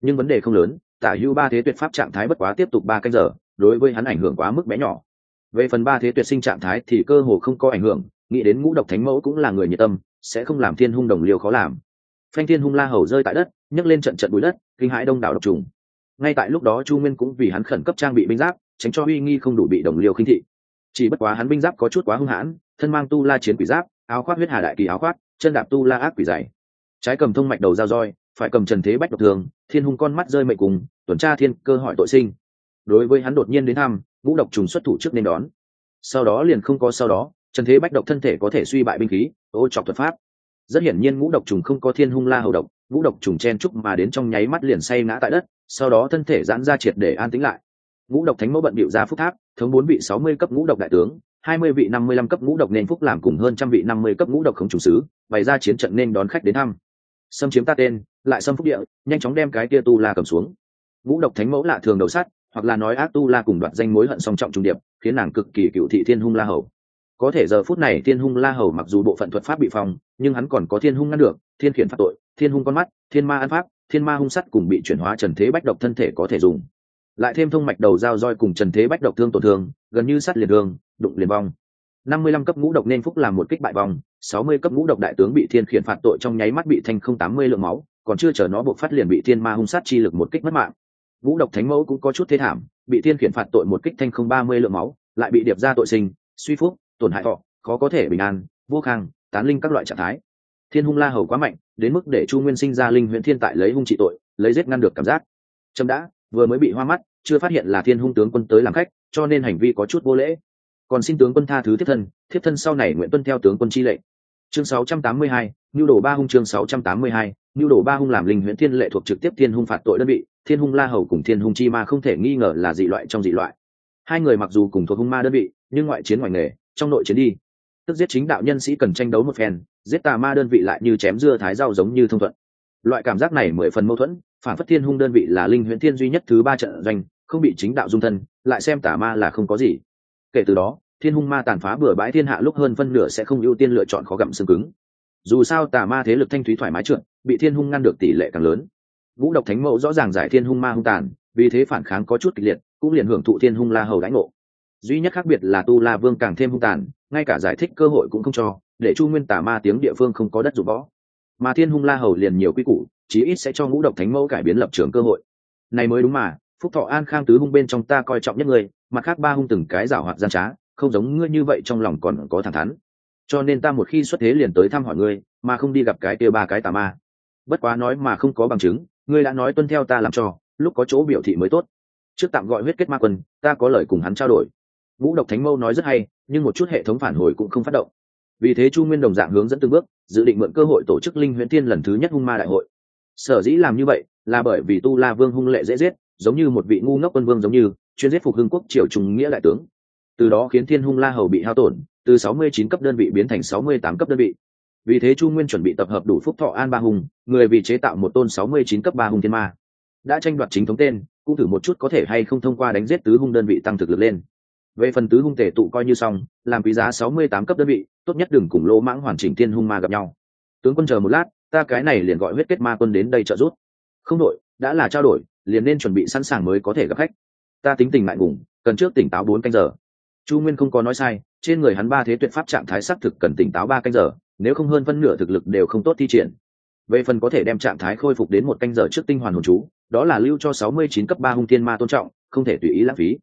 Nhưng vấn đề không lớn, tả hữu ba thế tuyệt pháp trạng thái bất quá tiếp tục ba canh giờ, đối với hắn ảnh hưởng quá mức bé nhỏ. Về phần ba thế tuyệt sinh trạng thái thì cơ hồ không có ảnh hưởng, nghĩ đến ngũ độc thánh mẫu cũng là người nhiệt tâm, sẽ không làm thiên hung đồng liều khó làm. Phanh thiên hung la hầu rơi tại đất, nhấc lên trận trận bụi đất, kinh hãi đông đảo độc trùng. Ngay tại lúc đó chu nguyên cũng vì hắn khẩn cấp trang bị binh giáp, tránh cho uy nghi không đủ bị đồng liều khinh thị chỉ bất quá hắn binh giáp có chút quá hung hãn, thân mang tu la chiến quỷ giáp, áo khoác huyết hà đại kỳ áo khoác, chân đạp tu la ác quỷ dày. Trái cầm thông mạch đầu dao roi, phải cầm trần thế bách độc thường, thiên hung con mắt rơi mệnh cùng, tuần tra thiên cơ hỏi tội sinh. Đối với hắn đột nhiên đến thăm, ngũ độc trùng xuất thủ trước nên đón. Sau đó liền không có sau đó, trần thế bách độc thân thể có thể suy bại binh khí, ô chọc thuật pháp. Rất hiển nhiên ngũ độc trùng không có thiên hung la hầu độc, ngũ độc trùng chen trúc mà đến trong nháy mắt liền say ngã tại đất, sau đó thân thể giãn ra triệt để an tĩnh lại ngũ độc thánh mẫu bận bịu ra phúc tháp, thống bốn vị sáu mươi cấp ngũ độc đại tướng, hai mươi vị năm mươi lăm cấp ngũ độc nên phúc làm cùng hơn trăm vị năm mươi cấp ngũ độc khống chủ sứ, bày ra chiến trận nên đón khách đến thăm. Xâm chiếm ta tên, lại xâm phúc địa, nhanh chóng đem cái kia tu la cầm xuống. Ngũ độc thánh mẫu lạ thường đầu sắt, hoặc là nói ác tu la cùng đoạt danh mối hận song trọng trung điệp, khiến nàng cực kỳ cựu thị thiên hung la hầu. Có thể giờ phút này thiên hung la hầu mặc dù bộ phận thuật pháp bị phòng nhưng hắn còn có thiên hung ngăn được, thiên khiển phạt tội, thiên hung con mắt, thiên ma ăn pháp, thiên ma hung sắt cùng bị chuyển hóa trần thế bách độc thân thể có thể dùng lại thêm thông mạch đầu dao roi cùng trần thế bách độc thương tổn thương, gần như sắt liền thương đụng liền vong. Năm mươi lăm cấp ngũ độc nên phúc làm một kích bại vòng sáu mươi cấp ngũ độc đại tướng bị thiên khiển phạt tội trong nháy mắt bị thanh không tám mươi lượng máu, còn chưa chờ nó buộc phát liền bị thiên ma hung sát chi lực một kích mất mạng. Ngũ độc thánh mẫu cũng có chút thế thảm, bị thiên khiển phạt tội một kích thanh không ba mươi lượng máu, lại bị điệp ra tội sinh, suy phúc, tổn hại thọ khó có thể bình an, vô khang, tán linh các loại trạng thái. Thiên hung la hầu quá mạnh, đến mức để chu nguyên sinh ra linh huyện thiên tại lấy hung trị tội, lấy giết ngăn được cảm giác. Trâm đã vừa mới bị hoa mắt chưa phát hiện là thiên hung tướng quân tới làm khách cho nên hành vi có chút vô lễ. Còn xin tướng quân tha thứ thiết thân thiết thân sau này nguyện tuân theo tướng quân chi lệnh. Chương 682, nhu đồ ba hung chương 682, nhu đồ ba hung làm linh huyện thiên lệ thuộc trực tiếp thiên hung phạt tội đơn vị thiên hung la hầu cùng thiên hung chi ma không thể nghi ngờ là dị loại trong dị loại. Hai người mặc dù cùng thuộc hung ma đơn vị nhưng ngoại chiến ngoài nghề trong nội chiến đi. Tức giết chính đạo nhân sĩ cần tranh đấu một phen giết tà ma đơn vị lại như chém dưa thái rau giống như thông thuận. Loại cảm giác này mười phần mâu thuẫn phản phất thiên hung đơn vị là linh Huyễn thiên duy nhất thứ ba trận doanh, không bị chính đạo dung thân, lại xem tà ma là không có gì. Kể từ đó, thiên hung ma tàn phá bừa bãi thiên hạ lúc hơn phân nửa sẽ không ưu tiên lựa chọn khó gặm xương cứng. Dù sao tà ma thế lực thanh thúy thoải mái trượt, bị thiên hung ngăn được tỷ lệ càng lớn. Vũ độc thánh mẫu rõ ràng giải thiên hung ma hung tàn, vì thế phản kháng có chút kịch liệt, cũng liền hưởng thụ thiên hung la hầu đánh ngộ. Duy nhất khác biệt là tu la vương càng thêm hung tàn, ngay cả giải thích cơ hội cũng không cho, để chu nguyên tà ma tiếng địa phương không có đất dụng võ. Mà thiên hung la hầu liền nhiều quy củ chí ít sẽ cho ngũ độc thánh mẫu cải biến lập trường cơ hội. Này mới đúng mà, phúc thọ an khang tứ hung bên trong ta coi trọng nhất người mặt khác ba hung từng cái giảo hoạt gian trá, không giống ngươi như vậy trong lòng còn có thẳng thắn. Cho nên ta một khi xuất thế liền tới thăm hỏi ngươi, mà không đi gặp cái kia ba cái tà ma. Bất quá nói mà không có bằng chứng, ngươi đã nói tuân theo ta làm cho, lúc có chỗ biểu thị mới tốt. Trước tạm gọi huyết kết ma quân, ta có lời cùng hắn trao đổi. Ngũ độc thánh mâu nói rất hay, nhưng một chút hệ thống phản hồi cũng không phát động. Vì thế chu nguyên đồng dạng hướng dẫn từng bước, dự định mượn cơ hội tổ chức linh huyễn thiên lần thứ nhất hung ma đại hội sở dĩ làm như vậy là bởi vì tu la vương hung lệ dễ giết, giống như một vị ngu ngốc quân vương giống như, chuyên giết phục hưng quốc triều trùng nghĩa đại tướng. Từ đó khiến thiên hung la hầu bị hao tổn, từ 69 cấp đơn vị biến thành 68 cấp đơn vị. Vì thế chu nguyên chuẩn bị tập hợp đủ phúc thọ an ba hùng, người vì chế tạo một tôn 69 cấp ba hung thiên ma. Đã tranh đoạt chính thống tên, cũng thử một chút có thể hay không thông qua đánh giết tứ hung đơn vị tăng thực lực lên. Về phần tứ hung tể tụ coi như xong, làm quý giá 68 cấp đơn vị, tốt nhất đừng cùng lỗ mãng hoàn chỉnh thiên hung ma gặp nhau. Tướng quân chờ một lát ta cái này liền gọi huyết kết ma quân đến đây trợ giúp. Không đội đã là trao đổi, liền nên chuẩn bị sẵn sàng mới có thể gặp khách. Ta tính tình ngại ngùng, cần trước tỉnh táo bốn canh giờ. Chu nguyên không có nói sai, trên người hắn ba thế tuyệt pháp trạng thái xác thực cần tỉnh táo ba canh giờ, nếu không hơn phân nửa thực lực đều không tốt thi triển. Về phần có thể đem trạng thái khôi phục đến một canh giờ trước tinh hoàn hồn chú, đó là lưu cho sáu mươi chín cấp ba hung thiên ma tôn trọng, không thể tùy ý lãng phí.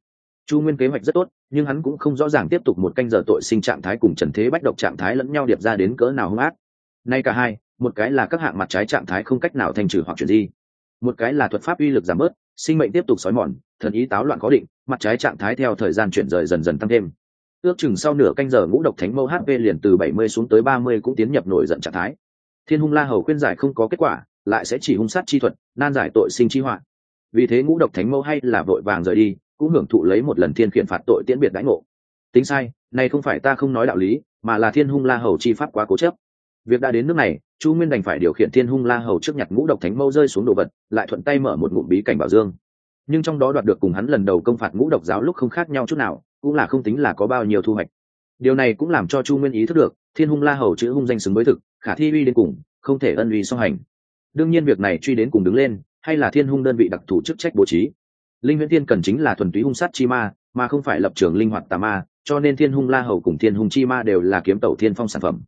Chu nguyên kế hoạch rất tốt, nhưng hắn cũng không rõ ràng tiếp tục một canh giờ tội sinh trạng thái cùng trần thế bách độc trạng thái lẫn nhau điệp ra đến cỡ nào hung ác. Nay cả hai một cái là các hạng mặt trái trạng thái không cách nào thành trừ hoặc chuyển di. Một cái là thuật pháp uy lực giảm bớt, sinh mệnh tiếp tục xói mòn, thần ý táo loạn khó định, mặt trái trạng thái theo thời gian chuyển rời dần dần tăng thêm. Ước chừng sau nửa canh giờ ngũ độc thánh mâu hp liền từ bảy mươi xuống tới ba mươi cũng tiến nhập nổi giận trạng thái. Thiên hung la hầu khuyên giải không có kết quả, lại sẽ chỉ hung sát chi thuật, nan giải tội sinh chi họa. Vì thế ngũ độc thánh mâu hay là vội vàng rời đi, cũng hưởng thụ lấy một lần thiên khiển phạt tội tiễn biệt đãi ngộ. Tính sai này không phải ta không nói đạo lý, mà là thiên hung la hầu chi pháp quá cố chấp việc đã đến nước này, chu nguyên đành phải điều khiển thiên hung la hầu trước nhặt ngũ độc thánh mâu rơi xuống đồ vật, lại thuận tay mở một ngụm bí cảnh bảo dương. Nhưng trong đó đoạt được cùng hắn lần đầu công phạt ngũ độc giáo lúc không khác nhau chút nào, cũng là không tính là có bao nhiêu thu hoạch. Điều này cũng làm cho chu nguyên ý thức được, thiên hung la hầu chữ hung danh xứng với thực, khả thi uy đến cùng, không thể ân uy song hành. Đương nhiên việc này truy đến cùng đứng lên, hay là thiên hung đơn vị đặc thù chức trách bố trí. Linh huyễn thiên cần chính là thuần túy hung sát chi ma, mà không phải lập trường linh hoạt tà ma, cho nên thiên hung la hầu cùng thiên hung chi ma đều là kiếm tẩu thiên phong sản phẩm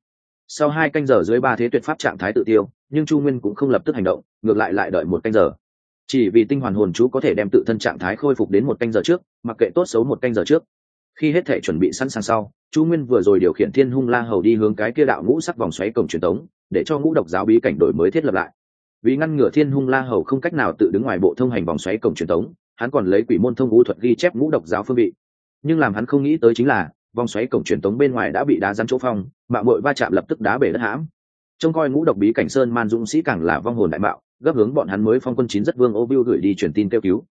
sau hai canh giờ dưới ba thế tuyệt pháp trạng thái tự tiêu, nhưng chu nguyên cũng không lập tức hành động, ngược lại lại đợi một canh giờ. Chỉ vì tinh hoàn hồn chú có thể đem tự thân trạng thái khôi phục đến một canh giờ trước, mặc kệ tốt xấu một canh giờ trước. Khi hết thể chuẩn bị sẵn sàng sau, chu nguyên vừa rồi điều khiển thiên hung la hầu đi hướng cái kia đạo ngũ sắc vòng xoáy cổng truyền tống, để cho ngũ độc giáo bí cảnh đổi mới thiết lập lại. Vì ngăn ngừa thiên hung la hầu không cách nào tự đứng ngoài bộ thông hành vòng xoáy cổng truyền tống, hắn còn lấy quỷ môn thông ngũ thuật ghi chép ngũ độc giáo phương vị. Nhưng làm hắn không nghĩ tới chính là vòng xoáy cổng truyền tống bên ngoài đã bị đá rắn chỗ phong, mạng mội va chạm lập tức đá bể đất hãm. Trông coi ngũ độc bí cảnh sơn man dũng sĩ càng là vong hồn đại mạo, gấp hướng bọn hắn mới phong quân chín rất vương ô viu gửi đi truyền tin kêu cứu.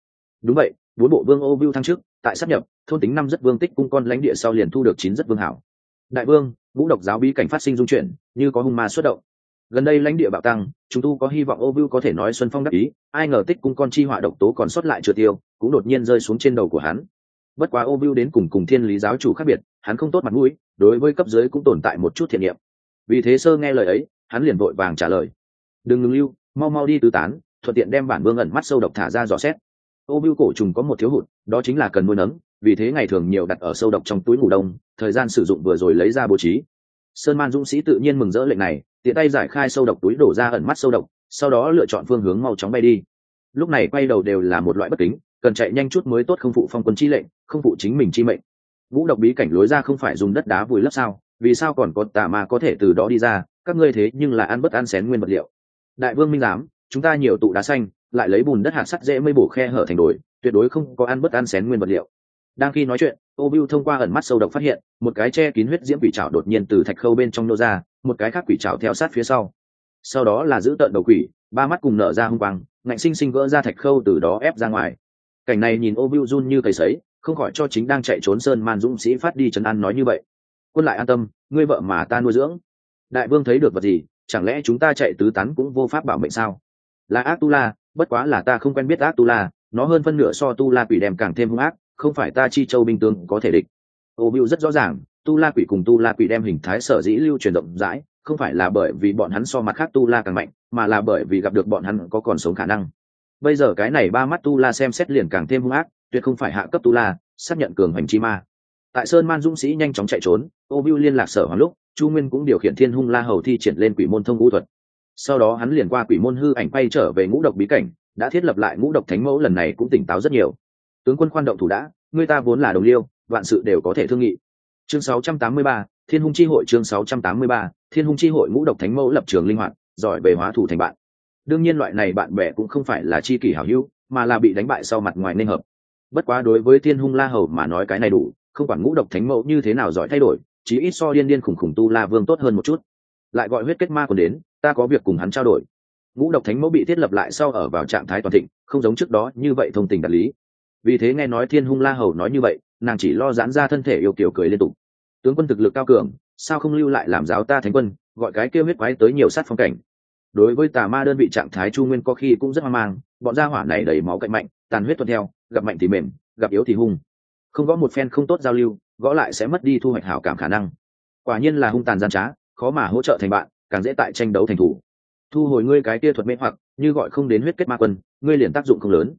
Đúng vậy, bốn bộ vương ô viu thăng trước tại sắp nhập, thôn tính năm rất vương tích cung con lãnh địa sau liền thu được chín rất vương hảo. Đại vương, ngũ độc giáo bí cảnh phát sinh dung chuyển, như có hung ma xuất động. Gần đây lãnh địa bạo tăng, chúng tu có hy vọng ô viu có thể nói xuân phong đắc ý, ai ngờ tích cung con chi họa độc tố còn sót lại chưa tiêu, cũng đột nhiên rơi xuống trên đầu của hắn bất quá ô viu đến cùng cùng thiên lý giáo chủ khác biệt, hắn không tốt mặt mũi, đối với cấp dưới cũng tồn tại một chút thiện niệm. Vì thế sơ nghe lời ấy, hắn liền vội vàng trả lời. Đừng ngừng lưu, mau mau đi tứ tán, thuận tiện đem bản vương ẩn mắt sâu độc thả ra dò xét. Ô viu cổ trùng có một thiếu hụt, đó chính là cần nuôi nấng, vì thế ngày thường nhiều đặt ở sâu độc trong túi ngủ đông, thời gian sử dụng vừa rồi lấy ra bố trí. Sơn man dũng sĩ tự nhiên mừng rỡ lệnh này, tiện tay giải khai sâu độc túi đổ ra ẩn mắt sâu độc, sau đó lựa chọn phương hướng mau chóng bay đi lúc này quay đầu đều là một loại bất kính, cần chạy nhanh chút mới tốt không phụ phong quân chi lệnh, không phụ chính mình chi mệnh. Vũ độc bí cảnh lối ra không phải dùng đất đá vùi lấp sao? Vì sao còn có tà ma có thể từ đó đi ra? Các ngươi thế nhưng là ăn bất ăn xén nguyên vật liệu. Đại vương minh giám, chúng ta nhiều tụ đá xanh, lại lấy bùn đất hạt sắt dễ mây bổ khe hở thành đồi, tuyệt đối không có ăn bất ăn xén nguyên vật liệu. Đang khi nói chuyện ô biu thông qua ẩn mắt sâu độc phát hiện, một cái che kín huyết diễm quỷ trảo đột nhiên từ thạch khâu bên trong nô ra, một cái khác quỷ trảo theo sát phía sau. Sau đó là giữ tợn đầu quỷ ba mắt cùng nở ra hung quang, ngạnh sinh sinh vỡ ra thạch khâu từ đó ép ra ngoài. Cảnh này nhìn ô biu run như cầy sấy, không khỏi cho chính đang chạy trốn sơn man dũng sĩ phát đi trấn an nói như vậy. Quân lại an tâm, ngươi vợ mà ta nuôi dưỡng. Đại vương thấy được vật gì, chẳng lẽ chúng ta chạy tứ tán cũng vô pháp bảo mệnh sao? Là ác tu la, bất quá là ta không quen biết ác tu la, nó hơn phân nửa so tu la quỷ đem càng thêm hung ác, không phải ta chi châu binh tướng có thể địch. Ô biu rất rõ ràng, tu la quỷ cùng tu la quỷ đem hình thái sở dĩ lưu truyền rộng rãi không phải là bởi vì bọn hắn so mặt khác tu la càng mạnh mà là bởi vì gặp được bọn hắn có còn sống khả năng. Bây giờ cái này ba mắt tu la xem xét liền càng thêm hung ác tuyệt không phải hạ cấp tu la xác nhận cường hành chi ma. Tại sơn man dũng sĩ nhanh chóng chạy trốn ô biu liên lạc sở hoàng lúc chu nguyên cũng điều khiển thiên hung la hầu thi triển lên quỷ môn thông vũ thuật. Sau đó hắn liền qua quỷ môn hư ảnh quay trở về ngũ độc bí cảnh đã thiết lập lại ngũ độc thánh mẫu lần này cũng tỉnh táo rất nhiều. Tướng quân khoan động thủ đã người ta vốn là đồng liêu vạn sự đều có thể thương nghị. Chương 683, thiên hung chi hội chương 683, thiên hung chi hội ngũ độc thánh mẫu lập trường linh hoạt giỏi về hóa thủ thành bạn. Đương nhiên loại này bạn bè cũng không phải là chi kỷ hảo hữu mà là bị đánh bại sau mặt ngoài nên hợp. Bất quá đối với thiên hung la hầu mà nói cái này đủ không quản ngũ độc thánh mẫu như thế nào giỏi thay đổi chí ít so điên điên khủng khủng tu la vương tốt hơn một chút. Lại gọi huyết kết ma còn đến ta có việc cùng hắn trao đổi. Ngũ độc thánh mẫu bị thiết lập lại sau ở vào trạng thái toàn thịnh không giống trước đó như vậy thông tình đạt lý. Vì thế nghe nói thiên hung la hầu nói như vậy nàng chỉ lo giãn ra thân thể yêu kiểu cười liên tục tướng quân thực lực cao cường, sao không lưu lại làm giáo ta thánh quân, gọi cái kêu huyết quái tới nhiều sát phong cảnh. Đối với tà ma đơn vị trạng thái chu nguyên có khi cũng rất hoang mang, bọn gia hỏa này đầy máu cạnh mạnh, tàn huyết tuân theo, gặp mạnh thì mềm, gặp yếu thì hung. Không có một phen không tốt giao lưu, gõ lại sẽ mất đi thu hoạch hảo cảm khả năng. Quả nhiên là hung tàn gian trá, khó mà hỗ trợ thành bạn, càng dễ tại tranh đấu thành thủ. Thu hồi ngươi cái kia thuật mê hoặc, như gọi không đến huyết kết ma quân, ngươi liền tác dụng không lớn.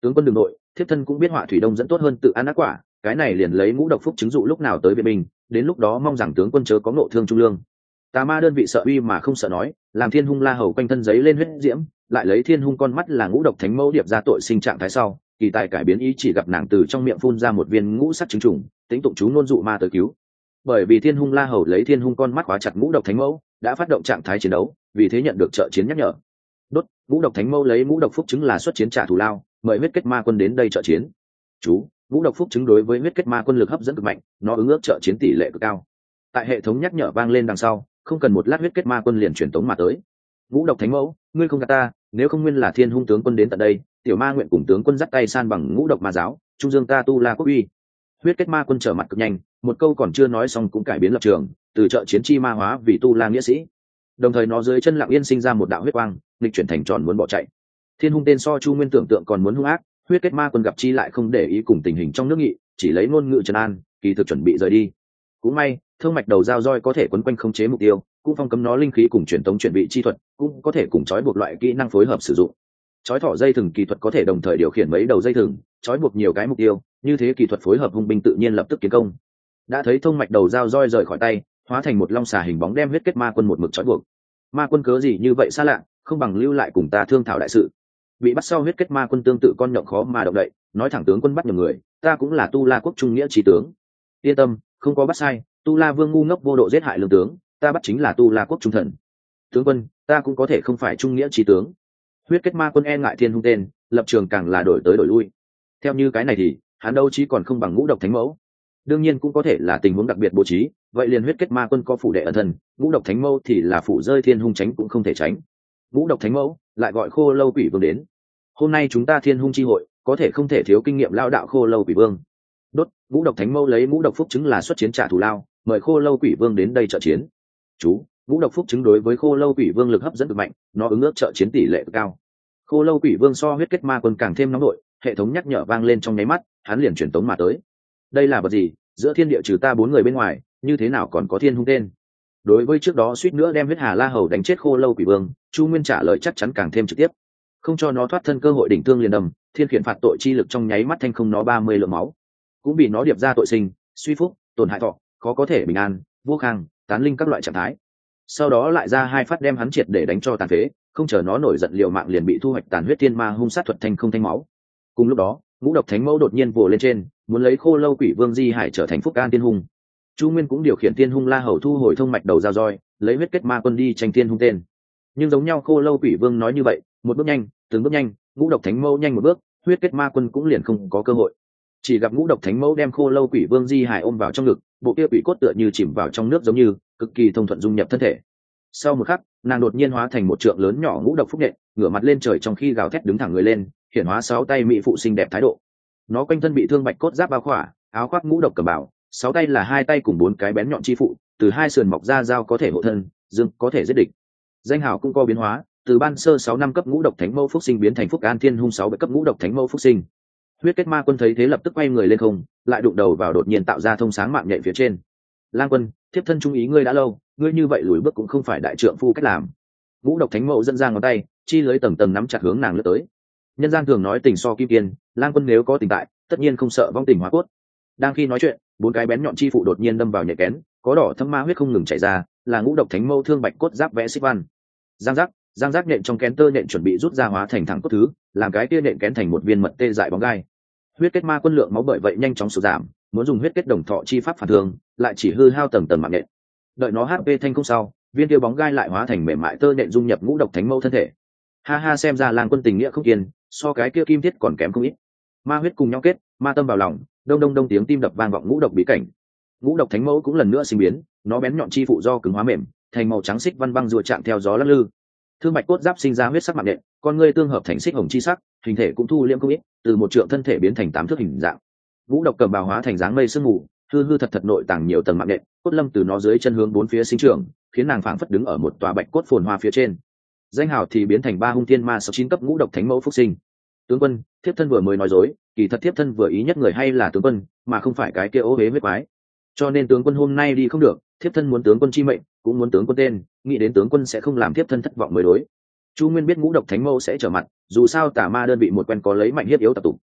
Tướng quân đường nội, thiếp thân cũng biết họa thủy đông dẫn tốt hơn tự ăn ác quả cái này liền lấy ngũ độc phúc chứng dụ lúc nào tới viện binh, đến lúc đó mong rằng tướng quân chớ có nộ thương trung lương. Tà ma đơn vị sợ uy mà không sợ nói, làm thiên hung la hầu quanh thân giấy lên huyết diễm, lại lấy thiên hung con mắt là ngũ độc thánh mẫu điệp ra tội sinh trạng thái sau, kỳ tài cải biến ý chỉ gặp nàng từ trong miệng phun ra một viên ngũ sắc chứng trùng, tính tụng chú nôn dụ ma tới cứu. Bởi vì thiên hung la hầu lấy thiên hung con mắt khóa chặt ngũ độc thánh mẫu, đã phát động trạng thái chiến đấu, vì thế nhận được trợ chiến nhắc nhở. Đốt, ngũ độc thánh mẫu lấy ngũ độc phúc chứng là xuất chiến trả thù lao, mời huyết kết ma quân đến đây trợ chiến. Chú ngũ độc phúc chứng đối với huyết kết ma quân lực hấp dẫn cực mạnh, nó ứng ước trợ chiến tỷ lệ cực cao. Tại hệ thống nhắc nhở vang lên đằng sau, không cần một lát huyết kết ma quân liền truyền tống mà tới. Ngũ độc thánh mẫu, ngươi không gạt ta, nếu không nguyên là thiên hung tướng quân đến tận đây, tiểu ma nguyện cùng tướng quân dắt tay san bằng ngũ độc ma giáo, trung dương ta tu la quốc uy. Huyết kết ma quân trở mặt cực nhanh, một câu còn chưa nói xong cũng cải biến lập trường, từ trợ chiến chi ma hóa vì tu la nghĩa sĩ. Đồng thời nó dưới chân lặng yên sinh ra một đạo huyết quang, nghịch chuyển thành tròn muốn bỏ chạy. Thiên hung tên so chu nguyên tưởng tượng còn muốn hung ác huyết kết ma quân gặp chi lại không để ý cùng tình hình trong nước nghị, chỉ lấy ngôn ngữ trần an, kỳ thực chuẩn bị rời đi. Cũng may, thương mạch đầu dao roi có thể quấn quanh không chế mục tiêu, cũng phong cấm nó linh khí cùng truyền tống chuẩn bị chi thuật, cũng có thể cùng trói buộc loại kỹ năng phối hợp sử dụng. Trói thỏ dây thừng kỳ thuật có thể đồng thời điều khiển mấy đầu dây thừng, trói buộc nhiều cái mục tiêu, như thế kỳ thuật phối hợp hung binh tự nhiên lập tức kiến công. Đã thấy thông mạch đầu dao roi rời khỏi tay, hóa thành một long xà hình bóng đem huyết kết ma quân một mực trói buộc. Ma quân cớ gì như vậy xa lạ, không bằng lưu lại cùng ta thương thảo đại sự bị bắt sau huyết kết ma quân tương tự con nhộng khó mà động đậy, nói thẳng tướng quân bắt nhầm người, ta cũng là tu la quốc trung nghĩa trí tướng. Yên tâm, không có bắt sai, tu la vương ngu ngốc vô độ giết hại lương tướng, ta bắt chính là tu la quốc trung thần. Tướng quân, ta cũng có thể không phải trung nghĩa trí tướng. Huyết kết ma quân e ngại thiên hung tên, lập trường càng là đổi tới đổi lui. Theo như cái này thì, hắn đâu chí còn không bằng ngũ độc thánh mẫu. Đương nhiên cũng có thể là tình huống đặc biệt bố trí, vậy liền huyết kết ma quân có phủ đệ ẩn thân, ngũ độc thánh mẫu thì là phủ rơi thiên hung tránh cũng không thể tránh. Ngũ độc thánh mẫu lại gọi khô lâu quỷ vương đến. Hôm nay chúng ta thiên hung chi hội, có thể không thể thiếu kinh nghiệm lao đạo khô lâu quỷ vương. Đốt, ngũ độc thánh mẫu lấy ngũ độc phúc chứng là xuất chiến trả thù lao, mời khô lâu quỷ vương đến đây trợ chiến. Chú, ngũ độc phúc chứng đối với khô lâu quỷ vương lực hấp dẫn cực mạnh, nó ứng ước trợ chiến tỷ lệ cực cao. Khô lâu quỷ vương so huyết kết ma quân càng thêm nóng nội, hệ thống nhắc nhở vang lên trong nháy mắt, hắn liền truyền tống mà tới. Đây là vật gì? Giữa thiên địa trừ ta bốn người bên ngoài, như thế nào còn có thiên hung tên? Đối với trước đó suýt nữa đem huyết hà la hầu đánh chết khô lâu quỷ vương, chu nguyên trả lời chắc chắn càng thêm trực tiếp. Không cho nó thoát thân cơ hội đỉnh thương liền đầm, thiên khiển phạt tội chi lực trong nháy mắt thanh không nó ba mươi lượng máu. Cũng bị nó điệp ra tội sinh, suy phúc, tổn hại thọ, khó có thể bình an, vô khang, tán linh các loại trạng thái. Sau đó lại ra hai phát đem hắn triệt để đánh cho tàn phế, không chờ nó nổi giận liều mạng liền bị thu hoạch tàn huyết thiên ma hung sát thuật thanh không thanh máu. Cùng lúc đó, ngũ độc thánh mẫu đột nhiên vồ lên trên, muốn lấy khô lâu quỷ vương di hải trở thành phúc an tiên hùng chu nguyên cũng điều khiển tiên hung la hầu thu hồi thông mạch đầu dao roi, lấy huyết kết ma quân đi tranh tiên hung tên. Nhưng giống nhau khô lâu quỷ vương nói như vậy, một bước nhanh, từng bước nhanh, ngũ độc thánh mẫu nhanh một bước, huyết kết ma quân cũng liền không có cơ hội. Chỉ gặp ngũ độc thánh mẫu đem khô lâu quỷ vương di hải ôm vào trong ngực, bộ kia quỷ cốt tựa như chìm vào trong nước giống như, cực kỳ thông thuận dung nhập thân thể. Sau một khắc, nàng đột nhiên hóa thành một trượng lớn nhỏ ngũ độc phúc nhện ngửa mặt lên trời trong khi gào thét đứng thẳng người lên, hiển hóa sáu tay mỹ phụ xinh đẹp thái độ. Nó quanh thân bị thương bạch cốt giáp bao khỏa, áo khoác ngũ độc cầm bảo sáu tay là hai tay cùng bốn cái bén nhọn chi phụ, từ hai sườn mọc ra dao có thể hộ thân, dương có thể giết địch. Danh hào cũng có biến hóa, từ ban sơ sáu năm cấp ngũ độc thánh mẫu phúc sinh biến thành phúc an thiên hung sáu bảy cấp ngũ độc thánh mẫu phúc sinh. Huyết kết ma quân thấy thế lập tức quay người lên không, lại đụng đầu vào đột nhiên tạo ra thông sáng mạng nhạy phía trên. Lang quân, thiếp thân trung ý ngươi đã lâu, ngươi như vậy lùi bước cũng không phải đại trượng phu cách làm. Ngũ độc thánh mẫu dẫn ra ngón tay, chi lưới tầng tầng nắm chặt hướng nàng lướt tới. Nhân gian thường nói tình so kim kiên lang quân nếu có tình tại, tất nhiên không sợ vong tình hóa cốt đang khi nói chuyện bốn cái bén nhọn chi phụ đột nhiên đâm vào nhạy kén có đỏ thâm ma huyết không ngừng chảy ra là ngũ độc thánh mâu thương bạch cốt giáp vẽ xích văn. Giang giác giang giác nện trong kén tơ nện chuẩn bị rút ra hóa thành thẳng cốt thứ làm cái tia nện kén thành một viên mật tê dại bóng gai. Huyết kết ma quân lượng máu bởi vậy nhanh chóng sụt giảm muốn dùng huyết kết đồng thọ chi pháp phản thương lại chỉ hư hao tầng tầng mạng nện. Đợi nó hp thanh không sau viên tiêu bóng gai lại hóa thành mềm mại tơ nện dung nhập ngũ độc thánh mâu thân thể. Ha ha xem ra làng quân tình nghĩa không yên, so cái kia kim thiết còn kém không ít. Ma huyết cùng nhau kết ma tâm vào lòng đông đông đông tiếng tim đập vang vọng ngũ độc bí cảnh. Ngũ độc thánh mẫu cũng lần nữa sinh biến, nó bén nhọn chi phụ do cứng hóa mềm, thành màu trắng xích văn băng rùa chạm theo gió lắc lư. Thương mạch cốt giáp sinh ra huyết sắc mạng nện, con ngươi tương hợp thành xích hồng chi sắc, hình thể cũng thu liễm không ít, từ một trượng thân thể biến thành tám thước hình dạng. Ngũ độc cầm bào hóa thành dáng mây sương mù, hư hư thật thật nội tàng nhiều tầng mạng nện, cốt lâm từ nó dưới chân hướng bốn phía sinh trưởng, khiến nàng phảng phất đứng ở một tòa bạch cốt phồn hoa phía trên. Danh hào thì biến thành ba hung thiên ma sáu chín cấp ngũ độc thánh mẫu phúc sinh tướng quân, thiếp thân vừa mới nói dối, kỳ thật thiếp thân vừa ý nhất người hay là tướng quân, mà không phải cái kia ô huế huyết quái. Cho nên tướng quân hôm nay đi không được, thiếp thân muốn tướng quân chi mệnh, cũng muốn tướng quân tên, nghĩ đến tướng quân sẽ không làm thiếp thân thất vọng mới đối. Chu nguyên biết ngũ độc thánh mẫu sẽ trở mặt, dù sao tà ma đơn vị một quen có lấy mạnh hiếp yếu tập tục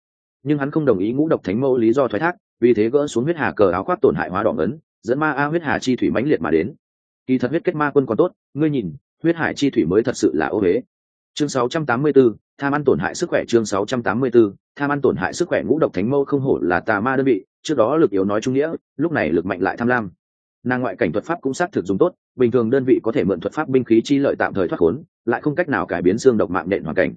nhưng hắn không đồng ý ngũ độc thánh mẫu lý do thoái thác, vì thế gỡ xuống huyết hà cờ áo khoác tổn hại hóa đỏ ấn dẫn ma a huyết hà chi thủy mãnh liệt mà đến. Kỳ thật huyết kết ma quân còn tốt, ngươi nhìn, huyết hải chi thủy mới thật sự là ô huế chương 684, tham ăn tổn hại sức khỏe chương 684, tham ăn tổn hại sức khỏe ngũ độc thánh mâu không hổ là tà ma đơn vị trước đó lực yếu nói trung nghĩa lúc này lực mạnh lại tham lam. Nàng ngoại cảnh thuật pháp cũng xác thực dùng tốt bình thường đơn vị có thể mượn thuật pháp binh khí chi lợi tạm thời thoát khốn lại không cách nào cải biến xương độc mạng nện hoàn cảnh.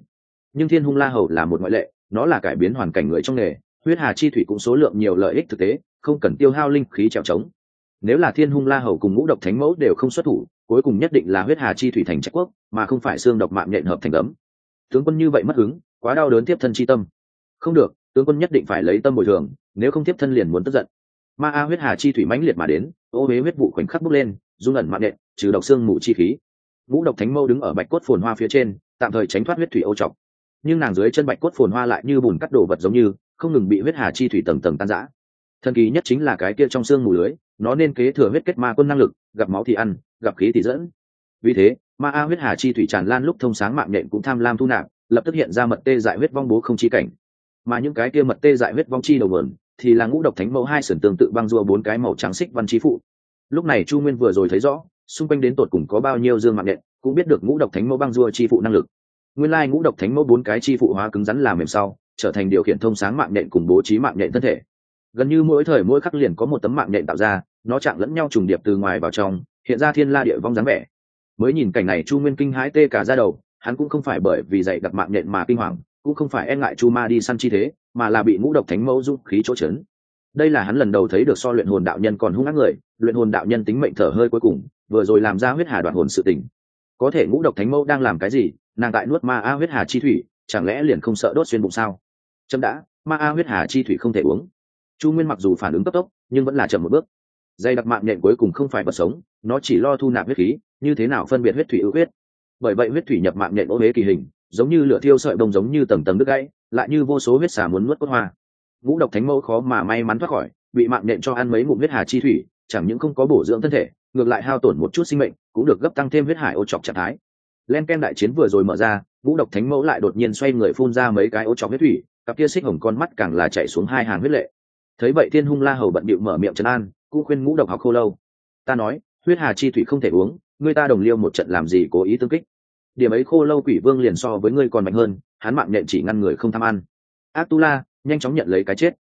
Nhưng thiên hung la hầu là một ngoại lệ nó là cải biến hoàn cảnh người trong nghề huyết hà chi thủy cũng số lượng nhiều lợi ích thực tế không cần tiêu hao linh khí trèo trống. Nếu là thiên hung la hầu cùng ngũ độc thánh mẫu đều không xuất thủ cuối cùng nhất định là huyết hà chi thủy thành trách quốc, mà không phải xương độc mạng nhện hợp thành ấm. Tướng quân như vậy mất hứng, quá đau đớn tiếp thân chi tâm. Không được, tướng quân nhất định phải lấy tâm bồi thường, nếu không tiếp thân liền muốn tức giận. Ma a huyết hà chi thủy mãnh liệt mà đến, ô huế huyết vụ khoảnh khắc bốc lên, run ẩn mạng nhện, trừ độc xương mù chi khí. Ngũ độc thánh mâu đứng ở bạch cốt phồn hoa phía trên, tạm thời tránh thoát huyết thủy ô trọc. Nhưng nàng dưới chân bạch cốt phồn hoa lại như bùn cắt đồ vật giống như, không ngừng bị huyết hà chi thủy tầng tầng tan rã. Thần kỳ nhất chính là cái kia trong xương mù lưới nó nên kế thừa huyết kết ma quân năng lực, gặp máu thì ăn, gặp khí thì dẫn. Vì thế, ma a huyết hà chi thủy tràn lan lúc thông sáng mạng nhện cũng tham lam thu nạp, lập tức hiện ra mật tê dại huyết vong bố không chi cảnh. Mà những cái kia mật tê dại huyết vong chi đầu vườn thì là ngũ độc thánh mẫu hai sườn tương tự băng rua bốn cái màu trắng xích văn chi phụ. Lúc này chu nguyên vừa rồi thấy rõ, xung quanh đến tột cùng có bao nhiêu dương mạng nhện, cũng biết được ngũ độc thánh mẫu băng rua chi phụ năng lực. Nguyên lai ngũ độc thánh mẫu bốn cái chi phụ hóa cứng rắn làm mềm sau, trở thành điều khiển thông sáng mạng nhện cùng bố trí mạng nhện thân thể gần như mỗi thời mỗi khắc liền có một tấm mạng nhện tạo ra, nó chạm lẫn nhau trùng điệp từ ngoài vào trong, hiện ra thiên la địa vong dáng vẻ. Mới nhìn cảnh này chu nguyên kinh hãi tê cả ra đầu, hắn cũng không phải bởi vì dạy đặc mạng nhện mà kinh hoàng, cũng không phải e ngại chu ma đi săn chi thế, mà là bị ngũ độc thánh mẫu dung khí chỗ trấn đây là hắn lần đầu thấy được so luyện hồn đạo nhân còn hung ác người, luyện hồn đạo nhân tính mệnh thở hơi cuối cùng, vừa rồi làm ra huyết hà đoạn hồn sự tình. Có thể ngũ độc thánh mẫu đang làm cái gì, nàng tại nuốt ma a huyết hà chi thủy, chẳng lẽ liền không sợ đốt xuyên bụng sao? Chậm đã, ma a huyết hà chi thủy không thể uống chu nguyên mặc dù phản ứng cấp tốc, nhưng vẫn là chậm một bước. Dây đặc mạng nhện cuối cùng không phải vật sống, nó chỉ lo thu nạp huyết khí, như thế nào phân biệt huyết thủy ưu huyết? Bởi vậy huyết thủy nhập mạng nhện ô huế kỳ hình, giống như lửa thiêu sợi bông giống như tầng tầng đứt gãy, lại như vô số huyết xả muốn nuốt cốt hoa. Ngũ độc thánh mẫu khó mà may mắn thoát khỏi, bị mạng nhện cho ăn mấy ngụm huyết hà chi thủy, chẳng những không có bổ dưỡng thân thể, ngược lại hao tổn một chút sinh mệnh, cũng được gấp tăng thêm huyết hải ô chọc trạng thái. Len ken đại chiến vừa rồi mở ra, ngũ độc thánh mẫu lại đột nhiên xoay người phun ra mấy cái ô chọc huyết thủy, cặp kia xích hồng con mắt càng là chạy xuống hai hàng huyết lệ thấy vậy thiên hung la hầu bận bịu mở miệng trấn an, cũng khuyên ngũ độc học khô lâu, ta nói, huyết hà chi thủy không thể uống, ngươi ta đồng liêu một trận làm gì cố ý tương kích? Điểm ấy khô lâu quỷ vương liền so với ngươi còn mạnh hơn, hắn mạng nhện chỉ ngăn người không tham ăn. Ác tu la nhanh chóng nhận lấy cái chết.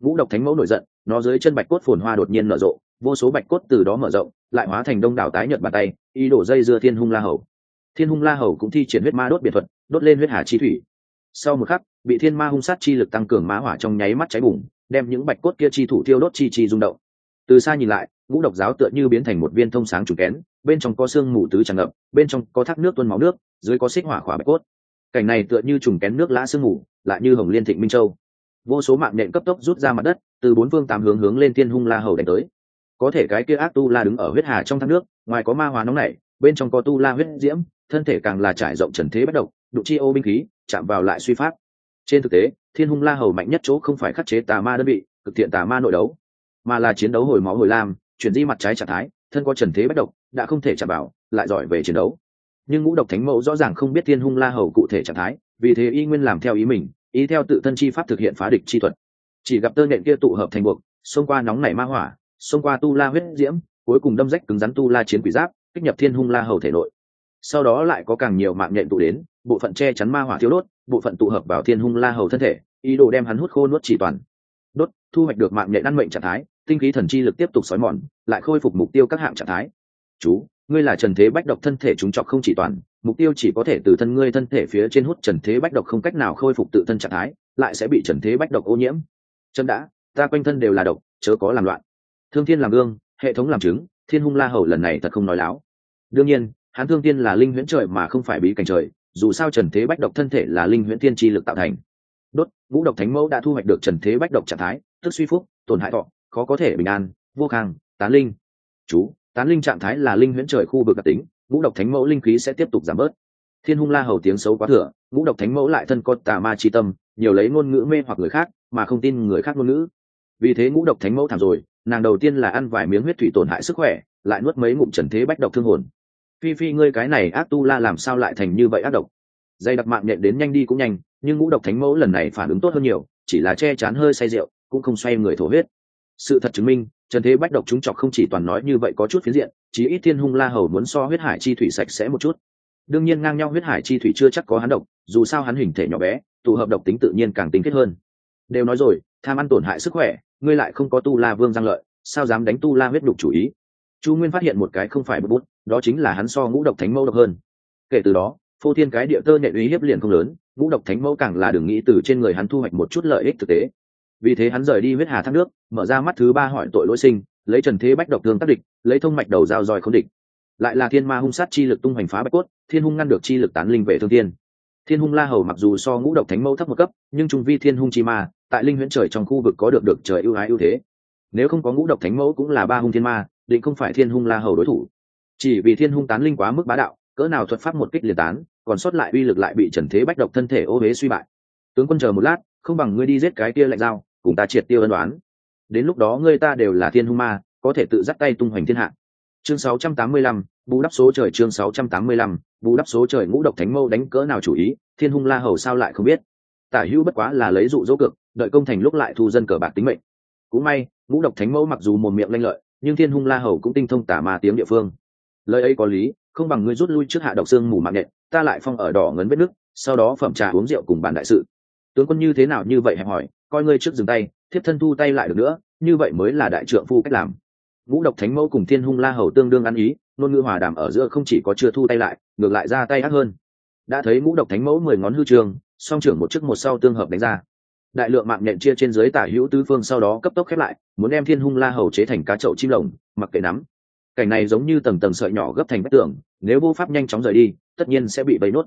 Ngũ độc thánh mẫu nổi giận, nó dưới chân bạch cốt phồn hoa đột nhiên nở rộ, vô số bạch cốt từ đó mở rộng, lại hóa thành đông đảo tái nhợt bàn tay y đổ dây dưa thiên hung la hầu. Thiên hung la hầu cũng thi triển huyết ma đốt biệt thuật, đốt lên huyết hà chi thủy. Sau một khắc, bị thiên ma hung sát chi lực tăng cường má hỏa trong nháy mắt cháy bùng đem những bạch cốt kia chi thủ tiêu đốt chi chi rung động. Từ xa nhìn lại, ngũ độc giáo tựa như biến thành một viên thông sáng trùng kén, bên trong có xương mù tứ tràn ngập, bên trong có thác nước tuôn máu nước, dưới có xích hỏa khỏa bạch cốt. Cảnh này tựa như trùng kén nước lã sương mù, lại như hồng liên thịnh minh châu. Vô số mạng nện cấp tốc rút ra mặt đất, từ bốn phương tám hướng hướng lên thiên hung la hầu đánh tới. Có thể cái kia ác tu la đứng ở huyết hà trong thác nước, ngoài có ma hóa nóng nảy, bên trong có tu la huyết diễm, thân thể càng là trải rộng trần thế bất động, đụng chi ô binh khí, chạm vào lại suy phát trên thực tế, thiên hung la hầu mạnh nhất chỗ không phải khắc chế tà ma đơn vị thực thiện tà ma nội đấu, mà là chiến đấu hồi máu hồi lam, chuyển di mặt trái trạng thái, thân có trần thế bất động đã không thể chạm bảo lại giỏi về chiến đấu. Nhưng ngũ độc thánh mẫu rõ ràng không biết thiên hung la hầu cụ thể trạng thái, vì thế y nguyên làm theo ý mình ý theo tự thân chi pháp thực hiện phá địch chi thuật. Chỉ gặp tơ nện kia tụ hợp thành buộc, xông qua nóng nảy ma hỏa, xông qua tu la huyết diễm, cuối cùng đâm rách cứng rắn tu la chiến quỷ giáp, kích nhập thiên hung la hầu thể nội. Sau đó lại có càng nhiều mạng nhện tụ đến, bộ phận che chắn ma hỏa thiếu đốt bộ phận tụ hợp vào thiên hung la hầu thân thể, ý đồ đem hắn hút khô nuốt chỉ toàn. Đốt, thu hoạch được mạng nhện ăn mệnh trạng thái, tinh khí thần chi lực tiếp tục xói mòn, lại khôi phục mục tiêu các hạng trạng thái. Chú, ngươi là trần thế bách độc thân thể chúng chọc không chỉ toàn, mục tiêu chỉ có thể từ thân ngươi thân thể phía trên hút trần thế bách độc không cách nào khôi phục tự thân trạng thái, lại sẽ bị trần thế bách độc ô nhiễm. Chấm đã, ta quanh thân đều là độc, chớ có làm loạn. Thương thiên làm gương, hệ thống làm chứng, thiên hung la hầu lần này thật không nói láo. Đương nhiên, hắn thương tiên là linh huyễn trời mà không phải bí cảnh trời dù sao trần thế bách độc thân thể là linh huyễn tiên tri lực tạo thành. Đốt vũ độc thánh mẫu đã thu hoạch được trần thế bách độc trạng thái, tức suy phúc, tổn hại thọ, khó có thể bình an, vô khang, tán linh. Chú, tán linh trạng thái là linh huyễn trời khu vực đặc tính vũ độc thánh mẫu linh khí sẽ tiếp tục giảm bớt. Thiên hung la hầu tiếng xấu quá thừa vũ độc thánh mẫu lại thân con tà ma chi tâm, nhiều lấy ngôn ngữ mê hoặc người khác, mà không tin người khác ngôn ngữ. Vì thế ngũ độc thánh mẫu thảm rồi, nàng đầu tiên là ăn vài miếng huyết thủy tổn hại sức khỏe, lại nuốt mấy ngụm trần thế bách độc thương hồn phi phi, ngươi cái này ác tu la làm sao lại thành như vậy ác độc? Dây đặc mạng nhện đến nhanh đi cũng nhanh, nhưng ngũ độc thánh mẫu lần này phản ứng tốt hơn nhiều, chỉ là che chắn hơi say rượu, cũng không xoay người thổ huyết. Sự thật chứng minh, trần thế bách độc chúng chọc không chỉ toàn nói như vậy có chút phiến diện, chí ít thiên hung la hầu muốn so huyết hải chi thủy sạch sẽ một chút. Đương nhiên ngang nhau huyết hải chi thủy chưa chắc có hắn độc, dù sao hắn hình thể nhỏ bé, tụ hợp độc tính tự nhiên càng tính kết hơn. Đều nói rồi, tham ăn tổn hại sức khỏe, ngươi lại không có tu la vương giang lợi, sao dám đánh tu la huyết đục chủ ý? Chu nguyên phát hiện một cái không phải bút bút đó chính là hắn so ngũ độc thánh mẫu độc hơn. Kể từ đó, phô thiên cái địa tơ nhện uy hiếp liền không lớn, ngũ độc thánh mẫu càng là đừng nghĩ từ trên người hắn thu hoạch một chút lợi ích thực tế. Vì thế hắn rời đi huyết hà thác nước, mở ra mắt thứ ba hỏi tội lỗi sinh, lấy trần thế bách độc thương tác địch, lấy thông mạch đầu dao roi không địch. Lại là thiên ma hung sát chi lực tung hoành phá bách cốt, thiên hung ngăn được chi lực tán linh về thương thiên. Thiên hung la hầu mặc dù so ngũ độc thánh mẫu thấp một cấp, nhưng trung vi thiên hung chi ma, tại linh huyễn trời trong khu vực có được được trời ưu ái ưu thế. Nếu không có ngũ độc thánh mẫu cũng là ba hung thiên ma, định không phải thiên hung la hầu đối thủ chỉ vì thiên hung tán linh quá mức bá đạo cỡ nào thuật pháp một kích liền tán còn sót lại uy lực lại bị trần thế bách độc thân thể ô huế suy bại. Tướng quân chờ một lát không bằng ngươi đi giết cái kia lạnh dao cùng ta triệt tiêu ân đoán đến lúc đó ngươi ta đều là thiên hung ma có thể tự dắt tay tung hoành thiên hạ. Chương 685, bù đắp số trời chương 685, bù đắp số trời ngũ độc thánh mâu đánh cỡ nào chủ ý thiên hung la hầu sao lại không biết. Tả hữu bất quá là lấy dụ dỗ cực đợi công thành lúc lại thu dân cờ bạc tính mệnh. Cũng may ngũ độc thánh mẫu mặc dù một miệng lanh lợi nhưng thiên hung la hầu cũng tinh thông tả ma tiếng địa phương lời ấy có lý, không bằng ngươi rút lui trước hạ độc xương mù mạng nhện, ta lại phong ở đỏ ngấn vết nước, sau đó phẩm trà uống rượu cùng bàn đại sự. Tướng quân như thế nào như vậy hẹp hỏi, coi ngươi trước dừng tay, thiếp thân thu tay lại được nữa, như vậy mới là đại trượng phu cách làm. Ngũ độc thánh mẫu cùng thiên hung la hầu tương đương ăn ý ngôn ngữ hòa đàm ở giữa không chỉ có chưa thu tay lại, ngược lại ra tay ác hơn. Đã thấy ngũ độc thánh mẫu mười ngón hư trường, song trưởng một chức một sau tương hợp đánh ra. Đại lượng mạng nhện chia trên dưới tả hữu tứ phương sau đó cấp tốc khép lại, muốn đem thiên hung la hầu chế thành cá chậu chim lồng, mặc kệ nắm cảnh này giống như tầng tầng sợi nhỏ gấp thành vách tường, nếu vô pháp nhanh chóng rời đi, tất nhiên sẽ bị bấy nốt.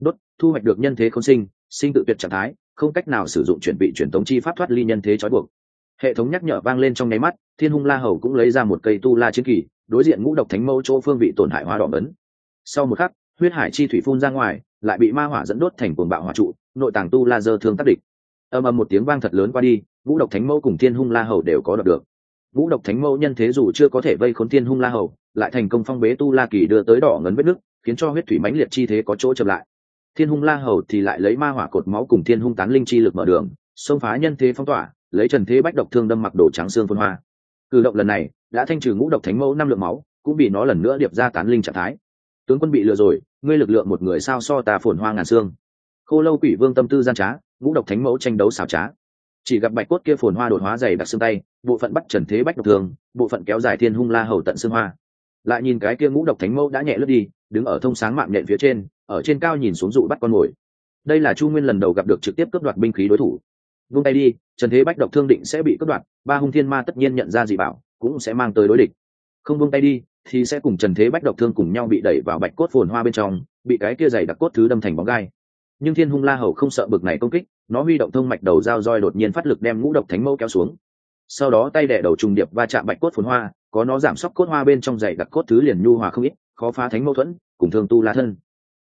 Đốt, thu hoạch được nhân thế không sinh sinh tự tuyệt trạng thái, không cách nào sử dụng chuẩn bị truyền tống chi pháp thoát ly nhân thế trói buộc. Hệ thống nhắc nhở vang lên trong nháy mắt, thiên hung la hầu cũng lấy ra một cây tu la chiến kỳ, đối diện ngũ độc thánh mẫu chỗ phương vị tổn hại hóa đỏ ấn. Sau một khắc, huyết hải chi thủy phun ra ngoài, lại bị ma hỏa dẫn đốt thành cuồng bạo hỏa trụ, nội tàng tu la dơ thương tác địch. Âm âm một tiếng vang thật lớn qua đi, ngũ độc thánh mẫu cùng thiên hung la hầu đều có đọc được vũ độc thánh mẫu nhân thế dù chưa có thể vây khốn thiên hung la hầu, lại thành công phong bế tu la kỳ đưa tới đỏ ngấn vết nước khiến cho huyết thủy mãnh liệt chi thế có chỗ chậm lại. Thiên hung la hầu thì lại lấy ma hỏa cột máu cùng thiên hung tán linh chi lực mở đường, xông phá nhân thế phong tỏa, lấy trần thế bách độc thương đâm mặc đồ trắng xương phân hoa. Cử động lần này đã thanh trừ ngũ độc thánh mẫu năm lượng máu, cũng bị nó lần nữa điệp ra tán linh trạng thái. Tướng quân bị lừa rồi, ngươi lực lượng một người sao so ta phồn hoa ngàn xương. Khô lâu quỷ vương tâm tư gian trá, ngũ độc thánh mẫu tranh đấu xảo trá chỉ gặp bạch cốt kia phồn hoa đột hóa dày đặc xương tay, bộ phận bắt trần thế bách độc thường, bộ phận kéo dài thiên hung la hầu tận xương hoa. Lại nhìn cái kia ngũ độc thánh mẫu đã nhẹ lướt đi, đứng ở thông sáng mạng nhện phía trên, ở trên cao nhìn xuống dụ bắt con mồi. Đây là chu nguyên lần đầu gặp được trực tiếp cướp đoạt binh khí đối thủ. Vung tay đi, trần thế bách độc thương định sẽ bị cướp đoạt, ba hung thiên ma tất nhiên nhận ra dị bảo, cũng sẽ mang tới đối địch. Không vung tay đi, thì sẽ cùng trần thế bách độc thương cùng nhau bị đẩy vào bạch cốt phồn hoa bên trong, bị cái kia dày đặc cốt thứ đâm thành bóng gai. Nhưng thiên hung la hầu không sợ bực này công kích nó huy động thông mạch đầu dao roi đột nhiên phát lực đem ngũ độc thánh mẫu kéo xuống. Sau đó tay đẻ đầu trùng điệp va chạm bạch cốt phồn hoa, có nó giảm sốc cốt hoa bên trong dày đặc cốt thứ liền nhu hòa không ít, khó phá thánh mâu thuẫn, cùng thương tu la thân.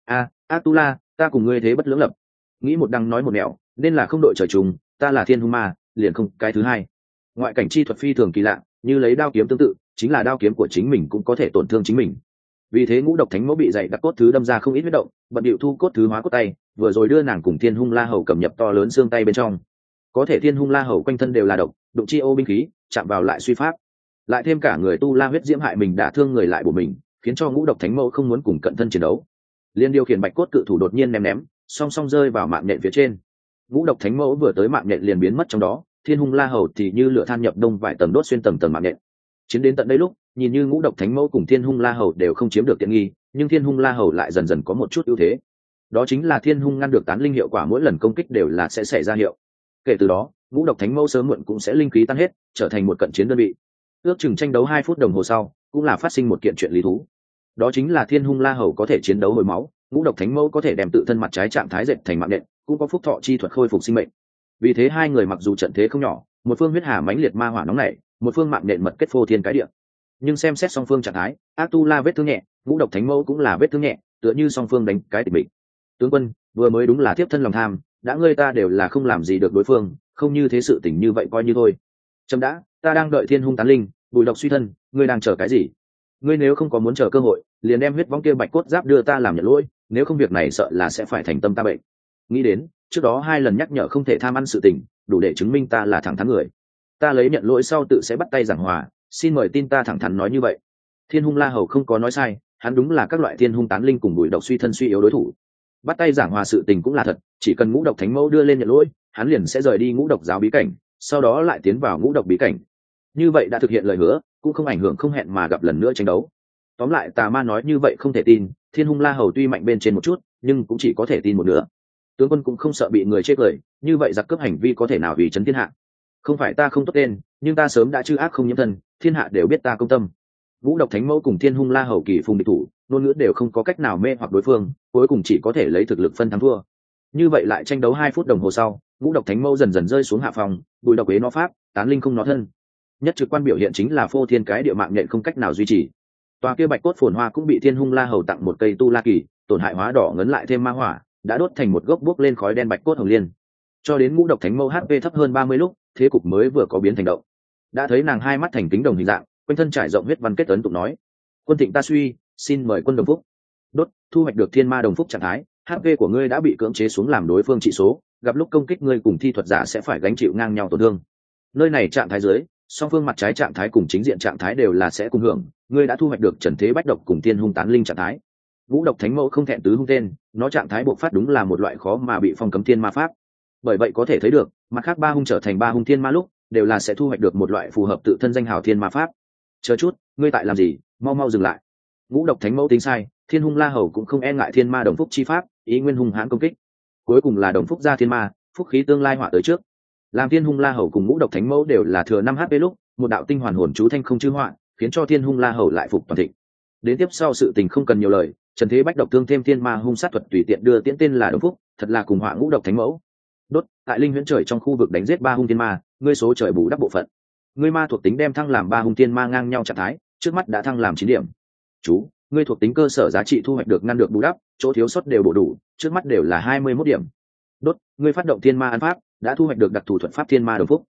A a tu la ta cùng ngươi thế bất lưỡng lập. Nghĩ một đăng nói một mẹo nên là không đội trời trùng, ta là thiên hung ma, liền không, cái thứ hai. Ngoại cảnh chi thuật phi thường kỳ lạ, như lấy đao kiếm tương tự, chính là đao kiếm của chính mình cũng có thể tổn thương chính mình vì thế ngũ độc thánh mẫu bị dạy đặc cốt thứ đâm ra không ít huyết động, bận điệu thu cốt thứ hóa cốt tay, vừa rồi đưa nàng cùng thiên hung la hầu cầm nhập to lớn xương tay bên trong. Có thể thiên hung la hầu quanh thân đều là độc, đụng chi ô binh khí, chạm vào lại suy pháp. Lại thêm cả người tu la huyết diễm hại mình đã thương người lại của mình, khiến cho ngũ độc thánh mẫu không muốn cùng cận thân chiến đấu. Liên điều khiển bạch cốt cự thủ đột nhiên ném ném, song song rơi vào mạng nhện phía trên. Ngũ độc thánh mẫu vừa tới mạng nhện liền biến mất trong đó, thiên hung la hầu thì như lửa than nhập đông vài tầng đốt xuyên tầng tầng mạng nhện. Chiến đến tận đây lúc nhìn như ngũ độc thánh mẫu cùng thiên hung la hầu đều không chiếm được tiện nghi, nhưng thiên hung la hầu lại dần dần có một chút ưu thế. Đó chính là thiên hung ngăn được tán linh hiệu quả mỗi lần công kích đều là sẽ xảy ra hiệu. Kể từ đó, ngũ độc thánh mẫu sớm muộn cũng sẽ linh khí tan hết, trở thành một cận chiến đơn vị. Ước chừng tranh đấu hai phút đồng hồ sau, cũng là phát sinh một kiện chuyện lý thú. Đó chính là thiên hung la hầu có thể chiến đấu hồi máu, ngũ độc thánh mẫu có thể đem tự thân mặt trái trạng thái dệt thành mạng nện, cũng có phúc thọ chi thuật khôi phục sinh mệnh. Vì thế hai người mặc dù trận thế không nhỏ, một phương huyết hà mãnh liệt ma hỏa nóng này một phương mạng nện mật kết phô thiên cái địa nhưng xem xét song phương trạng thái ác tu la vết thương nhẹ, ngũ độc thánh mẫu cũng là vết thương nhẹ, tựa như song phương đánh cái tình mình tướng quân, vừa mới đúng là tiếp thân lòng tham, đã ngươi ta đều là không làm gì được đối phương, không như thế sự tình như vậy coi như thôi. Trâm đã, ta đang đợi thiên hung tán linh, bùi độc suy thân, ngươi đang chờ cái gì? Ngươi nếu không có muốn chờ cơ hội, liền đem huyết vong kia bạch cốt giáp đưa ta làm nhận lỗi, nếu không việc này sợ là sẽ phải thành tâm ta bệnh. Nghĩ đến, trước đó hai lần nhắc nhở không thể tham ăn sự tình, đủ để chứng minh ta là thẳng thắn người. Ta lấy nhận lỗi sau tự sẽ bắt tay giảng hòa xin mời tin ta thẳng thắn nói như vậy. Thiên hung la hầu không có nói sai, hắn đúng là các loại thiên hung tán linh cùng bùi độc suy thân suy yếu đối thủ. Bắt tay giảng hòa sự tình cũng là thật, chỉ cần ngũ độc thánh mẫu đưa lên nhận lỗi, hắn liền sẽ rời đi ngũ độc giáo bí cảnh, sau đó lại tiến vào ngũ độc bí cảnh. Như vậy đã thực hiện lời hứa, cũng không ảnh hưởng không hẹn mà gặp lần nữa tranh đấu. Tóm lại, tà ma nói như vậy không thể tin, thiên hung la hầu tuy mạnh bên trên một chút, nhưng cũng chỉ có thể tin một nửa. Tướng quân cũng không sợ bị người chết cười, như vậy giặc cướp hành vi có thể nào vì chấn thiên hạ? Không phải ta không tốt tên, nhưng ta sớm đã chư ác không nhiễm thân thiên hạ đều biết ta công tâm. Vũ độc thánh mẫu cùng thiên hung la hầu kỳ phùng địch thủ, ngôn ngữ đều không có cách nào mê hoặc đối phương, cuối cùng chỉ có thể lấy thực lực phân thắng thua. Như vậy lại tranh đấu hai phút đồng hồ sau ngũ độc thánh mẫu dần dần rơi xuống hạ phòng, bùi độc ế nó pháp, tán linh không nó thân. Nhất trực quan biểu hiện chính là phô thiên cái địa mạng nhện không cách nào duy trì. Tòa kia bạch cốt phồn hoa cũng bị thiên hung la hầu tặng một cây tu la kỳ, tổn hại hóa đỏ ngấn lại thêm ma hỏa, đã đốt thành một gốc bốc lên khói đen bạch cốt hồng liên. Cho đến ngũ độc thánh mẫu hp thấp hơn ba mươi lúc, thế cục mới vừa có biến thành động đã thấy nàng hai mắt thành kính đồng hình dạng, quanh thân trải rộng huyết văn kết tấn tụng nói, quân thịnh ta suy, xin mời quân đồng phúc. Đốt, thu hoạch được thiên ma đồng phúc trạng thái hp của ngươi đã bị cưỡng chế xuống làm đối phương trị số, gặp lúc công kích ngươi cùng thi thuật giả sẽ phải gánh chịu ngang nhau tổn thương. Nơi này trạng thái dưới, song phương mặt trái trạng thái cùng chính diện trạng thái đều là sẽ cùng hưởng, ngươi đã thu hoạch được trần thế bách độc cùng tiên hung tán linh trạng thái. Vũ độc thánh mẫu không thẹn tứ hung tên, nó trạng thái bộc phát đúng là một loại khó mà bị phong cấm thiên ma pháp. Bởi vậy có thể thấy được, mặt khác ba hung trở thành ba hung thiên ma lúc đều là sẽ thu hoạch được một loại phù hợp tự thân danh hào thiên ma pháp. Chờ chút, ngươi tại làm gì? Mau mau dừng lại. Ngũ độc thánh mẫu tính sai, thiên hung la hầu cũng không e ngại thiên ma đồng phúc chi pháp, ý nguyên hung hãn công kích. Cuối cùng là đồng phúc gia thiên ma, phúc khí tương lai họa tới trước. Làm thiên hung la hầu cùng ngũ độc thánh mẫu đều là thừa năm hp lúc, một đạo tinh hoàn hồn chú thanh không chữ họa, khiến cho thiên hung la hầu lại phục toàn thịnh. Đến tiếp sau sự tình không cần nhiều lời, trần thế bách độc thương thêm thiên ma hung sát thuật tùy tiện đưa tiễn tên là đồng phúc, thật là cùng họa ngũ độc thánh mẫu. Đốt, tại linh huyễn trời trong khu vực đánh giết ba hung thiên ma ngươi số trời bù đắp bộ phận. Ngươi ma thuộc tính đem thăng làm ba hung tiên ma ngang nhau trạng thái, trước mắt đã thăng làm chín điểm. Chú, ngươi thuộc tính cơ sở giá trị thu hoạch được ngăn được bù đắp, chỗ thiếu sót đều bổ đủ, trước mắt đều là hai mươi mốt điểm. Đốt, ngươi phát động thiên ma ăn pháp, đã thu hoạch được đặc thù thuật pháp thiên ma đồng phúc.